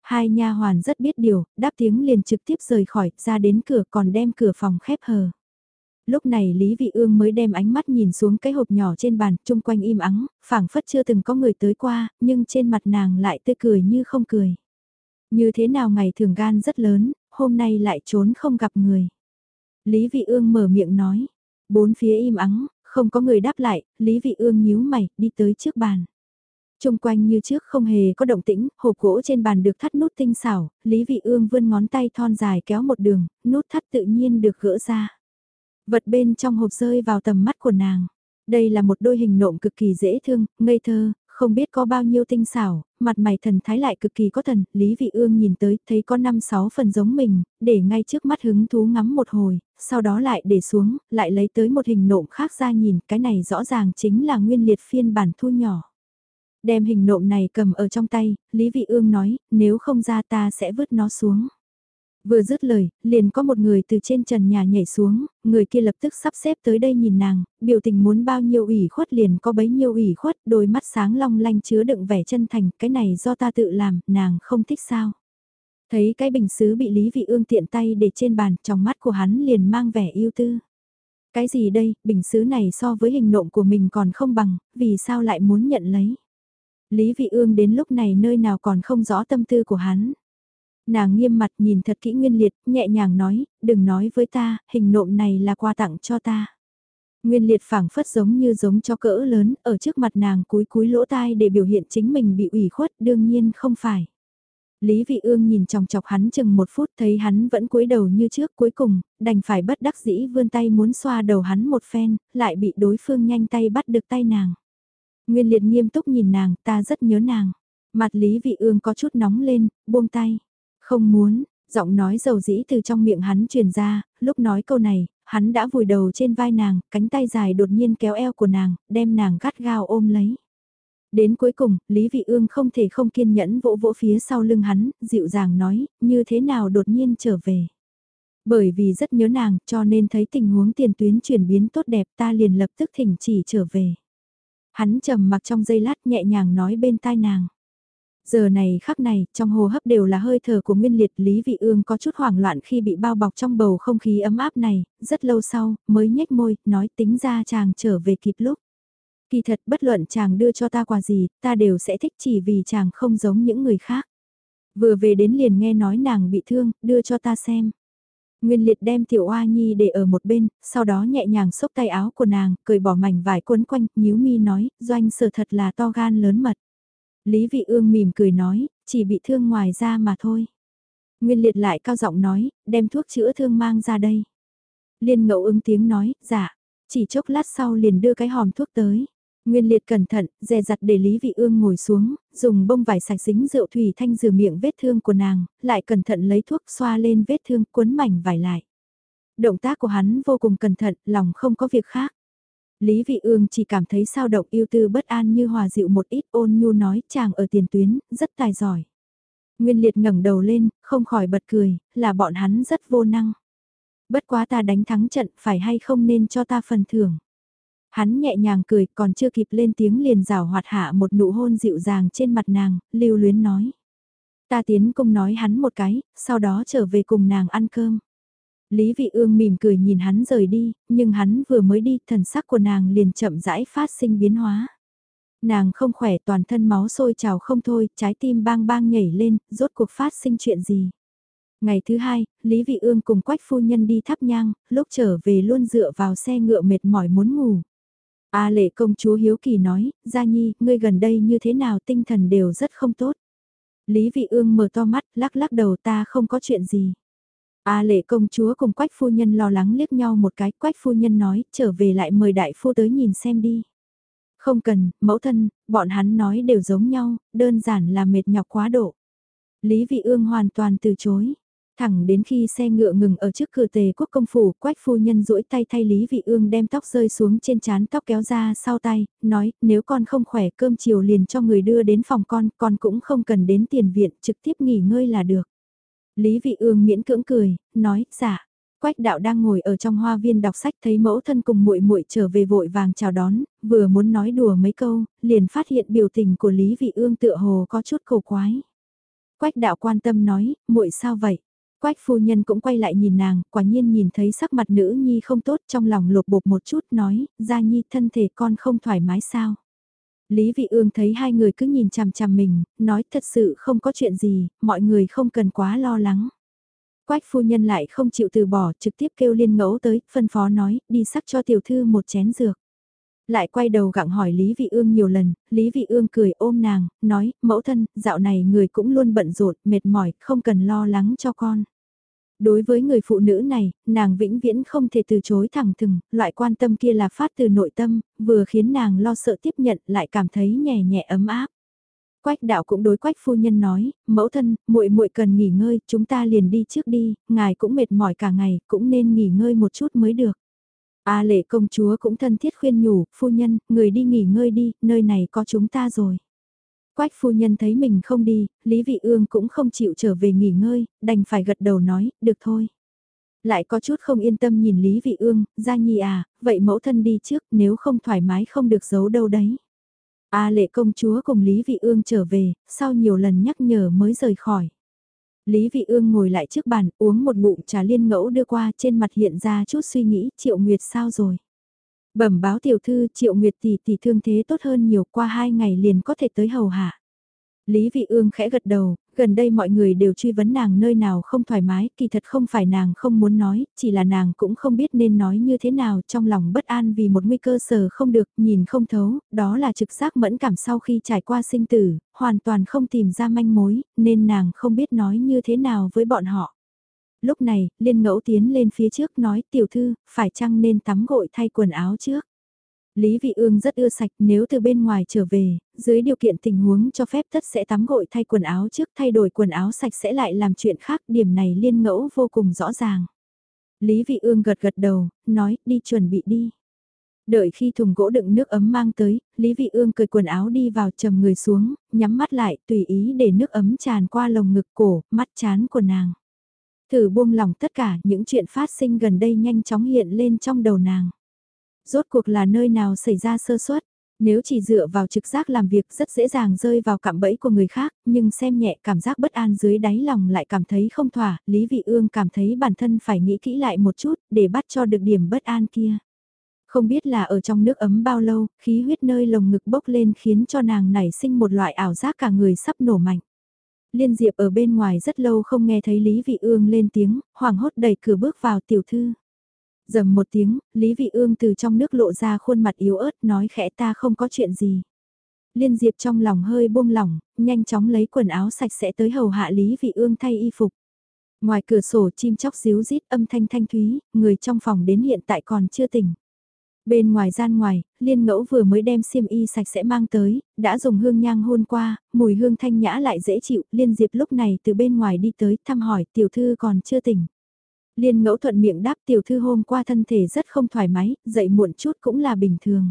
Hai nha hoàn rất biết điều, đáp tiếng liền trực tiếp rời khỏi, ra đến cửa còn đem cửa phòng khép hờ lúc này Lý Vị Ương mới đem ánh mắt nhìn xuống cái hộp nhỏ trên bàn, chung quanh im ắng, phảng phất chưa từng có người tới qua, nhưng trên mặt nàng lại tươi cười như không cười. Như thế nào ngày thường gan rất lớn, hôm nay lại trốn không gặp người. Lý Vị Ương mở miệng nói, bốn phía im ắng, không có người đáp lại, Lý Vị Ương nhíu mày, đi tới trước bàn. Trung quanh như trước không hề có động tĩnh, hộp gỗ trên bàn được thắt nút tinh xảo, Lý Vị Ương vươn ngón tay thon dài kéo một đường, nút thắt tự nhiên được gỡ ra. Vật bên trong hộp rơi vào tầm mắt của nàng. Đây là một đôi hình nộm cực kỳ dễ thương, ngây thơ, không biết có bao nhiêu tinh xảo, mặt mày thần thái lại cực kỳ có thần, Lý Vị Ương nhìn tới, thấy có 5-6 phần giống mình, để ngay trước mắt hứng thú ngắm một hồi, sau đó lại để xuống, lại lấy tới một hình nộm khác ra nhìn, cái này rõ ràng chính là nguyên liệt phiên bản thu nhỏ. Đem hình nộm này cầm ở trong tay, Lý Vị Ương nói, nếu không ra ta sẽ vứt nó xuống. Vừa dứt lời, liền có một người từ trên trần nhà nhảy xuống, người kia lập tức sắp xếp tới đây nhìn nàng, biểu tình muốn bao nhiêu ủy khuất liền có bấy nhiêu ủy khuất, đôi mắt sáng long lanh chứa đựng vẻ chân thành, cái này do ta tự làm, nàng không thích sao. Thấy cái bình xứ bị Lý Vị Ương tiện tay để trên bàn, trong mắt của hắn liền mang vẻ yêu tư. Cái gì đây, bình xứ này so với hình nộm của mình còn không bằng, vì sao lại muốn nhận lấy. Lý Vị Ương đến lúc này nơi nào còn không rõ tâm tư của hắn. Nàng nghiêm mặt nhìn thật kỹ nguyên liệt, nhẹ nhàng nói, đừng nói với ta, hình nộm này là quà tặng cho ta. Nguyên liệt phảng phất giống như giống cho cỡ lớn, ở trước mặt nàng cúi cúi lỗ tai để biểu hiện chính mình bị ủy khuất, đương nhiên không phải. Lý Vị Ương nhìn chòng chọc hắn chừng một phút thấy hắn vẫn cúi đầu như trước cuối cùng, đành phải bất đắc dĩ vươn tay muốn xoa đầu hắn một phen, lại bị đối phương nhanh tay bắt được tay nàng. Nguyên liệt nghiêm túc nhìn nàng, ta rất nhớ nàng. Mặt Lý Vị Ương có chút nóng lên, buông tay. Không muốn, giọng nói dầu dĩ từ trong miệng hắn truyền ra, lúc nói câu này, hắn đã vùi đầu trên vai nàng, cánh tay dài đột nhiên kéo eo của nàng, đem nàng gắt gao ôm lấy. Đến cuối cùng, Lý Vị Ương không thể không kiên nhẫn vỗ vỗ phía sau lưng hắn, dịu dàng nói, như thế nào đột nhiên trở về. Bởi vì rất nhớ nàng, cho nên thấy tình huống tiền tuyến chuyển biến tốt đẹp ta liền lập tức thỉnh chỉ trở về. Hắn trầm mặc trong giây lát nhẹ nhàng nói bên tai nàng. Giờ này khắc này, trong hồ hấp đều là hơi thở của Nguyên Liệt Lý Vị Ương có chút hoảng loạn khi bị bao bọc trong bầu không khí ấm áp này, rất lâu sau, mới nhếch môi, nói tính ra chàng trở về kịp lúc. Kỳ thật bất luận chàng đưa cho ta quà gì, ta đều sẽ thích chỉ vì chàng không giống những người khác. Vừa về đến liền nghe nói nàng bị thương, đưa cho ta xem. Nguyên liệt đem tiểu oa nhi để ở một bên, sau đó nhẹ nhàng xốc tay áo của nàng, cười bỏ mảnh vải cuốn quanh, nhíu mi nói, doanh sở thật là to gan lớn mật. Lý vị ương mỉm cười nói, chỉ bị thương ngoài da mà thôi. Nguyên liệt lại cao giọng nói, đem thuốc chữa thương mang ra đây. Liên ngẫu ứng tiếng nói, dạ, chỉ chốc lát sau liền đưa cái hòm thuốc tới. Nguyên liệt cẩn thận, dè dặt để Lý Vị Ương ngồi xuống, dùng bông vải sạch dính rượu thủy thanh rửa miệng vết thương của nàng, lại cẩn thận lấy thuốc xoa lên vết thương cuốn mảnh vải lại. Động tác của hắn vô cùng cẩn thận, lòng không có việc khác. Lý Vị Ương chỉ cảm thấy sao động yêu tư bất an như hòa dịu một ít ôn nhu nói chàng ở tiền tuyến, rất tài giỏi. Nguyên liệt ngẩng đầu lên, không khỏi bật cười, là bọn hắn rất vô năng. Bất quá ta đánh thắng trận phải hay không nên cho ta phần thưởng. Hắn nhẹ nhàng cười còn chưa kịp lên tiếng liền rào hoạt hạ một nụ hôn dịu dàng trên mặt nàng, lưu luyến nói. Ta tiến công nói hắn một cái, sau đó trở về cùng nàng ăn cơm. Lý Vị Ương mỉm cười nhìn hắn rời đi, nhưng hắn vừa mới đi, thần sắc của nàng liền chậm rãi phát sinh biến hóa. Nàng không khỏe toàn thân máu sôi trào không thôi, trái tim bang bang nhảy lên, rốt cuộc phát sinh chuyện gì. Ngày thứ hai, Lý Vị Ương cùng Quách Phu Nhân đi thắp nhang, lúc trở về luôn dựa vào xe ngựa mệt mỏi muốn ngủ. A lệ công chúa Hiếu Kỳ nói, Gia Nhi, ngươi gần đây như thế nào tinh thần đều rất không tốt. Lý Vị Ương mở to mắt, lắc lắc đầu ta không có chuyện gì. A lệ công chúa cùng quách phu nhân lo lắng liếc nhau một cái, quách phu nhân nói, trở về lại mời đại phu tới nhìn xem đi. Không cần, mẫu thân, bọn hắn nói đều giống nhau, đơn giản là mệt nhọc quá độ. Lý Vị Ương hoàn toàn từ chối. Thẳng đến khi xe ngựa ngừng ở trước cửa tề quốc công phủ, quách phu nhân duỗi tay thay Lý Vị Ương đem tóc rơi xuống trên chán tóc kéo ra sau tay, nói, nếu con không khỏe cơm chiều liền cho người đưa đến phòng con, con cũng không cần đến tiền viện, trực tiếp nghỉ ngơi là được. Lý Vị Ương miễn cưỡng cười, nói, dạ. Quách đạo đang ngồi ở trong hoa viên đọc sách thấy mẫu thân cùng muội muội trở về vội vàng chào đón, vừa muốn nói đùa mấy câu, liền phát hiện biểu tình của Lý Vị Ương tựa hồ có chút cầu quái. Quách đạo quan tâm nói, muội sao vậy? Quách phu nhân cũng quay lại nhìn nàng, quả nhiên nhìn thấy sắc mặt nữ nhi không tốt trong lòng lột bột một chút nói, gia nhi thân thể con không thoải mái sao? Lý Vị Ương thấy hai người cứ nhìn chằm chằm mình, nói thật sự không có chuyện gì, mọi người không cần quá lo lắng. Quách phu nhân lại không chịu từ bỏ, trực tiếp kêu liên ngẫu tới, phân phó nói, đi sắc cho tiểu thư một chén dược. Lại quay đầu gặng hỏi Lý Vị Ương nhiều lần, Lý Vị Ương cười ôm nàng, nói, mẫu thân, dạo này người cũng luôn bận rộn, mệt mỏi, không cần lo lắng cho con. Đối với người phụ nữ này, nàng vĩnh viễn không thể từ chối thẳng thừng, loại quan tâm kia là phát từ nội tâm, vừa khiến nàng lo sợ tiếp nhận lại cảm thấy nhẹ nhẹ ấm áp. Quách đạo cũng đối quách phu nhân nói, mẫu thân, muội muội cần nghỉ ngơi, chúng ta liền đi trước đi, ngài cũng mệt mỏi cả ngày, cũng nên nghỉ ngơi một chút mới được. A lệ công chúa cũng thân thiết khuyên nhủ, phu nhân, người đi nghỉ ngơi đi, nơi này có chúng ta rồi. Quách phu nhân thấy mình không đi, Lý Vị Ương cũng không chịu trở về nghỉ ngơi, đành phải gật đầu nói, được thôi. Lại có chút không yên tâm nhìn Lý Vị Ương, gia nhi à, vậy mẫu thân đi trước, nếu không thoải mái không được giấu đâu đấy. A lệ công chúa cùng Lý Vị Ương trở về, sau nhiều lần nhắc nhở mới rời khỏi. Lý Vị Ương ngồi lại trước bàn, uống một ngụm trà liên ngẫu đưa qua, trên mặt hiện ra chút suy nghĩ, Triệu Nguyệt sao rồi? Bẩm báo tiểu thư Triệu Nguyệt tỷ tỷ thương thế tốt hơn nhiều qua hai ngày liền có thể tới hầu hạ. Lý Vị Ương khẽ gật đầu, gần đây mọi người đều truy vấn nàng nơi nào không thoải mái, kỳ thật không phải nàng không muốn nói, chỉ là nàng cũng không biết nên nói như thế nào trong lòng bất an vì một nguy cơ sở không được, nhìn không thấu, đó là trực giác mẫn cảm sau khi trải qua sinh tử, hoàn toàn không tìm ra manh mối, nên nàng không biết nói như thế nào với bọn họ. Lúc này, liên ngẫu tiến lên phía trước nói tiểu thư, phải chăng nên tắm gội thay quần áo trước. Lý Vị Ương rất ưa sạch nếu từ bên ngoài trở về, dưới điều kiện tình huống cho phép tất sẽ tắm gội thay quần áo trước thay đổi quần áo sạch sẽ lại làm chuyện khác điểm này liên ngẫu vô cùng rõ ràng. Lý Vị Ương gật gật đầu, nói đi chuẩn bị đi. Đợi khi thùng gỗ đựng nước ấm mang tới, Lý Vị Ương cởi quần áo đi vào trầm người xuống, nhắm mắt lại tùy ý để nước ấm tràn qua lồng ngực cổ, mắt chán của nàng. Thử buông lòng tất cả những chuyện phát sinh gần đây nhanh chóng hiện lên trong đầu nàng. Rốt cuộc là nơi nào xảy ra sơ suất? Nếu chỉ dựa vào trực giác làm việc rất dễ dàng rơi vào cạm bẫy của người khác, nhưng xem nhẹ cảm giác bất an dưới đáy lòng lại cảm thấy không thỏa, Lý Vị Ương cảm thấy bản thân phải nghĩ kỹ lại một chút để bắt cho được điểm bất an kia. Không biết là ở trong nước ấm bao lâu, khí huyết nơi lồng ngực bốc lên khiến cho nàng nảy sinh một loại ảo giác cả người sắp nổ mạnh. Liên Diệp ở bên ngoài rất lâu không nghe thấy Lý Vị Ương lên tiếng, hoảng hốt đẩy cửa bước vào tiểu thư. Dầm một tiếng, Lý Vị Ương từ trong nước lộ ra khuôn mặt yếu ớt nói khẽ ta không có chuyện gì. Liên Diệp trong lòng hơi buông lỏng, nhanh chóng lấy quần áo sạch sẽ tới hầu hạ Lý Vị Ương thay y phục. Ngoài cửa sổ chim chóc xíu rít âm thanh thanh thúy, người trong phòng đến hiện tại còn chưa tỉnh. Bên ngoài gian ngoài, liên ngẫu vừa mới đem xiêm y sạch sẽ mang tới, đã dùng hương nhang hôn qua, mùi hương thanh nhã lại dễ chịu, liên diệp lúc này từ bên ngoài đi tới thăm hỏi tiểu thư còn chưa tỉnh. Liên ngẫu thuận miệng đáp tiểu thư hôm qua thân thể rất không thoải mái, dậy muộn chút cũng là bình thường.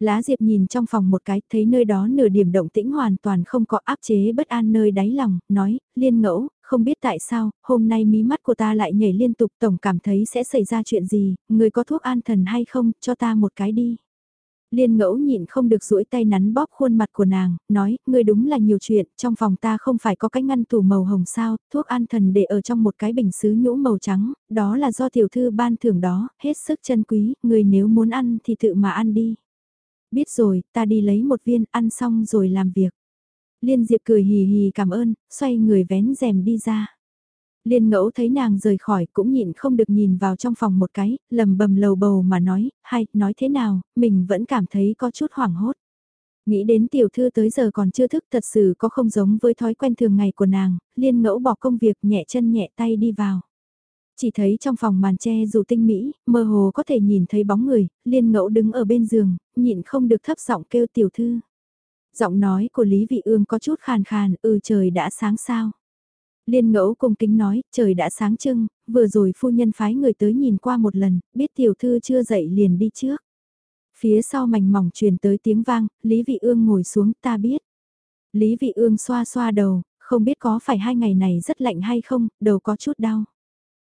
Lá Diệp nhìn trong phòng một cái, thấy nơi đó nửa điểm động tĩnh hoàn toàn không có áp chế bất an nơi đáy lòng, nói, liên ngẫu, không biết tại sao, hôm nay mí mắt của ta lại nhảy liên tục tổng cảm thấy sẽ xảy ra chuyện gì, người có thuốc an thần hay không, cho ta một cái đi. Liên ngẫu nhịn không được duỗi tay nắn bóp khuôn mặt của nàng, nói, ngươi đúng là nhiều chuyện, trong phòng ta không phải có cái ngăn tủ màu hồng sao, thuốc an thần để ở trong một cái bình sứ nhũ màu trắng, đó là do tiểu thư ban thưởng đó, hết sức chân quý, người nếu muốn ăn thì tự mà ăn đi. Biết rồi, ta đi lấy một viên, ăn xong rồi làm việc. Liên Diệp cười hì hì cảm ơn, xoay người vén rèm đi ra. Liên ngẫu thấy nàng rời khỏi cũng nhịn không được nhìn vào trong phòng một cái, lầm bầm lầu bầu mà nói, hay, nói thế nào, mình vẫn cảm thấy có chút hoảng hốt. Nghĩ đến tiểu thư tới giờ còn chưa thức thật sự có không giống với thói quen thường ngày của nàng, liên ngẫu bỏ công việc nhẹ chân nhẹ tay đi vào. Chỉ thấy trong phòng màn tre dù tinh mỹ, mơ hồ có thể nhìn thấy bóng người, liên ngẫu đứng ở bên giường, nhịn không được thấp giọng kêu tiểu thư. Giọng nói của Lý Vị Ương có chút khàn khàn, ừ trời đã sáng sao. Liên ngẫu cung kính nói, trời đã sáng trưng, vừa rồi phu nhân phái người tới nhìn qua một lần, biết tiểu thư chưa dậy liền đi trước. Phía sau mảnh mỏng truyền tới tiếng vang, Lý Vị Ương ngồi xuống, ta biết. Lý Vị Ương xoa xoa đầu, không biết có phải hai ngày này rất lạnh hay không, đầu có chút đau.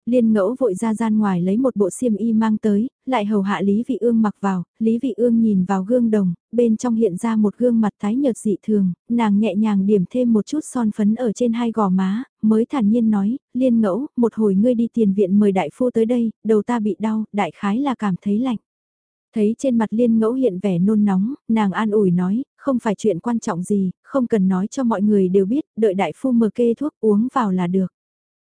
Liên ngẫu vội ra gian ngoài lấy một bộ xiêm y mang tới, lại hầu hạ Lý Vị Ương mặc vào, Lý Vị Ương nhìn vào gương đồng, bên trong hiện ra một gương mặt tái nhợt dị thường, nàng nhẹ nhàng điểm thêm một chút son phấn ở trên hai gò má, mới thản nhiên nói, liên ngẫu, một hồi ngươi đi tiền viện mời đại phu tới đây, đầu ta bị đau, đại khái là cảm thấy lạnh. Thấy trên mặt liên ngẫu hiện vẻ nôn nóng, nàng an ủi nói, không phải chuyện quan trọng gì, không cần nói cho mọi người đều biết, đợi đại phu mở kê thuốc uống vào là được.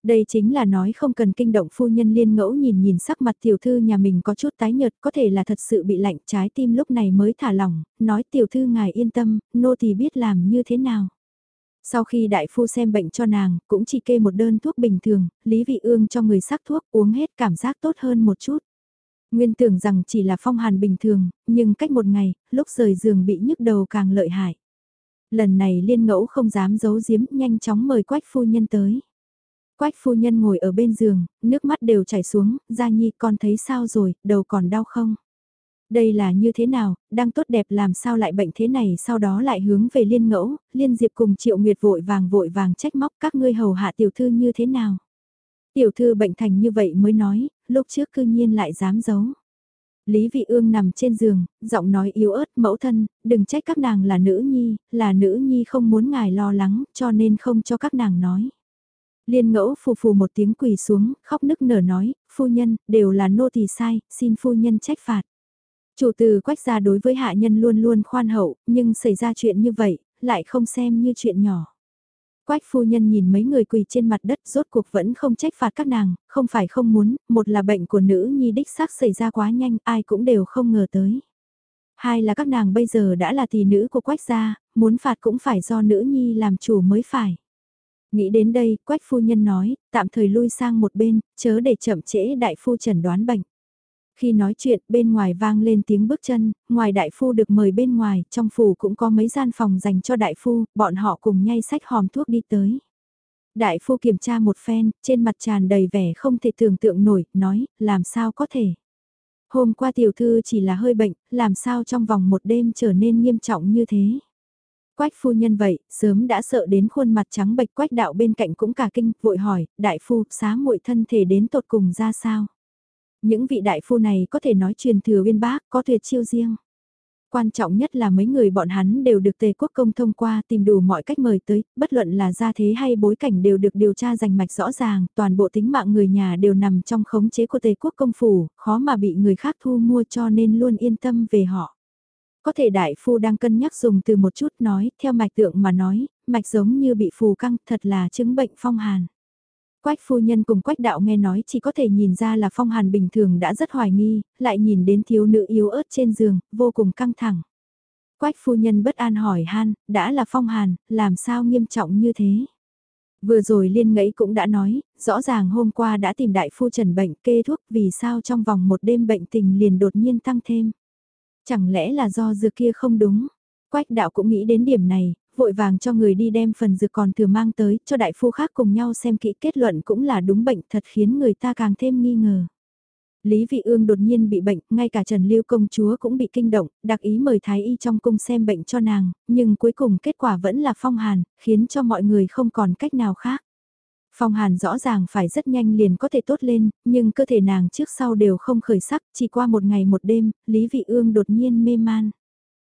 Đây chính là nói không cần kinh động phu nhân liên ngẫu nhìn nhìn sắc mặt tiểu thư nhà mình có chút tái nhợt có thể là thật sự bị lạnh trái tim lúc này mới thả lỏng, nói tiểu thư ngài yên tâm, nô thì biết làm như thế nào. Sau khi đại phu xem bệnh cho nàng, cũng chỉ kê một đơn thuốc bình thường, Lý Vị Ương cho người sắc thuốc uống hết cảm giác tốt hơn một chút. Nguyên tưởng rằng chỉ là phong hàn bình thường, nhưng cách một ngày, lúc rời giường bị nhức đầu càng lợi hại. Lần này liên ngẫu không dám giấu giếm, nhanh chóng mời quách phu nhân tới. Quách phu nhân ngồi ở bên giường, nước mắt đều chảy xuống, Gia Nhi con thấy sao rồi, đầu còn đau không? Đây là như thế nào, đang tốt đẹp làm sao lại bệnh thế này sau đó lại hướng về liên ngẫu, liên diệp cùng triệu nguyệt vội vàng vội vàng trách móc các ngươi hầu hạ tiểu thư như thế nào. Tiểu thư bệnh thành như vậy mới nói, lúc trước cư nhiên lại dám giấu. Lý Vị Ương nằm trên giường, giọng nói yếu ớt mẫu thân, đừng trách các nàng là nữ nhi, là nữ nhi không muốn ngài lo lắng, cho nên không cho các nàng nói. Liên ngẫu phù phù một tiếng quỳ xuống, khóc nức nở nói, phu nhân, đều là nô tỳ sai, xin phu nhân trách phạt. Chủ từ quách gia đối với hạ nhân luôn luôn khoan hậu, nhưng xảy ra chuyện như vậy, lại không xem như chuyện nhỏ. Quách phu nhân nhìn mấy người quỳ trên mặt đất rốt cuộc vẫn không trách phạt các nàng, không phải không muốn, một là bệnh của nữ nhi đích xác xảy ra quá nhanh, ai cũng đều không ngờ tới. Hai là các nàng bây giờ đã là tỷ nữ của quách gia, muốn phạt cũng phải do nữ nhi làm chủ mới phải. Nghĩ đến đây, quách phu nhân nói, tạm thời lui sang một bên, chớ để chậm trễ đại phu chẩn đoán bệnh. Khi nói chuyện, bên ngoài vang lên tiếng bước chân, ngoài đại phu được mời bên ngoài, trong phủ cũng có mấy gian phòng dành cho đại phu, bọn họ cùng nhay sách hòm thuốc đi tới. Đại phu kiểm tra một phen, trên mặt tràn đầy vẻ không thể tưởng tượng nổi, nói, làm sao có thể. Hôm qua tiểu thư chỉ là hơi bệnh, làm sao trong vòng một đêm trở nên nghiêm trọng như thế. Quách phu nhân vậy, sớm đã sợ đến khuôn mặt trắng bệch quách đạo bên cạnh cũng cả kinh, vội hỏi, đại phu, xá muội thân thể đến tột cùng ra sao? Những vị đại phu này có thể nói truyền thừa uyên bác, có tuyệt chiêu riêng. Quan trọng nhất là mấy người bọn hắn đều được tề quốc công thông qua tìm đủ mọi cách mời tới, bất luận là gia thế hay bối cảnh đều được điều tra rành mạch rõ ràng, toàn bộ tính mạng người nhà đều nằm trong khống chế của tề quốc công phủ, khó mà bị người khác thu mua cho nên luôn yên tâm về họ. Có thể đại phu đang cân nhắc dùng từ một chút nói, theo mạch tượng mà nói, mạch giống như bị phù căng, thật là chứng bệnh phong hàn. Quách phu nhân cùng quách đạo nghe nói chỉ có thể nhìn ra là phong hàn bình thường đã rất hoài nghi, lại nhìn đến thiếu nữ yếu ớt trên giường, vô cùng căng thẳng. Quách phu nhân bất an hỏi han, đã là phong hàn, làm sao nghiêm trọng như thế? Vừa rồi liên ngẫy cũng đã nói, rõ ràng hôm qua đã tìm đại phu trần bệnh kê thuốc vì sao trong vòng một đêm bệnh tình liền đột nhiên tăng thêm. Chẳng lẽ là do dược kia không đúng? Quách đạo cũng nghĩ đến điểm này, vội vàng cho người đi đem phần dược còn thừa mang tới, cho đại phu khác cùng nhau xem kỹ kết luận cũng là đúng bệnh thật khiến người ta càng thêm nghi ngờ. Lý Vị Ương đột nhiên bị bệnh, ngay cả Trần Lưu công chúa cũng bị kinh động, đặc ý mời Thái Y trong cung xem bệnh cho nàng, nhưng cuối cùng kết quả vẫn là phong hàn, khiến cho mọi người không còn cách nào khác. Phong hàn rõ ràng phải rất nhanh liền có thể tốt lên, nhưng cơ thể nàng trước sau đều không khởi sắc, chỉ qua một ngày một đêm, Lý Vị Ương đột nhiên mê man.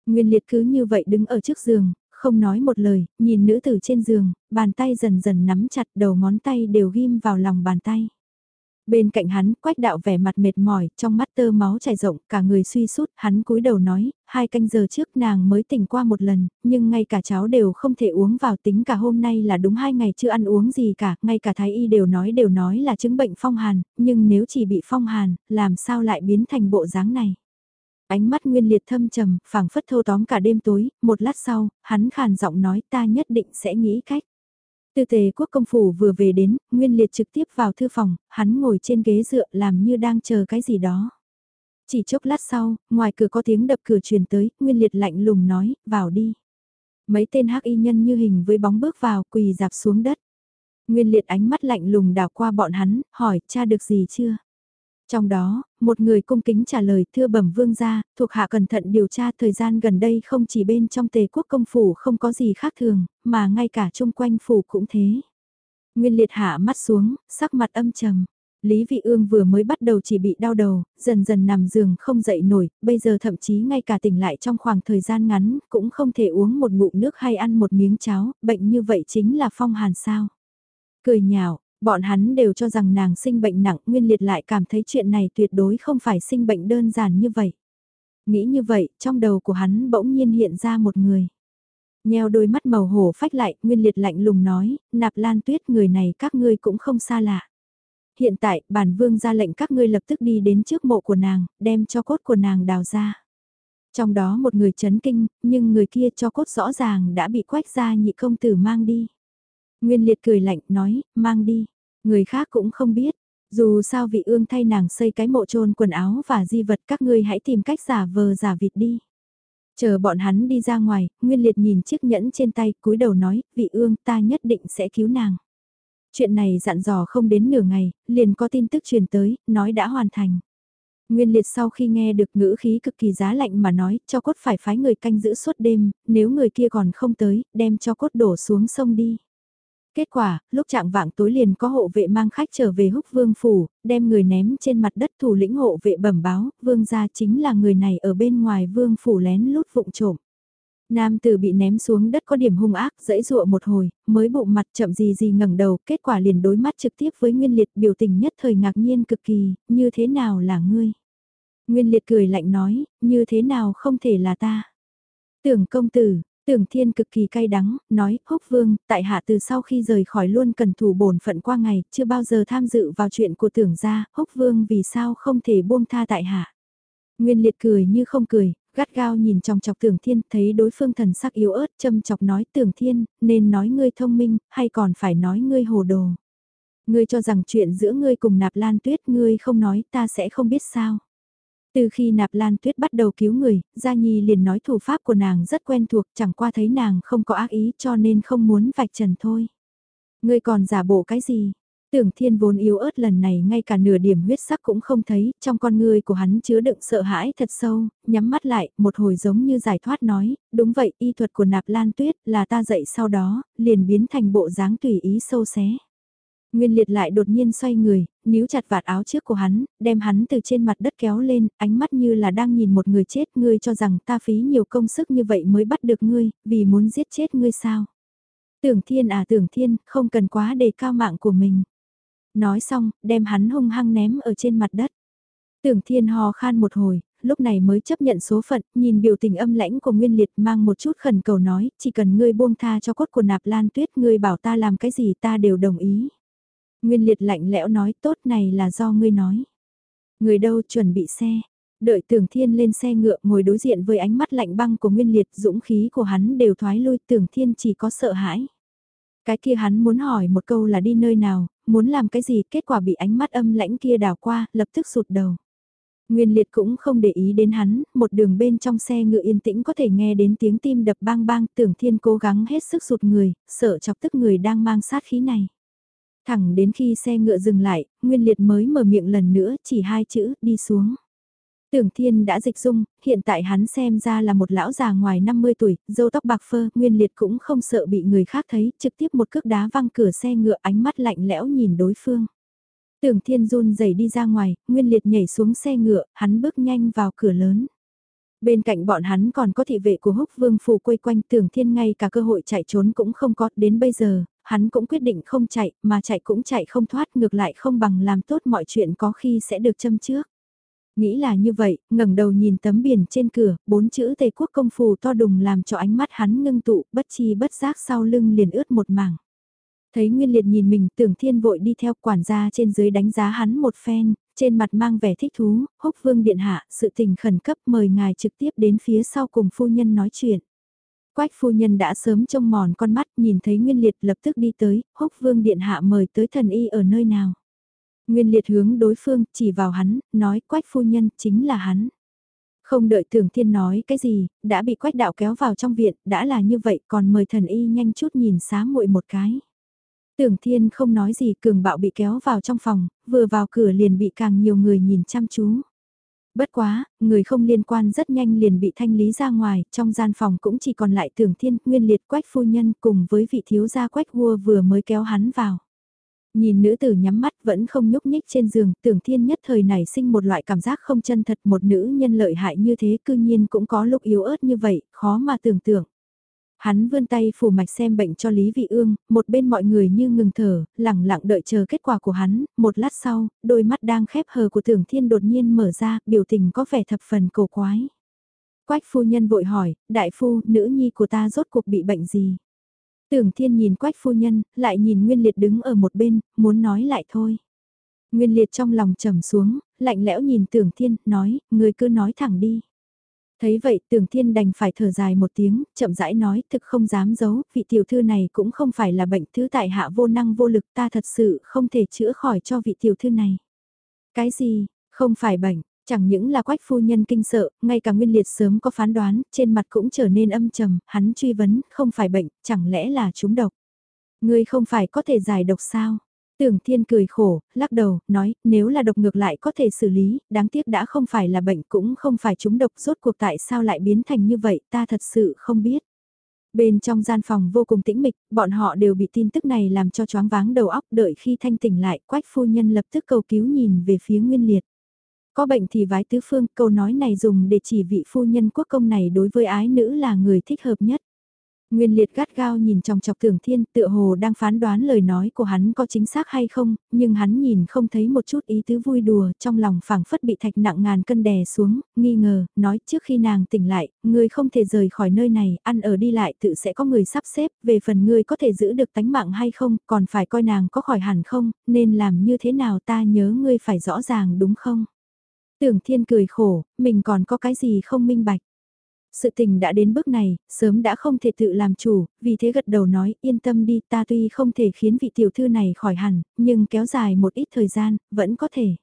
Nguyên liệt cứ như vậy đứng ở trước giường, không nói một lời, nhìn nữ tử trên giường, bàn tay dần dần nắm chặt đầu ngón tay đều ghim vào lòng bàn tay. Bên cạnh hắn, quách đạo vẻ mặt mệt mỏi, trong mắt tơ máu chảy rộng, cả người suy sút, hắn cúi đầu nói, hai canh giờ trước nàng mới tỉnh qua một lần, nhưng ngay cả cháu đều không thể uống vào tính cả hôm nay là đúng hai ngày chưa ăn uống gì cả, ngay cả thái y đều nói đều nói là chứng bệnh phong hàn, nhưng nếu chỉ bị phong hàn, làm sao lại biến thành bộ dáng này. Ánh mắt nguyên liệt thâm trầm, phảng phất thâu tóm cả đêm tối, một lát sau, hắn khàn giọng nói ta nhất định sẽ nghĩ cách. Từ tề quốc công phủ vừa về đến, Nguyên Liệt trực tiếp vào thư phòng, hắn ngồi trên ghế dựa làm như đang chờ cái gì đó. Chỉ chốc lát sau, ngoài cửa có tiếng đập cửa truyền tới, Nguyên Liệt lạnh lùng nói, vào đi. Mấy tên hắc y nhân như hình với bóng bước vào, quỳ dạp xuống đất. Nguyên Liệt ánh mắt lạnh lùng đảo qua bọn hắn, hỏi, cha được gì chưa? Trong đó, một người cung kính trả lời thưa bẩm vương gia, thuộc hạ cẩn thận điều tra thời gian gần đây không chỉ bên trong tề quốc công phủ không có gì khác thường, mà ngay cả chung quanh phủ cũng thế. Nguyên liệt hạ mắt xuống, sắc mặt âm trầm. Lý Vị Ương vừa mới bắt đầu chỉ bị đau đầu, dần dần nằm giường không dậy nổi, bây giờ thậm chí ngay cả tỉnh lại trong khoảng thời gian ngắn, cũng không thể uống một ngụm nước hay ăn một miếng cháo, bệnh như vậy chính là phong hàn sao. Cười nhạo, Bọn hắn đều cho rằng nàng sinh bệnh nặng, Nguyên Liệt lại cảm thấy chuyện này tuyệt đối không phải sinh bệnh đơn giản như vậy. Nghĩ như vậy, trong đầu của hắn bỗng nhiên hiện ra một người. Nheo đôi mắt màu hổ phách lại, Nguyên Liệt lạnh lùng nói, nạp lan tuyết người này các ngươi cũng không xa lạ. Hiện tại, bản vương ra lệnh các ngươi lập tức đi đến trước mộ của nàng, đem cho cốt của nàng đào ra. Trong đó một người chấn kinh, nhưng người kia cho cốt rõ ràng đã bị quách gia nhị công tử mang đi. Nguyên liệt cười lạnh nói, mang đi. Người khác cũng không biết. Dù sao vị ương thay nàng xây cái mộ trôn quần áo và di vật các ngươi hãy tìm cách giả vờ giả vịt đi. Chờ bọn hắn đi ra ngoài, Nguyên Liệt nhìn chiếc nhẫn trên tay, cúi đầu nói, vị ương ta nhất định sẽ cứu nàng. Chuyện này dặn dò không đến nửa ngày, liền có tin tức truyền tới, nói đã hoàn thành. Nguyên liệt sau khi nghe được ngữ khí cực kỳ giá lạnh mà nói, cho cốt phải phái người canh giữ suốt đêm, nếu người kia còn không tới, đem cho cốt đổ xuống sông đi. Kết quả, lúc trạng vạng tối liền có hộ vệ mang khách trở về húc vương phủ, đem người ném trên mặt đất thủ lĩnh hộ vệ bẩm báo, vương gia chính là người này ở bên ngoài vương phủ lén lút vụng trộm. Nam tử bị ném xuống đất có điểm hung ác, dẫy dụa một hồi, mới bụng mặt chậm gì gì ngẩng đầu, kết quả liền đối mắt trực tiếp với Nguyên Liệt biểu tình nhất thời ngạc nhiên cực kỳ, như thế nào là ngươi? Nguyên Liệt cười lạnh nói, như thế nào không thể là ta? Tưởng công tử, Tưởng Thiên cực kỳ cay đắng, nói, húc vương, tại hạ từ sau khi rời khỏi luôn cần thủ bổn phận qua ngày, chưa bao giờ tham dự vào chuyện của tưởng gia, húc vương vì sao không thể buông tha tại hạ. Nguyên liệt cười như không cười, gắt gao nhìn trong chọc tưởng thiên, thấy đối phương thần sắc yếu ớt, châm chọc nói tưởng thiên, nên nói ngươi thông minh, hay còn phải nói ngươi hồ đồ. Ngươi cho rằng chuyện giữa ngươi cùng nạp lan tuyết ngươi không nói ta sẽ không biết sao. Từ khi nạp lan tuyết bắt đầu cứu người, Gia Nhi liền nói thủ pháp của nàng rất quen thuộc chẳng qua thấy nàng không có ác ý cho nên không muốn vạch trần thôi. Ngươi còn giả bộ cái gì? Tưởng thiên vốn yếu ớt lần này ngay cả nửa điểm huyết sắc cũng không thấy, trong con người của hắn chứa đựng sợ hãi thật sâu, nhắm mắt lại, một hồi giống như giải thoát nói, đúng vậy, y thuật của nạp lan tuyết là ta dạy sau đó, liền biến thành bộ dáng tùy ý sâu xé. Nguyên liệt lại đột nhiên xoay người, níu chặt vạt áo trước của hắn, đem hắn từ trên mặt đất kéo lên, ánh mắt như là đang nhìn một người chết, ngươi cho rằng ta phí nhiều công sức như vậy mới bắt được ngươi, vì muốn giết chết ngươi sao. Tưởng thiên à tưởng thiên, không cần quá đề cao mạng của mình. Nói xong, đem hắn hung hăng ném ở trên mặt đất. Tưởng thiên hò khan một hồi, lúc này mới chấp nhận số phận, nhìn biểu tình âm lãnh của Nguyên Liệt mang một chút khẩn cầu nói, chỉ cần ngươi buông tha cho cốt của nạp lan tuyết, ngươi bảo ta làm cái gì ta đều đồng ý. Nguyên liệt lạnh lẽo nói tốt này là do ngươi nói. Người đâu chuẩn bị xe. Đợi tưởng thiên lên xe ngựa ngồi đối diện với ánh mắt lạnh băng của nguyên liệt dũng khí của hắn đều thoái lui tưởng thiên chỉ có sợ hãi. Cái kia hắn muốn hỏi một câu là đi nơi nào, muốn làm cái gì kết quả bị ánh mắt âm lãnh kia đảo qua, lập tức sụt đầu. Nguyên liệt cũng không để ý đến hắn, một đường bên trong xe ngựa yên tĩnh có thể nghe đến tiếng tim đập bang bang tưởng thiên cố gắng hết sức sụt người, sợ chọc tức người đang mang sát khí này. Thẳng đến khi xe ngựa dừng lại, Nguyên Liệt mới mở miệng lần nữa chỉ hai chữ đi xuống. Tưởng Thiên đã dịch dung, hiện tại hắn xem ra là một lão già ngoài 50 tuổi, dâu tóc bạc phơ, Nguyên Liệt cũng không sợ bị người khác thấy, trực tiếp một cước đá văng cửa xe ngựa ánh mắt lạnh lẽo nhìn đối phương. Tưởng Thiên run rẩy đi ra ngoài, Nguyên Liệt nhảy xuống xe ngựa, hắn bước nhanh vào cửa lớn. Bên cạnh bọn hắn còn có thị vệ của húc vương phủ quây quanh tưởng thiên ngay cả cơ hội chạy trốn cũng không có, đến bây giờ, hắn cũng quyết định không chạy, mà chạy cũng chạy không thoát ngược lại không bằng làm tốt mọi chuyện có khi sẽ được châm trước. Nghĩ là như vậy, ngẩng đầu nhìn tấm biển trên cửa, bốn chữ tây quốc công phù to đùng làm cho ánh mắt hắn ngưng tụ, bất chi bất giác sau lưng liền ướt một mảng. Thấy Nguyên Liệt nhìn mình tưởng thiên vội đi theo quản gia trên dưới đánh giá hắn một phen, trên mặt mang vẻ thích thú, húc vương điện hạ, sự tình khẩn cấp mời ngài trực tiếp đến phía sau cùng phu nhân nói chuyện. Quách phu nhân đã sớm trông mòn con mắt nhìn thấy Nguyên Liệt lập tức đi tới, húc vương điện hạ mời tới thần y ở nơi nào. Nguyên Liệt hướng đối phương, chỉ vào hắn, nói quách phu nhân chính là hắn. Không đợi tưởng thiên nói cái gì, đã bị quách đạo kéo vào trong viện, đã là như vậy còn mời thần y nhanh chút nhìn xá muội một cái. Tưởng thiên không nói gì cường bạo bị kéo vào trong phòng, vừa vào cửa liền bị càng nhiều người nhìn chăm chú. Bất quá, người không liên quan rất nhanh liền bị thanh lý ra ngoài, trong gian phòng cũng chỉ còn lại tưởng thiên, nguyên liệt quách phu nhân cùng với vị thiếu gia quách vua vừa mới kéo hắn vào. Nhìn nữ tử nhắm mắt vẫn không nhúc nhích trên giường, tưởng thiên nhất thời này sinh một loại cảm giác không chân thật một nữ nhân lợi hại như thế cư nhiên cũng có lúc yếu ớt như vậy, khó mà tưởng tượng. Hắn vươn tay phủ mạch xem bệnh cho Lý Vị Ương, một bên mọi người như ngừng thở, lặng lặng đợi chờ kết quả của hắn, một lát sau, đôi mắt đang khép hờ của Tưởng Thiên đột nhiên mở ra, biểu tình có vẻ thập phần cổ quái. Quách phu nhân vội hỏi, đại phu, nữ nhi của ta rốt cuộc bị bệnh gì? Tưởng Thiên nhìn Quách phu nhân, lại nhìn Nguyên Liệt đứng ở một bên, muốn nói lại thôi. Nguyên Liệt trong lòng trầm xuống, lạnh lẽo nhìn Tưởng Thiên, nói, người cứ nói thẳng đi. Thấy vậy tưởng thiên đành phải thở dài một tiếng, chậm rãi nói thực không dám giấu, vị tiểu thư này cũng không phải là bệnh thứ tại hạ vô năng vô lực ta thật sự không thể chữa khỏi cho vị tiểu thư này. Cái gì, không phải bệnh, chẳng những là quách phu nhân kinh sợ, ngay cả nguyên liệt sớm có phán đoán, trên mặt cũng trở nên âm trầm, hắn truy vấn, không phải bệnh, chẳng lẽ là trúng độc. Ngươi không phải có thể giải độc sao? Tưởng Thiên cười khổ, lắc đầu, nói, nếu là độc ngược lại có thể xử lý, đáng tiếc đã không phải là bệnh cũng không phải trúng độc rốt cuộc tại sao lại biến thành như vậy, ta thật sự không biết. Bên trong gian phòng vô cùng tĩnh mịch, bọn họ đều bị tin tức này làm cho choáng váng đầu óc đợi khi thanh tỉnh lại, quách phu nhân lập tức cầu cứu nhìn về phía nguyên liệt. Có bệnh thì vái tứ phương, câu nói này dùng để chỉ vị phu nhân quốc công này đối với ái nữ là người thích hợp nhất. Nguyên liệt gắt gao nhìn trong chọc tưởng thiên tựa hồ đang phán đoán lời nói của hắn có chính xác hay không, nhưng hắn nhìn không thấy một chút ý tứ vui đùa, trong lòng phảng phất bị thạch nặng ngàn cân đè xuống, nghi ngờ, nói trước khi nàng tỉnh lại, ngươi không thể rời khỏi nơi này, ăn ở đi lại tự sẽ có người sắp xếp, về phần ngươi có thể giữ được tánh mạng hay không, còn phải coi nàng có khỏi hẳn không, nên làm như thế nào ta nhớ ngươi phải rõ ràng đúng không? Tưởng thiên cười khổ, mình còn có cái gì không minh bạch. Sự tình đã đến bước này, sớm đã không thể tự làm chủ, vì thế gật đầu nói yên tâm đi ta tuy không thể khiến vị tiểu thư này khỏi hẳn, nhưng kéo dài một ít thời gian, vẫn có thể.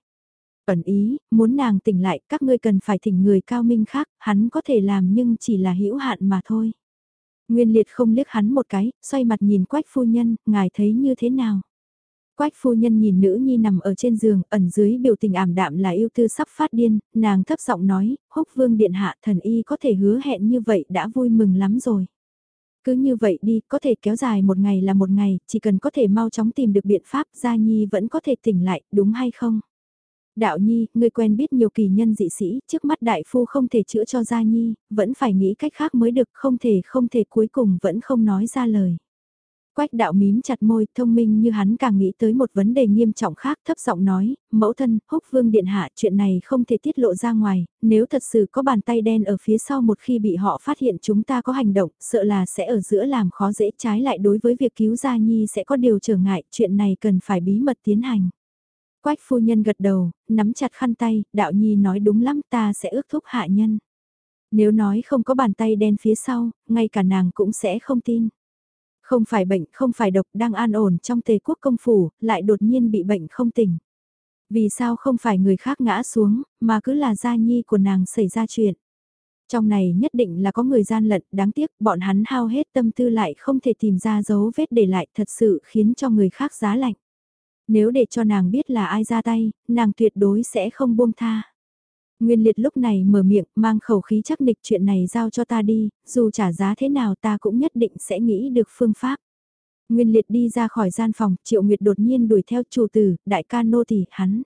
Ẩn ý, muốn nàng tỉnh lại, các ngươi cần phải thỉnh người cao minh khác, hắn có thể làm nhưng chỉ là hữu hạn mà thôi. Nguyên liệt không liếc hắn một cái, xoay mặt nhìn quách phu nhân, ngài thấy như thế nào? Quách phu nhân nhìn nữ nhi nằm ở trên giường, ẩn dưới biểu tình ảm đạm là yêu tư sắp phát điên, nàng thấp giọng nói, húc vương điện hạ thần y có thể hứa hẹn như vậy đã vui mừng lắm rồi. Cứ như vậy đi, có thể kéo dài một ngày là một ngày, chỉ cần có thể mau chóng tìm được biện pháp, Gia Nhi vẫn có thể tỉnh lại, đúng hay không? Đạo Nhi, người quen biết nhiều kỳ nhân dị sĩ, trước mắt đại phu không thể chữa cho Gia Nhi, vẫn phải nghĩ cách khác mới được, không thể không thể cuối cùng vẫn không nói ra lời. Quách đạo mím chặt môi, thông minh như hắn càng nghĩ tới một vấn đề nghiêm trọng khác, thấp giọng nói, mẫu thân, húc vương điện hạ, chuyện này không thể tiết lộ ra ngoài, nếu thật sự có bàn tay đen ở phía sau một khi bị họ phát hiện chúng ta có hành động, sợ là sẽ ở giữa làm khó dễ trái lại đối với việc cứu Gia Nhi sẽ có điều trở ngại, chuyện này cần phải bí mật tiến hành. Quách phu nhân gật đầu, nắm chặt khăn tay, đạo nhi nói đúng lắm ta sẽ ước thúc hạ nhân. Nếu nói không có bàn tay đen phía sau, ngay cả nàng cũng sẽ không tin. Không phải bệnh, không phải độc, đang an ổn trong tề quốc công phủ, lại đột nhiên bị bệnh không tỉnh. Vì sao không phải người khác ngã xuống, mà cứ là gia nhi của nàng xảy ra chuyện. Trong này nhất định là có người gian lận, đáng tiếc bọn hắn hao hết tâm tư lại không thể tìm ra dấu vết để lại thật sự khiến cho người khác giá lạnh. Nếu để cho nàng biết là ai ra tay, nàng tuyệt đối sẽ không buông tha. Nguyên liệt lúc này mở miệng, mang khẩu khí chắc nịch chuyện này giao cho ta đi, dù trả giá thế nào ta cũng nhất định sẽ nghĩ được phương pháp. Nguyên liệt đi ra khỏi gian phòng, triệu nguyệt đột nhiên đuổi theo chủ tử, đại ca nô tỳ hắn.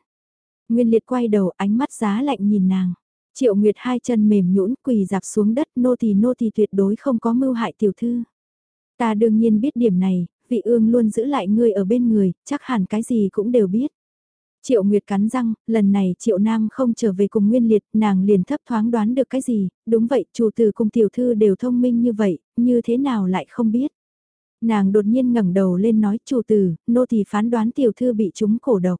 Nguyên liệt quay đầu ánh mắt giá lạnh nhìn nàng. Triệu nguyệt hai chân mềm nhũn quỳ dạp xuống đất nô tỳ nô tỳ tuyệt đối không có mưu hại tiểu thư. Ta đương nhiên biết điểm này, vị ương luôn giữ lại ngươi ở bên người, chắc hẳn cái gì cũng đều biết. Triệu Nguyệt cắn răng, lần này Triệu Nam không trở về cùng Nguyên Liệt, nàng liền thấp thoáng đoán được cái gì, đúng vậy, chủ tử cùng tiểu thư đều thông minh như vậy, như thế nào lại không biết. Nàng đột nhiên ngẩng đầu lên nói chủ tử, nô thì phán đoán tiểu thư bị chúng cổ độc.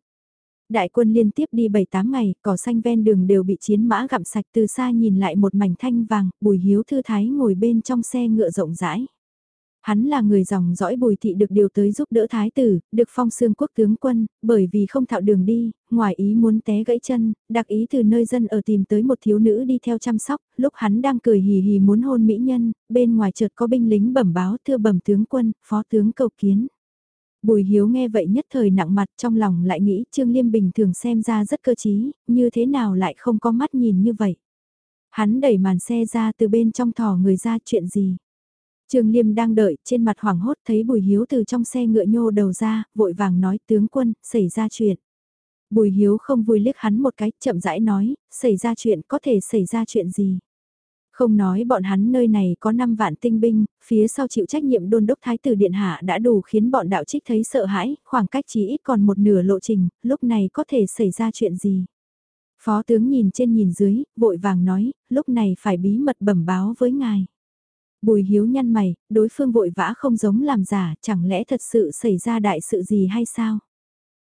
Đại quân liên tiếp đi 7-8 ngày, cỏ xanh ven đường đều bị chiến mã gặm sạch từ xa nhìn lại một mảnh thanh vàng, bùi hiếu thư thái ngồi bên trong xe ngựa rộng rãi. Hắn là người dòng dõi bùi thị được điều tới giúp đỡ thái tử, được phong xương quốc tướng quân, bởi vì không thạo đường đi, ngoài ý muốn té gãy chân, đặc ý từ nơi dân ở tìm tới một thiếu nữ đi theo chăm sóc, lúc hắn đang cười hì hì muốn hôn mỹ nhân, bên ngoài chợt có binh lính bẩm báo thưa bẩm tướng quân, phó tướng cầu kiến. Bùi hiếu nghe vậy nhất thời nặng mặt trong lòng lại nghĩ Trương Liêm bình thường xem ra rất cơ trí, như thế nào lại không có mắt nhìn như vậy. Hắn đẩy màn xe ra từ bên trong thò người ra chuyện gì. Trương Liêm đang đợi, trên mặt hoảng hốt thấy Bùi Hiếu từ trong xe ngựa nhô đầu ra, vội vàng nói tướng quân, xảy ra chuyện. Bùi Hiếu không vui liếc hắn một cái, chậm rãi nói, xảy ra chuyện có thể xảy ra chuyện gì. Không nói bọn hắn nơi này có 5 vạn tinh binh, phía sau chịu trách nhiệm đôn đốc thái tử điện hạ đã đủ khiến bọn đạo trích thấy sợ hãi, khoảng cách chỉ ít còn một nửa lộ trình, lúc này có thể xảy ra chuyện gì. Phó tướng nhìn trên nhìn dưới, vội vàng nói, lúc này phải bí mật bẩm báo với ngài. Bùi hiếu nhăn mày, đối phương vội vã không giống làm giả, chẳng lẽ thật sự xảy ra đại sự gì hay sao?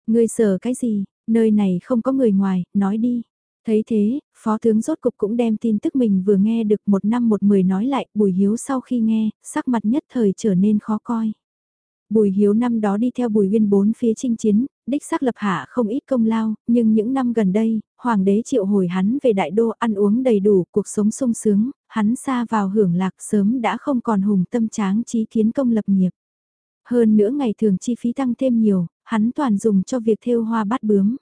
Ngươi sợ cái gì, nơi này không có người ngoài, nói đi. Thấy thế, phó tướng rốt cục cũng đem tin tức mình vừa nghe được một năm một mười nói lại, Bùi Hiếu sau khi nghe, sắc mặt nhất thời trở nên khó coi. Bùi Hiếu năm đó đi theo Bùi Uyên bốn phía chinh chiến, đích xác lập hạ không ít công lao, nhưng những năm gần đây, hoàng đế triệu hồi hắn về đại đô ăn uống đầy đủ, cuộc sống sung sướng, hắn xa vào hưởng lạc sớm đã không còn hùng tâm tráng trí kiến công lập nghiệp. Hơn nữa ngày thường chi phí tăng thêm nhiều, hắn toàn dùng cho việc thêu hoa bát bướm.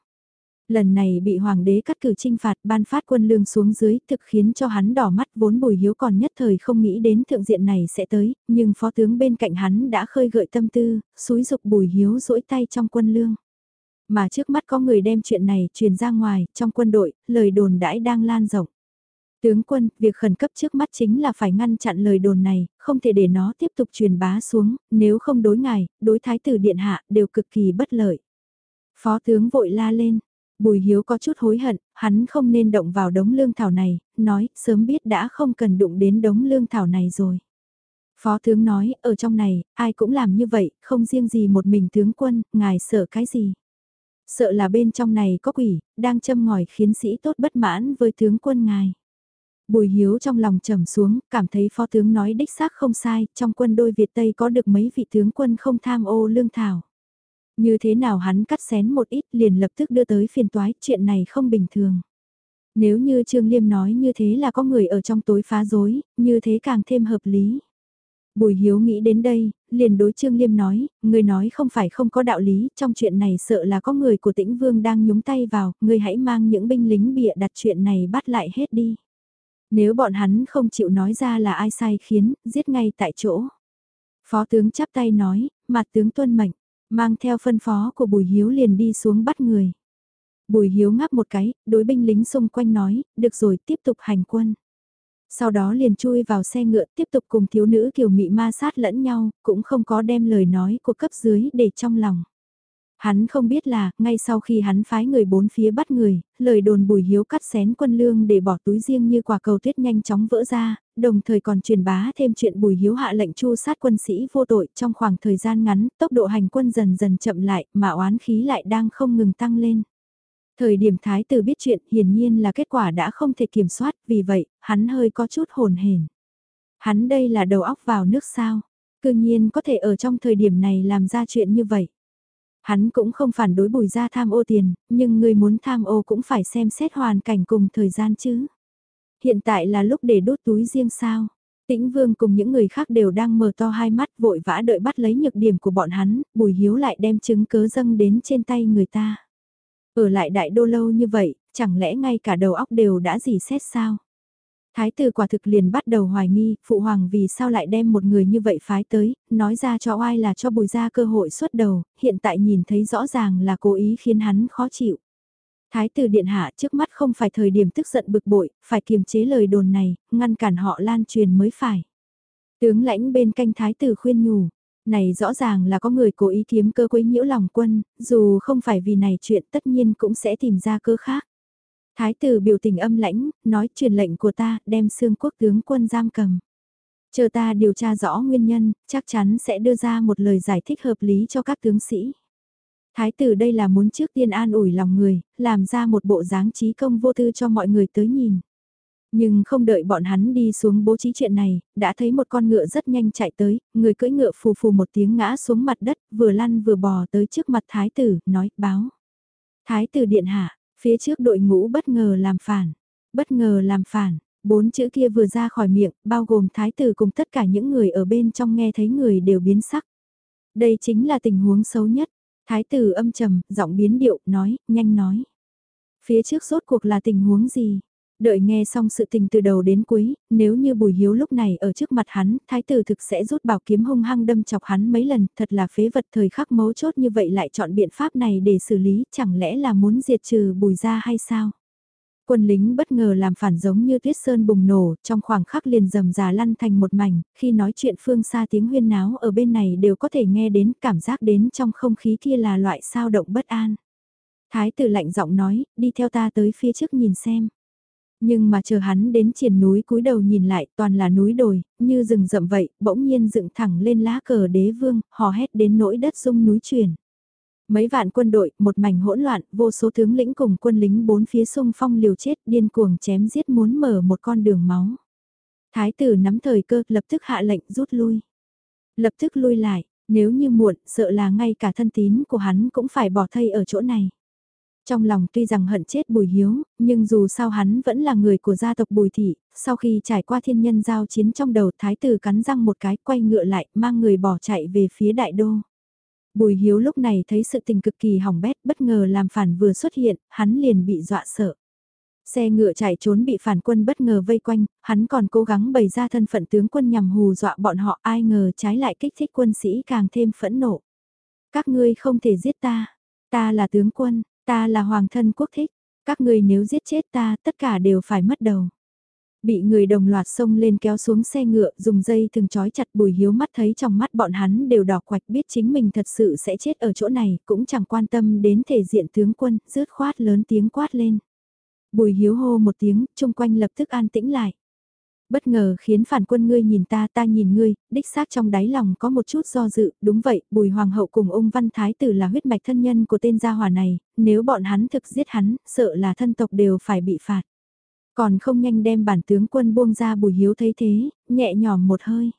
Lần này bị hoàng đế cắt cử trinh phạt ban phát quân lương xuống dưới thực khiến cho hắn đỏ mắt vốn bùi hiếu còn nhất thời không nghĩ đến thượng diện này sẽ tới, nhưng phó tướng bên cạnh hắn đã khơi gợi tâm tư, xúi dục bùi hiếu rỗi tay trong quân lương. Mà trước mắt có người đem chuyện này truyền ra ngoài, trong quân đội, lời đồn đãi đang lan rộng. Tướng quân, việc khẩn cấp trước mắt chính là phải ngăn chặn lời đồn này, không thể để nó tiếp tục truyền bá xuống, nếu không đối ngài, đối thái tử điện hạ, đều cực kỳ bất lợi. Phó tướng vội la lên, Bùi Hiếu có chút hối hận, hắn không nên động vào đống lương thảo này, nói, sớm biết đã không cần đụng đến đống lương thảo này rồi. Phó tướng nói, ở trong này, ai cũng làm như vậy, không riêng gì một mình tướng quân, ngài sợ cái gì. Sợ là bên trong này có quỷ, đang châm ngòi khiến sĩ tốt bất mãn với tướng quân ngài. Bùi Hiếu trong lòng trầm xuống, cảm thấy phó tướng nói đích xác không sai, trong quân đôi Việt Tây có được mấy vị tướng quân không tham ô lương thảo. Như thế nào hắn cắt xén một ít liền lập tức đưa tới phiền toái, chuyện này không bình thường. Nếu như Trương Liêm nói như thế là có người ở trong tối phá rối, như thế càng thêm hợp lý. Bùi Hiếu nghĩ đến đây, liền đối Trương Liêm nói, người nói không phải không có đạo lý, trong chuyện này sợ là có người của tĩnh vương đang nhúng tay vào, người hãy mang những binh lính bịa đặt chuyện này bắt lại hết đi. Nếu bọn hắn không chịu nói ra là ai sai khiến, giết ngay tại chỗ. Phó tướng chắp tay nói, mặt tướng tuân mệnh, mang theo phân phó của Bùi Hiếu liền đi xuống bắt người. Bùi Hiếu ngáp một cái, đối binh lính xung quanh nói, được rồi tiếp tục hành quân. Sau đó liền chui vào xe ngựa tiếp tục cùng thiếu nữ kiều mị ma sát lẫn nhau, cũng không có đem lời nói của cấp dưới để trong lòng. Hắn không biết là, ngay sau khi hắn phái người bốn phía bắt người, lời đồn bùi hiếu cắt xén quân lương để bỏ túi riêng như quả cầu tuyết nhanh chóng vỡ ra, đồng thời còn truyền bá thêm chuyện bùi hiếu hạ lệnh chu sát quân sĩ vô tội trong khoảng thời gian ngắn, tốc độ hành quân dần dần chậm lại, mà oán khí lại đang không ngừng tăng lên. Thời điểm thái tử biết chuyện hiển nhiên là kết quả đã không thể kiểm soát, vì vậy, hắn hơi có chút hồn hển. Hắn đây là đầu óc vào nước sao, cương nhiên có thể ở trong thời điểm này làm ra chuyện như vậy. Hắn cũng không phản đối bùi ra tham ô tiền, nhưng người muốn tham ô cũng phải xem xét hoàn cảnh cùng thời gian chứ. Hiện tại là lúc để đốt túi riêng sao. Tĩnh Vương cùng những người khác đều đang mở to hai mắt vội vã đợi bắt lấy nhược điểm của bọn hắn, Bùi Hiếu lại đem chứng cớ dâng đến trên tay người ta. Ở lại đại đô lâu như vậy, chẳng lẽ ngay cả đầu óc đều đã dì xét sao? Thái tử quả thực liền bắt đầu hoài nghi, phụ hoàng vì sao lại đem một người như vậy phái tới, nói ra cho ai là cho bùi ra cơ hội xuất đầu, hiện tại nhìn thấy rõ ràng là cố ý khiến hắn khó chịu. Thái tử điện hạ trước mắt không phải thời điểm tức giận bực bội, phải kiềm chế lời đồn này, ngăn cản họ lan truyền mới phải. Tướng lãnh bên canh thái tử khuyên nhủ, này rõ ràng là có người cố ý kiếm cơ quấy nhiễu lòng quân, dù không phải vì này chuyện tất nhiên cũng sẽ tìm ra cơ khác. Thái tử biểu tình âm lãnh, nói truyền lệnh của ta, đem xương quốc tướng quân giam cầm. Chờ ta điều tra rõ nguyên nhân, chắc chắn sẽ đưa ra một lời giải thích hợp lý cho các tướng sĩ. Thái tử đây là muốn trước tiên an ủi lòng người, làm ra một bộ dáng trí công vô tư cho mọi người tới nhìn. Nhưng không đợi bọn hắn đi xuống bố trí chuyện này, đã thấy một con ngựa rất nhanh chạy tới, người cưỡi ngựa phù phù một tiếng ngã xuống mặt đất, vừa lăn vừa bò tới trước mặt thái tử, nói, báo. Thái tử điện hạ, Phía trước đội ngũ bất ngờ làm phản, bất ngờ làm phản, bốn chữ kia vừa ra khỏi miệng, bao gồm thái tử cùng tất cả những người ở bên trong nghe thấy người đều biến sắc. Đây chính là tình huống xấu nhất. Thái tử âm trầm, giọng biến điệu, nói, nhanh nói. Phía trước rốt cuộc là tình huống gì? Đợi nghe xong sự tình từ đầu đến cuối, nếu như Bùi Hiếu lúc này ở trước mặt hắn, thái tử thực sẽ rút bảo kiếm hung hăng đâm chọc hắn mấy lần, thật là phế vật thời khắc mấu chốt như vậy lại chọn biện pháp này để xử lý, chẳng lẽ là muốn diệt trừ Bùi ra hay sao? Quân lính bất ngờ làm phản giống như tuyết sơn bùng nổ, trong khoảng khắc liền rầm rà lăn thành một mảnh, khi nói chuyện phương xa tiếng huyên náo ở bên này đều có thể nghe đến cảm giác đến trong không khí kia là loại sao động bất an. Thái tử lạnh giọng nói, đi theo ta tới phía trước nhìn xem. Nhưng mà chờ hắn đến triển núi cúi đầu nhìn lại toàn là núi đồi, như rừng rậm vậy, bỗng nhiên dựng thẳng lên lá cờ đế vương, hò hét đến nỗi đất rung núi chuyển. Mấy vạn quân đội, một mảnh hỗn loạn, vô số tướng lĩnh cùng quân lính bốn phía sung phong liều chết điên cuồng chém giết muốn mở một con đường máu. Thái tử nắm thời cơ, lập tức hạ lệnh rút lui. Lập tức lui lại, nếu như muộn, sợ là ngay cả thân tín của hắn cũng phải bỏ thây ở chỗ này. Trong lòng tuy rằng hận chết Bùi Hiếu, nhưng dù sao hắn vẫn là người của gia tộc Bùi Thị, sau khi trải qua thiên nhân giao chiến trong đầu thái tử cắn răng một cái quay ngựa lại mang người bỏ chạy về phía đại đô. Bùi Hiếu lúc này thấy sự tình cực kỳ hỏng bét bất ngờ làm phản vừa xuất hiện, hắn liền bị dọa sợ. Xe ngựa chạy trốn bị phản quân bất ngờ vây quanh, hắn còn cố gắng bày ra thân phận tướng quân nhằm hù dọa bọn họ ai ngờ trái lại kích thích quân sĩ càng thêm phẫn nộ. Các ngươi không thể giết ta, ta là tướng quân, ta là hoàng thân quốc thích, các người nếu giết chết ta tất cả đều phải mất đầu. Bị người đồng loạt xông lên kéo xuống xe ngựa dùng dây thường trói chặt bùi hiếu mắt thấy trong mắt bọn hắn đều đỏ quạch biết chính mình thật sự sẽ chết ở chỗ này cũng chẳng quan tâm đến thể diện tướng quân, rớt khoát lớn tiếng quát lên. Bùi hiếu hô một tiếng, chung quanh lập tức an tĩnh lại. Bất ngờ khiến phản quân ngươi nhìn ta ta nhìn ngươi, đích xác trong đáy lòng có một chút do dự, đúng vậy, bùi hoàng hậu cùng ông văn thái tử là huyết mạch thân nhân của tên gia hỏa này, nếu bọn hắn thực giết hắn, sợ là thân tộc đều phải bị phạt. Còn không nhanh đem bản tướng quân buông ra bùi hiếu thấy thế, nhẹ nhõm một hơi.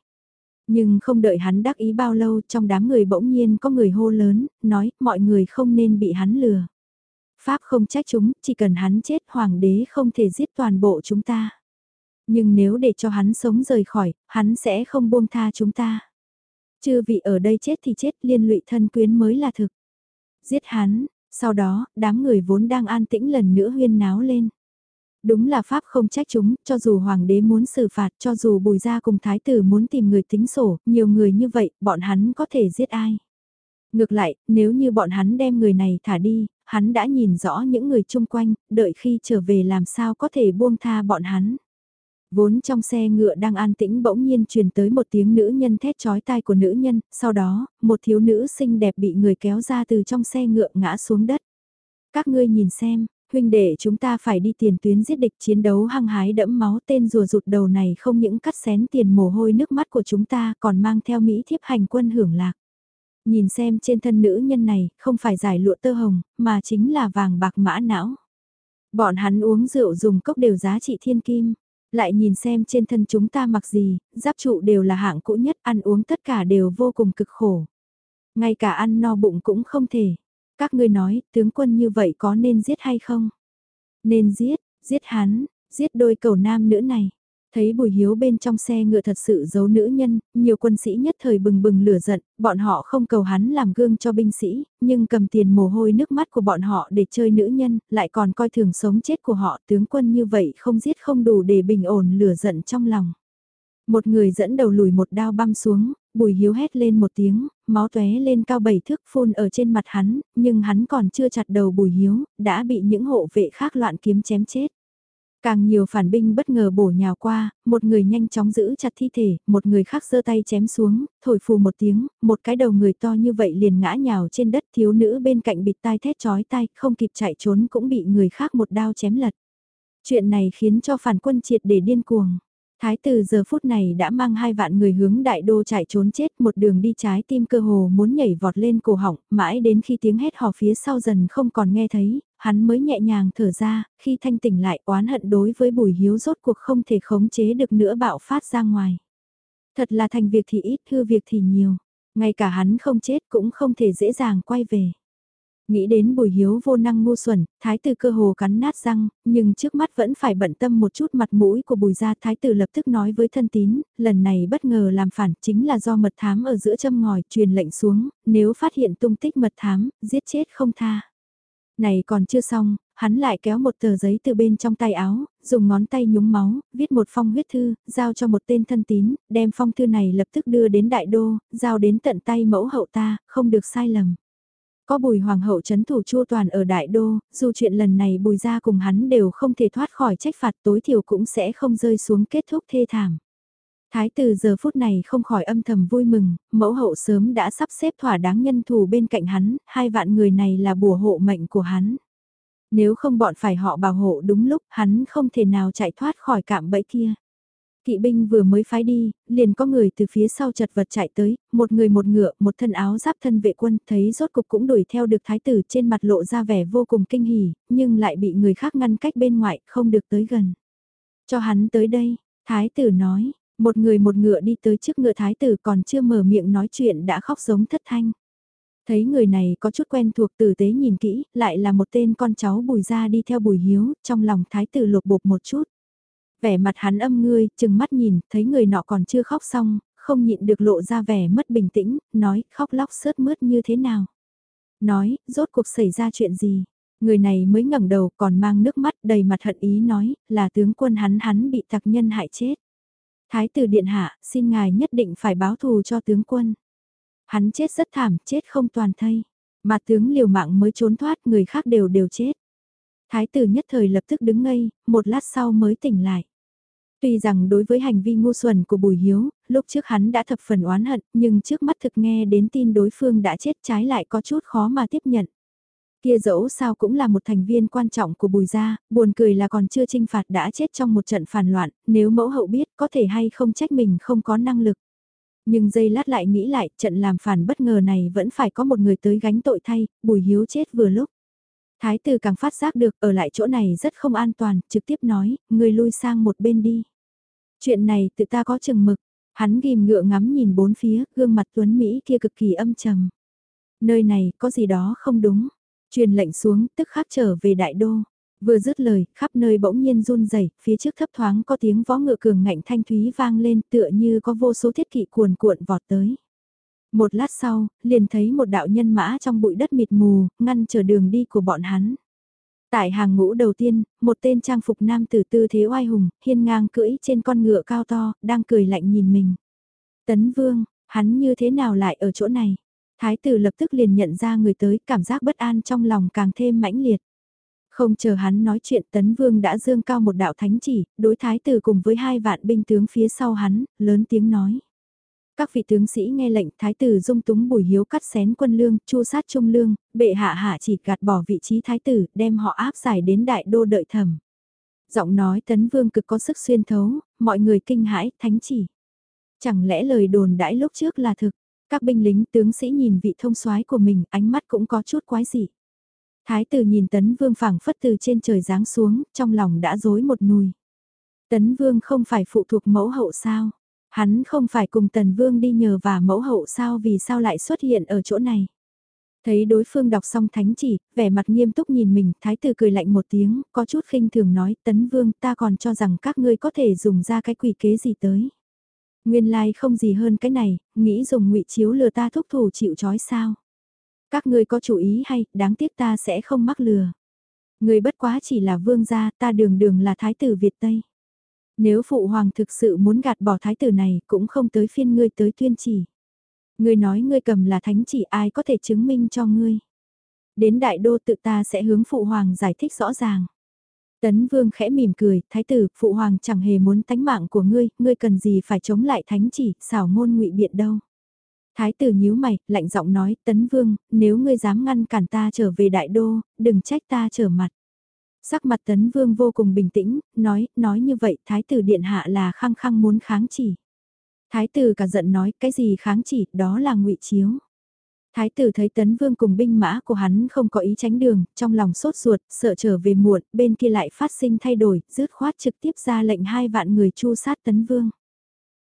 Nhưng không đợi hắn đắc ý bao lâu trong đám người bỗng nhiên có người hô lớn, nói mọi người không nên bị hắn lừa. Pháp không trách chúng, chỉ cần hắn chết hoàng đế không thể giết toàn bộ chúng ta. Nhưng nếu để cho hắn sống rời khỏi, hắn sẽ không buông tha chúng ta. Chư vị ở đây chết thì chết liên lụy thân quyến mới là thực. Giết hắn, sau đó, đám người vốn đang an tĩnh lần nữa huyên náo lên. Đúng là Pháp không trách chúng, cho dù Hoàng đế muốn xử phạt, cho dù Bùi Gia cùng Thái tử muốn tìm người tính sổ, nhiều người như vậy, bọn hắn có thể giết ai? Ngược lại, nếu như bọn hắn đem người này thả đi, hắn đã nhìn rõ những người chung quanh, đợi khi trở về làm sao có thể buông tha bọn hắn. Vốn trong xe ngựa đang an tĩnh bỗng nhiên truyền tới một tiếng nữ nhân thét chói tai của nữ nhân, sau đó, một thiếu nữ xinh đẹp bị người kéo ra từ trong xe ngựa ngã xuống đất. Các ngươi nhìn xem, huynh đệ chúng ta phải đi tiền tuyến giết địch chiến đấu hăng hái đẫm máu tên rùa rụt đầu này không những cắt xén tiền mồ hôi nước mắt của chúng ta còn mang theo Mỹ thiếp hành quân hưởng lạc. Nhìn xem trên thân nữ nhân này không phải giải lụa tơ hồng mà chính là vàng bạc mã não. Bọn hắn uống rượu dùng cốc đều giá trị thiên kim. Lại nhìn xem trên thân chúng ta mặc gì, giáp trụ đều là hạng cũ nhất, ăn uống tất cả đều vô cùng cực khổ. Ngay cả ăn no bụng cũng không thể. Các ngươi nói, tướng quân như vậy có nên giết hay không? Nên giết, giết hắn, giết đôi cầu nam nữ này. Thấy Bùi Hiếu bên trong xe ngựa thật sự giấu nữ nhân, nhiều quân sĩ nhất thời bừng bừng lửa giận, bọn họ không cầu hắn làm gương cho binh sĩ, nhưng cầm tiền mồ hôi nước mắt của bọn họ để chơi nữ nhân, lại còn coi thường sống chết của họ tướng quân như vậy không giết không đủ để bình ổn lửa giận trong lòng. Một người dẫn đầu lùi một đao băm xuống, bùi hiếu hét lên một tiếng, máu tóe lên cao bảy thước phun ở trên mặt hắn, nhưng hắn còn chưa chặt đầu bùi hiếu, đã bị những hộ vệ khác loạn kiếm chém chết. Càng nhiều phản binh bất ngờ bổ nhào qua, một người nhanh chóng giữ chặt thi thể, một người khác giơ tay chém xuống, thổi phù một tiếng, một cái đầu người to như vậy liền ngã nhào trên đất thiếu nữ bên cạnh bịt tai thét chói tai, không kịp chạy trốn cũng bị người khác một đao chém lật. Chuyện này khiến cho phản quân triệt để điên cuồng. Thái tử giờ phút này đã mang hai vạn người hướng đại đô chạy trốn chết một đường đi trái tim cơ hồ muốn nhảy vọt lên cổ họng, mãi đến khi tiếng hét hò phía sau dần không còn nghe thấy, hắn mới nhẹ nhàng thở ra, khi thanh tỉnh lại oán hận đối với bùi hiếu rốt cuộc không thể khống chế được nữa bạo phát ra ngoài. Thật là thành việc thì ít, hư việc thì nhiều, ngay cả hắn không chết cũng không thể dễ dàng quay về. Nghĩ đến bùi hiếu vô năng ngu xuẩn, thái tử cơ hồ cắn nát răng, nhưng trước mắt vẫn phải bận tâm một chút mặt mũi của bùi gia thái tử lập tức nói với thân tín, lần này bất ngờ làm phản chính là do mật thám ở giữa châm ngòi truyền lệnh xuống, nếu phát hiện tung tích mật thám, giết chết không tha. Này còn chưa xong, hắn lại kéo một tờ giấy từ bên trong tay áo, dùng ngón tay nhúng máu, viết một phong huyết thư, giao cho một tên thân tín, đem phong thư này lập tức đưa đến đại đô, giao đến tận tay mẫu hậu ta, không được sai lầm. Có bùi hoàng hậu chấn thủ chua toàn ở đại đô, dù chuyện lần này bùi ra cùng hắn đều không thể thoát khỏi trách phạt tối thiểu cũng sẽ không rơi xuống kết thúc thê thảm. Thái tử giờ phút này không khỏi âm thầm vui mừng, mẫu hậu sớm đã sắp xếp thỏa đáng nhân thù bên cạnh hắn, hai vạn người này là bùa hộ mệnh của hắn. Nếu không bọn phải họ bảo hộ đúng lúc hắn không thể nào chạy thoát khỏi cạm bẫy kia. Kỵ binh vừa mới phái đi, liền có người từ phía sau chật vật chạy tới, một người một ngựa, một thân áo giáp thân vệ quân, thấy rốt cục cũng đuổi theo được thái tử trên mặt lộ ra vẻ vô cùng kinh hỉ, nhưng lại bị người khác ngăn cách bên ngoài, không được tới gần. Cho hắn tới đây, thái tử nói, một người một ngựa đi tới trước ngựa thái tử còn chưa mở miệng nói chuyện đã khóc giống thất thanh. Thấy người này có chút quen thuộc tử tế nhìn kỹ, lại là một tên con cháu bùi ra đi theo bùi hiếu, trong lòng thái tử lột bột một chút. Vẻ mặt hắn âm ngươi, chừng mắt nhìn, thấy người nọ còn chưa khóc xong, không nhịn được lộ ra vẻ mất bình tĩnh, nói khóc lóc sớt mướt như thế nào. Nói, rốt cuộc xảy ra chuyện gì. Người này mới ngẩng đầu còn mang nước mắt đầy mặt hận ý nói, là tướng quân hắn hắn bị tặc nhân hại chết. Thái tử điện hạ, xin ngài nhất định phải báo thù cho tướng quân. Hắn chết rất thảm, chết không toàn thây. Mà tướng liều mạng mới trốn thoát, người khác đều đều chết. Thái tử nhất thời lập tức đứng ngây, một lát sau mới tỉnh lại. Tuy rằng đối với hành vi ngu xuẩn của Bùi Hiếu, lúc trước hắn đã thập phần oán hận, nhưng trước mắt thực nghe đến tin đối phương đã chết trái lại có chút khó mà tiếp nhận. Kia dẫu sao cũng là một thành viên quan trọng của Bùi gia, buồn cười là còn chưa trinh phạt đã chết trong một trận phản loạn, nếu mẫu hậu biết có thể hay không trách mình không có năng lực. Nhưng giây lát lại nghĩ lại, trận làm phản bất ngờ này vẫn phải có một người tới gánh tội thay, Bùi Hiếu chết vừa lúc. Thái tử càng phát giác được ở lại chỗ này rất không an toàn, trực tiếp nói, người lui sang một bên đi. Chuyện này tự ta có chừng mực, hắn ghim ngựa ngắm nhìn bốn phía, gương mặt tuấn Mỹ kia cực kỳ âm trầm. Nơi này có gì đó không đúng, truyền lệnh xuống tức khắc trở về đại đô. Vừa dứt lời, khắp nơi bỗng nhiên run rẩy, phía trước thấp thoáng có tiếng vó ngựa cường ngạnh thanh thúy vang lên tựa như có vô số thiết kỵ cuồn cuộn vọt tới. Một lát sau, liền thấy một đạo nhân mã trong bụi đất mịt mù, ngăn trở đường đi của bọn hắn. Tại hàng ngũ đầu tiên, một tên trang phục nam tử tư thế oai hùng, hiên ngang cưỡi trên con ngựa cao to, đang cười lạnh nhìn mình. Tấn Vương, hắn như thế nào lại ở chỗ này? Thái tử lập tức liền nhận ra người tới, cảm giác bất an trong lòng càng thêm mãnh liệt. Không chờ hắn nói chuyện Tấn Vương đã dương cao một đạo thánh chỉ, đối thái tử cùng với hai vạn binh tướng phía sau hắn, lớn tiếng nói. Các vị tướng sĩ nghe lệnh thái tử dung túng bùi hiếu cắt xén quân lương, chu sát trung lương, bệ hạ hạ chỉ gạt bỏ vị trí thái tử, đem họ áp giải đến đại đô đợi thẩm. Giọng nói tấn vương cực có sức xuyên thấu, mọi người kinh hãi, thánh chỉ. Chẳng lẽ lời đồn đãi lúc trước là thực, các binh lính tướng sĩ nhìn vị thông soái của mình ánh mắt cũng có chút quái dị. Thái tử nhìn tấn vương phảng phất từ trên trời giáng xuống, trong lòng đã rối một nùi. Tấn vương không phải phụ thuộc mẫu hậu sao? Hắn không phải cùng Tần Vương đi nhờ và mẫu hậu sao vì sao lại xuất hiện ở chỗ này. Thấy đối phương đọc xong thánh chỉ, vẻ mặt nghiêm túc nhìn mình, thái tử cười lạnh một tiếng, có chút khinh thường nói, tấn vương ta còn cho rằng các ngươi có thể dùng ra cái quỷ kế gì tới. Nguyên lai like không gì hơn cái này, nghĩ dùng ngụy chiếu lừa ta thúc thủ chịu trói sao. Các ngươi có chủ ý hay, đáng tiếc ta sẽ không mắc lừa. Người bất quá chỉ là vương gia, ta đường đường là thái tử Việt Tây. Nếu phụ hoàng thực sự muốn gạt bỏ thái tử này cũng không tới phiên ngươi tới tuyên chỉ. Ngươi nói ngươi cầm là thánh chỉ ai có thể chứng minh cho ngươi. Đến đại đô tự ta sẽ hướng phụ hoàng giải thích rõ ràng. Tấn vương khẽ mỉm cười, thái tử, phụ hoàng chẳng hề muốn tánh mạng của ngươi, ngươi cần gì phải chống lại thánh chỉ, xảo ngôn ngụy biện đâu. Thái tử nhíu mày, lạnh giọng nói, tấn vương, nếu ngươi dám ngăn cản ta trở về đại đô, đừng trách ta trở mặt. Sắc mặt tấn vương vô cùng bình tĩnh, nói, nói như vậy thái tử điện hạ là khăng khăng muốn kháng chỉ. Thái tử cả giận nói, cái gì kháng chỉ, đó là ngụy chiếu. Thái tử thấy tấn vương cùng binh mã của hắn không có ý tránh đường, trong lòng sốt ruột, sợ trở về muộn, bên kia lại phát sinh thay đổi, rứt khoát trực tiếp ra lệnh hai vạn người chu sát tấn vương.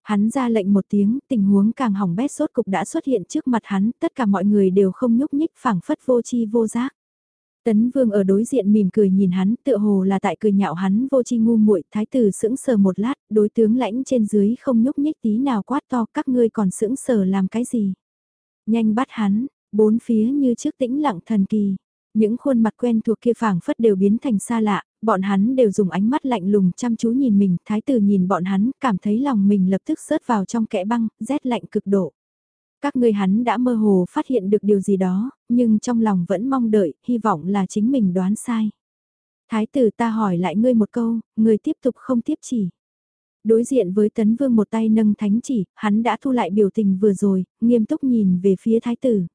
Hắn ra lệnh một tiếng, tình huống càng hỏng bét sốt cục đã xuất hiện trước mặt hắn, tất cả mọi người đều không nhúc nhích phảng phất vô chi vô giác. Tấn Vương ở đối diện mỉm cười nhìn hắn, tựa hồ là tại cười nhạo hắn vô chi ngu muội, thái tử sững sờ một lát, đối tướng lãnh trên dưới không nhúc nhích tí nào quát to, các ngươi còn sững sờ làm cái gì? Nhanh bắt hắn, bốn phía như trước tĩnh lặng thần kỳ. Những khuôn mặt quen thuộc kia phảng phất đều biến thành xa lạ, bọn hắn đều dùng ánh mắt lạnh lùng chăm chú nhìn mình, thái tử nhìn bọn hắn, cảm thấy lòng mình lập tức rớt vào trong kẽ băng, rét lạnh cực độ. Các ngươi hắn đã mơ hồ phát hiện được điều gì đó, nhưng trong lòng vẫn mong đợi, hy vọng là chính mình đoán sai. Thái tử ta hỏi lại ngươi một câu, ngươi tiếp tục không tiếp chỉ. Đối diện với tấn vương một tay nâng thánh chỉ, hắn đã thu lại biểu tình vừa rồi, nghiêm túc nhìn về phía thái tử.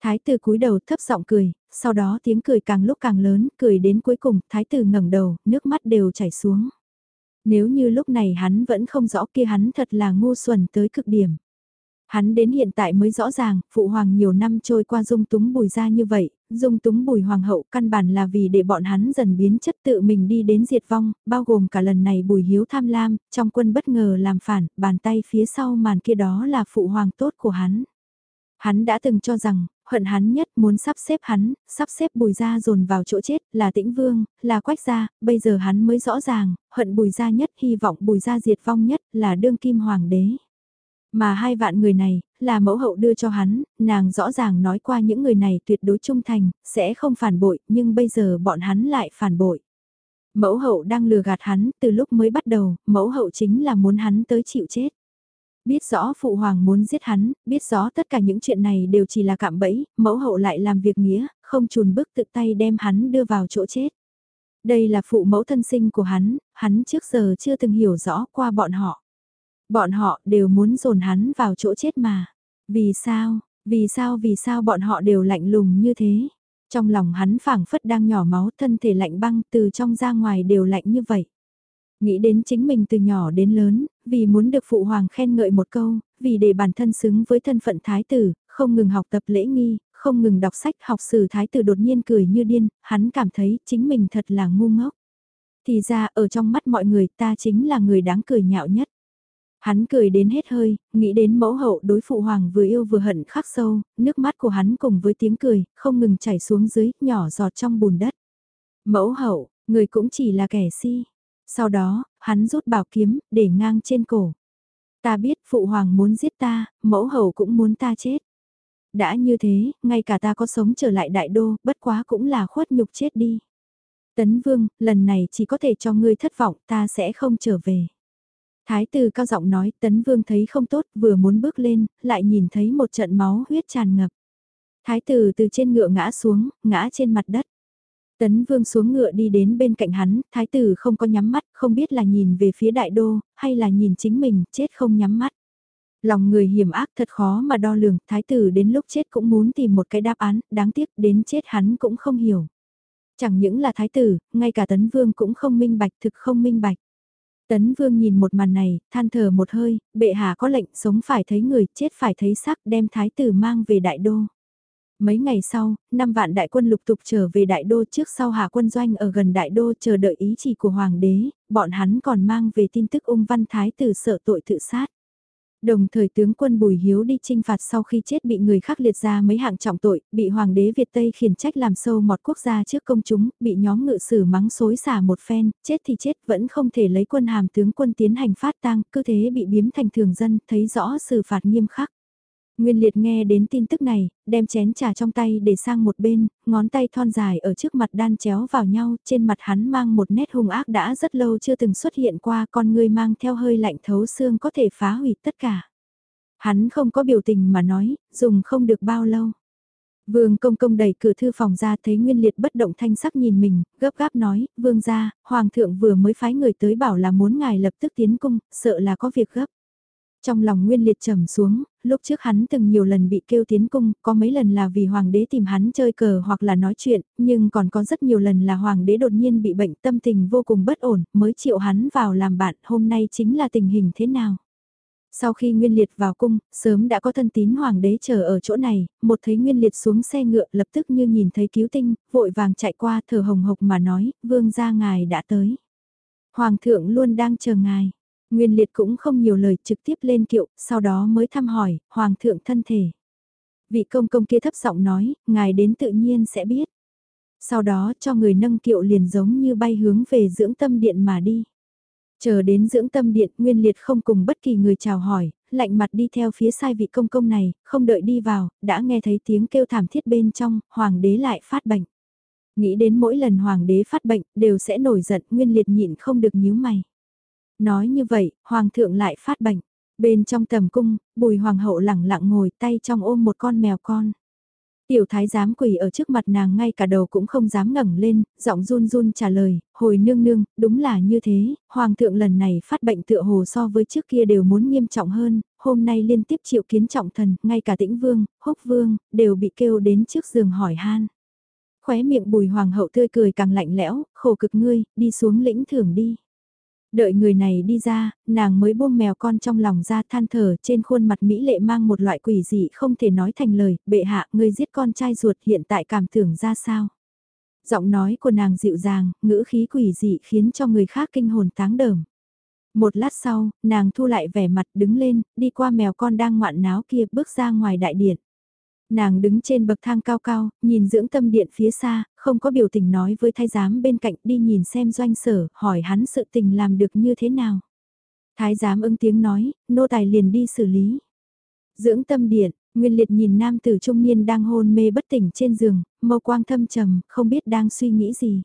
Thái tử cúi đầu thấp giọng cười, sau đó tiếng cười càng lúc càng lớn, cười đến cuối cùng, thái tử ngẩng đầu, nước mắt đều chảy xuống. Nếu như lúc này hắn vẫn không rõ kia hắn thật là ngu xuẩn tới cực điểm. Hắn đến hiện tại mới rõ ràng, phụ hoàng nhiều năm trôi qua dung túng bùi ra như vậy, dung túng bùi hoàng hậu căn bản là vì để bọn hắn dần biến chất tự mình đi đến diệt vong, bao gồm cả lần này bùi hiếu tham lam, trong quân bất ngờ làm phản, bàn tay phía sau màn kia đó là phụ hoàng tốt của hắn. Hắn đã từng cho rằng, hận hắn nhất muốn sắp xếp hắn, sắp xếp bùi ra dồn vào chỗ chết, là tĩnh vương, là quách gia, bây giờ hắn mới rõ ràng, hận bùi ra nhất, hy vọng bùi ra diệt vong nhất, là đương kim hoàng đế. Mà hai vạn người này, là mẫu hậu đưa cho hắn, nàng rõ ràng nói qua những người này tuyệt đối trung thành, sẽ không phản bội, nhưng bây giờ bọn hắn lại phản bội. Mẫu hậu đang lừa gạt hắn, từ lúc mới bắt đầu, mẫu hậu chính là muốn hắn tới chịu chết. Biết rõ phụ hoàng muốn giết hắn, biết rõ tất cả những chuyện này đều chỉ là cạm bẫy, mẫu hậu lại làm việc nghĩa, không chùn bước tự tay đem hắn đưa vào chỗ chết. Đây là phụ mẫu thân sinh của hắn, hắn trước giờ chưa từng hiểu rõ qua bọn họ. Bọn họ đều muốn dồn hắn vào chỗ chết mà. Vì sao, vì sao vì sao bọn họ đều lạnh lùng như thế? Trong lòng hắn phảng phất đang nhỏ máu thân thể lạnh băng từ trong ra ngoài đều lạnh như vậy. Nghĩ đến chính mình từ nhỏ đến lớn, vì muốn được phụ hoàng khen ngợi một câu, vì để bản thân xứng với thân phận thái tử, không ngừng học tập lễ nghi, không ngừng đọc sách học sử thái tử đột nhiên cười như điên, hắn cảm thấy chính mình thật là ngu ngốc. Thì ra ở trong mắt mọi người ta chính là người đáng cười nhạo nhất. Hắn cười đến hết hơi, nghĩ đến mẫu hậu đối phụ hoàng vừa yêu vừa hận khắc sâu, nước mắt của hắn cùng với tiếng cười, không ngừng chảy xuống dưới, nhỏ giọt trong bùn đất. Mẫu hậu, người cũng chỉ là kẻ si. Sau đó, hắn rút bảo kiếm, để ngang trên cổ. Ta biết phụ hoàng muốn giết ta, mẫu hậu cũng muốn ta chết. Đã như thế, ngay cả ta có sống trở lại đại đô, bất quá cũng là khuất nhục chết đi. Tấn Vương, lần này chỉ có thể cho ngươi thất vọng, ta sẽ không trở về. Thái tử cao giọng nói, Tấn Vương thấy không tốt, vừa muốn bước lên, lại nhìn thấy một trận máu huyết tràn ngập. Thái tử từ trên ngựa ngã xuống, ngã trên mặt đất. Tấn Vương xuống ngựa đi đến bên cạnh hắn, thái tử không có nhắm mắt, không biết là nhìn về phía đại đô, hay là nhìn chính mình, chết không nhắm mắt. Lòng người hiểm ác thật khó mà đo lường, thái tử đến lúc chết cũng muốn tìm một cái đáp án, đáng tiếc đến chết hắn cũng không hiểu. Chẳng những là thái tử, ngay cả tấn vương cũng không minh bạch thực không minh bạch. Tấn Vương nhìn một màn này, than thở một hơi, bệ hạ có lệnh sống phải thấy người, chết phải thấy sắc đem thái tử mang về đại đô. Mấy ngày sau, năm vạn đại quân lục tục trở về đại đô trước sau hạ quân doanh ở gần đại đô chờ đợi ý chỉ của hoàng đế, bọn hắn còn mang về tin tức ung văn thái tử sợ tội tự sát. Đồng thời tướng quân Bùi Hiếu đi trinh phạt sau khi chết bị người khác liệt ra mấy hạng trọng tội, bị hoàng đế Việt Tây khiển trách làm sâu mọt quốc gia trước công chúng, bị nhóm ngự sử mắng xối xả một phen, chết thì chết vẫn không thể lấy quân hàm tướng quân tiến hành phát tang, cứ thế bị biếm thành thường dân, thấy rõ xử phạt nghiêm khắc. Nguyên liệt nghe đến tin tức này, đem chén trà trong tay để sang một bên, ngón tay thon dài ở trước mặt đan chéo vào nhau, trên mặt hắn mang một nét hung ác đã rất lâu chưa từng xuất hiện qua con người mang theo hơi lạnh thấu xương có thể phá hủy tất cả. Hắn không có biểu tình mà nói, dùng không được bao lâu. Vương công công đẩy cửa thư phòng ra thấy Nguyên Liệt bất động thanh sắc nhìn mình, gấp gáp nói, vương gia, hoàng thượng vừa mới phái người tới bảo là muốn ngài lập tức tiến cung, sợ là có việc gấp. Trong lòng Nguyên Liệt trầm xuống, lúc trước hắn từng nhiều lần bị kêu tiến cung, có mấy lần là vì hoàng đế tìm hắn chơi cờ hoặc là nói chuyện, nhưng còn có rất nhiều lần là hoàng đế đột nhiên bị bệnh tâm tình vô cùng bất ổn, mới chịu hắn vào làm bạn, hôm nay chính là tình hình thế nào. Sau khi Nguyên Liệt vào cung, sớm đã có thân tín hoàng đế chờ ở chỗ này, một thấy Nguyên Liệt xuống xe ngựa lập tức như nhìn thấy cứu tinh, vội vàng chạy qua thở hồng hộc mà nói, vương gia ngài đã tới. Hoàng thượng luôn đang chờ ngài. Nguyên liệt cũng không nhiều lời trực tiếp lên kiệu, sau đó mới thăm hỏi, hoàng thượng thân thể. Vị công công kia thấp giọng nói, ngài đến tự nhiên sẽ biết. Sau đó cho người nâng kiệu liền giống như bay hướng về dưỡng tâm điện mà đi. Chờ đến dưỡng tâm điện, Nguyên Liệt không cùng bất kỳ người chào hỏi, lạnh mặt đi theo phía sai vị công công này, không đợi đi vào, đã nghe thấy tiếng kêu thảm thiết bên trong, hoàng đế lại phát bệnh. Nghĩ đến mỗi lần hoàng đế phát bệnh, đều sẽ nổi giận, Nguyên Liệt nhịn không được nhíu mày. Nói như vậy, hoàng thượng lại phát bệnh. Bên trong tầm cung, bùi hoàng hậu lẳng lặng ngồi tay trong ôm một con mèo con. Tiểu thái giám quỳ ở trước mặt nàng ngay cả đầu cũng không dám ngẩng lên, giọng run run trả lời, hồi nương nương, đúng là như thế, hoàng thượng lần này phát bệnh tựa hồ so với trước kia đều muốn nghiêm trọng hơn, hôm nay liên tiếp chịu kiến trọng thần, ngay cả tĩnh vương, húc vương, đều bị kêu đến trước giường hỏi han. Khóe miệng bùi hoàng hậu tươi cười càng lạnh lẽo, khổ cực ngươi, đi xuống lĩnh thưởng đi. Đợi người này đi ra, nàng mới buông mèo con trong lòng ra than thở trên khuôn mặt Mỹ lệ mang một loại quỷ dị không thể nói thành lời, bệ hạ người giết con trai ruột hiện tại cảm tưởng ra sao. Giọng nói của nàng dịu dàng, ngữ khí quỷ dị khiến cho người khác kinh hồn táng đờm. Một lát sau, nàng thu lại vẻ mặt đứng lên, đi qua mèo con đang ngoạn náo kia bước ra ngoài đại điện. Nàng đứng trên bậc thang cao cao, nhìn dưỡng tâm điện phía xa, không có biểu tình nói với thái giám bên cạnh đi nhìn xem doanh sở, hỏi hắn sự tình làm được như thế nào. Thái giám ưng tiếng nói, nô tài liền đi xử lý. Dưỡng tâm điện, Nguyên liệt nhìn nam tử trung niên đang hôn mê bất tỉnh trên giường, mâu quang thâm trầm, không biết đang suy nghĩ gì.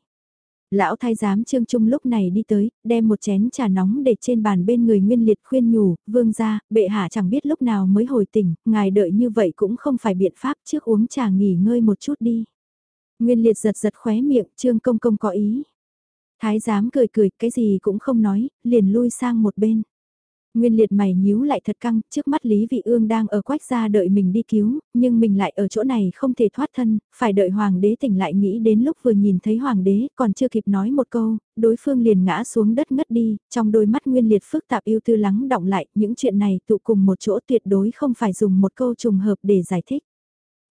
Lão thái giám Trương Trung lúc này đi tới, đem một chén trà nóng để trên bàn bên người Nguyên Liệt khuyên nhủ, vương ra, bệ hạ chẳng biết lúc nào mới hồi tỉnh, ngài đợi như vậy cũng không phải biện pháp trước uống trà nghỉ ngơi một chút đi. Nguyên Liệt giật giật khóe miệng, Trương Công Công có ý. Thái giám cười cười, cái gì cũng không nói, liền lui sang một bên. Nguyên liệt mày nhíu lại thật căng, trước mắt Lý Vị Ương đang ở quách gia đợi mình đi cứu, nhưng mình lại ở chỗ này không thể thoát thân, phải đợi hoàng đế tỉnh lại nghĩ đến lúc vừa nhìn thấy hoàng đế còn chưa kịp nói một câu, đối phương liền ngã xuống đất ngất đi, trong đôi mắt Nguyên liệt phức tạp yêu tư lắng động lại, những chuyện này tụ cùng một chỗ tuyệt đối không phải dùng một câu trùng hợp để giải thích.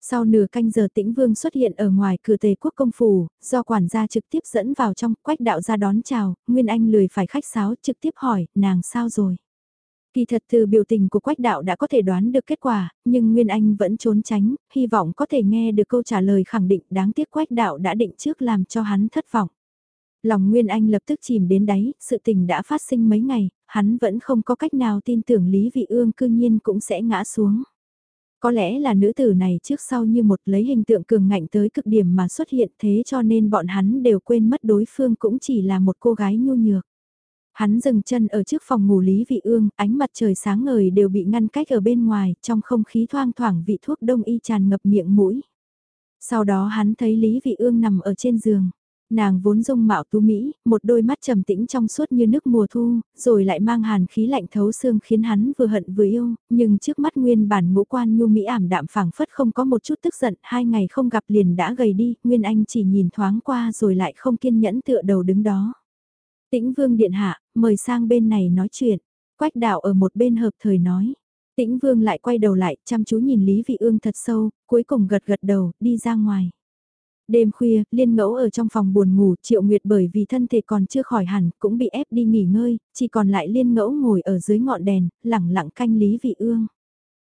Sau nửa canh giờ tĩnh vương xuất hiện ở ngoài cửa tề quốc công phủ, do quản gia trực tiếp dẫn vào trong, quách đạo ra đón chào, Nguyên Anh lười phải khách sáo trực tiếp hỏi, nàng sao rồi? Kỳ thật từ biểu tình của Quách Đạo đã có thể đoán được kết quả, nhưng Nguyên Anh vẫn trốn tránh, hy vọng có thể nghe được câu trả lời khẳng định đáng tiếc Quách Đạo đã định trước làm cho hắn thất vọng. Lòng Nguyên Anh lập tức chìm đến đáy, sự tình đã phát sinh mấy ngày, hắn vẫn không có cách nào tin tưởng Lý Vị Ương cư nhiên cũng sẽ ngã xuống. Có lẽ là nữ tử này trước sau như một lấy hình tượng cường ngạnh tới cực điểm mà xuất hiện thế cho nên bọn hắn đều quên mất đối phương cũng chỉ là một cô gái nhu nhược. Hắn dừng chân ở trước phòng ngủ Lý Vị Ương, ánh mặt trời sáng ngời đều bị ngăn cách ở bên ngoài, trong không khí thoang thoảng vị thuốc đông y tràn ngập miệng mũi. Sau đó hắn thấy Lý Vị Ương nằm ở trên giường. Nàng vốn dung mạo tú Mỹ, một đôi mắt trầm tĩnh trong suốt như nước mùa thu, rồi lại mang hàn khí lạnh thấu xương khiến hắn vừa hận vừa yêu, nhưng trước mắt nguyên bản ngũ quan nhu Mỹ ảm đạm phảng phất không có một chút tức giận, hai ngày không gặp liền đã gầy đi, Nguyên Anh chỉ nhìn thoáng qua rồi lại không kiên nhẫn tựa đầu đứng đó. Tĩnh Vương Điện Hạ, mời sang bên này nói chuyện. Quách đạo ở một bên hợp thời nói. Tĩnh Vương lại quay đầu lại, chăm chú nhìn Lý Vị Ương thật sâu, cuối cùng gật gật đầu, đi ra ngoài. Đêm khuya, liên ngẫu ở trong phòng buồn ngủ, Triệu Nguyệt bởi vì thân thể còn chưa khỏi hẳn, cũng bị ép đi nghỉ ngơi, chỉ còn lại liên ngẫu ngồi ở dưới ngọn đèn, lẳng lặng canh Lý Vị Ương.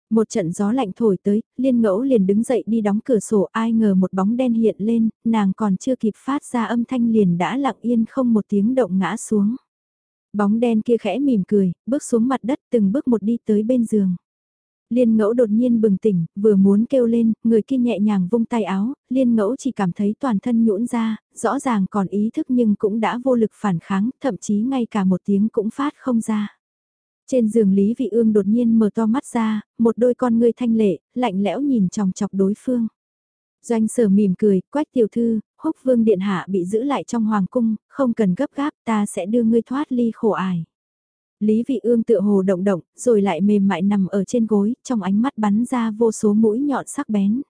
Một trận gió lạnh thổi tới, liên ngẫu liền đứng dậy đi đóng cửa sổ ai ngờ một bóng đen hiện lên, nàng còn chưa kịp phát ra âm thanh liền đã lặng yên không một tiếng động ngã xuống. Bóng đen kia khẽ mỉm cười, bước xuống mặt đất từng bước một đi tới bên giường. Liên ngẫu đột nhiên bừng tỉnh, vừa muốn kêu lên, người kia nhẹ nhàng vung tay áo, liên ngẫu chỉ cảm thấy toàn thân nhũn ra, rõ ràng còn ý thức nhưng cũng đã vô lực phản kháng, thậm chí ngay cả một tiếng cũng phát không ra. Trên giường Lý Vị Ương đột nhiên mở to mắt ra, một đôi con ngươi thanh lệ, lạnh lẽo nhìn chòng chọc đối phương. Doanh sở mỉm cười, quách tiểu thư, húc vương điện hạ bị giữ lại trong hoàng cung, không cần gấp gáp ta sẽ đưa ngươi thoát ly khổ ải. Lý vị ương tựa hồ động động, rồi lại mềm mại nằm ở trên gối, trong ánh mắt bắn ra vô số mũi nhọn sắc bén.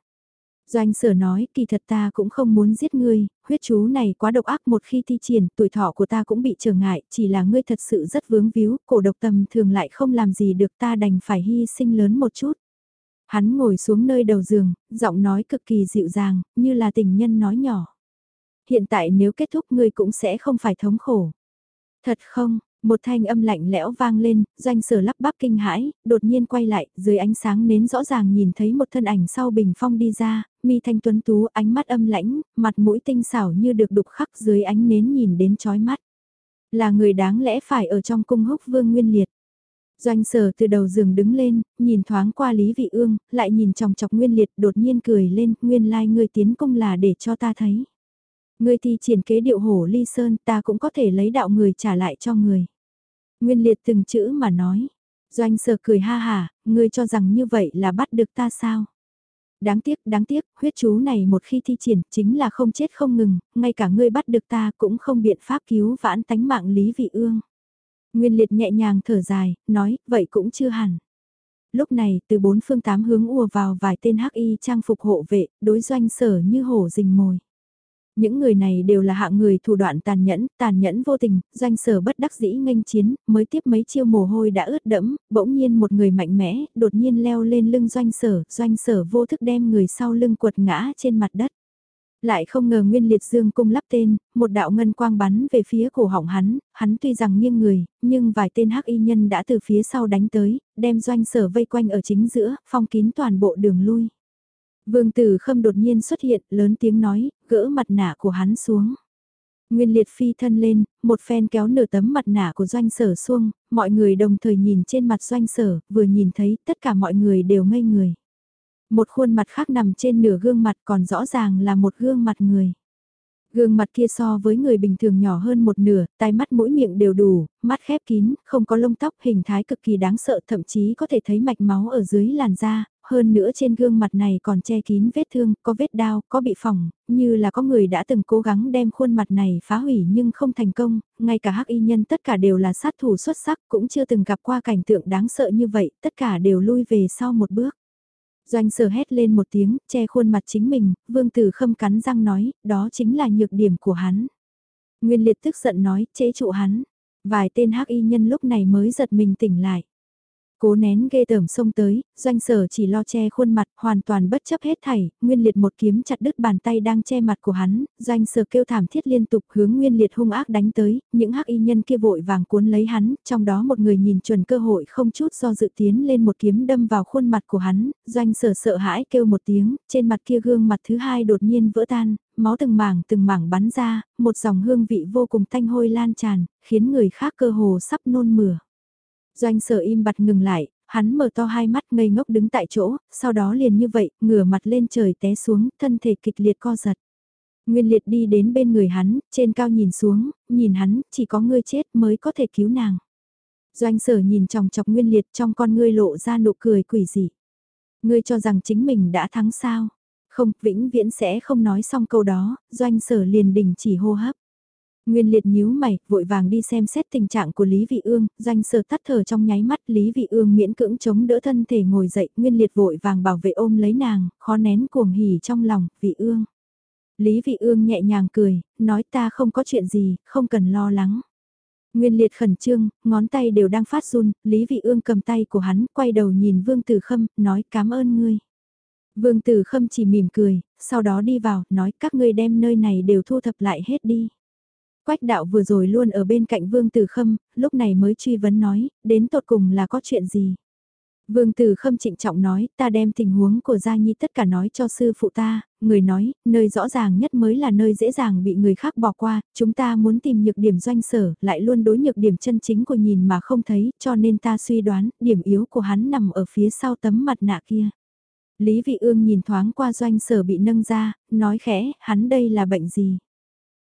Doanh sở nói, kỳ thật ta cũng không muốn giết ngươi, huyết chú này quá độc ác một khi thi triển, tuổi thọ của ta cũng bị trở ngại, chỉ là ngươi thật sự rất vướng víu, cổ độc tầm thường lại không làm gì được ta đành phải hy sinh lớn một chút. Hắn ngồi xuống nơi đầu giường, giọng nói cực kỳ dịu dàng, như là tình nhân nói nhỏ. Hiện tại nếu kết thúc ngươi cũng sẽ không phải thống khổ. Thật không, một thanh âm lạnh lẽo vang lên, doanh sở lắp bắp kinh hãi, đột nhiên quay lại, dưới ánh sáng nến rõ ràng nhìn thấy một thân ảnh sau bình phong đi ra, mi thanh tuấn tú ánh mắt âm lãnh, mặt mũi tinh xảo như được đục khắc dưới ánh nến nhìn đến chói mắt. Là người đáng lẽ phải ở trong cung húc vương nguyên liệt. Doanh sở từ đầu giường đứng lên, nhìn thoáng qua Lý Vị Ương, lại nhìn chòng chọc Nguyên Liệt đột nhiên cười lên, nguyên lai like ngươi tiến cung là để cho ta thấy. Ngươi thi triển kế điệu hổ ly sơn ta cũng có thể lấy đạo người trả lại cho người. Nguyên liệt từng chữ mà nói. Doanh sở cười ha hà, ngươi cho rằng như vậy là bắt được ta sao? Đáng tiếc, đáng tiếc, huyết chú này một khi thi triển chính là không chết không ngừng, ngay cả ngươi bắt được ta cũng không biện pháp cứu vãn tánh mạng Lý Vị Ương. Nguyên liệt nhẹ nhàng thở dài, nói, vậy cũng chưa hẳn. Lúc này, từ bốn phương tám hướng ùa vào vài tên hắc y trang phục hộ vệ, đối doanh sở như hổ rình mồi. Những người này đều là hạng người thủ đoạn tàn nhẫn, tàn nhẫn vô tình, doanh sở bất đắc dĩ nghênh chiến, mới tiếp mấy chiêu mồ hôi đã ướt đẫm, bỗng nhiên một người mạnh mẽ, đột nhiên leo lên lưng doanh sở, doanh sở vô thức đem người sau lưng quật ngã trên mặt đất. Lại không ngờ nguyên liệt dương cung lắp tên, một đạo ngân quang bắn về phía cổ họng hắn, hắn tuy rằng nghiêng người, nhưng vài tên hắc y nhân đã từ phía sau đánh tới, đem doanh sở vây quanh ở chính giữa, phong kín toàn bộ đường lui. Vương Tử Khâm đột nhiên xuất hiện, lớn tiếng nói, gỡ mặt nạ của hắn xuống. Nguyên liệt phi thân lên, một phen kéo nửa tấm mặt nạ của doanh sở xuông, mọi người đồng thời nhìn trên mặt doanh sở, vừa nhìn thấy tất cả mọi người đều ngây người. Một khuôn mặt khác nằm trên nửa gương mặt còn rõ ràng là một gương mặt người. Gương mặt kia so với người bình thường nhỏ hơn một nửa, tai mắt mũi miệng đều đủ, mắt khép kín, không có lông tóc, hình thái cực kỳ đáng sợ, thậm chí có thể thấy mạch máu ở dưới làn da, hơn nữa trên gương mặt này còn che kín vết thương, có vết đau, có bị phỏng, như là có người đã từng cố gắng đem khuôn mặt này phá hủy nhưng không thành công, ngay cả hắc y nhân tất cả đều là sát thủ xuất sắc, cũng chưa từng gặp qua cảnh tượng đáng sợ như vậy, tất cả đều lui về sau một bước. Doanh sở hét lên một tiếng, che khuôn mặt chính mình, vương tử khâm cắn răng nói, đó chính là nhược điểm của hắn. Nguyên liệt tức giận nói, chế trụ hắn. Vài tên hắc y nhân lúc này mới giật mình tỉnh lại. Cố nén ghê tởm xông tới, doanh sở chỉ lo che khuôn mặt, hoàn toàn bất chấp hết thảy, nguyên liệt một kiếm chặt đứt bàn tay đang che mặt của hắn, doanh sở kêu thảm thiết liên tục hướng nguyên liệt hung ác đánh tới, những hắc y nhân kia vội vàng cuốn lấy hắn, trong đó một người nhìn chuẩn cơ hội không chút do dự tiến lên một kiếm đâm vào khuôn mặt của hắn, doanh sở sợ hãi kêu một tiếng, trên mặt kia gương mặt thứ hai đột nhiên vỡ tan, máu từng mảng từng mảng bắn ra, một dòng hương vị vô cùng tanh hôi lan tràn, khiến người khác cơ hồ sắp nôn mửa. Doanh sở im bặt ngừng lại, hắn mở to hai mắt ngây ngốc đứng tại chỗ, sau đó liền như vậy, ngửa mặt lên trời té xuống, thân thể kịch liệt co giật. Nguyên liệt đi đến bên người hắn, trên cao nhìn xuống, nhìn hắn, chỉ có ngươi chết mới có thể cứu nàng. Doanh sở nhìn chòng chọc nguyên liệt trong con ngươi lộ ra nụ cười quỷ dị. Ngươi cho rằng chính mình đã thắng sao? Không, vĩnh viễn sẽ không nói xong câu đó, doanh sở liền đình chỉ hô hấp. Nguyên liệt nhíu mày, vội vàng đi xem xét tình trạng của Lý Vị Ương, doanh sơ tắt thở trong nháy mắt Lý Vị Ương miễn cưỡng chống đỡ thân thể ngồi dậy, Nguyên liệt vội vàng bảo vệ ôm lấy nàng, khó nén cuồng hỉ trong lòng, Vị Ương. Lý Vị Ương nhẹ nhàng cười, nói ta không có chuyện gì, không cần lo lắng. Nguyên liệt khẩn trương, ngón tay đều đang phát run, Lý Vị Ương cầm tay của hắn, quay đầu nhìn Vương Tử Khâm, nói cảm ơn ngươi. Vương Tử Khâm chỉ mỉm cười, sau đó đi vào, nói các ngươi đem nơi này đều thu thập lại hết đi. Quách đạo vừa rồi luôn ở bên cạnh Vương Tử Khâm, lúc này mới truy vấn nói, đến tột cùng là có chuyện gì. Vương Tử Khâm trịnh trọng nói, ta đem tình huống của Gia Nhi tất cả nói cho sư phụ ta, người nói, nơi rõ ràng nhất mới là nơi dễ dàng bị người khác bỏ qua, chúng ta muốn tìm nhược điểm doanh sở, lại luôn đối nhược điểm chân chính của nhìn mà không thấy, cho nên ta suy đoán, điểm yếu của hắn nằm ở phía sau tấm mặt nạ kia. Lý Vị Ương nhìn thoáng qua doanh sở bị nâng ra, nói khẽ, hắn đây là bệnh gì?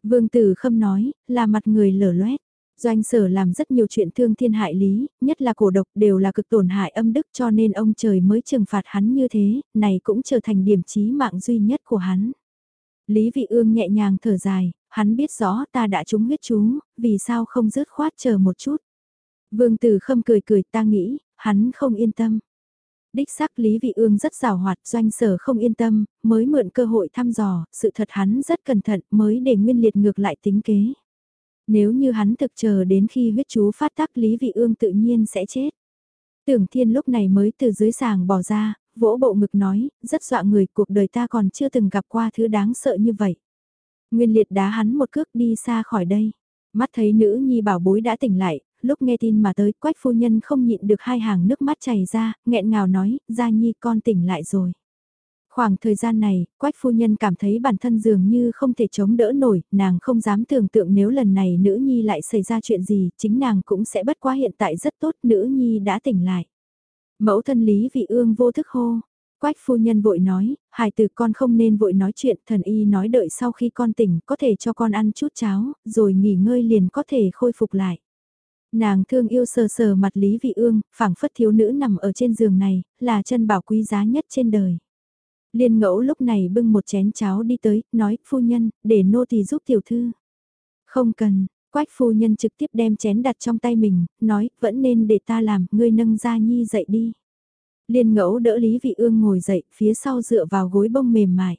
Vương Tử Khâm nói, là mặt người lở loét. Doanh sở làm rất nhiều chuyện thương thiên hại lý, nhất là cổ độc đều là cực tổn hại âm đức cho nên ông trời mới trừng phạt hắn như thế, này cũng trở thành điểm chí mạng duy nhất của hắn. Lý Vị Ương nhẹ nhàng thở dài, hắn biết rõ ta đã trúng huyết chú, vì sao không dứt khoát chờ một chút. Vương Tử Khâm cười cười ta nghĩ, hắn không yên tâm. Đích xác Lý Vị Ương rất rào hoạt, doanh sở không yên tâm, mới mượn cơ hội thăm dò, sự thật hắn rất cẩn thận mới để nguyên liệt ngược lại tính kế. Nếu như hắn thực chờ đến khi huyết chú phát tác Lý Vị Ương tự nhiên sẽ chết. Tưởng Thiên lúc này mới từ dưới sàng bỏ ra, vỗ bộ ngực nói, rất dọa người cuộc đời ta còn chưa từng gặp qua thứ đáng sợ như vậy. Nguyên liệt đá hắn một cước đi xa khỏi đây. Mắt thấy nữ nhi bảo bối đã tỉnh lại, lúc nghe tin mà tới quách phu nhân không nhịn được hai hàng nước mắt chảy ra, nghẹn ngào nói, gia nhi con tỉnh lại rồi. Khoảng thời gian này, quách phu nhân cảm thấy bản thân dường như không thể chống đỡ nổi, nàng không dám tưởng tượng nếu lần này nữ nhi lại xảy ra chuyện gì, chính nàng cũng sẽ bất quá hiện tại rất tốt, nữ nhi đã tỉnh lại. Mẫu thân Lý Vị Ương vô thức hô, Quách phu nhân vội nói, hài từ con không nên vội nói chuyện, thần y nói đợi sau khi con tỉnh có thể cho con ăn chút cháo, rồi nghỉ ngơi liền có thể khôi phục lại. Nàng thương yêu sờ sờ mặt Lý Vị Ương, phảng phất thiếu nữ nằm ở trên giường này, là chân bảo quý giá nhất trên đời. Liên ngẫu lúc này bưng một chén cháo đi tới, nói, phu nhân, để nô tỳ giúp tiểu thư. Không cần, quách phu nhân trực tiếp đem chén đặt trong tay mình, nói, vẫn nên để ta làm, ngươi nâng ra nhi dậy đi. Liên ngẫu đỡ Lý Vị Ương ngồi dậy, phía sau dựa vào gối bông mềm mại.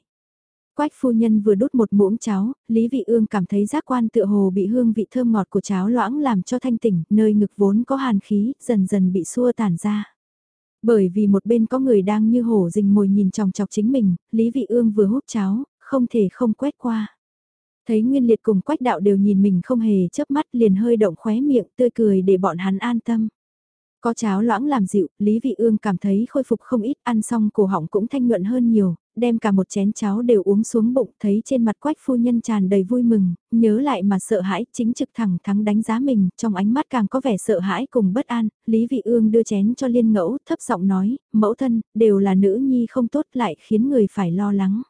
Quách phu nhân vừa đút một muỗng cháo, Lý Vị Ương cảm thấy giác quan tựa hồ bị hương vị thơm ngọt của cháo loãng làm cho thanh tỉnh, nơi ngực vốn có hàn khí, dần dần bị xua tản ra. Bởi vì một bên có người đang như hổ rình mồi nhìn chòng chọc chính mình, Lý Vị Ương vừa hút cháo, không thể không quét qua. Thấy Nguyên Liệt cùng Quách Đạo đều nhìn mình không hề chớp mắt liền hơi động khóe miệng tươi cười để bọn hắn an tâm. Có cháo loãng làm dịu, Lý Vị Ương cảm thấy khôi phục không ít, ăn xong cổ họng cũng thanh nhuận hơn nhiều, đem cả một chén cháo đều uống xuống bụng, thấy trên mặt quách phu nhân tràn đầy vui mừng, nhớ lại mà sợ hãi, chính trực thẳng thắng đánh giá mình, trong ánh mắt càng có vẻ sợ hãi cùng bất an, Lý Vị Ương đưa chén cho liên ngẫu, thấp giọng nói, mẫu thân, đều là nữ nhi không tốt lại khiến người phải lo lắng.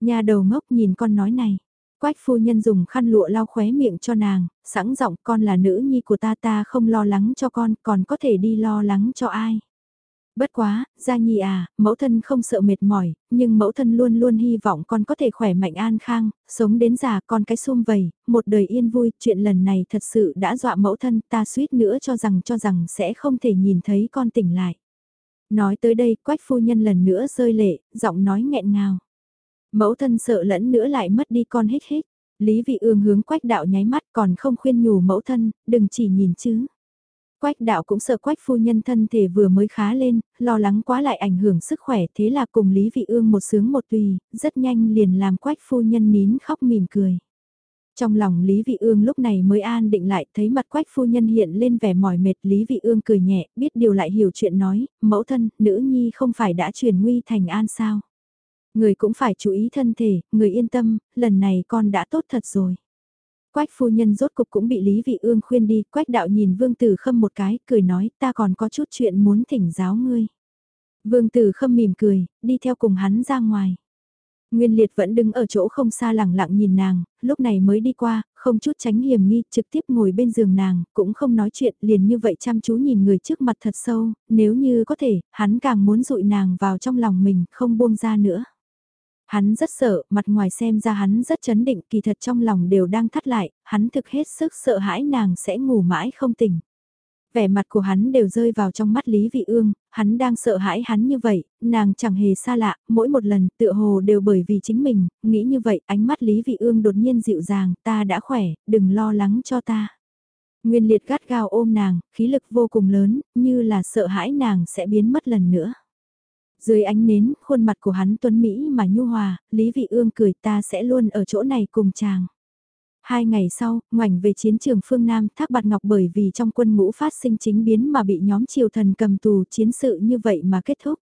Nhà đầu ngốc nhìn con nói này. Quách phu nhân dùng khăn lụa lau khóe miệng cho nàng, sẵn giọng con là nữ nhi của ta ta không lo lắng cho con, còn có thể đi lo lắng cho ai. Bất quá, Gia Nhi à, mẫu thân không sợ mệt mỏi, nhưng mẫu thân luôn luôn hy vọng con có thể khỏe mạnh an khang, sống đến già con cái sum vầy, một đời yên vui, chuyện lần này thật sự đã dọa mẫu thân ta suýt nữa cho rằng cho rằng sẽ không thể nhìn thấy con tỉnh lại. Nói tới đây, quách phu nhân lần nữa rơi lệ, giọng nói nghẹn ngào. Mẫu thân sợ lẫn nữa lại mất đi con hết hết Lý vị ương hướng quách đạo nháy mắt còn không khuyên nhủ mẫu thân, đừng chỉ nhìn chứ. Quách đạo cũng sợ quách phu nhân thân thể vừa mới khá lên, lo lắng quá lại ảnh hưởng sức khỏe thế là cùng Lý Vị Ương một sướng một tùy, rất nhanh liền làm quách phu nhân nín khóc mỉm cười. Trong lòng Lý Vị Ương lúc này mới an định lại thấy mặt quách phu nhân hiện lên vẻ mỏi mệt Lý Vị Ương cười nhẹ biết điều lại hiểu chuyện nói, mẫu thân, nữ nhi không phải đã chuyển nguy thành an sao. Người cũng phải chú ý thân thể, người yên tâm, lần này con đã tốt thật rồi. Quách phu nhân rốt cục cũng bị Lý Vị Ương khuyên đi, quách đạo nhìn Vương Tử Khâm một cái, cười nói ta còn có chút chuyện muốn thỉnh giáo ngươi. Vương Tử Khâm mỉm cười, đi theo cùng hắn ra ngoài. Nguyên Liệt vẫn đứng ở chỗ không xa lẳng lặng nhìn nàng, lúc này mới đi qua, không chút tránh hiểm nghi, trực tiếp ngồi bên giường nàng, cũng không nói chuyện, liền như vậy chăm chú nhìn người trước mặt thật sâu, nếu như có thể, hắn càng muốn dụi nàng vào trong lòng mình, không buông ra nữa. Hắn rất sợ, mặt ngoài xem ra hắn rất chấn định, kỳ thật trong lòng đều đang thắt lại, hắn thực hết sức sợ hãi nàng sẽ ngủ mãi không tỉnh. Vẻ mặt của hắn đều rơi vào trong mắt Lý Vị Ương, hắn đang sợ hãi hắn như vậy, nàng chẳng hề xa lạ, mỗi một lần tựa hồ đều bởi vì chính mình, nghĩ như vậy, ánh mắt Lý Vị Ương đột nhiên dịu dàng, ta đã khỏe, đừng lo lắng cho ta. Nguyên liệt gắt gao ôm nàng, khí lực vô cùng lớn, như là sợ hãi nàng sẽ biến mất lần nữa. Dưới ánh nến, khuôn mặt của hắn tuấn Mỹ mà nhu hòa, Lý Vị Ương cười ta sẽ luôn ở chỗ này cùng chàng. Hai ngày sau, ngoảnh về chiến trường phương Nam Thác Bạt Ngọc bởi vì trong quân ngũ phát sinh chính biến mà bị nhóm triều thần cầm tù chiến sự như vậy mà kết thúc.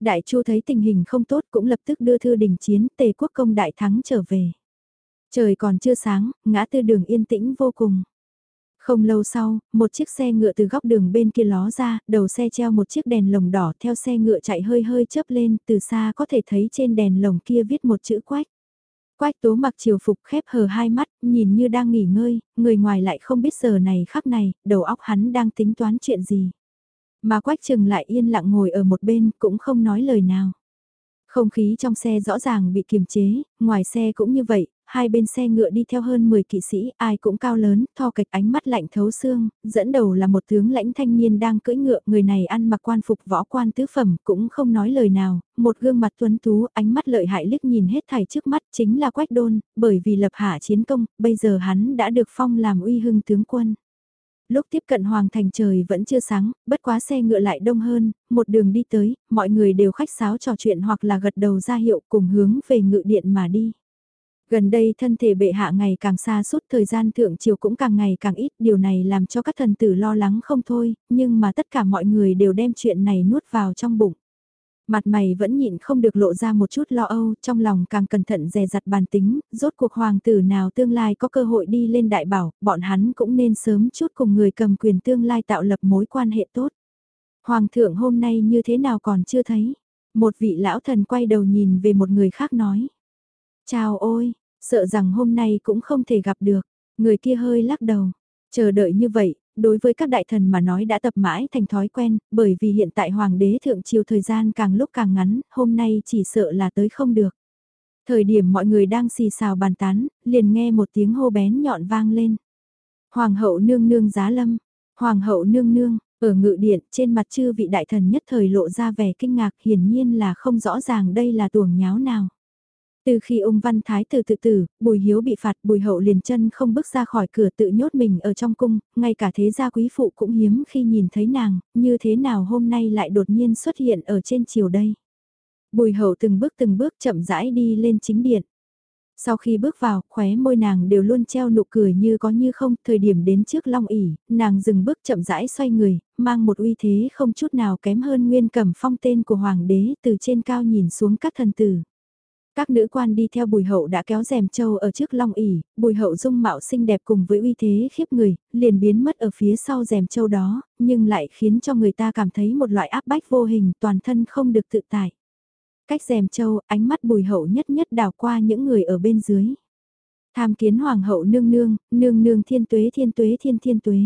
Đại Chu thấy tình hình không tốt cũng lập tức đưa thư đình chiến tề quốc công đại thắng trở về. Trời còn chưa sáng, ngã tư đường yên tĩnh vô cùng. Không lâu sau, một chiếc xe ngựa từ góc đường bên kia ló ra, đầu xe treo một chiếc đèn lồng đỏ theo xe ngựa chạy hơi hơi chớp lên, từ xa có thể thấy trên đèn lồng kia viết một chữ quách. Quách tố mặc chiều phục khép hờ hai mắt, nhìn như đang nghỉ ngơi, người ngoài lại không biết giờ này khắc này, đầu óc hắn đang tính toán chuyện gì. Mà quách trừng lại yên lặng ngồi ở một bên, cũng không nói lời nào. Không khí trong xe rõ ràng bị kiềm chế, ngoài xe cũng như vậy, hai bên xe ngựa đi theo hơn 10 kỵ sĩ, ai cũng cao lớn, tho kịch ánh mắt lạnh thấu xương, dẫn đầu là một tướng lãnh thanh niên đang cưỡi ngựa, người này ăn mặc quan phục võ quan tứ phẩm, cũng không nói lời nào, một gương mặt tuấn tú, ánh mắt lợi hại liếc nhìn hết thảy trước mắt, chính là Quách Đôn, bởi vì lập hạ chiến công, bây giờ hắn đã được phong làm uy hưng tướng quân. Lúc tiếp cận hoàng thành trời vẫn chưa sáng, bất quá xe ngựa lại đông hơn, một đường đi tới, mọi người đều khách sáo trò chuyện hoặc là gật đầu ra hiệu cùng hướng về ngự điện mà đi. Gần đây thân thể bệ hạ ngày càng xa suốt thời gian thượng triều cũng càng ngày càng ít, điều này làm cho các thần tử lo lắng không thôi, nhưng mà tất cả mọi người đều đem chuyện này nuốt vào trong bụng. Mặt mày vẫn nhịn không được lộ ra một chút lo âu, trong lòng càng cẩn thận dè dặt bàn tính, rốt cuộc hoàng tử nào tương lai có cơ hội đi lên đại bảo, bọn hắn cũng nên sớm chút cùng người cầm quyền tương lai tạo lập mối quan hệ tốt. Hoàng thượng hôm nay như thế nào còn chưa thấy? Một vị lão thần quay đầu nhìn về một người khác nói. Chào ôi, sợ rằng hôm nay cũng không thể gặp được. Người kia hơi lắc đầu. Chờ đợi như vậy, đối với các đại thần mà nói đã tập mãi thành thói quen, bởi vì hiện tại hoàng đế thượng triều thời gian càng lúc càng ngắn, hôm nay chỉ sợ là tới không được. Thời điểm mọi người đang xì xào bàn tán, liền nghe một tiếng hô bén nhọn vang lên. Hoàng hậu nương nương giá lâm, hoàng hậu nương nương, ở ngự điện trên mặt chư vị đại thần nhất thời lộ ra vẻ kinh ngạc hiển nhiên là không rõ ràng đây là tuồng nháo nào. Từ khi ung văn thái tử tự tử, bùi hiếu bị phạt bùi hậu liền chân không bước ra khỏi cửa tự nhốt mình ở trong cung, ngay cả thế gia quý phụ cũng hiếm khi nhìn thấy nàng, như thế nào hôm nay lại đột nhiên xuất hiện ở trên chiều đây. Bùi hậu từng bước từng bước chậm rãi đi lên chính điện. Sau khi bước vào, khóe môi nàng đều luôn treo nụ cười như có như không, thời điểm đến trước long ỉ, nàng dừng bước chậm rãi xoay người, mang một uy thế không chút nào kém hơn nguyên cẩm phong tên của hoàng đế từ trên cao nhìn xuống các thần tử. Các nữ quan đi theo bùi hậu đã kéo rèm châu ở trước long ỉ, bùi hậu dung mạo xinh đẹp cùng với uy thế khiếp người, liền biến mất ở phía sau rèm châu đó, nhưng lại khiến cho người ta cảm thấy một loại áp bách vô hình toàn thân không được tự tại. Cách rèm châu, ánh mắt bùi hậu nhất nhất đảo qua những người ở bên dưới. Tham kiến hoàng hậu nương nương, nương nương thiên tuế thiên tuế thiên thiên tuế.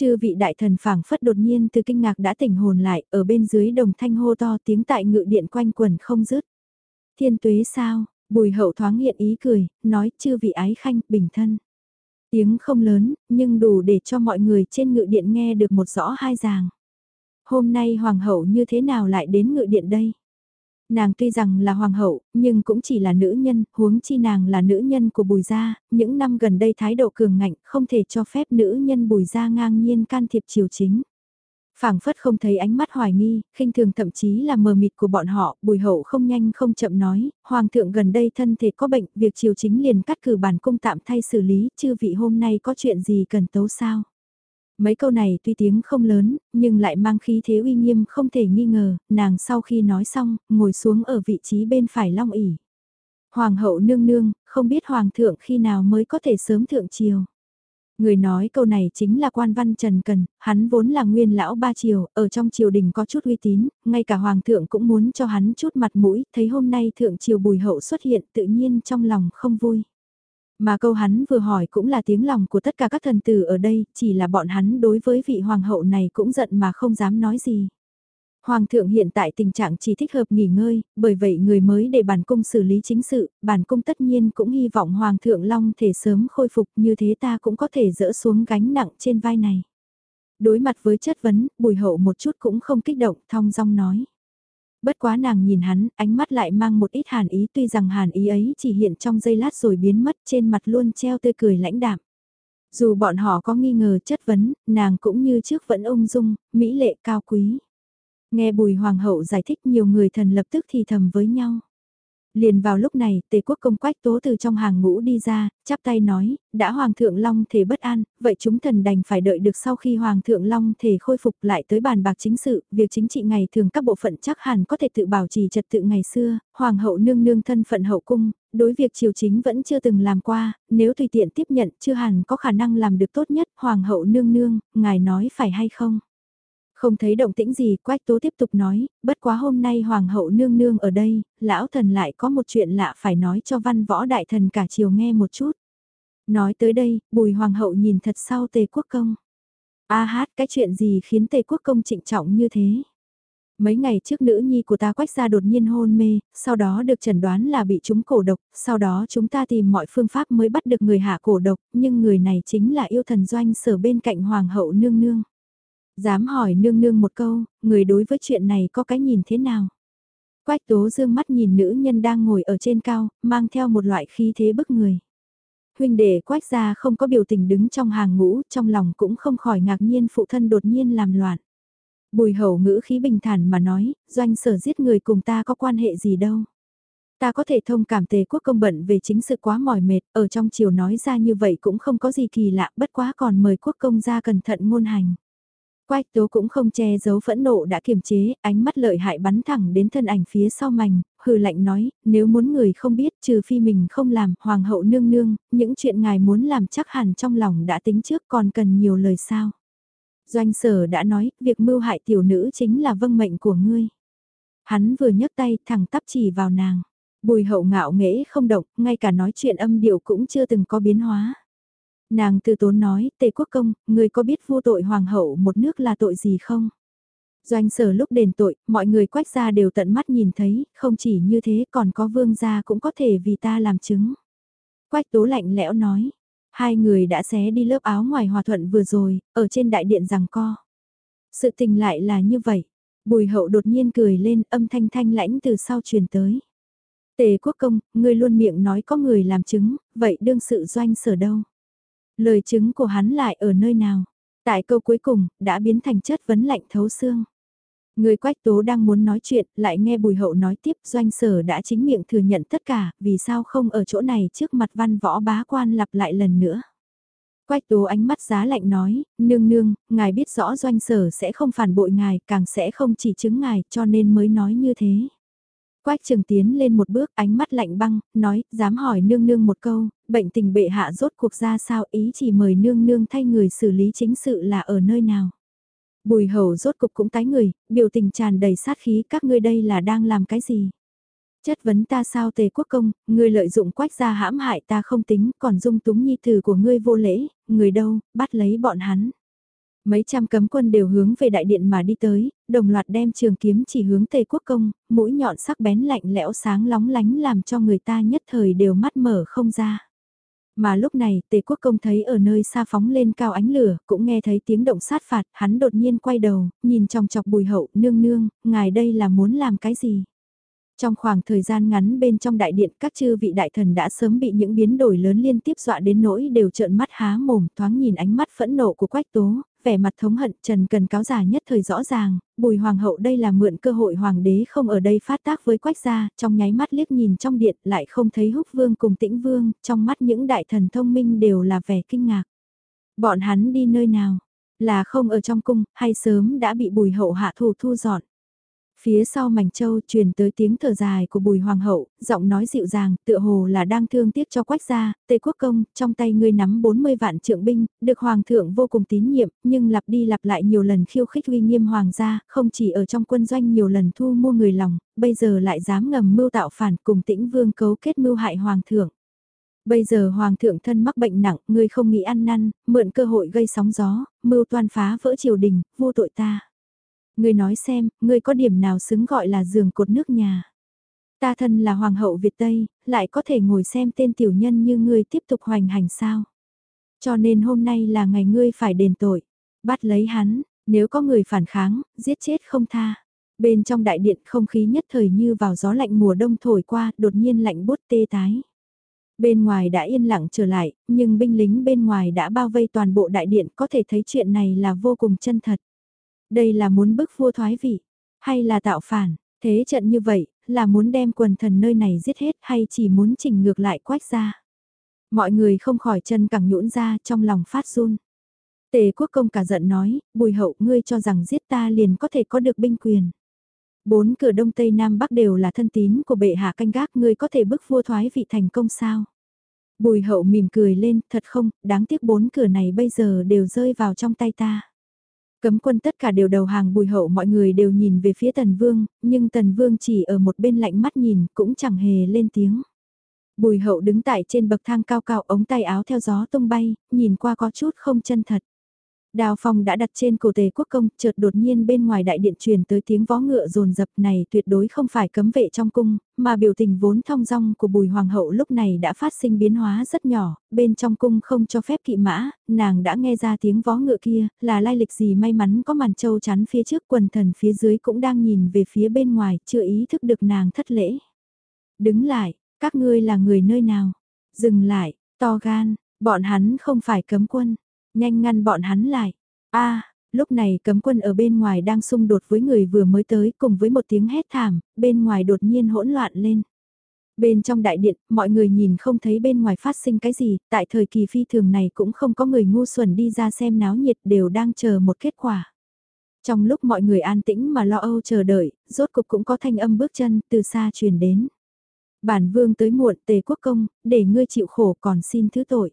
Chư vị đại thần phảng phất đột nhiên từ kinh ngạc đã tỉnh hồn lại, ở bên dưới đồng thanh hô to tiếng tại ngự điện quanh quần không dứt. Thiên tuế sao, bùi hậu thoáng hiện ý cười, nói chư vị ái khanh, bình thân. Tiếng không lớn, nhưng đủ để cho mọi người trên ngự điện nghe được một rõ hai ràng. Hôm nay hoàng hậu như thế nào lại đến ngự điện đây? Nàng tuy rằng là hoàng hậu, nhưng cũng chỉ là nữ nhân, huống chi nàng là nữ nhân của bùi gia, những năm gần đây thái độ cường ngạnh không thể cho phép nữ nhân bùi gia ngang nhiên can thiệp triều chính phảng phất không thấy ánh mắt hoài nghi, khinh thường thậm chí là mờ mịt của bọn họ, bùi hậu không nhanh không chậm nói, hoàng thượng gần đây thân thể có bệnh, việc triều chính liền cắt cử bản cung tạm thay xử lý, chư vị hôm nay có chuyện gì cần tấu sao? Mấy câu này tuy tiếng không lớn, nhưng lại mang khí thế uy nghiêm không thể nghi ngờ, nàng sau khi nói xong, ngồi xuống ở vị trí bên phải long ỉ. Hoàng hậu nương nương, không biết hoàng thượng khi nào mới có thể sớm thượng triều. Người nói câu này chính là quan văn Trần Cần, hắn vốn là nguyên lão ba triều, ở trong triều đình có chút uy tín, ngay cả hoàng thượng cũng muốn cho hắn chút mặt mũi, thấy hôm nay thượng triều bùi hậu xuất hiện tự nhiên trong lòng không vui. Mà câu hắn vừa hỏi cũng là tiếng lòng của tất cả các thần tử ở đây, chỉ là bọn hắn đối với vị hoàng hậu này cũng giận mà không dám nói gì. Hoàng thượng hiện tại tình trạng chỉ thích hợp nghỉ ngơi, bởi vậy người mới để bản cung xử lý chính sự, bản cung tất nhiên cũng hy vọng Hoàng thượng Long thể sớm khôi phục như thế ta cũng có thể dỡ xuống gánh nặng trên vai này. Đối mặt với chất vấn, bùi hậu một chút cũng không kích động, thong dong nói. Bất quá nàng nhìn hắn, ánh mắt lại mang một ít hàn ý tuy rằng hàn ý ấy chỉ hiện trong giây lát rồi biến mất trên mặt luôn treo tươi cười lãnh đạm. Dù bọn họ có nghi ngờ chất vấn, nàng cũng như trước vẫn ung dung, mỹ lệ cao quý. Nghe bùi hoàng hậu giải thích nhiều người thần lập tức thì thầm với nhau. Liền vào lúc này, tề quốc công quách tố từ trong hàng ngũ đi ra, chắp tay nói, đã hoàng thượng long thể bất an, vậy chúng thần đành phải đợi được sau khi hoàng thượng long thể khôi phục lại tới bàn bạc chính sự, việc chính trị ngày thường các bộ phận chắc hẳn có thể tự bảo trì trật tự ngày xưa, hoàng hậu nương nương thân phận hậu cung, đối việc triều chính vẫn chưa từng làm qua, nếu tùy tiện tiếp nhận chưa hẳn có khả năng làm được tốt nhất, hoàng hậu nương nương, ngài nói phải hay không? Không thấy động tĩnh gì, Quách Tố tiếp tục nói, bất quá hôm nay Hoàng hậu nương nương ở đây, lão thần lại có một chuyện lạ phải nói cho văn võ đại thần cả chiều nghe một chút. Nói tới đây, bùi Hoàng hậu nhìn thật sau Tề Quốc Công. A hát, cái chuyện gì khiến Tề Quốc Công trịnh trọng như thế? Mấy ngày trước nữ nhi của ta quách ra đột nhiên hôn mê, sau đó được chẩn đoán là bị chúng cổ độc, sau đó chúng ta tìm mọi phương pháp mới bắt được người hạ cổ độc, nhưng người này chính là yêu thần doanh sở bên cạnh hoàng hậu nương nương. Dám hỏi nương nương một câu, người đối với chuyện này có cái nhìn thế nào? Quách tố dương mắt nhìn nữ nhân đang ngồi ở trên cao, mang theo một loại khí thế bức người. Huynh đệ quách gia không có biểu tình đứng trong hàng ngũ, trong lòng cũng không khỏi ngạc nhiên phụ thân đột nhiên làm loạn. Bùi hậu ngữ khí bình thản mà nói, doanh sở giết người cùng ta có quan hệ gì đâu. Ta có thể thông cảm tề quốc công bận về chính sự quá mỏi mệt, ở trong chiều nói ra như vậy cũng không có gì kỳ lạ, bất quá còn mời quốc công ra cẩn thận ngôn hành. Quách tố cũng không che giấu phẫn nộ đã kiềm chế, ánh mắt lợi hại bắn thẳng đến thân ảnh phía sau mảnh, hừ lạnh nói, nếu muốn người không biết trừ phi mình không làm, hoàng hậu nương nương, những chuyện ngài muốn làm chắc hẳn trong lòng đã tính trước còn cần nhiều lời sao. Doanh sở đã nói, việc mưu hại tiểu nữ chính là vâng mệnh của ngươi. Hắn vừa nhấc tay thẳng tắp chỉ vào nàng. Bùi hậu ngạo nghễ không động, ngay cả nói chuyện âm điệu cũng chưa từng có biến hóa. Nàng từ tốn nói, tề quốc công, người có biết vô tội hoàng hậu một nước là tội gì không? Doanh sở lúc đền tội, mọi người quách ra đều tận mắt nhìn thấy, không chỉ như thế còn có vương gia cũng có thể vì ta làm chứng. Quách tố lạnh lẽo nói, hai người đã xé đi lớp áo ngoài hòa thuận vừa rồi, ở trên đại điện rằng co. Sự tình lại là như vậy, bùi hậu đột nhiên cười lên âm thanh thanh lãnh từ sau truyền tới. Tề quốc công, ngươi luôn miệng nói có người làm chứng, vậy đương sự doanh sở đâu? Lời chứng của hắn lại ở nơi nào? Tại câu cuối cùng, đã biến thành chất vấn lạnh thấu xương. Người quách tố đang muốn nói chuyện, lại nghe bùi hậu nói tiếp doanh sở đã chính miệng thừa nhận tất cả, vì sao không ở chỗ này trước mặt văn võ bá quan lặp lại lần nữa. Quách tố ánh mắt giá lạnh nói, nương nương, ngài biết rõ doanh sở sẽ không phản bội ngài, càng sẽ không chỉ chứng ngài, cho nên mới nói như thế. Quách trường tiến lên một bước, ánh mắt lạnh băng, nói, dám hỏi nương nương một câu, bệnh tình bệ hạ rốt cuộc ra sao ý chỉ mời nương nương thay người xử lý chính sự là ở nơi nào. Bùi hầu rốt cục cũng tái người, biểu tình tràn đầy sát khí các ngươi đây là đang làm cái gì. Chất vấn ta sao tề quốc công, ngươi lợi dụng quách gia hãm hại ta không tính, còn dung túng nhi tử của ngươi vô lễ, người đâu, bắt lấy bọn hắn. Mấy trăm cấm quân đều hướng về đại điện mà đi tới, đồng loạt đem trường kiếm chỉ hướng tề quốc công, mũi nhọn sắc bén lạnh lẽo sáng lóng lánh làm cho người ta nhất thời đều mắt mở không ra. Mà lúc này, tề quốc công thấy ở nơi xa phóng lên cao ánh lửa, cũng nghe thấy tiếng động sát phạt, hắn đột nhiên quay đầu, nhìn trong chọc bùi hậu, nương nương, ngài đây là muốn làm cái gì? Trong khoảng thời gian ngắn bên trong đại điện các chư vị đại thần đã sớm bị những biến đổi lớn liên tiếp dọa đến nỗi đều trợn mắt há mồm thoáng nhìn ánh mắt phẫn nộ của quách tố, vẻ mặt thống hận trần cần cáo giả nhất thời rõ ràng, bùi hoàng hậu đây là mượn cơ hội hoàng đế không ở đây phát tác với quách gia, trong nháy mắt liếc nhìn trong điện lại không thấy húc vương cùng tĩnh vương, trong mắt những đại thần thông minh đều là vẻ kinh ngạc. Bọn hắn đi nơi nào? Là không ở trong cung, hay sớm đã bị bùi hậu hạ thủ thu dọn? Phía sau mảnh châu truyền tới tiếng thở dài của bùi hoàng hậu, giọng nói dịu dàng, tựa hồ là đang thương tiếc cho quách gia, tề quốc công, trong tay ngươi nắm 40 vạn trượng binh, được hoàng thượng vô cùng tín nhiệm, nhưng lặp đi lặp lại nhiều lần khiêu khích uy nghiêm hoàng gia, không chỉ ở trong quân doanh nhiều lần thu mua người lòng, bây giờ lại dám ngầm mưu tạo phản cùng tĩnh vương cấu kết mưu hại hoàng thượng. Bây giờ hoàng thượng thân mắc bệnh nặng, ngươi không nghĩ ăn năn, mượn cơ hội gây sóng gió, mưu toan phá vỡ triều đình, vô tội ta. Ngươi nói xem, ngươi có điểm nào xứng gọi là giường cột nước nhà. Ta thân là hoàng hậu Việt Tây, lại có thể ngồi xem tên tiểu nhân như ngươi tiếp tục hoành hành sao. Cho nên hôm nay là ngày ngươi phải đền tội. Bắt lấy hắn, nếu có người phản kháng, giết chết không tha. Bên trong đại điện không khí nhất thời như vào gió lạnh mùa đông thổi qua, đột nhiên lạnh bút tê tái. Bên ngoài đã yên lặng trở lại, nhưng binh lính bên ngoài đã bao vây toàn bộ đại điện có thể thấy chuyện này là vô cùng chân thật. Đây là muốn bức vua thoái vị, hay là tạo phản, thế trận như vậy, là muốn đem quần thần nơi này giết hết hay chỉ muốn chỉnh ngược lại quách ra. Mọi người không khỏi chân cẳng nhũn ra trong lòng phát run. Tề quốc công cả giận nói, bùi hậu ngươi cho rằng giết ta liền có thể có được binh quyền. Bốn cửa đông tây nam bắc đều là thân tín của bệ hạ canh gác ngươi có thể bức vua thoái vị thành công sao. Bùi hậu mỉm cười lên, thật không, đáng tiếc bốn cửa này bây giờ đều rơi vào trong tay ta. Cấm quân tất cả đều đầu hàng bùi hậu mọi người đều nhìn về phía tần vương, nhưng tần vương chỉ ở một bên lạnh mắt nhìn cũng chẳng hề lên tiếng. Bùi hậu đứng tại trên bậc thang cao cao ống tay áo theo gió tung bay, nhìn qua có chút không chân thật. Đào phong đã đặt trên cổ tề quốc công, chợt đột nhiên bên ngoài đại điện truyền tới tiếng vó ngựa rồn rập này tuyệt đối không phải cấm vệ trong cung, mà biểu tình vốn thong dong của bùi hoàng hậu lúc này đã phát sinh biến hóa rất nhỏ, bên trong cung không cho phép kỵ mã, nàng đã nghe ra tiếng vó ngựa kia, là lai lịch gì may mắn có màn trâu chắn phía trước quần thần phía dưới cũng đang nhìn về phía bên ngoài, chưa ý thức được nàng thất lễ. Đứng lại, các ngươi là người nơi nào? Dừng lại, to gan, bọn hắn không phải cấm quân nhanh ngăn bọn hắn lại. a lúc này cấm quân ở bên ngoài đang xung đột với người vừa mới tới cùng với một tiếng hét thảm, bên ngoài đột nhiên hỗn loạn lên. Bên trong đại điện, mọi người nhìn không thấy bên ngoài phát sinh cái gì, tại thời kỳ phi thường này cũng không có người ngu xuẩn đi ra xem náo nhiệt đều đang chờ một kết quả. Trong lúc mọi người an tĩnh mà lo âu chờ đợi, rốt cục cũng có thanh âm bước chân từ xa truyền đến. Bản vương tới muộn tề quốc công, để ngươi chịu khổ còn xin thứ tội.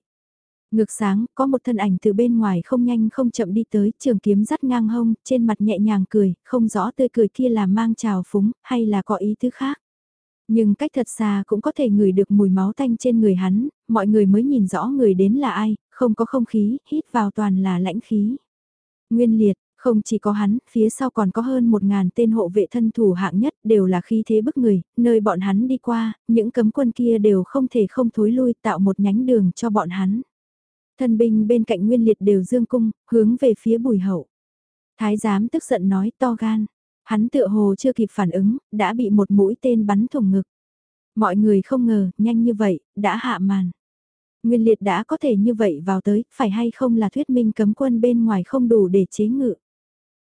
Ngược sáng, có một thân ảnh từ bên ngoài không nhanh không chậm đi tới, trường kiếm dắt ngang hông, trên mặt nhẹ nhàng cười, không rõ tươi cười kia là mang trào phúng, hay là có ý thứ khác. Nhưng cách thật xa cũng có thể ngửi được mùi máu tanh trên người hắn, mọi người mới nhìn rõ người đến là ai, không có không khí, hít vào toàn là lãnh khí. Nguyên liệt, không chỉ có hắn, phía sau còn có hơn một ngàn tên hộ vệ thân thủ hạng nhất đều là khí thế bức người, nơi bọn hắn đi qua, những cấm quân kia đều không thể không thối lui tạo một nhánh đường cho bọn hắn. Thân binh bên cạnh nguyên liệt đều dương cung, hướng về phía bùi hậu. Thái giám tức giận nói to gan. Hắn tựa hồ chưa kịp phản ứng, đã bị một mũi tên bắn thủng ngực. Mọi người không ngờ, nhanh như vậy, đã hạ màn. Nguyên liệt đã có thể như vậy vào tới, phải hay không là thuyết minh cấm quân bên ngoài không đủ để chế ngự.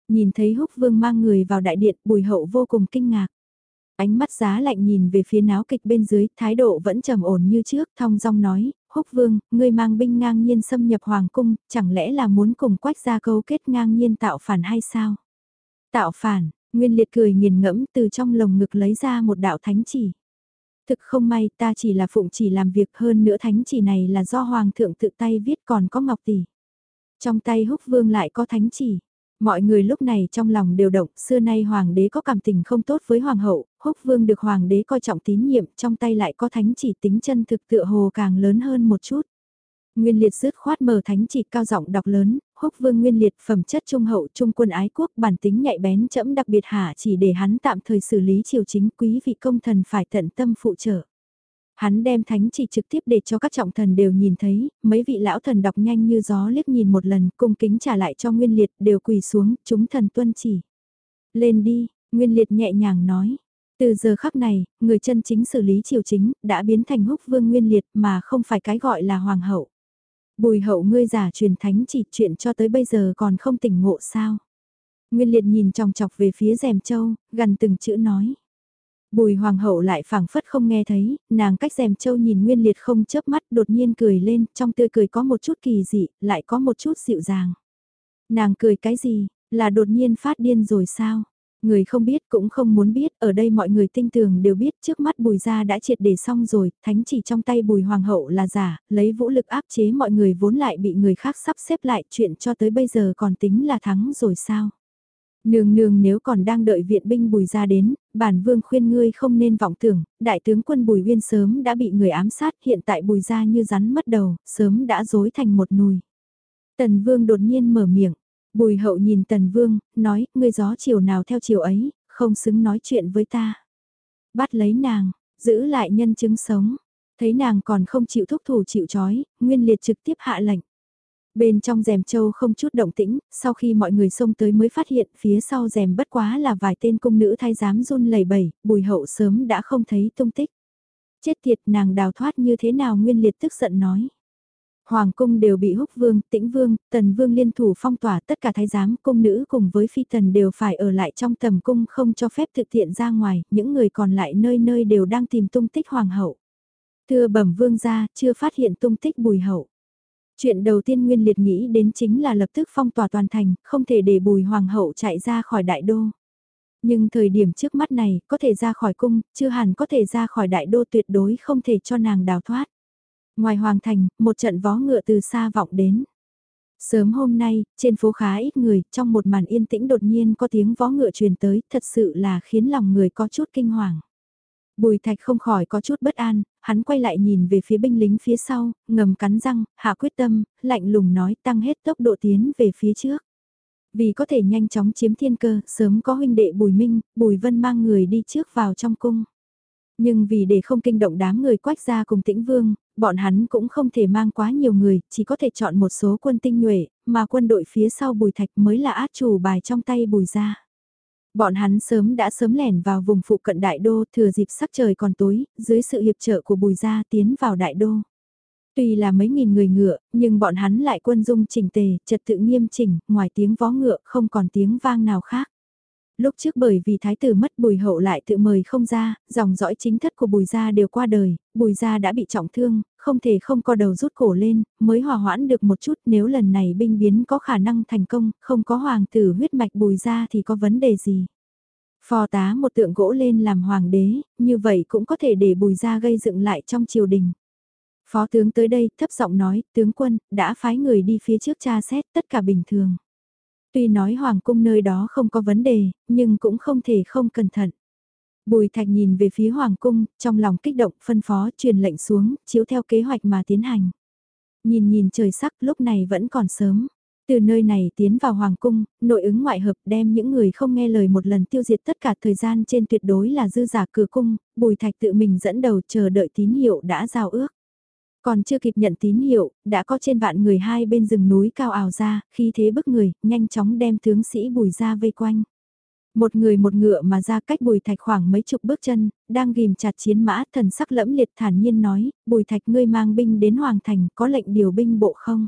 Nhìn thấy húc vương mang người vào đại điện, bùi hậu vô cùng kinh ngạc. Ánh mắt giá lạnh nhìn về phía náo kịch bên dưới, thái độ vẫn trầm ổn như trước, thong dong nói, húc vương, ngươi mang binh ngang nhiên xâm nhập hoàng cung, chẳng lẽ là muốn cùng quách gia câu kết ngang nhiên tạo phản hay sao? Tạo phản, Nguyên liệt cười nghiền ngẫm từ trong lồng ngực lấy ra một đạo thánh chỉ. Thực không may ta chỉ là phụng chỉ làm việc hơn nữa thánh chỉ này là do hoàng thượng tự tay viết còn có ngọc tỷ. Trong tay húc vương lại có thánh chỉ. Mọi người lúc này trong lòng đều động, xưa nay hoàng đế có cảm tình không tốt với hoàng hậu, húc vương được hoàng đế coi trọng tín nhiệm, trong tay lại có thánh chỉ tính chân thực tựa hồ càng lớn hơn một chút. Nguyên liệt dứt khoát mở thánh chỉ cao giọng đọc lớn, húc vương nguyên liệt phẩm chất trung hậu trung quân ái quốc bản tính nhạy bén chẫm đặc biệt hạ chỉ để hắn tạm thời xử lý triều chính quý vị công thần phải tận tâm phụ trợ. Hắn đem thánh chỉ trực tiếp để cho các trọng thần đều nhìn thấy, mấy vị lão thần đọc nhanh như gió liếc nhìn một lần, cung kính trả lại cho Nguyên Liệt, đều quỳ xuống, chúng thần tuân chỉ. Lên đi, Nguyên Liệt nhẹ nhàng nói. Từ giờ khắc này, người chân chính xử lý triều chính, đã biến thành húc vương Nguyên Liệt mà không phải cái gọi là hoàng hậu. Bùi hậu ngươi giả truyền thánh chỉ chuyện cho tới bây giờ còn không tỉnh ngộ sao. Nguyên liệt nhìn chòng chọc về phía rèm châu, gần từng chữ nói. Bùi hoàng hậu lại phảng phất không nghe thấy, nàng cách rèm châu nhìn nguyên liệt không chớp mắt đột nhiên cười lên, trong tươi cười có một chút kỳ dị, lại có một chút dịu dàng. Nàng cười cái gì, là đột nhiên phát điên rồi sao? Người không biết cũng không muốn biết, ở đây mọi người tinh tường đều biết trước mắt bùi gia đã triệt để xong rồi, thánh chỉ trong tay bùi hoàng hậu là giả, lấy vũ lực áp chế mọi người vốn lại bị người khác sắp xếp lại chuyện cho tới bây giờ còn tính là thắng rồi sao. Nương nương nếu còn đang đợi viện binh bùi gia đến, bản vương khuyên ngươi không nên vọng tưởng, đại tướng quân bùi uyên sớm đã bị người ám sát hiện tại bùi gia như rắn mất đầu, sớm đã rối thành một nùi. Tần vương đột nhiên mở miệng, Bùi hậu nhìn tần vương, nói, ngươi gió chiều nào theo chiều ấy, không xứng nói chuyện với ta. Bắt lấy nàng, giữ lại nhân chứng sống. Thấy nàng còn không chịu thúc thủ chịu chói, nguyên liệt trực tiếp hạ lệnh. Bên trong rèm châu không chút động tĩnh, sau khi mọi người xông tới mới phát hiện phía sau rèm bất quá là vài tên cung nữ thay giám run lẩy bẩy, bùi hậu sớm đã không thấy tung tích. Chết tiệt nàng đào thoát như thế nào nguyên liệt tức giận nói. Hoàng cung đều bị húc vương, tĩnh vương, tần vương liên thủ phong tỏa tất cả thái giám cung nữ cùng với phi tần đều phải ở lại trong tầm cung không cho phép thực thiện ra ngoài, những người còn lại nơi nơi đều đang tìm tung tích hoàng hậu. Thưa bẩm vương gia, chưa phát hiện tung tích bùi hậu. Chuyện đầu tiên Nguyên Liệt nghĩ đến chính là lập tức phong tỏa toàn thành, không thể để bùi hoàng hậu chạy ra khỏi đại đô. Nhưng thời điểm trước mắt này, có thể ra khỏi cung, chưa hẳn có thể ra khỏi đại đô tuyệt đối không thể cho nàng đào thoát. Ngoài hoàng thành, một trận vó ngựa từ xa vọng đến. Sớm hôm nay, trên phố khá ít người, trong một màn yên tĩnh đột nhiên có tiếng vó ngựa truyền tới, thật sự là khiến lòng người có chút kinh hoàng. Bùi thạch không khỏi có chút bất an, hắn quay lại nhìn về phía binh lính phía sau, ngầm cắn răng, hạ quyết tâm, lạnh lùng nói tăng hết tốc độ tiến về phía trước. Vì có thể nhanh chóng chiếm thiên cơ, sớm có huynh đệ bùi minh, bùi vân mang người đi trước vào trong cung. Nhưng vì để không kinh động đám người quách ra cùng tĩnh vương, bọn hắn cũng không thể mang quá nhiều người, chỉ có thể chọn một số quân tinh nhuệ, mà quân đội phía sau bùi thạch mới là át chủ bài trong tay bùi ra. Bọn hắn sớm đã sớm lẻn vào vùng phụ cận đại đô thừa dịp sắc trời còn tối, dưới sự hiệp trợ của bùi gia tiến vào đại đô. Tuy là mấy nghìn người ngựa, nhưng bọn hắn lại quân dung chỉnh tề, trật tự nghiêm chỉnh, ngoài tiếng vó ngựa không còn tiếng vang nào khác. Lúc trước bởi vì thái tử mất bùi hậu lại tự mời không ra, dòng dõi chính thất của bùi gia đều qua đời, bùi gia đã bị trọng thương, không thể không co đầu rút cổ lên, mới hòa hoãn được một chút nếu lần này binh biến có khả năng thành công, không có hoàng tử huyết mạch bùi gia thì có vấn đề gì. Phò tá một tượng gỗ lên làm hoàng đế, như vậy cũng có thể để bùi gia gây dựng lại trong triều đình. Phó tướng tới đây thấp giọng nói, tướng quân, đã phái người đi phía trước tra xét tất cả bình thường. Tuy nói hoàng cung nơi đó không có vấn đề, nhưng cũng không thể không cẩn thận. Bùi thạch nhìn về phía hoàng cung, trong lòng kích động phân phó truyền lệnh xuống, chiếu theo kế hoạch mà tiến hành. Nhìn nhìn trời sắc lúc này vẫn còn sớm. Từ nơi này tiến vào hoàng cung, nội ứng ngoại hợp đem những người không nghe lời một lần tiêu diệt tất cả thời gian trên tuyệt đối là dư giả cửa cung, bùi thạch tự mình dẫn đầu chờ đợi tín hiệu đã giao ước. Còn chưa kịp nhận tín hiệu, đã có trên vạn người hai bên rừng núi cao ảo ra, khi thế bức người, nhanh chóng đem tướng sĩ bùi ra vây quanh. Một người một ngựa mà ra cách bùi thạch khoảng mấy chục bước chân, đang ghim chặt chiến mã thần sắc lẫm liệt thản nhiên nói, bùi thạch ngươi mang binh đến Hoàng Thành có lệnh điều binh bộ không?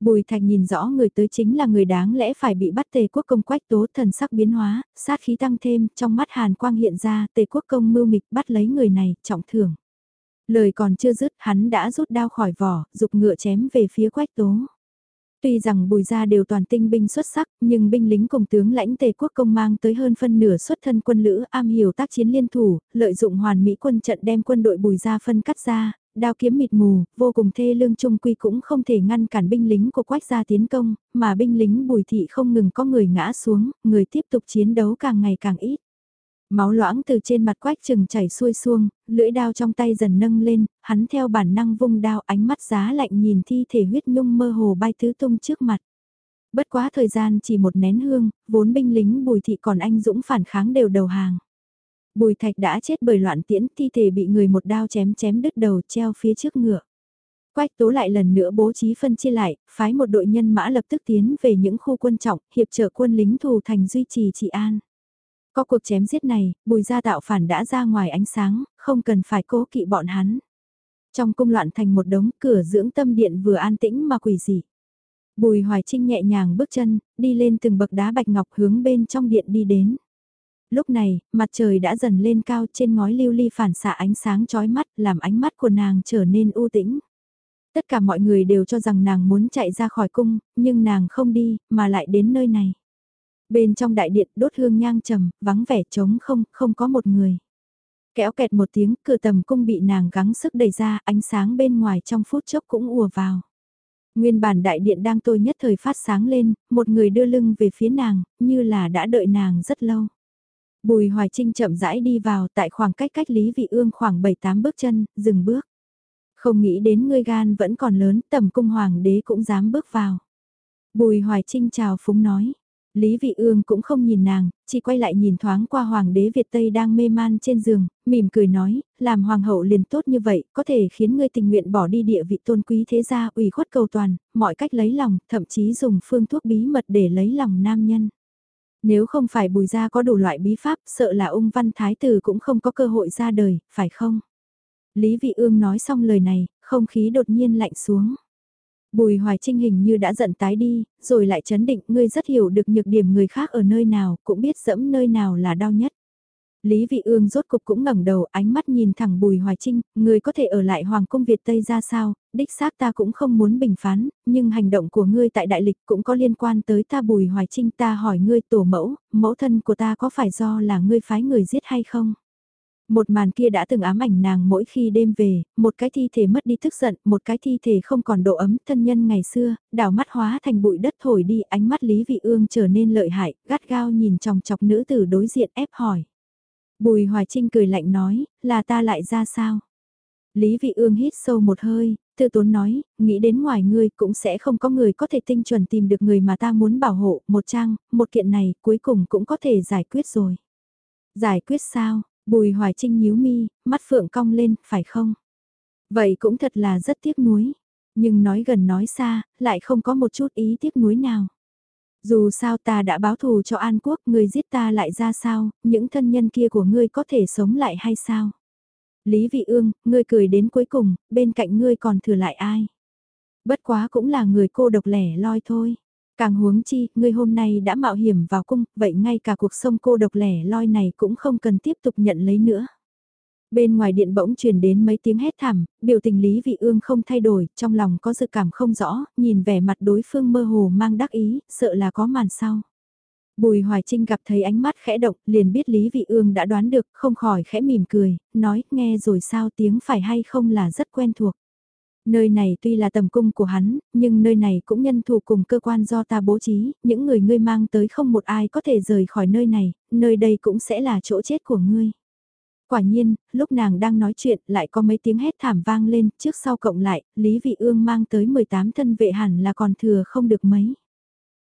Bùi thạch nhìn rõ người tới chính là người đáng lẽ phải bị bắt tề quốc công quách tố thần sắc biến hóa, sát khí tăng thêm, trong mắt hàn quang hiện ra tề quốc công mưu mịch bắt lấy người này, trọng thưởng. Lời còn chưa dứt hắn đã rút đao khỏi vỏ, dục ngựa chém về phía quách tố. Tuy rằng bùi gia đều toàn tinh binh xuất sắc, nhưng binh lính cùng tướng lãnh tề quốc công mang tới hơn phân nửa xuất thân quân lữ am hiểu tác chiến liên thủ, lợi dụng hoàn mỹ quân trận đem quân đội bùi gia phân cắt ra, đao kiếm mịt mù, vô cùng thê lương trung quy cũng không thể ngăn cản binh lính của quách gia tiến công, mà binh lính bùi thị không ngừng có người ngã xuống, người tiếp tục chiến đấu càng ngày càng ít. Máu loãng từ trên mặt quách trừng chảy xuôi xuông, lưỡi đao trong tay dần nâng lên, hắn theo bản năng vung đao ánh mắt giá lạnh nhìn thi thể huyết nhung mơ hồ bay tứ tung trước mặt. Bất quá thời gian chỉ một nén hương, vốn binh lính bùi thị còn anh dũng phản kháng đều đầu hàng. Bùi thạch đã chết bởi loạn tiễn, thi thể bị người một đao chém chém đứt đầu treo phía trước ngựa. Quách tố lại lần nữa bố trí phân chia lại, phái một đội nhân mã lập tức tiến về những khu quân trọng, hiệp trợ quân lính thù thành duy trì trị an. Có cuộc chém giết này, bùi gia tạo phản đã ra ngoài ánh sáng, không cần phải cố kỵ bọn hắn. Trong cung loạn thành một đống cửa dưỡng tâm điện vừa an tĩnh mà quỷ dị. Bùi hoài trinh nhẹ nhàng bước chân, đi lên từng bậc đá bạch ngọc hướng bên trong điện đi đến. Lúc này, mặt trời đã dần lên cao trên ngói lưu ly phản xạ ánh sáng chói mắt làm ánh mắt của nàng trở nên u tĩnh. Tất cả mọi người đều cho rằng nàng muốn chạy ra khỏi cung, nhưng nàng không đi, mà lại đến nơi này. Bên trong đại điện đốt hương nhang trầm, vắng vẻ trống không, không có một người. Kéo kẹt một tiếng, cửa tầm cung bị nàng gắng sức đẩy ra, ánh sáng bên ngoài trong phút chốc cũng ùa vào. Nguyên bản đại điện đang tôi nhất thời phát sáng lên, một người đưa lưng về phía nàng, như là đã đợi nàng rất lâu. Bùi Hoài Trinh chậm rãi đi vào tại khoảng cách cách Lý Vị Ương khoảng 7-8 bước chân, dừng bước. Không nghĩ đến ngươi gan vẫn còn lớn, tầm cung hoàng đế cũng dám bước vào. Bùi Hoài Trinh chào phúng nói, Lý Vị Ương cũng không nhìn nàng, chỉ quay lại nhìn thoáng qua hoàng đế Việt Tây đang mê man trên giường, mỉm cười nói, làm hoàng hậu liền tốt như vậy, có thể khiến ngươi tình nguyện bỏ đi địa vị tôn quý thế gia ủy khuất cầu toàn, mọi cách lấy lòng, thậm chí dùng phương thuốc bí mật để lấy lòng nam nhân. Nếu không phải bùi gia có đủ loại bí pháp, sợ là ung văn thái tử cũng không có cơ hội ra đời, phải không? Lý Vị Ương nói xong lời này, không khí đột nhiên lạnh xuống. Bùi hoài trinh hình như đã giận tái đi, rồi lại chấn định ngươi rất hiểu được nhược điểm người khác ở nơi nào, cũng biết dẫm nơi nào là đau nhất. Lý Vị Ương rốt cục cũng ngẩng đầu ánh mắt nhìn thẳng Bùi Hoài Trinh, ngươi có thể ở lại Hoàng cung Việt Tây ra sao, đích xác ta cũng không muốn bình phán, nhưng hành động của ngươi tại đại lịch cũng có liên quan tới ta Bùi Hoài Trinh ta hỏi ngươi tổ mẫu, mẫu thân của ta có phải do là ngươi phái người giết hay không? Một màn kia đã từng ám ảnh nàng mỗi khi đêm về, một cái thi thể mất đi tức giận, một cái thi thể không còn độ ấm thân nhân ngày xưa, đảo mắt hóa thành bụi đất thổi đi ánh mắt Lý Vị Ương trở nên lợi hại, gắt gao nhìn chòng chọc nữ tử đối diện ép hỏi. Bùi Hoài Trinh cười lạnh nói, là ta lại ra sao? Lý Vị Ương hít sâu một hơi, tư tốn nói, nghĩ đến ngoài ngươi cũng sẽ không có người có thể tinh chuẩn tìm được người mà ta muốn bảo hộ, một trang, một kiện này cuối cùng cũng có thể giải quyết rồi. Giải quyết sao? Bùi Hoài Trinh nhíu mi, mắt phượng cong lên, phải không? Vậy cũng thật là rất tiếc nuối. Nhưng nói gần nói xa, lại không có một chút ý tiếc nuối nào. Dù sao ta đã báo thù cho An Quốc, người giết ta lại ra sao, những thân nhân kia của ngươi có thể sống lại hay sao? Lý Vị Ương, ngươi cười đến cuối cùng, bên cạnh ngươi còn thừa lại ai? Bất quá cũng là người cô độc lẻ loi thôi. Càng huống chi, ngươi hôm nay đã mạo hiểm vào cung, vậy ngay cả cuộc sông cô độc lẻ loi này cũng không cần tiếp tục nhận lấy nữa. Bên ngoài điện bỗng truyền đến mấy tiếng hét thảm, biểu tình Lý Vị Ương không thay đổi, trong lòng có dự cảm không rõ, nhìn vẻ mặt đối phương mơ hồ mang đắc ý, sợ là có màn sau. Bùi Hoài Trinh gặp thấy ánh mắt khẽ động, liền biết Lý Vị Ương đã đoán được, không khỏi khẽ mỉm cười, nói, nghe rồi sao tiếng phải hay không là rất quen thuộc. Nơi này tuy là tầm cung của hắn, nhưng nơi này cũng nhân thủ cùng cơ quan do ta bố trí, những người ngươi mang tới không một ai có thể rời khỏi nơi này, nơi đây cũng sẽ là chỗ chết của ngươi. Quả nhiên, lúc nàng đang nói chuyện lại có mấy tiếng hét thảm vang lên, trước sau cộng lại, Lý Vị Ương mang tới 18 thân vệ hẳn là còn thừa không được mấy.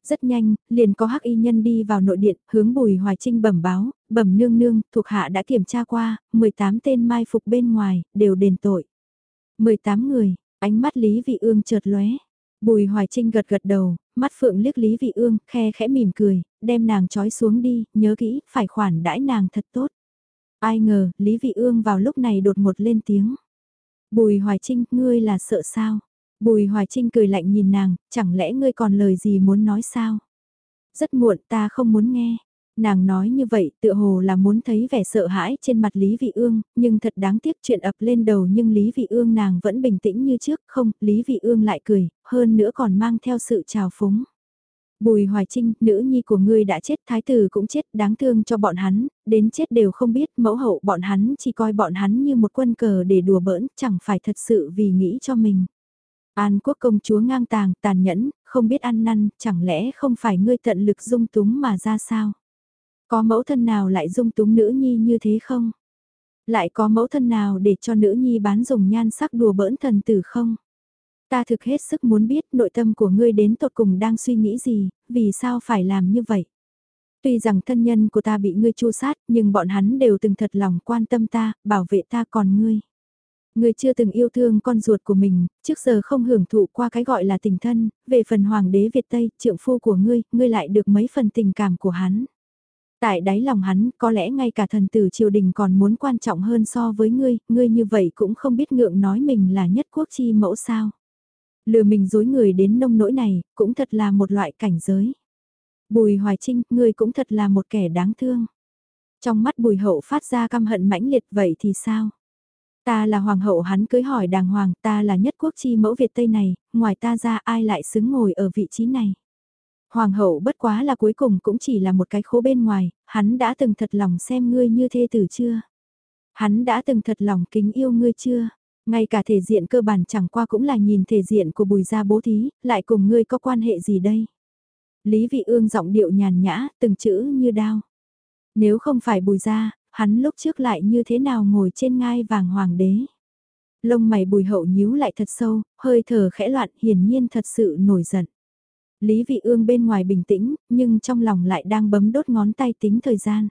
Rất nhanh, liền có hắc y nhân đi vào nội điện, hướng Bùi Hoài Trinh bẩm báo, bẩm nương nương, thuộc hạ đã kiểm tra qua, 18 tên mai phục bên ngoài, đều đền tội. 18 người, ánh mắt Lý Vị Ương chợt lóe. Bùi Hoài Trinh gật gật đầu, mắt phượng liếc Lý Vị Ương, khe khẽ mỉm cười, đem nàng trói xuống đi, nhớ kỹ, phải khoản đãi nàng thật tốt. Ai ngờ, Lý Vị Ương vào lúc này đột ngột lên tiếng. Bùi Hoài Trinh, ngươi là sợ sao? Bùi Hoài Trinh cười lạnh nhìn nàng, chẳng lẽ ngươi còn lời gì muốn nói sao? Rất muộn ta không muốn nghe. Nàng nói như vậy tựa hồ là muốn thấy vẻ sợ hãi trên mặt Lý Vị Ương, nhưng thật đáng tiếc chuyện ập lên đầu nhưng Lý Vị Ương nàng vẫn bình tĩnh như trước, không, Lý Vị Ương lại cười, hơn nữa còn mang theo sự trào phúng. Bùi Hoài Trinh, nữ nhi của ngươi đã chết, thái tử cũng chết, đáng thương cho bọn hắn, đến chết đều không biết, mẫu hậu bọn hắn chỉ coi bọn hắn như một quân cờ để đùa bỡn, chẳng phải thật sự vì nghĩ cho mình. An quốc công chúa ngang tàng, tàn nhẫn, không biết ăn năn, chẳng lẽ không phải ngươi tận lực dung túng mà ra sao? Có mẫu thân nào lại dung túng nữ nhi như thế không? Lại có mẫu thân nào để cho nữ nhi bán dùng nhan sắc đùa bỡn thần tử không? Ta thực hết sức muốn biết nội tâm của ngươi đến tột cùng đang suy nghĩ gì, vì sao phải làm như vậy? Tuy rằng thân nhân của ta bị ngươi chu sát, nhưng bọn hắn đều từng thật lòng quan tâm ta, bảo vệ ta còn ngươi. Ngươi chưa từng yêu thương con ruột của mình, trước giờ không hưởng thụ qua cái gọi là tình thân, về phần hoàng đế Việt Tây, trượng phu của ngươi, ngươi lại được mấy phần tình cảm của hắn. Tại đáy lòng hắn, có lẽ ngay cả thần tử triều đình còn muốn quan trọng hơn so với ngươi, ngươi như vậy cũng không biết ngượng nói mình là nhất quốc chi mẫu sao. Lừa mình dối người đến nông nỗi này, cũng thật là một loại cảnh giới. Bùi Hoài Trinh, ngươi cũng thật là một kẻ đáng thương. Trong mắt bùi hậu phát ra căm hận mãnh liệt vậy thì sao? Ta là hoàng hậu hắn cưới hỏi đàng hoàng, ta là nhất quốc chi mẫu Việt Tây này, ngoài ta ra ai lại xứng ngồi ở vị trí này. Hoàng hậu bất quá là cuối cùng cũng chỉ là một cái khố bên ngoài, hắn đã từng thật lòng xem ngươi như thê tử chưa? Hắn đã từng thật lòng kính yêu ngươi chưa? Ngay cả thể diện cơ bản chẳng qua cũng là nhìn thể diện của bùi gia bố thí, lại cùng ngươi có quan hệ gì đây? Lý vị ương giọng điệu nhàn nhã, từng chữ như đao. Nếu không phải bùi gia, hắn lúc trước lại như thế nào ngồi trên ngai vàng hoàng đế? Lông mày bùi hậu nhíu lại thật sâu, hơi thở khẽ loạn hiển nhiên thật sự nổi giận. Lý Vị Ương bên ngoài bình tĩnh, nhưng trong lòng lại đang bấm đốt ngón tay tính thời gian.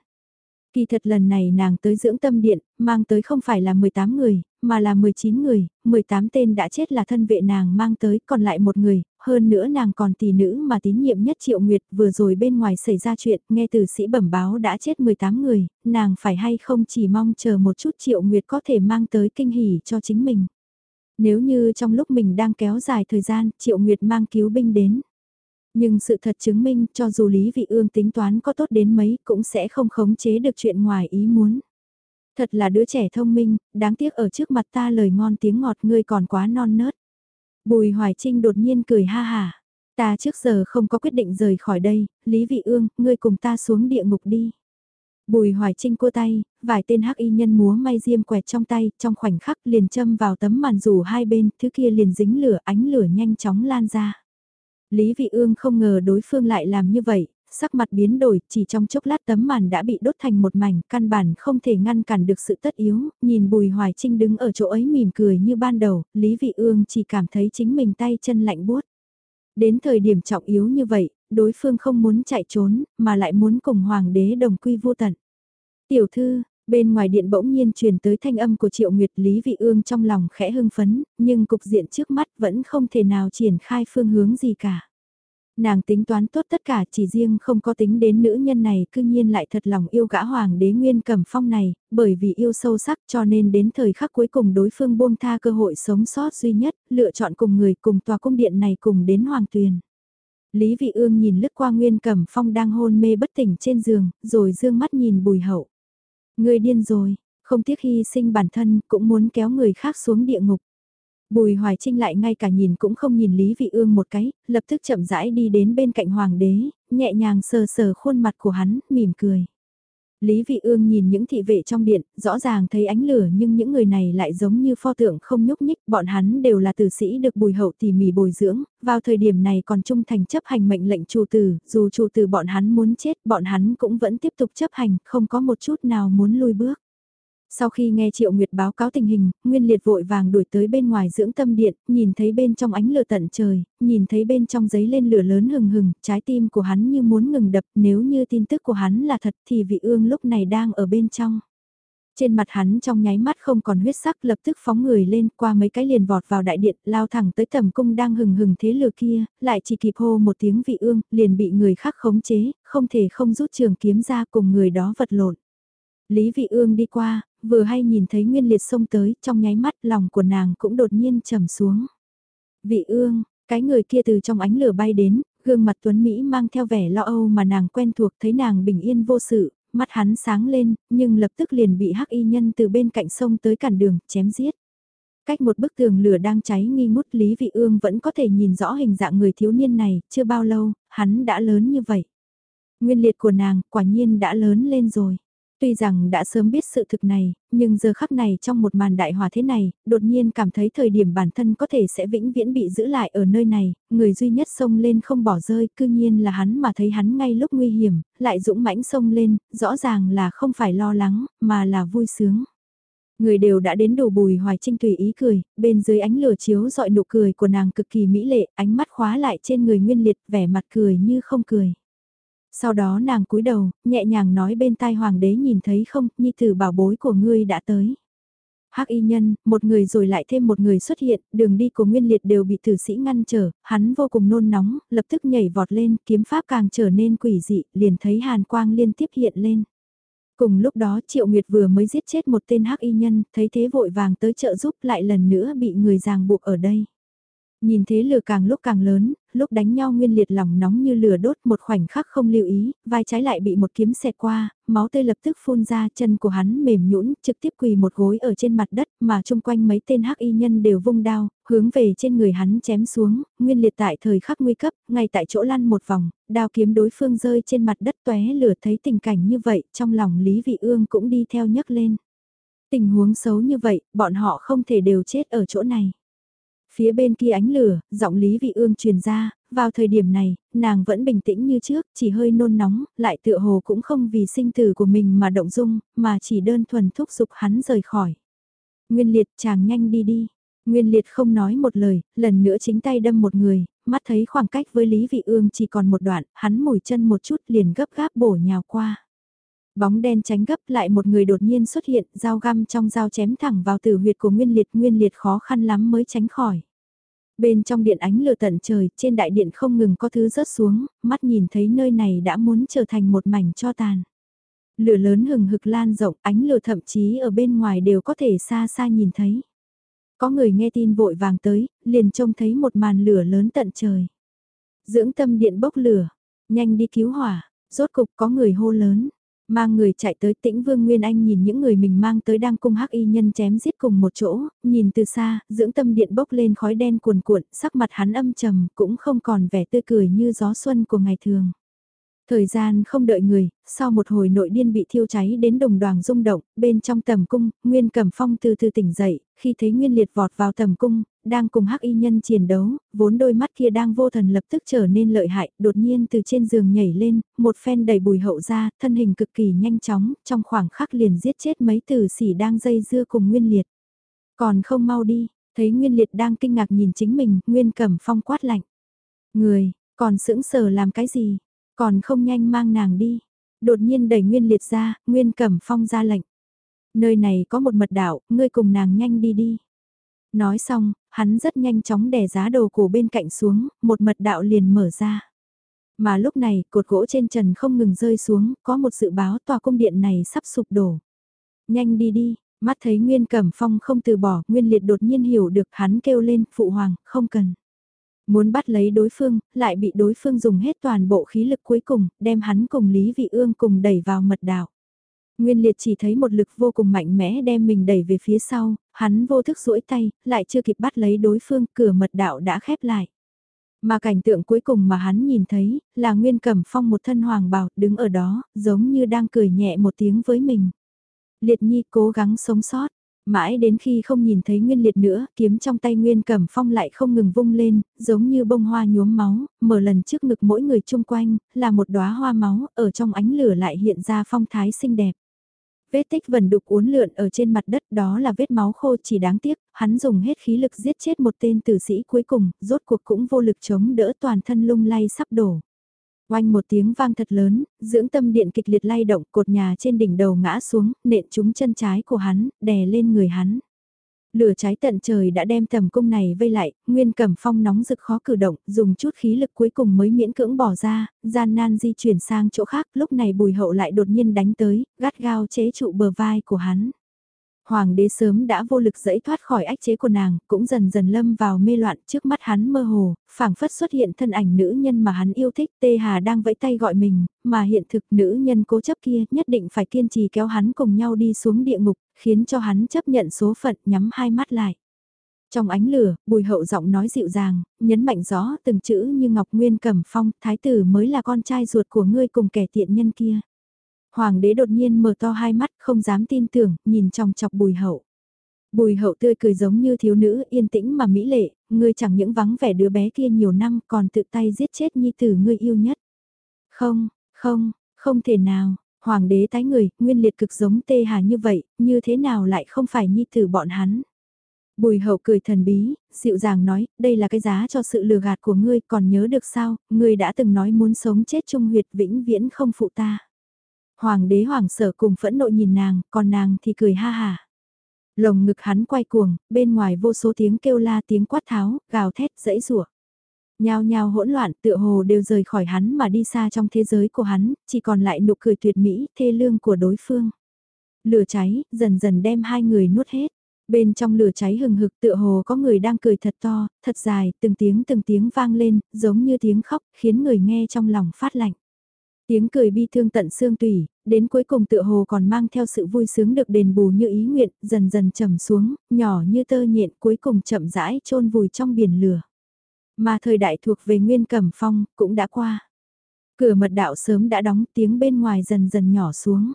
Kỳ thật lần này nàng tới dưỡng tâm điện, mang tới không phải là 18 người, mà là 19 người, 18 tên đã chết là thân vệ nàng mang tới, còn lại một người, hơn nữa nàng còn tỷ nữ mà tín nhiệm nhất Triệu Nguyệt vừa rồi bên ngoài xảy ra chuyện, nghe từ sĩ bẩm báo đã chết 18 người, nàng phải hay không chỉ mong chờ một chút Triệu Nguyệt có thể mang tới kinh hỉ cho chính mình. Nếu như trong lúc mình đang kéo dài thời gian, Triệu Nguyệt mang cứu binh đến. Nhưng sự thật chứng minh cho dù Lý Vị Ương tính toán có tốt đến mấy cũng sẽ không khống chế được chuyện ngoài ý muốn. Thật là đứa trẻ thông minh, đáng tiếc ở trước mặt ta lời ngon tiếng ngọt ngươi còn quá non nớt. Bùi Hoài Trinh đột nhiên cười ha hà. Ta trước giờ không có quyết định rời khỏi đây, Lý Vị Ương, ngươi cùng ta xuống địa ngục đi. Bùi Hoài Trinh cua tay, vài tên hắc y nhân múa may diêm quẹt trong tay, trong khoảnh khắc liền châm vào tấm màn rủ hai bên, thứ kia liền dính lửa, ánh lửa nhanh chóng lan ra. Lý Vị Ương không ngờ đối phương lại làm như vậy, sắc mặt biến đổi, chỉ trong chốc lát tấm màn đã bị đốt thành một mảnh, căn bản không thể ngăn cản được sự tất yếu, nhìn Bùi Hoài Trinh đứng ở chỗ ấy mỉm cười như ban đầu, Lý Vị Ương chỉ cảm thấy chính mình tay chân lạnh buốt. Đến thời điểm trọng yếu như vậy, đối phương không muốn chạy trốn, mà lại muốn cùng Hoàng đế đồng quy vô tận. Tiểu thư, Bên ngoài điện bỗng nhiên truyền tới thanh âm của Triệu Nguyệt Lý Vị Ương trong lòng khẽ hưng phấn, nhưng cục diện trước mắt vẫn không thể nào triển khai phương hướng gì cả. Nàng tính toán tốt tất cả chỉ riêng không có tính đến nữ nhân này cư nhiên lại thật lòng yêu gã hoàng đế nguyên cầm phong này, bởi vì yêu sâu sắc cho nên đến thời khắc cuối cùng đối phương buông tha cơ hội sống sót duy nhất, lựa chọn cùng người cùng tòa cung điện này cùng đến hoàng tuyền. Lý Vị Ương nhìn lướt qua Nguyên Cẩm Phong đang hôn mê bất tỉnh trên giường, rồi dương mắt nhìn Bùi Hậu. Người điên rồi, không tiếc hy sinh bản thân cũng muốn kéo người khác xuống địa ngục. Bùi Hoài Trinh lại ngay cả nhìn cũng không nhìn Lý Vị Ương một cái, lập tức chậm rãi đi đến bên cạnh Hoàng đế, nhẹ nhàng sờ sờ khuôn mặt của hắn, mỉm cười. Lý Vị Ương nhìn những thị vệ trong điện, rõ ràng thấy ánh lửa nhưng những người này lại giống như pho tượng không nhúc nhích, bọn hắn đều là tử sĩ được bùi hậu tỉ mỉ bồi dưỡng, vào thời điểm này còn trung thành chấp hành mệnh lệnh chủ tử, dù chủ tử bọn hắn muốn chết, bọn hắn cũng vẫn tiếp tục chấp hành, không có một chút nào muốn lùi bước. Sau khi nghe Triệu Nguyệt báo cáo tình hình, Nguyên Liệt vội vàng đuổi tới bên ngoài dưỡng tâm điện, nhìn thấy bên trong ánh lửa tận trời, nhìn thấy bên trong giấy lên lửa lớn hừng hừng, trái tim của hắn như muốn ngừng đập, nếu như tin tức của hắn là thật thì vị ương lúc này đang ở bên trong. Trên mặt hắn trong nháy mắt không còn huyết sắc lập tức phóng người lên qua mấy cái liền vọt vào đại điện lao thẳng tới tầm cung đang hừng hừng thế lửa kia, lại chỉ kịp hô một tiếng vị ương, liền bị người khác khống chế, không thể không rút trường kiếm ra cùng người đó vật lộn. Lý vị ương đi qua, vừa hay nhìn thấy nguyên liệt xông tới, trong nháy mắt lòng của nàng cũng đột nhiên trầm xuống. Vị ương, cái người kia từ trong ánh lửa bay đến, gương mặt tuấn Mỹ mang theo vẻ lo âu mà nàng quen thuộc thấy nàng bình yên vô sự, mắt hắn sáng lên, nhưng lập tức liền bị hắc y nhân từ bên cạnh sông tới cản đường, chém giết. Cách một bức tường lửa đang cháy nghi ngút Lý Vị Ương vẫn có thể nhìn rõ hình dạng người thiếu niên này, chưa bao lâu, hắn đã lớn như vậy. Nguyên liệt của nàng quả nhiên đã lớn lên rồi. Tuy rằng đã sớm biết sự thực này, nhưng giờ khắc này trong một màn đại hòa thế này, đột nhiên cảm thấy thời điểm bản thân có thể sẽ vĩnh viễn bị giữ lại ở nơi này, người duy nhất xông lên không bỏ rơi, cư nhiên là hắn mà thấy hắn ngay lúc nguy hiểm, lại dũng mãnh xông lên, rõ ràng là không phải lo lắng, mà là vui sướng. Người đều đã đến đủ bùi hoài trinh tùy ý cười, bên dưới ánh lửa chiếu dọi nụ cười của nàng cực kỳ mỹ lệ, ánh mắt khóa lại trên người nguyên liệt, vẻ mặt cười như không cười. Sau đó nàng cúi đầu, nhẹ nhàng nói bên tai hoàng đế nhìn thấy không, nhi tử bảo bối của ngươi đã tới. Hắc y nhân, một người rồi lại thêm một người xuất hiện, đường đi của Nguyên Liệt đều bị tử sĩ ngăn trở, hắn vô cùng nôn nóng, lập tức nhảy vọt lên, kiếm pháp càng trở nên quỷ dị, liền thấy hàn quang liên tiếp hiện lên. Cùng lúc đó Triệu Nguyệt vừa mới giết chết một tên hắc y nhân, thấy thế vội vàng tới trợ giúp lại lần nữa bị người ràng buộc ở đây. Nhìn thế lửa càng lúc càng lớn, lúc đánh nhau nguyên liệt lòng nóng như lửa đốt một khoảnh khắc không lưu ý, vai trái lại bị một kiếm xẹt qua, máu tươi lập tức phun ra chân của hắn mềm nhũn trực tiếp quỳ một gối ở trên mặt đất mà chung quanh mấy tên hắc y nhân đều vung đao, hướng về trên người hắn chém xuống, nguyên liệt tại thời khắc nguy cấp, ngay tại chỗ lăn một vòng, đao kiếm đối phương rơi trên mặt đất tóe lửa thấy tình cảnh như vậy, trong lòng Lý Vị Ương cũng đi theo nhấc lên. Tình huống xấu như vậy, bọn họ không thể đều chết ở chỗ này. Phía bên kia ánh lửa, giọng Lý Vị Ương truyền ra, vào thời điểm này, nàng vẫn bình tĩnh như trước, chỉ hơi nôn nóng, lại tựa hồ cũng không vì sinh tử của mình mà động dung, mà chỉ đơn thuần thúc giục hắn rời khỏi. Nguyên liệt chàng nhanh đi đi. Nguyên liệt không nói một lời, lần nữa chính tay đâm một người, mắt thấy khoảng cách với Lý Vị Ương chỉ còn một đoạn, hắn mùi chân một chút liền gấp gáp bổ nhào qua. Bóng đen tránh gấp lại một người đột nhiên xuất hiện, dao găm trong dao chém thẳng vào tử huyệt của Nguyên Liệt, Nguyên Liệt khó khăn lắm mới tránh khỏi. Bên trong điện ánh lửa tận trời, trên đại điện không ngừng có thứ rớt xuống, mắt nhìn thấy nơi này đã muốn trở thành một mảnh cho tàn. Lửa lớn hừng hực lan rộng, ánh lửa thậm chí ở bên ngoài đều có thể xa xa nhìn thấy. Có người nghe tin vội vàng tới, liền trông thấy một màn lửa lớn tận trời. Dưỡng tâm điện bốc lửa, nhanh đi cứu hỏa, rốt cục có người hô lớn. Mang người chạy tới tĩnh Vương Nguyên Anh nhìn những người mình mang tới đang cung hắc y nhân chém giết cùng một chỗ, nhìn từ xa, dưỡng tâm điện bốc lên khói đen cuồn cuộn, sắc mặt hắn âm trầm, cũng không còn vẻ tươi cười như gió xuân của ngày thường. Thời gian không đợi người, sau một hồi nội điên bị thiêu cháy đến đồng đoàn rung động, bên trong tầm cung, Nguyên Cẩm Phong từ từ tỉnh dậy, khi thấy Nguyên Liệt vọt vào tầm cung, đang cùng hắc y nhân chiến đấu, vốn đôi mắt kia đang vô thần lập tức trở nên lợi hại, đột nhiên từ trên giường nhảy lên, một phen đẩy bùi hậu ra, thân hình cực kỳ nhanh chóng, trong khoảng khắc liền giết chết mấy tử sĩ đang dây dưa cùng Nguyên Liệt. Còn không mau đi, thấy Nguyên Liệt đang kinh ngạc nhìn chính mình, Nguyên Cẩm Phong quát lạnh. Người, còn sững sờ làm cái gì? Còn không nhanh mang nàng đi. Đột nhiên đẩy Nguyên Liệt ra, Nguyên Cẩm Phong ra lệnh. Nơi này có một mật đạo, ngươi cùng nàng nhanh đi đi. Nói xong, hắn rất nhanh chóng đè giá đồ cổ bên cạnh xuống, một mật đạo liền mở ra. Mà lúc này, cột gỗ trên trần không ngừng rơi xuống, có một dự báo tòa cung điện này sắp sụp đổ. Nhanh đi đi, mắt thấy Nguyên Cẩm Phong không từ bỏ, Nguyên Liệt đột nhiên hiểu được hắn kêu lên, phụ hoàng, không cần. Muốn bắt lấy đối phương, lại bị đối phương dùng hết toàn bộ khí lực cuối cùng, đem hắn cùng Lý Vị Ương cùng đẩy vào mật đạo Nguyên liệt chỉ thấy một lực vô cùng mạnh mẽ đem mình đẩy về phía sau, hắn vô thức duỗi tay, lại chưa kịp bắt lấy đối phương, cửa mật đạo đã khép lại. Mà cảnh tượng cuối cùng mà hắn nhìn thấy, là Nguyên Cẩm Phong một thân hoàng bào, đứng ở đó, giống như đang cười nhẹ một tiếng với mình. Liệt Nhi cố gắng sống sót, Mãi đến khi không nhìn thấy Nguyên Liệt nữa, kiếm trong tay Nguyên Cẩm Phong lại không ngừng vung lên, giống như bông hoa nhuốm máu, mở lần trước ngực mỗi người chung quanh, là một đóa hoa máu, ở trong ánh lửa lại hiện ra phong thái xinh đẹp. Vết tích vần đục uốn lượn ở trên mặt đất đó là vết máu khô chỉ đáng tiếc, hắn dùng hết khí lực giết chết một tên tử sĩ cuối cùng, rốt cuộc cũng vô lực chống đỡ toàn thân lung lay sắp đổ. Oanh một tiếng vang thật lớn, dưỡng tâm điện kịch liệt lay động, cột nhà trên đỉnh đầu ngã xuống, nện trúng chân trái của hắn, đè lên người hắn. Lửa cháy tận trời đã đem tầm cung này vây lại, nguyên cẩm phong nóng rực khó cử động, dùng chút khí lực cuối cùng mới miễn cưỡng bỏ ra, gian nan di chuyển sang chỗ khác, lúc này bùi hậu lại đột nhiên đánh tới, gắt gao chế trụ bờ vai của hắn. Hoàng đế sớm đã vô lực dẫy thoát khỏi ách chế của nàng, cũng dần dần lâm vào mê loạn trước mắt hắn mơ hồ, phảng phất xuất hiện thân ảnh nữ nhân mà hắn yêu thích, Tê Hà đang vẫy tay gọi mình, mà hiện thực nữ nhân cố chấp kia nhất định phải kiên trì kéo hắn cùng nhau đi xuống địa ngục, khiến cho hắn chấp nhận số phận nhắm hai mắt lại. Trong ánh lửa, bùi hậu giọng nói dịu dàng, nhấn mạnh rõ từng chữ như Ngọc Nguyên Cẩm Phong, thái tử mới là con trai ruột của ngươi cùng kẻ tiện nhân kia. Hoàng đế đột nhiên mở to hai mắt không dám tin tưởng, nhìn trong chọc bùi hậu. Bùi hậu tươi cười giống như thiếu nữ yên tĩnh mà mỹ lệ, ngươi chẳng những vắng vẻ đứa bé kia nhiều năm còn tự tay giết chết nhi tử ngươi yêu nhất. Không, không, không thể nào, hoàng đế tái người, nguyên liệt cực giống tê hà như vậy, như thế nào lại không phải nhi tử bọn hắn. Bùi hậu cười thần bí, dịu dàng nói, đây là cái giá cho sự lừa gạt của ngươi, còn nhớ được sao, ngươi đã từng nói muốn sống chết chung huyệt vĩnh viễn không phụ ta. Hoàng đế hoàng sở cùng phẫn nộ nhìn nàng, còn nàng thì cười ha hà. Lồng ngực hắn quay cuồng, bên ngoài vô số tiếng kêu la tiếng quát tháo, gào thét, dẫy rủa Nhao nhao hỗn loạn tựa hồ đều rời khỏi hắn mà đi xa trong thế giới của hắn, chỉ còn lại nụ cười tuyệt mỹ, thê lương của đối phương. Lửa cháy, dần dần đem hai người nuốt hết. Bên trong lửa cháy hừng hực tựa hồ có người đang cười thật to, thật dài, từng tiếng từng tiếng vang lên, giống như tiếng khóc, khiến người nghe trong lòng phát lạnh. Tiếng cười bi thương tận xương tủy, đến cuối cùng tựa hồ còn mang theo sự vui sướng được đền bù như ý nguyện, dần dần trầm xuống, nhỏ như tơ nhện cuối cùng chậm rãi chôn vùi trong biển lửa. Mà thời đại thuộc về Nguyên Cẩm Phong cũng đã qua. Cửa mật đạo sớm đã đóng tiếng bên ngoài dần dần nhỏ xuống.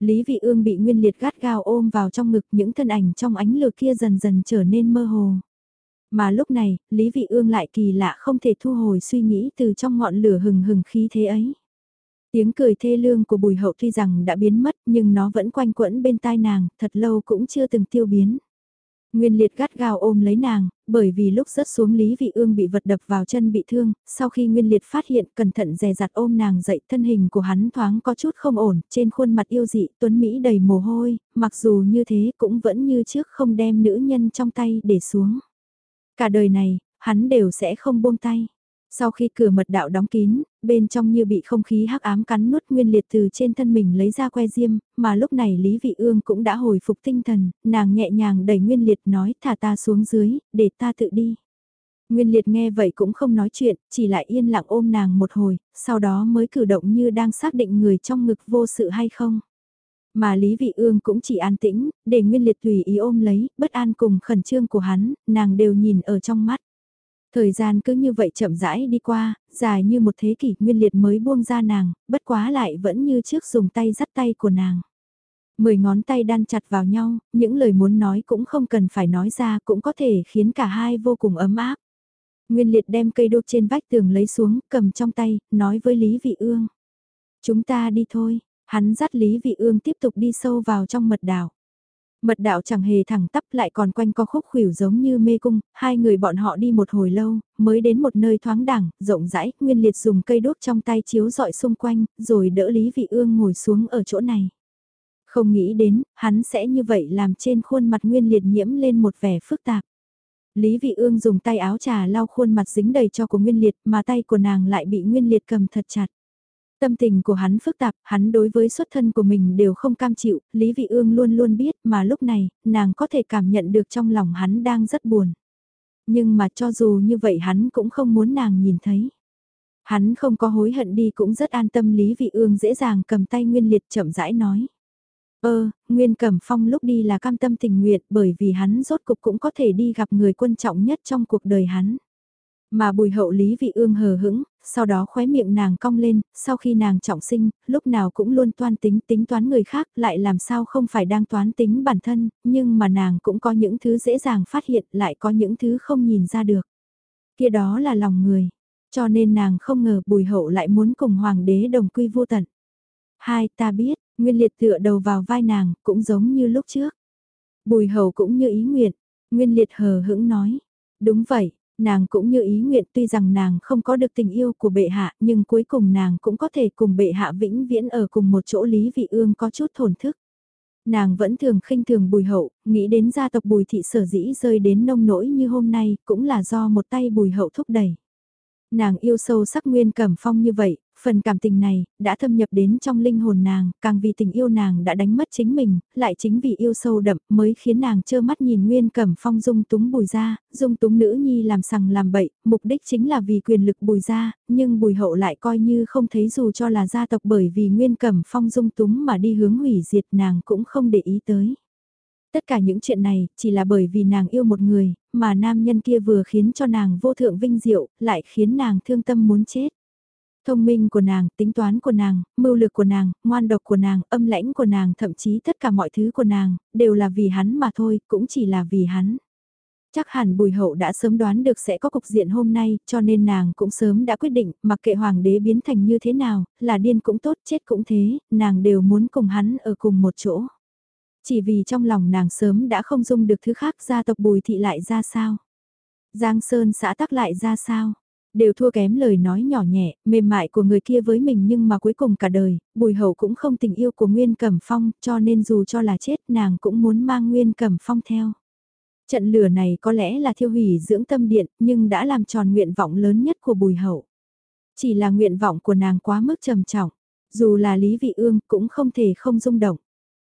Lý Vị Ương bị Nguyên Liệt gắt gao ôm vào trong ngực những thân ảnh trong ánh lửa kia dần dần trở nên mơ hồ. Mà lúc này, Lý Vị Ương lại kỳ lạ không thể thu hồi suy nghĩ từ trong ngọn lửa hừng hừng khí thế ấy. Tiếng cười thê lương của bùi hậu tuy rằng đã biến mất nhưng nó vẫn quanh quẩn bên tai nàng, thật lâu cũng chưa từng tiêu biến. Nguyên liệt gắt gao ôm lấy nàng, bởi vì lúc rớt xuống Lý Vị Ương bị vật đập vào chân bị thương, sau khi Nguyên liệt phát hiện cẩn thận dè dặt ôm nàng dậy thân hình của hắn thoáng có chút không ổn, trên khuôn mặt yêu dị tuấn Mỹ đầy mồ hôi, mặc dù như thế cũng vẫn như trước không đem nữ nhân trong tay để xuống. Cả đời này, hắn đều sẽ không buông tay. Sau khi cửa mật đạo đóng kín, bên trong như bị không khí hắc ám cắn nuốt nguyên liệt từ trên thân mình lấy ra que diêm, mà lúc này Lý Vị Ương cũng đã hồi phục tinh thần, nàng nhẹ nhàng đẩy nguyên liệt nói thả ta xuống dưới, để ta tự đi. Nguyên liệt nghe vậy cũng không nói chuyện, chỉ lại yên lặng ôm nàng một hồi, sau đó mới cử động như đang xác định người trong ngực vô sự hay không. Mà Lý Vị Ương cũng chỉ an tĩnh, để Nguyên Liệt tùy ý ôm lấy, bất an cùng khẩn trương của hắn, nàng đều nhìn ở trong mắt. Thời gian cứ như vậy chậm rãi đi qua, dài như một thế kỷ nguyên liệt mới buông ra nàng, bất quá lại vẫn như trước dùng tay dắt tay của nàng. Mười ngón tay đan chặt vào nhau, những lời muốn nói cũng không cần phải nói ra cũng có thể khiến cả hai vô cùng ấm áp. Nguyên liệt đem cây đô trên vách tường lấy xuống, cầm trong tay, nói với Lý Vị Ương. Chúng ta đi thôi, hắn dắt Lý Vị Ương tiếp tục đi sâu vào trong mật đảo. Mật đạo chẳng hề thẳng tắp lại còn quanh co khúc khuỷu giống như mê cung, hai người bọn họ đi một hồi lâu, mới đến một nơi thoáng đẳng, rộng rãi, Nguyên Liệt dùng cây đốt trong tay chiếu dọi xung quanh, rồi đỡ Lý Vị Ương ngồi xuống ở chỗ này. Không nghĩ đến, hắn sẽ như vậy làm trên khuôn mặt Nguyên Liệt nhiễm lên một vẻ phức tạp. Lý Vị Ương dùng tay áo trà lau khuôn mặt dính đầy cho của Nguyên Liệt mà tay của nàng lại bị Nguyên Liệt cầm thật chặt. Tâm tình của hắn phức tạp, hắn đối với xuất thân của mình đều không cam chịu, Lý Vị Ương luôn luôn biết mà lúc này, nàng có thể cảm nhận được trong lòng hắn đang rất buồn. Nhưng mà cho dù như vậy hắn cũng không muốn nàng nhìn thấy. Hắn không có hối hận đi cũng rất an tâm Lý Vị Ương dễ dàng cầm tay Nguyên Liệt chậm rãi nói. Ơ, Nguyên Cẩm Phong lúc đi là cam tâm tình nguyện bởi vì hắn rốt cục cũng có thể đi gặp người quan trọng nhất trong cuộc đời hắn. Mà bùi hậu Lý Vị Ương hờ hững, sau đó khóe miệng nàng cong lên, sau khi nàng trọng sinh, lúc nào cũng luôn toan tính tính toán người khác, lại làm sao không phải đang toán tính bản thân, nhưng mà nàng cũng có những thứ dễ dàng phát hiện, lại có những thứ không nhìn ra được. Kia đó là lòng người, cho nên nàng không ngờ bùi hậu lại muốn cùng hoàng đế đồng quy vô tận. Hai, ta biết, Nguyên Liệt tựa đầu vào vai nàng, cũng giống như lúc trước. Bùi hậu cũng như ý nguyện, Nguyên Liệt hờ hững nói, đúng vậy, Nàng cũng như ý nguyện tuy rằng nàng không có được tình yêu của bệ hạ nhưng cuối cùng nàng cũng có thể cùng bệ hạ vĩnh viễn ở cùng một chỗ Lý Vị Ương có chút thổn thức. Nàng vẫn thường khinh thường bùi hậu, nghĩ đến gia tộc bùi thị sở dĩ rơi đến nông nỗi như hôm nay cũng là do một tay bùi hậu thúc đẩy. Nàng yêu sâu sắc nguyên cẩm phong như vậy, phần cảm tình này, đã thâm nhập đến trong linh hồn nàng, càng vì tình yêu nàng đã đánh mất chính mình, lại chính vì yêu sâu đậm mới khiến nàng trơ mắt nhìn Nguyên Cẩm Phong dung túng bùi ra, dung túng nữ nhi làm sằng làm bậy, mục đích chính là vì quyền lực bùi ra, nhưng bùi hậu lại coi như không thấy dù cho là gia tộc bởi vì Nguyên Cẩm Phong dung túng mà đi hướng hủy diệt nàng cũng không để ý tới. Tất cả những chuyện này chỉ là bởi vì nàng yêu một người, mà nam nhân kia vừa khiến cho nàng vô thượng vinh diệu, lại khiến nàng thương tâm muốn chết. Thông minh của nàng, tính toán của nàng, mưu lược của nàng, ngoan độc của nàng, âm lãnh của nàng, thậm chí tất cả mọi thứ của nàng, đều là vì hắn mà thôi, cũng chỉ là vì hắn. Chắc hẳn bùi hậu đã sớm đoán được sẽ có cục diện hôm nay, cho nên nàng cũng sớm đã quyết định, mặc kệ hoàng đế biến thành như thế nào, là điên cũng tốt, chết cũng thế, nàng đều muốn cùng hắn ở cùng một chỗ. Chỉ vì trong lòng nàng sớm đã không dung được thứ khác gia tộc bùi thị lại ra sao. Giang Sơn xã tắc lại ra sao đều thua kém lời nói nhỏ nhẹ, mềm mại của người kia với mình nhưng mà cuối cùng cả đời, bùi hậu cũng không tình yêu của Nguyên Cẩm Phong, cho nên dù cho là chết nàng cũng muốn mang Nguyên Cẩm Phong theo. Trận lửa này có lẽ là thiêu hủy dưỡng tâm điện, nhưng đã làm tròn nguyện vọng lớn nhất của bùi hậu. Chỉ là nguyện vọng của nàng quá mức trầm trọng, dù là Lý Vị Ương cũng không thể không rung động.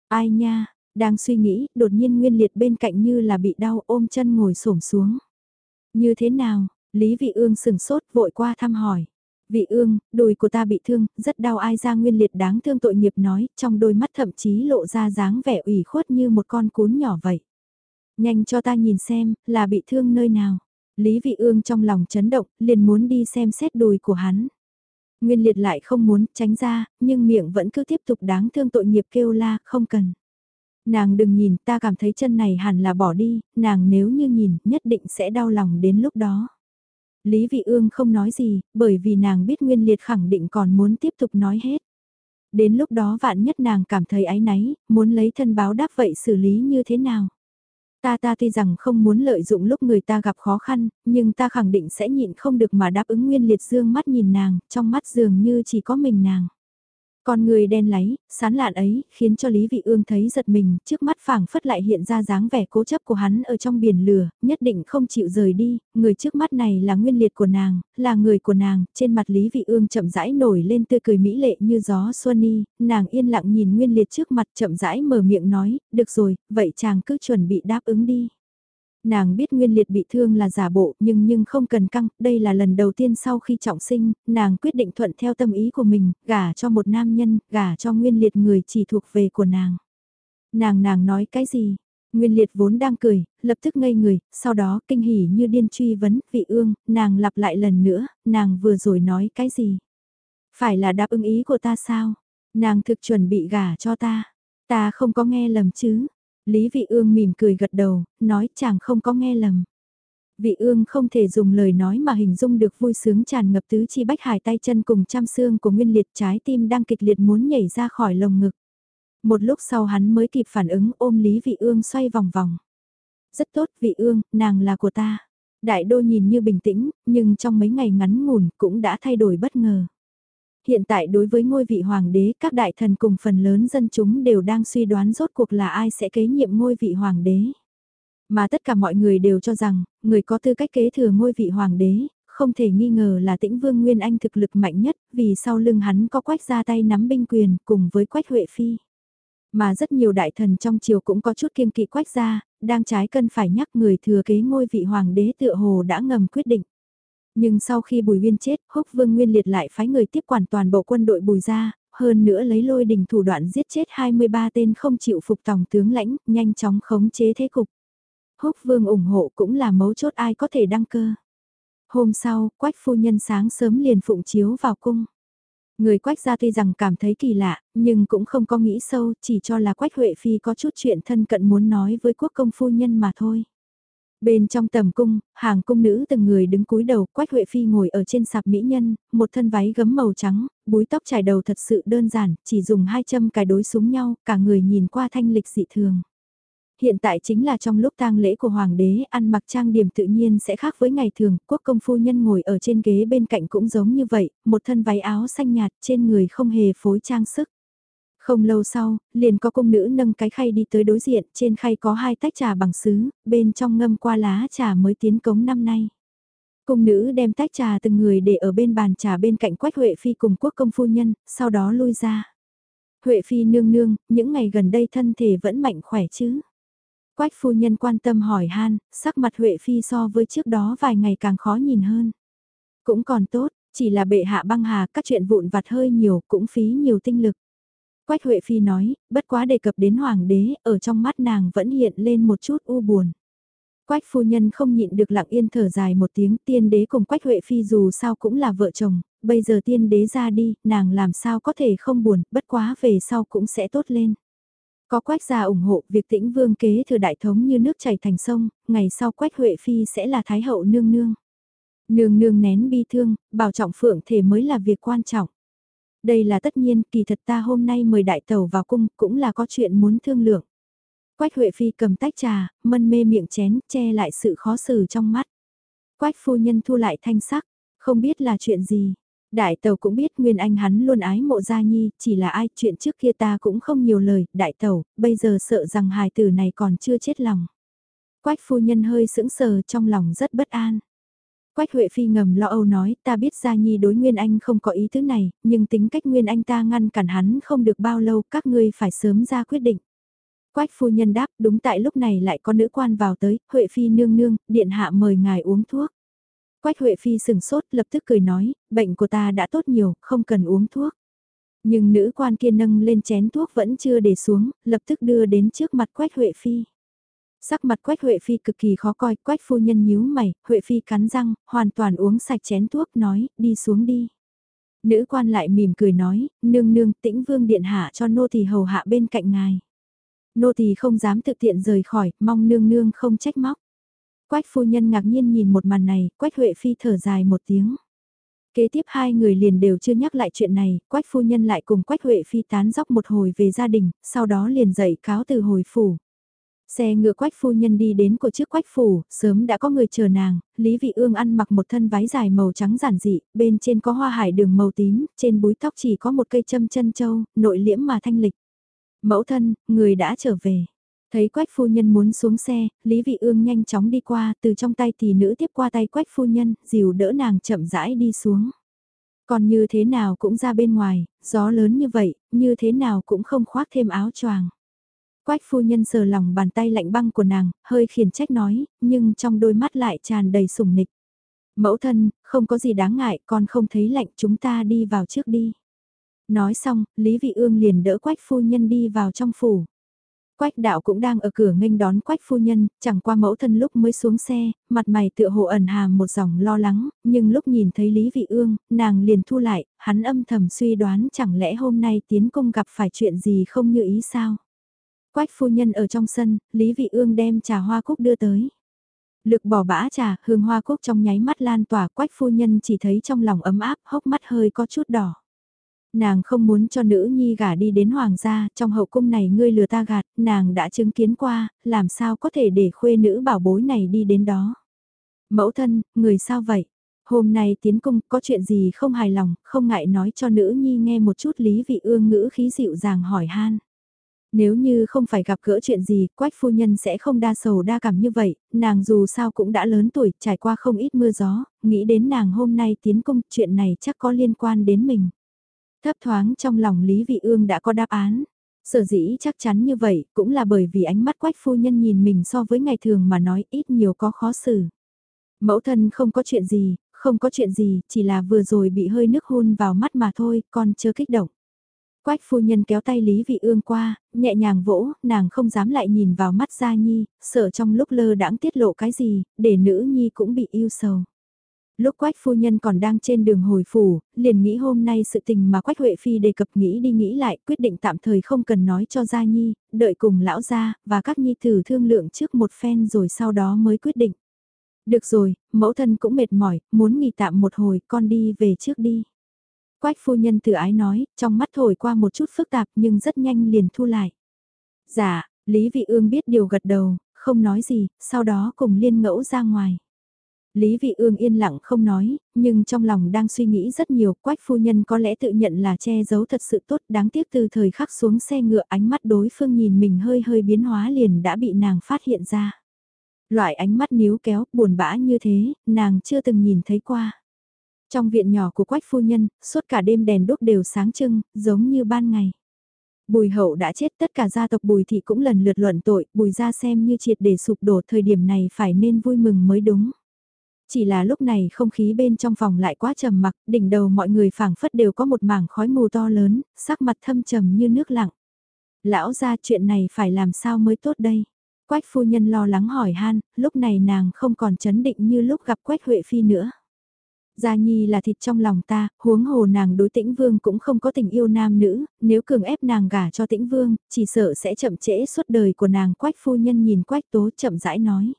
Ai nha, đang suy nghĩ, đột nhiên Nguyên Liệt bên cạnh như là bị đau ôm chân ngồi xổm xuống. Như thế nào, Lý Vị Ương sừng sốt vội qua thăm hỏi. Vị Ương, đùi của ta bị thương, rất đau ai ra nguyên liệt đáng thương tội nghiệp nói, trong đôi mắt thậm chí lộ ra dáng vẻ ủy khuất như một con cún nhỏ vậy. Nhanh cho ta nhìn xem, là bị thương nơi nào. Lý Vị Ương trong lòng chấn động, liền muốn đi xem xét đùi của hắn. Nguyên liệt lại không muốn tránh ra, nhưng miệng vẫn cứ tiếp tục đáng thương tội nghiệp kêu la, không cần. Nàng đừng nhìn, ta cảm thấy chân này hẳn là bỏ đi, nàng nếu như nhìn, nhất định sẽ đau lòng đến lúc đó. Lý Vị Ương không nói gì, bởi vì nàng biết Nguyên Liệt khẳng định còn muốn tiếp tục nói hết. Đến lúc đó vạn nhất nàng cảm thấy áy náy, muốn lấy thân báo đáp vậy xử lý như thế nào? Ta ta tuy rằng không muốn lợi dụng lúc người ta gặp khó khăn, nhưng ta khẳng định sẽ nhịn không được mà đáp ứng Nguyên Liệt dương mắt nhìn nàng, trong mắt dường như chỉ có mình nàng. Con người đen láy, sán lạn ấy, khiến cho Lý Vị Ương thấy giật mình, trước mắt phảng phất lại hiện ra dáng vẻ cố chấp của hắn ở trong biển lửa, nhất định không chịu rời đi, người trước mắt này là nguyên liệt của nàng, là người của nàng, trên mặt Lý Vị Ương chậm rãi nổi lên tươi cười mỹ lệ như gió xuân y, nàng yên lặng nhìn nguyên liệt trước mặt chậm rãi mở miệng nói, được rồi, vậy chàng cứ chuẩn bị đáp ứng đi. Nàng biết Nguyên Liệt bị thương là giả bộ nhưng nhưng không cần căng, đây là lần đầu tiên sau khi trọng sinh, nàng quyết định thuận theo tâm ý của mình, gả cho một nam nhân, gả cho Nguyên Liệt người chỉ thuộc về của nàng. Nàng nàng nói cái gì? Nguyên Liệt vốn đang cười, lập tức ngây người, sau đó kinh hỉ như điên truy vấn, vị ương, nàng lặp lại lần nữa, nàng vừa rồi nói cái gì? Phải là đáp ứng ý của ta sao? Nàng thực chuẩn bị gả cho ta. Ta không có nghe lầm chứ? Lý Vị Ương mỉm cười gật đầu, nói chàng không có nghe lầm. Vị Ương không thể dùng lời nói mà hình dung được vui sướng tràn ngập tứ chi bách hải tay chân cùng trăm xương của nguyên liệt trái tim đang kịch liệt muốn nhảy ra khỏi lồng ngực. Một lúc sau hắn mới kịp phản ứng ôm Lý Vị Ương xoay vòng vòng. Rất tốt Vị Ương, nàng là của ta. Đại đô nhìn như bình tĩnh, nhưng trong mấy ngày ngắn ngủn cũng đã thay đổi bất ngờ hiện tại đối với ngôi vị hoàng đế các đại thần cùng phần lớn dân chúng đều đang suy đoán rốt cuộc là ai sẽ kế nhiệm ngôi vị hoàng đế. Mà tất cả mọi người đều cho rằng, người có tư cách kế thừa ngôi vị hoàng đế, không thể nghi ngờ là tĩnh vương Nguyên Anh thực lực mạnh nhất, vì sau lưng hắn có quách ra tay nắm binh quyền cùng với quách Huệ Phi. Mà rất nhiều đại thần trong triều cũng có chút kiên kỵ quách ra, đang trái cân phải nhắc người thừa kế ngôi vị hoàng đế tựa hồ đã ngầm quyết định. Nhưng sau khi Bùi Uyên chết, Húc Vương Nguyên Liệt lại phái người tiếp quản toàn bộ quân đội Bùi ra, hơn nữa lấy lôi đình thủ đoạn giết chết 23 tên không chịu phục tổng tướng lãnh, nhanh chóng khống chế thế cục. Húc Vương ủng hộ cũng là mấu chốt ai có thể đăng cơ. Hôm sau, Quách phu nhân sáng sớm liền phụng chiếu vào cung. Người Quách gia tuy rằng cảm thấy kỳ lạ, nhưng cũng không có nghĩ sâu, chỉ cho là Quách Huệ Phi có chút chuyện thân cận muốn nói với quốc công phu nhân mà thôi. Bên trong tầm cung, hàng cung nữ từng người đứng cúi đầu, Quách Huệ Phi ngồi ở trên sạp mỹ nhân, một thân váy gấm màu trắng, búi tóc trải đầu thật sự đơn giản, chỉ dùng hai châm cài đối súng nhau, cả người nhìn qua thanh lịch dị thường. Hiện tại chính là trong lúc tang lễ của hoàng đế, ăn mặc trang điểm tự nhiên sẽ khác với ngày thường, quốc công phu nhân ngồi ở trên ghế bên cạnh cũng giống như vậy, một thân váy áo xanh nhạt trên người không hề phối trang sức. Không lâu sau, liền có công nữ nâng cái khay đi tới đối diện, trên khay có hai tách trà bằng sứ, bên trong ngâm qua lá trà mới tiến cống năm nay. Cung nữ đem tách trà từng người để ở bên bàn trà bên cạnh Quách Huệ Phi cùng quốc công phu nhân, sau đó lui ra. Huệ Phi nương nương, những ngày gần đây thân thể vẫn mạnh khỏe chứ? Quách phu nhân quan tâm hỏi han, sắc mặt Huệ Phi so với trước đó vài ngày càng khó nhìn hơn. Cũng còn tốt, chỉ là bệ hạ băng hà các chuyện vụn vặt hơi nhiều cũng phí nhiều tinh lực. Quách Huệ Phi nói, bất quá đề cập đến hoàng đế, ở trong mắt nàng vẫn hiện lên một chút u buồn. Quách phu nhân không nhịn được lặng yên thở dài một tiếng tiên đế cùng Quách Huệ Phi dù sao cũng là vợ chồng, bây giờ tiên đế ra đi, nàng làm sao có thể không buồn, bất quá về sau cũng sẽ tốt lên. Có Quách gia ủng hộ việc tĩnh vương kế thừa đại thống như nước chảy thành sông, ngày sau Quách Huệ Phi sẽ là Thái hậu nương nương. Nương nương nén bi thương, bảo trọng phượng thể mới là việc quan trọng. Đây là tất nhiên, kỳ thật ta hôm nay mời đại tàu vào cung cũng là có chuyện muốn thương lượng. Quách Huệ Phi cầm tách trà, mân mê miệng chén, che lại sự khó xử trong mắt. Quách phu nhân thu lại thanh sắc, không biết là chuyện gì. Đại tàu cũng biết Nguyên Anh hắn luôn ái mộ Gia Nhi, chỉ là ai chuyện trước kia ta cũng không nhiều lời, đại tàu, bây giờ sợ rằng hài tử này còn chưa chết lòng. Quách phu nhân hơi sững sờ trong lòng rất bất an. Quách Huệ Phi ngầm lo âu nói, ta biết Gia Nhi đối Nguyên Anh không có ý thứ này, nhưng tính cách Nguyên Anh ta ngăn cản hắn không được bao lâu, các ngươi phải sớm ra quyết định. Quách phu nhân đáp, đúng tại lúc này lại có nữ quan vào tới, Huệ Phi nương nương, điện hạ mời ngài uống thuốc. Quách Huệ Phi sừng sốt lập tức cười nói, bệnh của ta đã tốt nhiều, không cần uống thuốc. Nhưng nữ quan kia nâng lên chén thuốc vẫn chưa để xuống, lập tức đưa đến trước mặt Quách Huệ Phi. Sắc mặt Quách Huệ Phi cực kỳ khó coi, Quách phu nhân nhíu mày, Huệ Phi cắn răng, hoàn toàn uống sạch chén thuốc, nói, đi xuống đi. Nữ quan lại mỉm cười nói, nương nương tĩnh vương điện hạ cho nô tỳ hầu hạ bên cạnh ngài. Nô tỳ không dám thực tiện rời khỏi, mong nương nương không trách móc. Quách phu nhân ngạc nhiên nhìn một màn này, Quách Huệ Phi thở dài một tiếng. Kế tiếp hai người liền đều chưa nhắc lại chuyện này, Quách phu nhân lại cùng Quách Huệ Phi tán dóc một hồi về gia đình, sau đó liền dậy cáo từ hồi phủ. Xe ngựa Quách phu nhân đi đến của chiếc Quách phủ, sớm đã có người chờ nàng, Lý Vị Ương ăn mặc một thân váy dài màu trắng giản dị, bên trên có hoa hải đường màu tím, trên búi tóc chỉ có một cây châm chân châu, nội liễm mà thanh lịch. Mẫu thân, người đã trở về. Thấy quách phu nhân muốn xuống xe, Lý Vị Ương nhanh chóng đi qua, từ trong tay tỷ nữ tiếp qua tay quách phu nhân, dìu đỡ nàng chậm rãi đi xuống. Còn như thế nào cũng ra bên ngoài, gió lớn như vậy, như thế nào cũng không khoác thêm áo choàng. Quách phu nhân sờ lòng bàn tay lạnh băng của nàng, hơi khiển trách nói, nhưng trong đôi mắt lại tràn đầy sủng nịch. Mẫu thân, không có gì đáng ngại, con không thấy lạnh chúng ta đi vào trước đi. Nói xong, Lý Vị Ương liền đỡ Quách phu nhân đi vào trong phủ. Quách đạo cũng đang ở cửa nghênh đón Quách phu nhân, chẳng qua mẫu thân lúc mới xuống xe, mặt mày tựa hồ ẩn hàm một dòng lo lắng, nhưng lúc nhìn thấy Lý Vị Ương, nàng liền thu lại, hắn âm thầm suy đoán chẳng lẽ hôm nay tiến công gặp phải chuyện gì không như ý sao. Quách phu nhân ở trong sân, Lý Vị Ương đem trà hoa cúc đưa tới. Lực bỏ bã trà, hương hoa cúc trong nháy mắt lan tỏa, quách phu nhân chỉ thấy trong lòng ấm áp, hốc mắt hơi có chút đỏ. Nàng không muốn cho nữ nhi gả đi đến hoàng gia, trong hậu cung này ngươi lừa ta gạt, nàng đã chứng kiến qua, làm sao có thể để khuê nữ bảo bối này đi đến đó. Mẫu thân, người sao vậy? Hôm nay tiến cung có chuyện gì không hài lòng, không ngại nói cho nữ nhi nghe một chút lý vị ương ngữ khí dịu dàng hỏi han. Nếu như không phải gặp gỡ chuyện gì, quách phu nhân sẽ không đa sầu đa cảm như vậy, nàng dù sao cũng đã lớn tuổi, trải qua không ít mưa gió, nghĩ đến nàng hôm nay tiến công chuyện này chắc có liên quan đến mình. Thấp thoáng trong lòng Lý Vị Ương đã có đáp án. Sở dĩ chắc chắn như vậy cũng là bởi vì ánh mắt quách phu nhân nhìn mình so với ngày thường mà nói ít nhiều có khó xử. Mẫu thân không có chuyện gì, không có chuyện gì, chỉ là vừa rồi bị hơi nước hôn vào mắt mà thôi, con chưa kích động. Quách phu nhân kéo tay Lý Vị Ương qua, nhẹ nhàng vỗ, nàng không dám lại nhìn vào mắt Gia Nhi, sợ trong lúc lơ đãng tiết lộ cái gì, để nữ Nhi cũng bị yêu sầu. Lúc Quách phu nhân còn đang trên đường hồi phủ, liền nghĩ hôm nay sự tình mà Quách Huệ Phi đề cập nghĩ đi nghĩ lại, quyết định tạm thời không cần nói cho Gia Nhi, đợi cùng lão gia và các nhi tử thương lượng trước một phen rồi sau đó mới quyết định. Được rồi, mẫu thân cũng mệt mỏi, muốn nghỉ tạm một hồi, con đi về trước đi. Quách phu nhân tự ái nói, trong mắt thổi qua một chút phức tạp nhưng rất nhanh liền thu lại. Dạ, Lý Vị Ương biết điều gật đầu, không nói gì, sau đó cùng liên ngẫu ra ngoài. Lý Vị Ương yên lặng không nói, nhưng trong lòng đang suy nghĩ rất nhiều, quách phu nhân có lẽ tự nhận là che giấu thật sự tốt, đáng tiếc từ thời khắc xuống xe ngựa ánh mắt đối phương nhìn mình hơi hơi biến hóa liền đã bị nàng phát hiện ra. Loại ánh mắt níu kéo, buồn bã như thế, nàng chưa từng nhìn thấy qua. Trong viện nhỏ của quách phu nhân, suốt cả đêm đèn đốt đều sáng trưng, giống như ban ngày. Bùi hậu đã chết tất cả gia tộc bùi thị cũng lần lượt luận tội, bùi ra xem như triệt để sụp đổ thời điểm này phải nên vui mừng mới đúng. Chỉ là lúc này không khí bên trong phòng lại quá trầm mặc, đỉnh đầu mọi người phảng phất đều có một mảng khói mù to lớn, sắc mặt thâm trầm như nước lặng. Lão ra chuyện này phải làm sao mới tốt đây? Quách phu nhân lo lắng hỏi han, lúc này nàng không còn chấn định như lúc gặp Quách Huệ Phi nữa. Gia Nhi là thịt trong lòng ta, huống hồ nàng đối tĩnh vương cũng không có tình yêu nam nữ, nếu cường ép nàng gả cho tĩnh vương, chỉ sợ sẽ chậm trễ suốt đời của nàng quách phu nhân nhìn quách tố chậm rãi nói.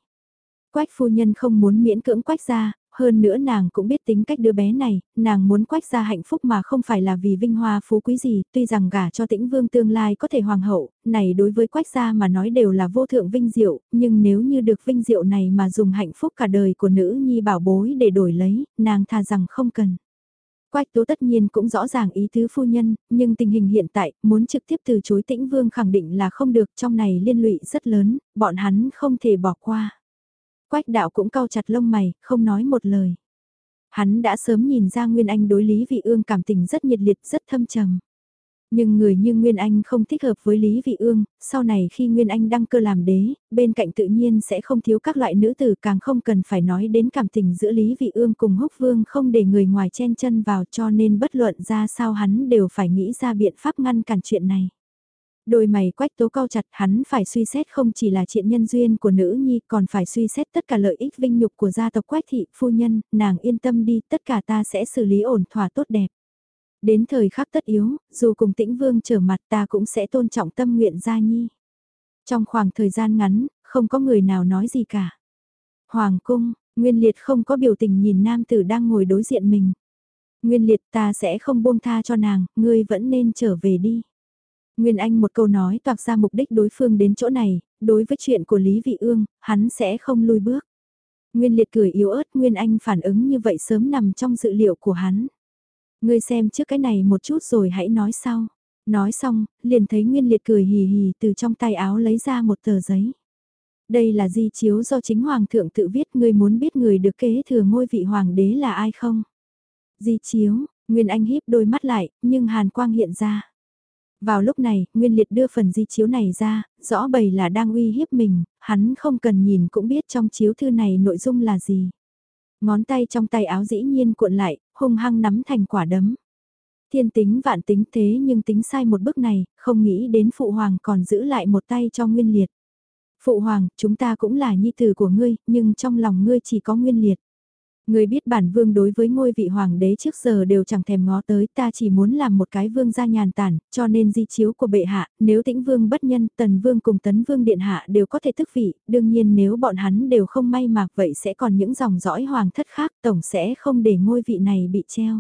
Quách phu nhân không muốn miễn cưỡng quách ra, hơn nữa nàng cũng biết tính cách đứa bé này, nàng muốn quách ra hạnh phúc mà không phải là vì vinh hoa phú quý gì, tuy rằng gả cho tĩnh vương tương lai có thể hoàng hậu, này đối với quách gia mà nói đều là vô thượng vinh diệu, nhưng nếu như được vinh diệu này mà dùng hạnh phúc cả đời của nữ nhi bảo bối để đổi lấy, nàng tha rằng không cần. Quách tố tất nhiên cũng rõ ràng ý tứ phu nhân, nhưng tình hình hiện tại, muốn trực tiếp từ chối tĩnh vương khẳng định là không được, trong này liên lụy rất lớn, bọn hắn không thể bỏ qua. Quách đạo cũng cau chặt lông mày, không nói một lời. Hắn đã sớm nhìn ra Nguyên Anh đối Lý Vị Ương cảm tình rất nhiệt liệt, rất thâm trầm. Nhưng người như Nguyên Anh không thích hợp với Lý Vị Ương, sau này khi Nguyên Anh đăng cơ làm đế, bên cạnh tự nhiên sẽ không thiếu các loại nữ tử càng không cần phải nói đến cảm tình giữa Lý Vị Ương cùng Húc Vương không để người ngoài chen chân vào cho nên bất luận ra sao hắn đều phải nghĩ ra biện pháp ngăn cản chuyện này. Đôi mày quách tố cao chặt hắn phải suy xét không chỉ là chuyện nhân duyên của nữ nhi còn phải suy xét tất cả lợi ích vinh nhục của gia tộc quách thị phu nhân, nàng yên tâm đi tất cả ta sẽ xử lý ổn thỏa tốt đẹp. Đến thời khắc tất yếu, dù cùng tĩnh vương trở mặt ta cũng sẽ tôn trọng tâm nguyện gia nhi. Trong khoảng thời gian ngắn, không có người nào nói gì cả. Hoàng cung, Nguyên Liệt không có biểu tình nhìn nam tử đang ngồi đối diện mình. Nguyên Liệt ta sẽ không buông tha cho nàng, ngươi vẫn nên trở về đi. Nguyên Anh một câu nói toạc ra mục đích đối phương đến chỗ này, đối với chuyện của Lý Vị Ương, hắn sẽ không lùi bước. Nguyên Liệt cười yếu ớt Nguyên Anh phản ứng như vậy sớm nằm trong dự liệu của hắn. Ngươi xem trước cái này một chút rồi hãy nói sau. Nói xong, liền thấy Nguyên Liệt cười hì hì từ trong tay áo lấy ra một tờ giấy. Đây là di chiếu do chính Hoàng thượng tự viết ngươi muốn biết người được kế thừa ngôi vị Hoàng đế là ai không? Di chiếu, Nguyên Anh híp đôi mắt lại, nhưng hàn quang hiện ra. Vào lúc này, Nguyên Liệt đưa phần di chiếu này ra, rõ bầy là đang uy hiếp mình, hắn không cần nhìn cũng biết trong chiếu thư này nội dung là gì. Ngón tay trong tay áo dĩ nhiên cuộn lại, hung hăng nắm thành quả đấm. Thiên tính vạn tính thế nhưng tính sai một bước này, không nghĩ đến Phụ Hoàng còn giữ lại một tay cho Nguyên Liệt. Phụ Hoàng, chúng ta cũng là nhi tử của ngươi, nhưng trong lòng ngươi chỉ có Nguyên Liệt. Người biết bản vương đối với ngôi vị hoàng đế trước giờ đều chẳng thèm ngó tới ta chỉ muốn làm một cái vương gia nhàn tản, cho nên di chiếu của bệ hạ, nếu tĩnh vương bất nhân, tần vương cùng tấn vương điện hạ đều có thể thức vị, đương nhiên nếu bọn hắn đều không may mạc vậy sẽ còn những dòng dõi hoàng thất khác tổng sẽ không để ngôi vị này bị treo.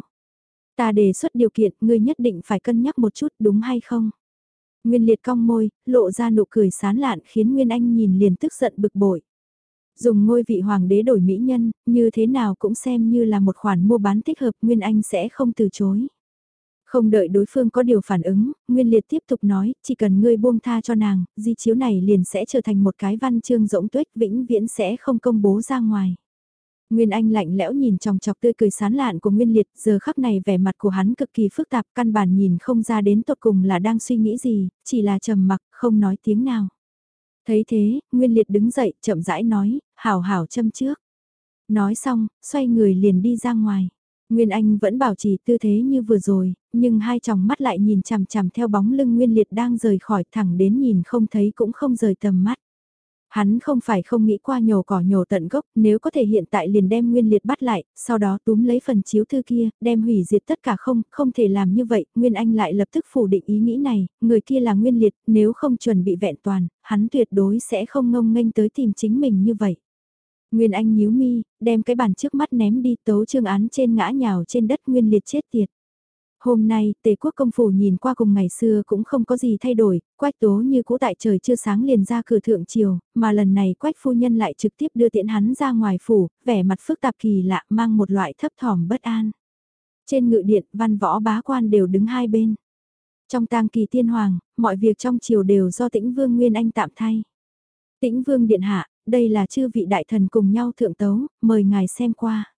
Ta đề xuất điều kiện, ngươi nhất định phải cân nhắc một chút đúng hay không? Nguyên liệt cong môi, lộ ra nụ cười sán lạn khiến Nguyên Anh nhìn liền tức giận bực bội. Dùng ngôi vị hoàng đế đổi mỹ nhân, như thế nào cũng xem như là một khoản mua bán thích hợp Nguyên Anh sẽ không từ chối. Không đợi đối phương có điều phản ứng, Nguyên Liệt tiếp tục nói, chỉ cần ngươi buông tha cho nàng, di chiếu này liền sẽ trở thành một cái văn chương rỗng tuếch vĩnh viễn sẽ không công bố ra ngoài. Nguyên Anh lạnh lẽo nhìn trong chọc tươi cười sán lạn của Nguyên Liệt, giờ khắc này vẻ mặt của hắn cực kỳ phức tạp, căn bản nhìn không ra đến tột cùng là đang suy nghĩ gì, chỉ là trầm mặc, không nói tiếng nào. Thấy thế, Nguyên Liệt đứng dậy, chậm rãi nói, hảo hảo châm trước. Nói xong, xoay người liền đi ra ngoài. Nguyên Anh vẫn bảo trì tư thế như vừa rồi, nhưng hai tròng mắt lại nhìn chằm chằm theo bóng lưng Nguyên Liệt đang rời khỏi thẳng đến nhìn không thấy cũng không rời tầm mắt. Hắn không phải không nghĩ qua nhổ cỏ nhổ tận gốc, nếu có thể hiện tại liền đem Nguyên Liệt bắt lại, sau đó túm lấy phần chiếu thư kia, đem hủy diệt tất cả không, không thể làm như vậy, Nguyên Anh lại lập tức phủ định ý nghĩ này, người kia là Nguyên Liệt, nếu không chuẩn bị vẹn toàn, hắn tuyệt đối sẽ không ngông nghênh tới tìm chính mình như vậy. Nguyên Anh nhíu mi, đem cái bàn trước mắt ném đi tấu trương án trên ngã nhào trên đất Nguyên Liệt chết tiệt. Hôm nay, tề quốc công phủ nhìn qua cùng ngày xưa cũng không có gì thay đổi, quách tố như cũ tại trời chưa sáng liền ra cửa thượng triều, mà lần này quách phu nhân lại trực tiếp đưa tiện hắn ra ngoài phủ, vẻ mặt phức tạp kỳ lạ mang một loại thấp thỏm bất an. Trên ngự điện, văn võ bá quan đều đứng hai bên. Trong tang kỳ tiên hoàng, mọi việc trong triều đều do tĩnh vương Nguyên Anh tạm thay. Tĩnh vương điện hạ, đây là chư vị đại thần cùng nhau thượng tấu, mời ngài xem qua.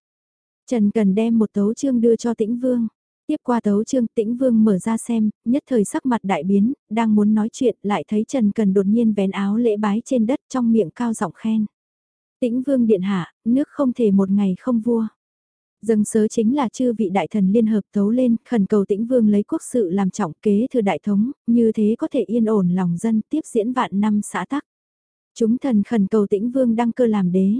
Trần cần đem một tấu chương đưa cho tĩnh vương. Tiếp qua tấu trương tĩnh vương mở ra xem, nhất thời sắc mặt đại biến, đang muốn nói chuyện lại thấy Trần Cần đột nhiên vén áo lễ bái trên đất trong miệng cao giọng khen. Tĩnh vương điện hạ, nước không thể một ngày không vua. Dâng sớ chính là chư vị đại thần liên hợp tấu lên, khẩn cầu tĩnh vương lấy quốc sự làm trọng kế thừa đại thống, như thế có thể yên ổn lòng dân tiếp diễn vạn năm xã tắc. Chúng thần khẩn cầu tĩnh vương đăng cơ làm đế.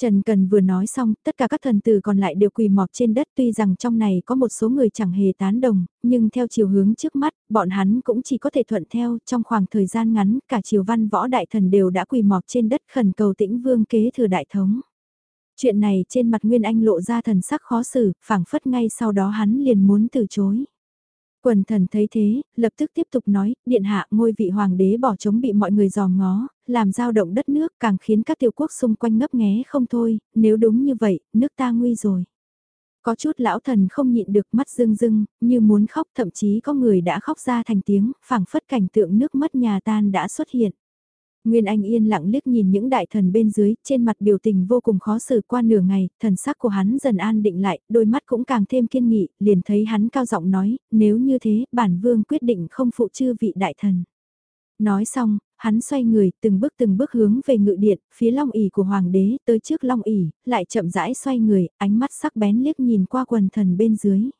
Trần Cần vừa nói xong, tất cả các thần tử còn lại đều quỳ mọp trên đất tuy rằng trong này có một số người chẳng hề tán đồng, nhưng theo chiều hướng trước mắt, bọn hắn cũng chỉ có thể thuận theo, trong khoảng thời gian ngắn, cả triều văn võ đại thần đều đã quỳ mọp trên đất khẩn cầu tĩnh vương kế thừa đại thống. Chuyện này trên mặt Nguyên Anh lộ ra thần sắc khó xử, phảng phất ngay sau đó hắn liền muốn từ chối. Quần thần thấy thế, lập tức tiếp tục nói, điện hạ ngôi vị hoàng đế bỏ trống bị mọi người dòm ngó, làm dao động đất nước càng khiến các tiểu quốc xung quanh ngấp nghé không thôi, nếu đúng như vậy, nước ta nguy rồi. Có chút lão thần không nhịn được mắt rưng rưng, như muốn khóc thậm chí có người đã khóc ra thành tiếng, phảng phất cảnh tượng nước mất nhà tan đã xuất hiện. Nguyên Anh yên lặng liếc nhìn những đại thần bên dưới, trên mặt biểu tình vô cùng khó xử qua nửa ngày, thần sắc của hắn dần an định lại, đôi mắt cũng càng thêm kiên nghị, liền thấy hắn cao giọng nói, nếu như thế, bản vương quyết định không phụ chư vị đại thần. Nói xong, hắn xoay người, từng bước từng bước hướng về ngự điện, phía long ỉ của hoàng đế, tới trước long ỉ, lại chậm rãi xoay người, ánh mắt sắc bén liếc nhìn qua quần thần bên dưới.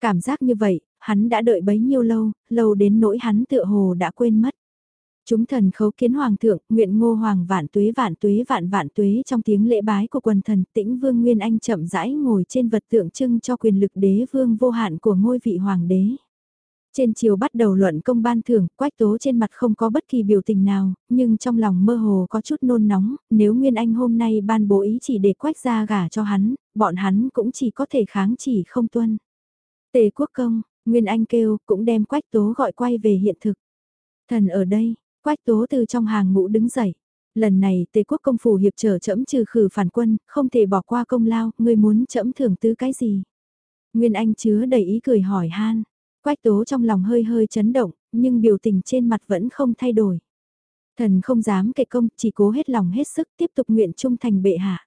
Cảm giác như vậy, hắn đã đợi bấy nhiêu lâu, lâu đến nỗi hắn tựa hồ đã quên mất. Chúng thần khấu kiến hoàng thượng, nguyện ngô hoàng vạn tuế vạn tuế vạn vạn tuế trong tiếng lễ bái của quần thần tĩnh vương Nguyên Anh chậm rãi ngồi trên vật tượng trưng cho quyền lực đế vương vô hạn của ngôi vị hoàng đế. Trên chiều bắt đầu luận công ban thưởng, quách tố trên mặt không có bất kỳ biểu tình nào, nhưng trong lòng mơ hồ có chút nôn nóng, nếu Nguyên Anh hôm nay ban bố ý chỉ để quách ra gả cho hắn, bọn hắn cũng chỉ có thể kháng chỉ không tuân. Tề quốc công, Nguyên Anh kêu, cũng đem quách tố gọi quay về hiện thực. Thần ở đây, Quách tố từ trong hàng ngũ đứng dậy. Lần này tề quốc công phủ hiệp trở chẫm trừ khử phản quân, không thể bỏ qua công lao, ngươi muốn chẫm thưởng tứ cái gì? Nguyên Anh chứa đầy ý cười hỏi han. Quách tố trong lòng hơi hơi chấn động, nhưng biểu tình trên mặt vẫn không thay đổi. Thần không dám kệ công, chỉ cố hết lòng hết sức tiếp tục nguyện trung thành bệ hạ.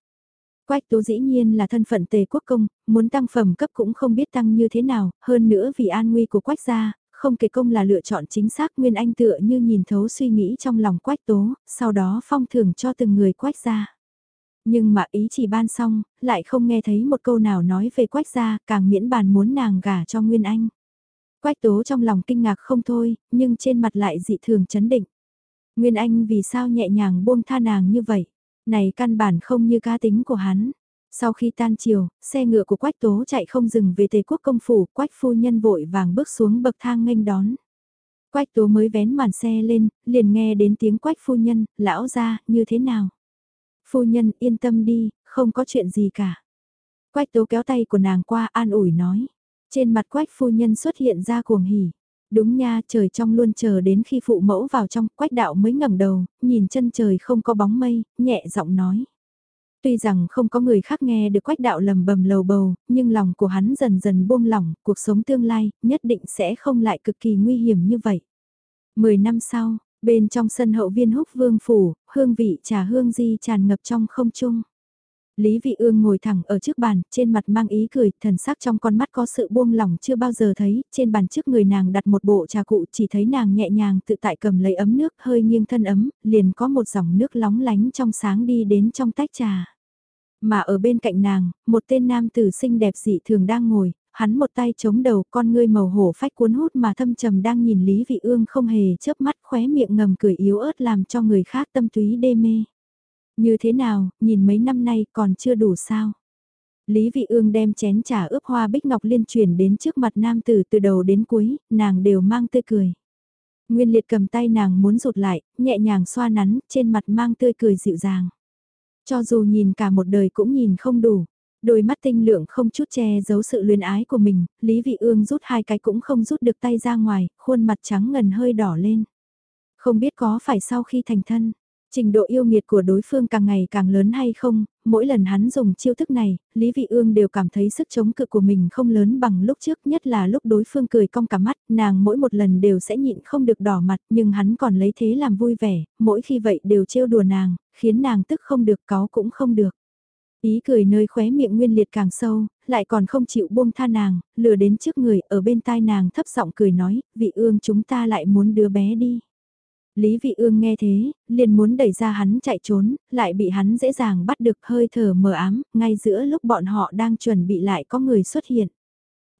Quách tố dĩ nhiên là thân phận tề quốc công, muốn tăng phẩm cấp cũng không biết tăng như thế nào, hơn nữa vì an nguy của quách gia, không kể công là lựa chọn chính xác Nguyên Anh tựa như nhìn thấu suy nghĩ trong lòng quách tố, sau đó phong thưởng cho từng người quách gia. Nhưng mà ý chỉ ban xong, lại không nghe thấy một câu nào nói về quách gia, càng miễn bàn muốn nàng gả cho Nguyên Anh. Quách tố trong lòng kinh ngạc không thôi, nhưng trên mặt lại dị thường chấn định. Nguyên Anh vì sao nhẹ nhàng buông tha nàng như vậy? Này căn bản không như cá tính của hắn. Sau khi tan chiều, xe ngựa của Quách Tố chạy không dừng về Tề Quốc công phủ, Quách phu nhân vội vàng bước xuống bậc thang nghênh đón. Quách Tố mới vén màn xe lên, liền nghe đến tiếng Quách phu nhân, lão ra, như thế nào? Phu nhân yên tâm đi, không có chuyện gì cả. Quách Tố kéo tay của nàng qua an ủi nói. Trên mặt Quách phu nhân xuất hiện ra cuồng hỉ. Đúng nha, trời trong luôn chờ đến khi phụ mẫu vào trong, Quách đạo mới ngẩng đầu, nhìn chân trời không có bóng mây, nhẹ giọng nói. Tuy rằng không có người khác nghe được quách đạo lầm bầm lầu bầu, nhưng lòng của hắn dần dần buông lỏng, cuộc sống tương lai, nhất định sẽ không lại cực kỳ nguy hiểm như vậy. Mười năm sau, bên trong sân hậu viên húc vương phủ, hương vị trà hương di tràn ngập trong không trung. Lý Vị Ương ngồi thẳng ở trước bàn, trên mặt mang ý cười, thần sắc trong con mắt có sự buông lỏng chưa bao giờ thấy, trên bàn trước người nàng đặt một bộ trà cụ, chỉ thấy nàng nhẹ nhàng tự tại cầm lấy ấm nước, hơi nghiêng thân ấm, liền có một dòng nước lóng lánh trong sáng đi đến trong tách trà. Mà ở bên cạnh nàng, một tên nam tử xinh đẹp dị thường đang ngồi, hắn một tay chống đầu con ngươi màu hổ phách cuốn hút mà thâm trầm đang nhìn Lý Vị Ương không hề chớp mắt khóe miệng ngầm cười yếu ớt làm cho người khác tâm túy đê mê. Như thế nào, nhìn mấy năm nay còn chưa đủ sao? Lý Vị Ương đem chén trà ướp hoa bích ngọc liên truyền đến trước mặt nam tử từ đầu đến cuối, nàng đều mang tươi cười. Nguyên liệt cầm tay nàng muốn rụt lại, nhẹ nhàng xoa nắn, trên mặt mang tươi cười dịu dàng. Cho dù nhìn cả một đời cũng nhìn không đủ. Đôi mắt tinh lượng không chút che giấu sự luyến ái của mình, Lý Vị Ương rút hai cái cũng không rút được tay ra ngoài, khuôn mặt trắng ngần hơi đỏ lên. Không biết có phải sau khi thành thân, Trình độ yêu nghiệt của đối phương càng ngày càng lớn hay không, mỗi lần hắn dùng chiêu thức này, Lý Vị Ương đều cảm thấy sức chống cự của mình không lớn bằng lúc trước nhất là lúc đối phương cười cong cả mắt, nàng mỗi một lần đều sẽ nhịn không được đỏ mặt nhưng hắn còn lấy thế làm vui vẻ, mỗi khi vậy đều trêu đùa nàng, khiến nàng tức không được có cũng không được. Ý cười nơi khóe miệng nguyên liệt càng sâu, lại còn không chịu buông tha nàng, lừa đến trước người ở bên tai nàng thấp giọng cười nói, vị ương chúng ta lại muốn đứa bé đi. Lý Vị Ương nghe thế, liền muốn đẩy ra hắn chạy trốn, lại bị hắn dễ dàng bắt được hơi thở mờ ám, ngay giữa lúc bọn họ đang chuẩn bị lại có người xuất hiện.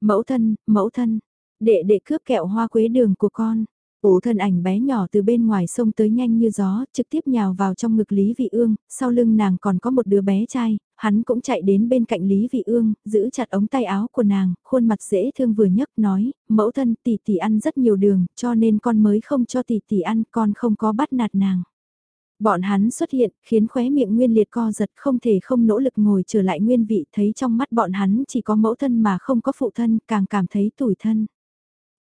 Mẫu thân, mẫu thân, đệ đệ cướp kẹo hoa quế đường của con. Ủ thân ảnh bé nhỏ từ bên ngoài sông tới nhanh như gió, trực tiếp nhào vào trong ngực Lý Vị Ương, sau lưng nàng còn có một đứa bé trai, hắn cũng chạy đến bên cạnh Lý Vị Ương, giữ chặt ống tay áo của nàng, khuôn mặt dễ thương vừa nhấc nói, mẫu thân tỷ tỷ ăn rất nhiều đường, cho nên con mới không cho tỷ tỷ ăn, con không có bắt nạt nàng. Bọn hắn xuất hiện, khiến khóe miệng nguyên liệt co giật không thể không nỗ lực ngồi trở lại nguyên vị, thấy trong mắt bọn hắn chỉ có mẫu thân mà không có phụ thân, càng cảm thấy tủi thân.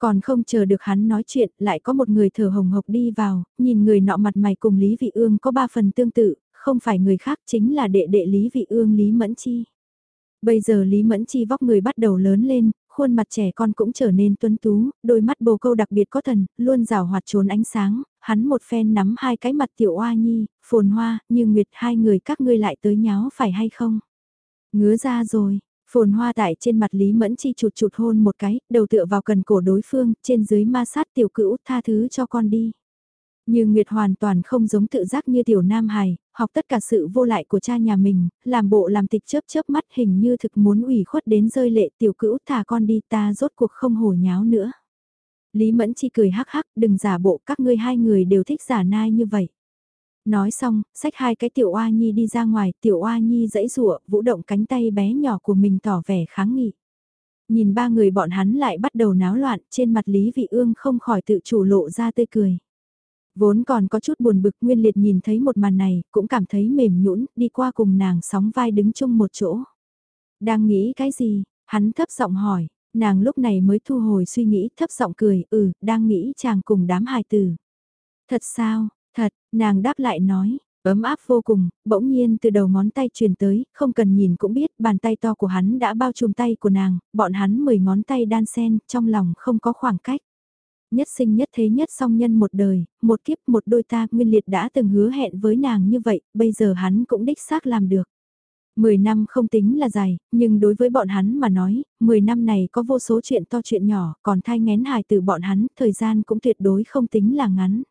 Còn không chờ được hắn nói chuyện, lại có một người thở hồng hộc đi vào, nhìn người nọ mặt mày cùng Lý Vị Ương có ba phần tương tự, không phải người khác chính là đệ đệ Lý Vị Ương Lý Mẫn Chi. Bây giờ Lý Mẫn Chi vóc người bắt đầu lớn lên, khuôn mặt trẻ con cũng trở nên tuấn tú, đôi mắt bồ câu đặc biệt có thần, luôn rào hoạt trốn ánh sáng, hắn một phen nắm hai cái mặt tiểu oa nhi, phồn hoa, như nguyệt hai người các ngươi lại tới nháo phải hay không? Ngứa ra rồi, Phồn hoa tại trên mặt Lý Mẫn Chi chụt chụt hôn một cái, đầu tựa vào cần cổ đối phương, trên dưới ma sát tiểu cữu tha thứ cho con đi. Như Nguyệt hoàn toàn không giống tự giác như tiểu nam hài, học tất cả sự vô lại của cha nhà mình, làm bộ làm tịch chớp chớp mắt hình như thực muốn ủy khuất đến rơi lệ tiểu cữu thả con đi ta rốt cuộc không hổ nháo nữa. Lý Mẫn Chi cười hắc hắc, đừng giả bộ các ngươi hai người đều thích giả nai như vậy. Nói xong, xách hai cái tiểu oa nhi đi ra ngoài, tiểu oa nhi dãy rủa vũ động cánh tay bé nhỏ của mình tỏ vẻ kháng nghị. Nhìn ba người bọn hắn lại bắt đầu náo loạn, trên mặt Lý Vị Ương không khỏi tự chủ lộ ra tươi cười. Vốn còn có chút buồn bực Nguyên Liệt nhìn thấy một màn này, cũng cảm thấy mềm nhũn đi qua cùng nàng sóng vai đứng chung một chỗ. Đang nghĩ cái gì? Hắn thấp giọng hỏi, nàng lúc này mới thu hồi suy nghĩ thấp giọng cười, ừ, đang nghĩ chàng cùng đám hài tử. Thật sao, Thật, nàng đáp lại nói, ấm áp vô cùng, bỗng nhiên từ đầu ngón tay truyền tới, không cần nhìn cũng biết bàn tay to của hắn đã bao trùm tay của nàng, bọn hắn mười ngón tay đan sen, trong lòng không có khoảng cách. Nhất sinh nhất thế nhất song nhân một đời, một kiếp một đôi ta, Nguyên Liệt đã từng hứa hẹn với nàng như vậy, bây giờ hắn cũng đích xác làm được. Mười năm không tính là dài, nhưng đối với bọn hắn mà nói, mười năm này có vô số chuyện to chuyện nhỏ, còn thai ngén hài từ bọn hắn, thời gian cũng tuyệt đối không tính là ngắn.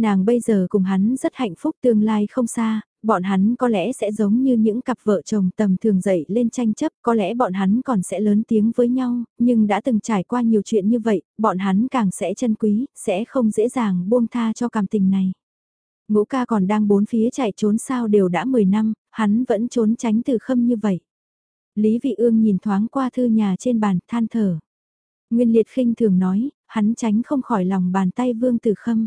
Nàng bây giờ cùng hắn rất hạnh phúc tương lai không xa, bọn hắn có lẽ sẽ giống như những cặp vợ chồng tầm thường dậy lên tranh chấp, có lẽ bọn hắn còn sẽ lớn tiếng với nhau, nhưng đã từng trải qua nhiều chuyện như vậy, bọn hắn càng sẽ chân quý, sẽ không dễ dàng buông tha cho cảm tình này. Ngũ ca còn đang bốn phía chạy trốn sao đều đã 10 năm, hắn vẫn trốn tránh từ khâm như vậy. Lý Vị Ương nhìn thoáng qua thư nhà trên bàn, than thở. Nguyên Liệt khinh thường nói, hắn tránh không khỏi lòng bàn tay Vương Tử Khâm.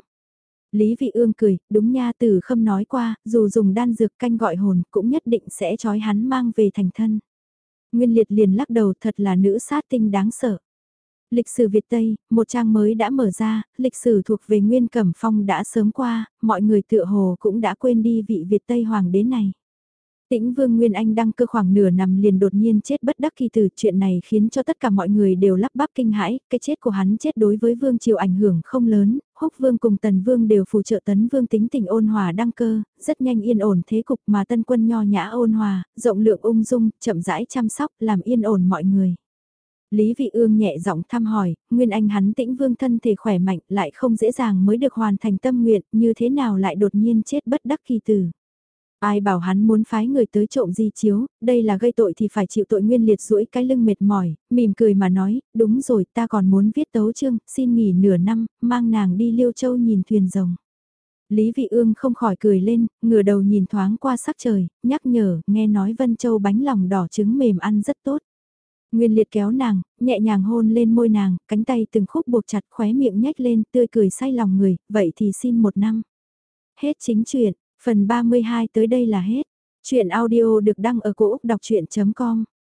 Lý Vị Ương cười, đúng nha tử khâm nói qua, dù dùng đan dược canh gọi hồn cũng nhất định sẽ trói hắn mang về thành thân. Nguyên liệt liền lắc đầu thật là nữ sát tinh đáng sợ. Lịch sử Việt Tây, một trang mới đã mở ra, lịch sử thuộc về Nguyên Cẩm Phong đã sớm qua, mọi người tựa hồ cũng đã quên đi vị Việt Tây Hoàng đế này. Tĩnh Vương Nguyên Anh đăng cơ khoảng nửa năm liền đột nhiên chết bất đắc kỳ tử chuyện này khiến cho tất cả mọi người đều lắp bắp kinh hãi, cái chết của hắn chết đối với Vương Triều ảnh hưởng không lớn, Húc Vương cùng Tần Vương đều phù trợ Tấn Vương tính tình ôn hòa đăng cơ, rất nhanh yên ổn thế cục mà tân quân nho nhã ôn hòa, rộng lượng ung dung, chậm rãi chăm sóc, làm yên ổn mọi người. Lý Vị Ương nhẹ giọng thăm hỏi, Nguyên Anh hắn tĩnh vương thân thể khỏe mạnh lại không dễ dàng mới được hoàn thành tâm nguyện, như thế nào lại đột nhiên chết bất đắc kỳ tử. Ai bảo hắn muốn phái người tới trộm di chiếu, đây là gây tội thì phải chịu tội nguyên liệt rũi cái lưng mệt mỏi, mỉm cười mà nói, đúng rồi ta còn muốn viết tấu chương, xin nghỉ nửa năm, mang nàng đi Liêu Châu nhìn thuyền rồng. Lý Vị Ương không khỏi cười lên, ngửa đầu nhìn thoáng qua sắc trời, nhắc nhở, nghe nói Vân Châu bánh lòng đỏ trứng mềm ăn rất tốt. Nguyên liệt kéo nàng, nhẹ nhàng hôn lên môi nàng, cánh tay từng khúc buộc chặt khóe miệng nhếch lên, tươi cười say lòng người, vậy thì xin một năm. Hết chính chuyện, Phần 32 tới đây là hết. Chuyện audio được đăng ở cổ Úc đọc chuyện.com